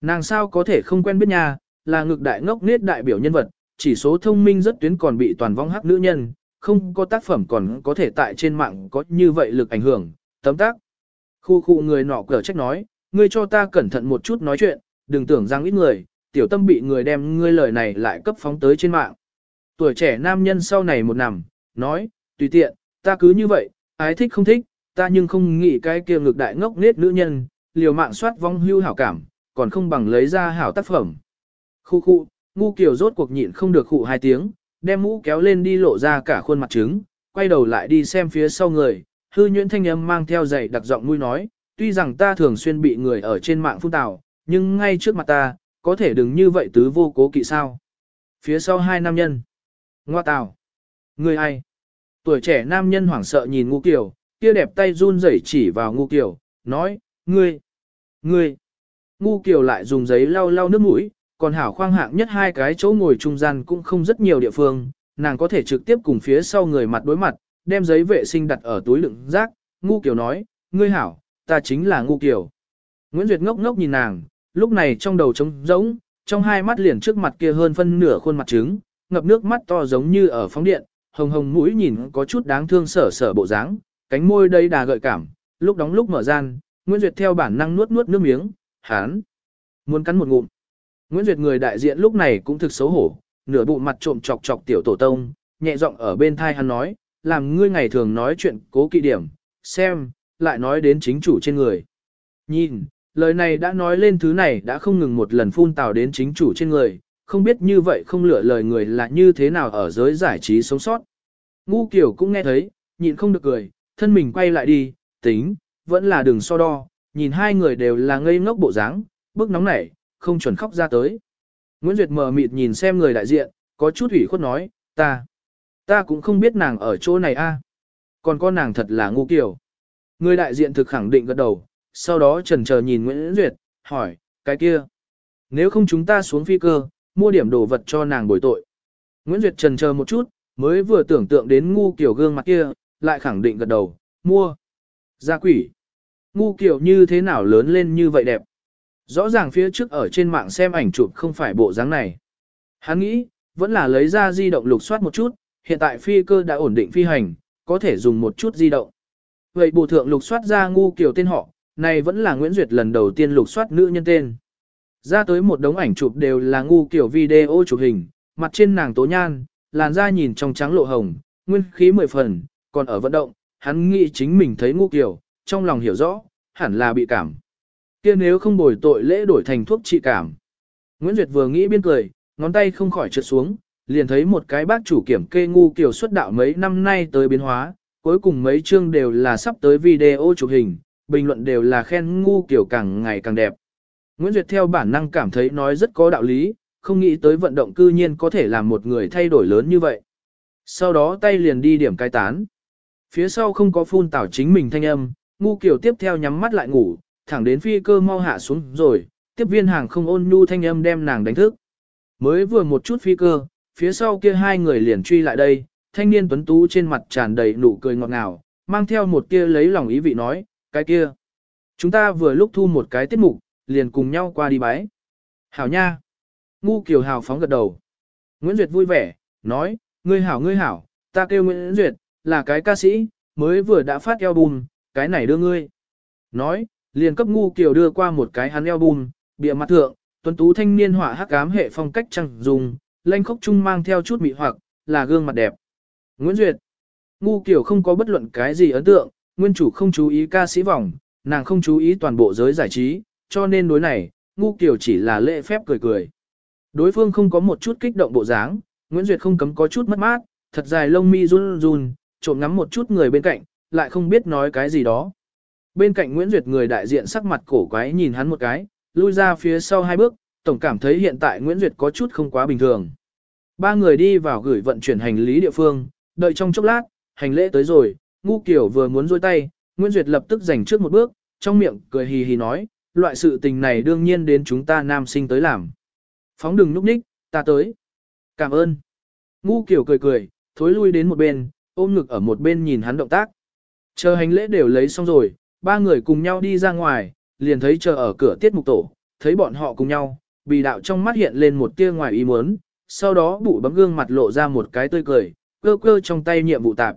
Nàng sao có thể không quen biết nha, là ngực đại ngốc nết đại biểu nhân vật, chỉ số thông minh rất tuyến còn bị toàn vong hắc nữ nhân, không có tác phẩm còn có thể tại trên mạng có như vậy lực ảnh hưởng, tấm tác. Khu khu người nọ cờ trách nói, ngươi cho ta cẩn thận một chút nói chuyện, đừng tưởng rằng ít người, tiểu tâm bị người đem ngươi lời này lại cấp phóng tới trên mạng. Tuổi trẻ nam nhân sau này một nằm, nói, tùy tiện, ta cứ như vậy, ái thích không thích, ta nhưng không nghĩ cái kia ngược đại ngốc nết nữ nhân, liều mạng soát vong hưu hảo cảm, còn không bằng lấy ra hảo tác phẩm. Khu khu, ngu kiểu rốt cuộc nhịn không được khụ hai tiếng, đem mũ kéo lên đi lộ ra cả khuôn mặt trứng, quay đầu lại đi xem phía sau người, hư nhuyễn thanh âm mang theo giày đặc giọng mũi nói, tuy rằng ta thường xuyên bị người ở trên mạng phun tào, nhưng ngay trước mặt ta, có thể đừng như vậy tứ vô cố kỵ sao. Phía sau hai nam nhân. Ngoa tào. Người ai? Tuổi trẻ nam nhân hoảng sợ nhìn ngu kiểu, kia đẹp tay run rẩy chỉ vào ngu kiểu, nói, ngươi, ngươi. Ngu kiểu lại dùng giấy lau lau nước mũi, còn hảo khoang hạng nhất hai cái chỗ ngồi trung gian cũng không rất nhiều địa phương, nàng có thể trực tiếp cùng phía sau người mặt đối mặt, đem giấy vệ sinh đặt ở túi đựng rác, ngu kiểu nói, ngươi hảo, ta chính là ngu kiểu. Nguyễn Duyệt ngốc ngốc nhìn nàng, lúc này trong đầu trống rỗng, trong hai mắt liền trước mặt kia hơn phân nửa khuôn mặt trứng, ngập nước mắt to giống như ở phóng điện, hồng hồng mũi nhìn có chút đáng thương sở sở bộ dáng, cánh môi đầy đà gợi cảm, lúc đóng lúc mở gian, Nguyễn Duyệt theo bản năng nuốt nuốt nước miếng, hán, muốn cắn một ngụm. Nguyễn Duyệt người đại diện lúc này cũng thực xấu hổ, nửa bụng mặt trộm chọc chọc tiểu tổ tông, nhẹ giọng ở bên thai hắn nói, làm ngươi ngày thường nói chuyện cố kỵ điểm, xem, lại nói đến chính chủ trên người. Nhìn, lời này đã nói lên thứ này đã không ngừng một lần phun tào đến chính chủ trên người, không biết như vậy không lựa lời người là như thế nào ở giới giải trí sống sót. Ngu kiểu cũng nghe thấy, nhịn không được cười, thân mình quay lại đi, tính, vẫn là đường so đo, nhìn hai người đều là ngây ngốc bộ dáng, bức nóng nảy, không chuẩn khóc ra tới. Nguyễn Duyệt mờ mịt nhìn xem người đại diện, có chút ủy khuất nói, ta, ta cũng không biết nàng ở chỗ này a. Còn có nàng thật là ngu kiểu. Người đại diện thực khẳng định gật đầu, sau đó trần chờ nhìn Nguyễn Duyệt, hỏi, cái kia. Nếu không chúng ta xuống phi cơ, mua điểm đồ vật cho nàng bồi tội. Nguyễn Duyệt trần chờ một chút, mới vừa tưởng tượng đến ngu kiểu gương mặt kia, lại khẳng định gật đầu, mua. Gia quỷ. Ngu kiểu như thế nào lớn lên như vậy đẹp. Rõ ràng phía trước ở trên mạng xem ảnh chụp không phải bộ dáng này. Hắn nghĩ, vẫn là lấy ra di động lục soát một chút, hiện tại phi cơ đã ổn định phi hành, có thể dùng một chút di động. Vậy bộ thượng lục soát ra ngu kiểu tên họ, này vẫn là Nguyễn Duyệt lần đầu tiên lục soát nữ nhân tên. Ra tới một đống ảnh chụp đều là ngu kiểu video chụp hình, mặt trên nàng tố nhan, làn da nhìn trong trắng lộ hồng, nguyên khí mười phần, còn ở vận động, hắn nghĩ chính mình thấy ngu kiểu, trong lòng hiểu rõ, hẳn là bị cảm. kia nếu không bồi tội lễ đổi thành thuốc trị cảm. Nguyễn Duyệt vừa nghĩ biên cười, ngón tay không khỏi trượt xuống, liền thấy một cái bác chủ kiểm kê ngu kiểu xuất đạo mấy năm nay tới biến hóa, cuối cùng mấy chương đều là sắp tới video chụp hình, bình luận đều là khen ngu kiểu càng ngày càng đẹp. Nguyễn Duyệt theo bản năng cảm thấy nói rất có đạo lý, không nghĩ tới vận động cư nhiên có thể làm một người thay đổi lớn như vậy. Sau đó tay liền đi điểm cai tán. Phía sau không có phun tảo chính mình thanh âm, ngu kiểu tiếp theo nhắm mắt lại ngủ, thẳng đến phi cơ mau hạ xuống rồi, tiếp viên hàng không ôn nhu thanh âm đem nàng đánh thức. Mới vừa một chút phi cơ, phía sau kia hai người liền truy lại đây, thanh niên tuấn tú trên mặt tràn đầy nụ cười ngọt ngào, mang theo một kia lấy lòng ý vị nói, cái kia. Chúng ta vừa lúc thu một cái tiết mục, liền cùng nhau qua đi bái. Hảo nha. Ngu Kiều hào phóng gật đầu. Nguyễn Duyệt vui vẻ, nói, ngươi hảo ngươi hảo, ta kêu Nguyễn Duyệt, là cái ca sĩ, mới vừa đã phát album, cái này đưa ngươi. Nói, liền cấp Ngu Kiều đưa qua một cái hắn album, bìa mặt thượng, tuấn tú thanh niên họa hắc ám hệ phong cách trăng dùng, lanh khốc trung mang theo chút mị hoặc, là gương mặt đẹp. Nguyễn Duyệt. Ngu Kiều không có bất luận cái gì ấn tượng, nguyên chủ không chú ý ca sĩ vòng, nàng không chú ý toàn bộ giới giải trí, cho nên đối này, ngu kiểu chỉ là lễ phép cười cười. Đối phương không có một chút kích động bộ dáng, Nguyễn Duyệt không cấm có chút mất mát, thật dài lông mi run run, trộm ngắm một chút người bên cạnh, lại không biết nói cái gì đó. Bên cạnh Nguyễn Duyệt người đại diện sắc mặt cổ quái nhìn hắn một cái, lui ra phía sau hai bước, tổng cảm thấy hiện tại Nguyễn Duyệt có chút không quá bình thường. Ba người đi vào gửi vận chuyển hành lý địa phương, đợi trong chốc lát, hành lễ tới rồi, ngu kiểu vừa muốn rôi tay, Nguyễn Duyệt lập tức giành trước một bước, trong miệng cười hì hì nói, loại sự tình này đương nhiên đến chúng ta nam sinh tới làm. Phóng đừng núp ních, ta tới. Cảm ơn. Ngu kiểu cười cười, thối lui đến một bên, ôm ngực ở một bên nhìn hắn động tác. Chờ hành lễ đều lấy xong rồi, ba người cùng nhau đi ra ngoài, liền thấy chờ ở cửa tiết mục tổ, thấy bọn họ cùng nhau, bì đạo trong mắt hiện lên một tia ngoài ý muốn, sau đó bụ bấm gương mặt lộ ra một cái tươi cười, cơ cơ trong tay nhiệm vụ tạp.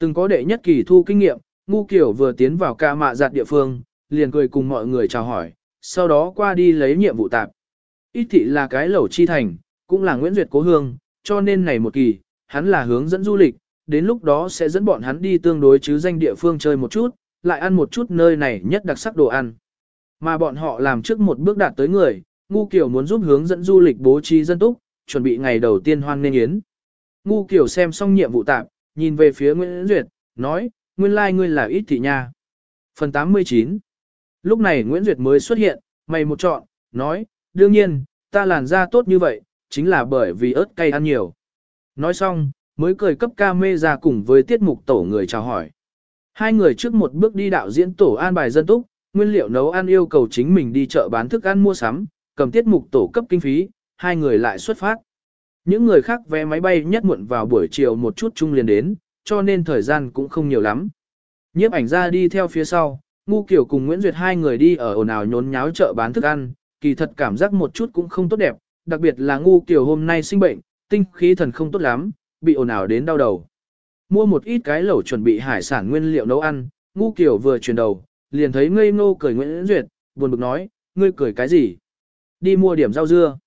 Từng có đệ nhất kỳ thu kinh nghiệm, ngu kiểu vừa tiến vào ca mạ giặt địa phương, liền cười cùng mọi người chào hỏi, sau đó qua đi lấy nhiệm vụ tạp. Ít thị là cái lẩu chi thành, cũng là Nguyễn Duyệt cố hương, cho nên này một kỳ, hắn là hướng dẫn du lịch, đến lúc đó sẽ dẫn bọn hắn đi tương đối chứ danh địa phương chơi một chút, lại ăn một chút nơi này nhất đặc sắc đồ ăn. Mà bọn họ làm trước một bước đạt tới người, Ngu Kiều muốn giúp hướng dẫn du lịch bố trí dân túc, chuẩn bị ngày đầu tiên hoan nên yến. Ngu Kiều xem xong nhiệm vụ tạm, nhìn về phía Nguyễn Duyệt, nói, nguyên lai like ngươi là ít thị nha. Phần 89 Lúc này Nguyễn Duyệt mới xuất hiện, mày một chọn, nói, đương nhiên, ta làn da tốt như vậy, chính là bởi vì ớt cay ăn nhiều. Nói xong, mới cười cấp ca mê ra cùng với tiết mục tổ người chào hỏi. Hai người trước một bước đi đạo diễn tổ an bài dân túc, nguyên liệu nấu ăn yêu cầu chính mình đi chợ bán thức ăn mua sắm, cầm tiết mục tổ cấp kinh phí, hai người lại xuất phát. Những người khác vé máy bay nhất muộn vào buổi chiều một chút chung liền đến, cho nên thời gian cũng không nhiều lắm. Nhiếp ảnh ra đi theo phía sau, Ngu Kiều cùng Nguyễn Duyệt hai người đi ở ồn ào nhốn nháo chợ bán thức ăn, kỳ thật cảm giác một chút cũng không tốt đẹp, đặc biệt là Ngu Kiều hôm nay sinh bệnh, tinh khí thần không tốt lắm, bị ồn ào đến đau đầu. Mua một ít cái lẩu chuẩn bị hải sản nguyên liệu nấu ăn, Ngu Kiều vừa chuyển đầu, liền thấy ngây ngô cười Nguyễn Duyệt, buồn bực nói, ngươi cười cái gì? Đi mua điểm rau dưa.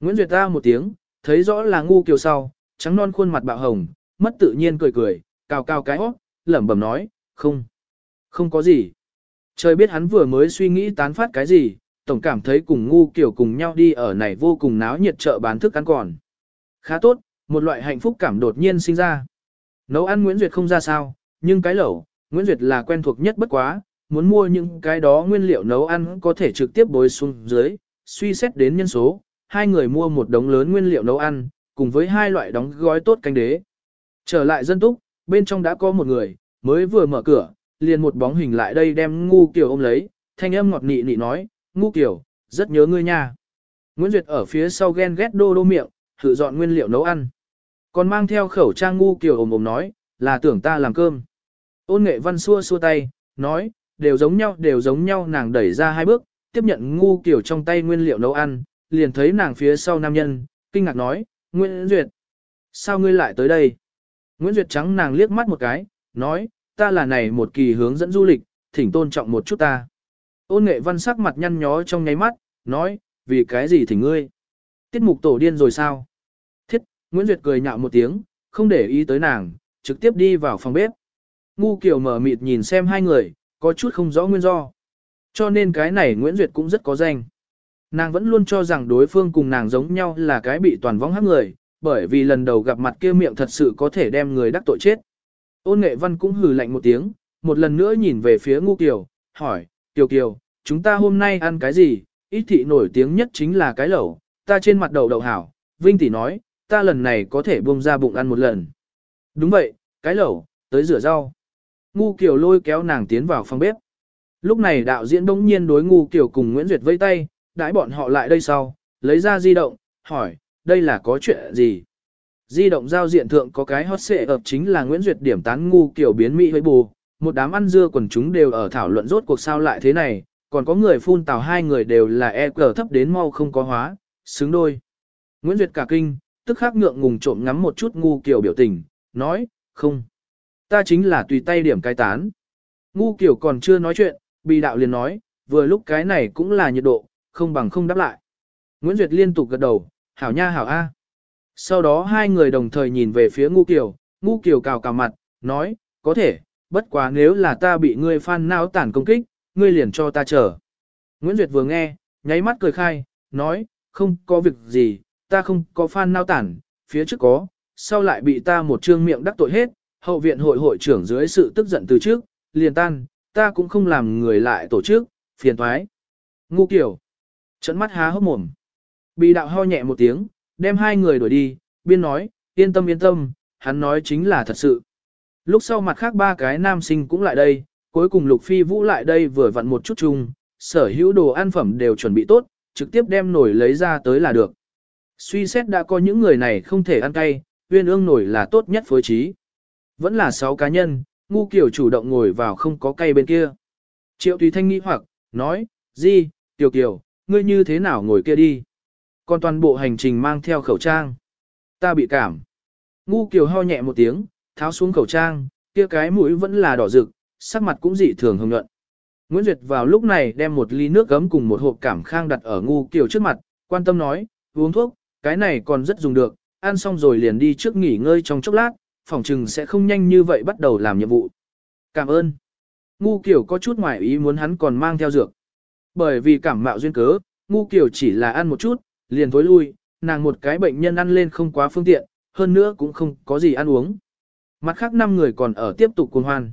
Nguyễn Duyệt ta một tiếng, thấy rõ là Ngu Kiều sau, trắng non khuôn mặt bạo hồng, mất tự nhiên cười cười, cao cao cái hót, lẩm bẩm nói, không, không có gì. Trời biết hắn vừa mới suy nghĩ tán phát cái gì, tổng cảm thấy cùng ngu kiểu cùng nhau đi ở này vô cùng náo nhiệt chợ bán thức ăn còn. Khá tốt, một loại hạnh phúc cảm đột nhiên sinh ra. Nấu ăn Nguyễn Duyệt không ra sao, nhưng cái lẩu, Nguyễn Duyệt là quen thuộc nhất bất quá, muốn mua những cái đó nguyên liệu nấu ăn có thể trực tiếp bối xuống dưới, suy xét đến nhân số, hai người mua một đống lớn nguyên liệu nấu ăn, cùng với hai loại đóng gói tốt canh đế. Trở lại dân túc, bên trong đã có một người, mới vừa mở cửa, liền một bóng hình lại đây đem ngu kiểu ôm lấy, thanh âm ngọt nị nị nói, ngu kiểu, rất nhớ ngươi nha. Nguyễn Duyệt ở phía sau ghen ghét đô đô miệng, thử dọn nguyên liệu nấu ăn. Còn mang theo khẩu trang ngu kiểu ồm ồm nói, là tưởng ta làm cơm. Ôn nghệ văn xua xua tay, nói, đều giống nhau đều giống nhau nàng đẩy ra hai bước, tiếp nhận ngu kiểu trong tay nguyên liệu nấu ăn, liền thấy nàng phía sau nam nhân, kinh ngạc nói, Nguyễn Duyệt, sao ngươi lại tới đây? Nguyễn Duyệt trắng nàng liếc mắt một cái, nói, ta là này một kỳ hướng dẫn du lịch, thỉnh tôn trọng một chút ta. Ôn nghệ văn sắc mặt nhăn nhó trong nháy mắt, nói, vì cái gì thỉnh ngươi? Tiết mục tổ điên rồi sao? Thiết, Nguyễn Duyệt cười nhạo một tiếng, không để ý tới nàng, trực tiếp đi vào phòng bếp. Ngu kiểu mở mịt nhìn xem hai người, có chút không rõ nguyên do. Cho nên cái này Nguyễn Duyệt cũng rất có danh. Nàng vẫn luôn cho rằng đối phương cùng nàng giống nhau là cái bị toàn vong hắc người, bởi vì lần đầu gặp mặt kia miệng thật sự có thể đem người đắc tội chết. Ôn nghệ văn cũng hừ lạnh một tiếng, một lần nữa nhìn về phía ngu kiều, hỏi, kiều kiều, chúng ta hôm nay ăn cái gì, ít thị nổi tiếng nhất chính là cái lẩu, ta trên mặt đầu đậu hảo, Vinh tỷ nói, ta lần này có thể buông ra bụng ăn một lần. Đúng vậy, cái lẩu, tới rửa rau. Ngu kiều lôi kéo nàng tiến vào phòng bếp. Lúc này đạo diễn đông nhiên đối ngu kiều cùng Nguyễn Duyệt vây tay, đãi bọn họ lại đây sau, lấy ra di động, hỏi, đây là có chuyện gì? Di động giao diện thượng có cái hot xệ ập chính là Nguyễn Duyệt điểm tán ngu kiểu biến Mỹ với bù, một đám ăn dưa quần chúng đều ở thảo luận rốt cuộc sao lại thế này, còn có người phun tào hai người đều là e cờ thấp đến mau không có hóa, xứng đôi. Nguyễn Duyệt cả kinh, tức khắc ngượng ngùng trộm ngắm một chút ngu kiểu biểu tình, nói, không, ta chính là tùy tay điểm cai tán. Ngu kiểu còn chưa nói chuyện, bị đạo liền nói, vừa lúc cái này cũng là nhiệt độ, không bằng không đáp lại. Nguyễn Duyệt liên tục gật đầu, hảo nha hảo a. Sau đó hai người đồng thời nhìn về phía ngu kiều, ngu kiều cào cào mặt, nói, có thể, bất quá nếu là ta bị ngươi phan não tản công kích, ngươi liền cho ta chờ. Nguyễn Duyệt vừa nghe, nháy mắt cười khai, nói, không có việc gì, ta không có phan nao tản, phía trước có, sau lại bị ta một trương miệng đắc tội hết, hậu viện hội hội trưởng dưới sự tức giận từ trước, liền tan, ta cũng không làm người lại tổ chức, phiền thoái. Ngu kiểu, trận mắt há hốc mồm. Bị đạo ho nhẹ một tiếng, đem hai người đuổi đi, biên nói, yên tâm yên tâm, hắn nói chính là thật sự. Lúc sau mặt khác ba cái nam sinh cũng lại đây, cuối cùng Lục Phi Vũ lại đây vừa vặn một chút chung, sở hữu đồ ăn phẩm đều chuẩn bị tốt, trực tiếp đem nổi lấy ra tới là được. Suy xét đã có những người này không thể ăn cay, uyên ương nổi là tốt nhất phối trí. Vẫn là sáu cá nhân, ngu kiểu chủ động ngồi vào không có cay bên kia. Triệu Tùy Thanh nghĩ hoặc, nói, gì, Tiểu Kiều, ngươi như thế nào ngồi kia đi còn toàn bộ hành trình mang theo khẩu trang. Ta bị cảm. Ngu kiều ho nhẹ một tiếng, tháo xuống khẩu trang, kia cái mũi vẫn là đỏ rực, sắc mặt cũng dị thường hồng nhuận. Nguyễn Duyệt vào lúc này đem một ly nước gấm cùng một hộp cảm khang đặt ở ngu kiều trước mặt, quan tâm nói, uống thuốc, cái này còn rất dùng được, ăn xong rồi liền đi trước nghỉ ngơi trong chốc lát, phòng trừng sẽ không nhanh như vậy bắt đầu làm nhiệm vụ. Cảm ơn. Ngu kiểu có chút ngoài ý muốn hắn còn mang theo dược. Bởi vì cảm mạo duyên cớ, ngu kiểu chỉ là ăn một chút, liền tối lui, nàng một cái bệnh nhân ăn lên không quá phương tiện, hơn nữa cũng không có gì ăn uống. Mặt khác năm người còn ở tiếp tục cuồng hoan.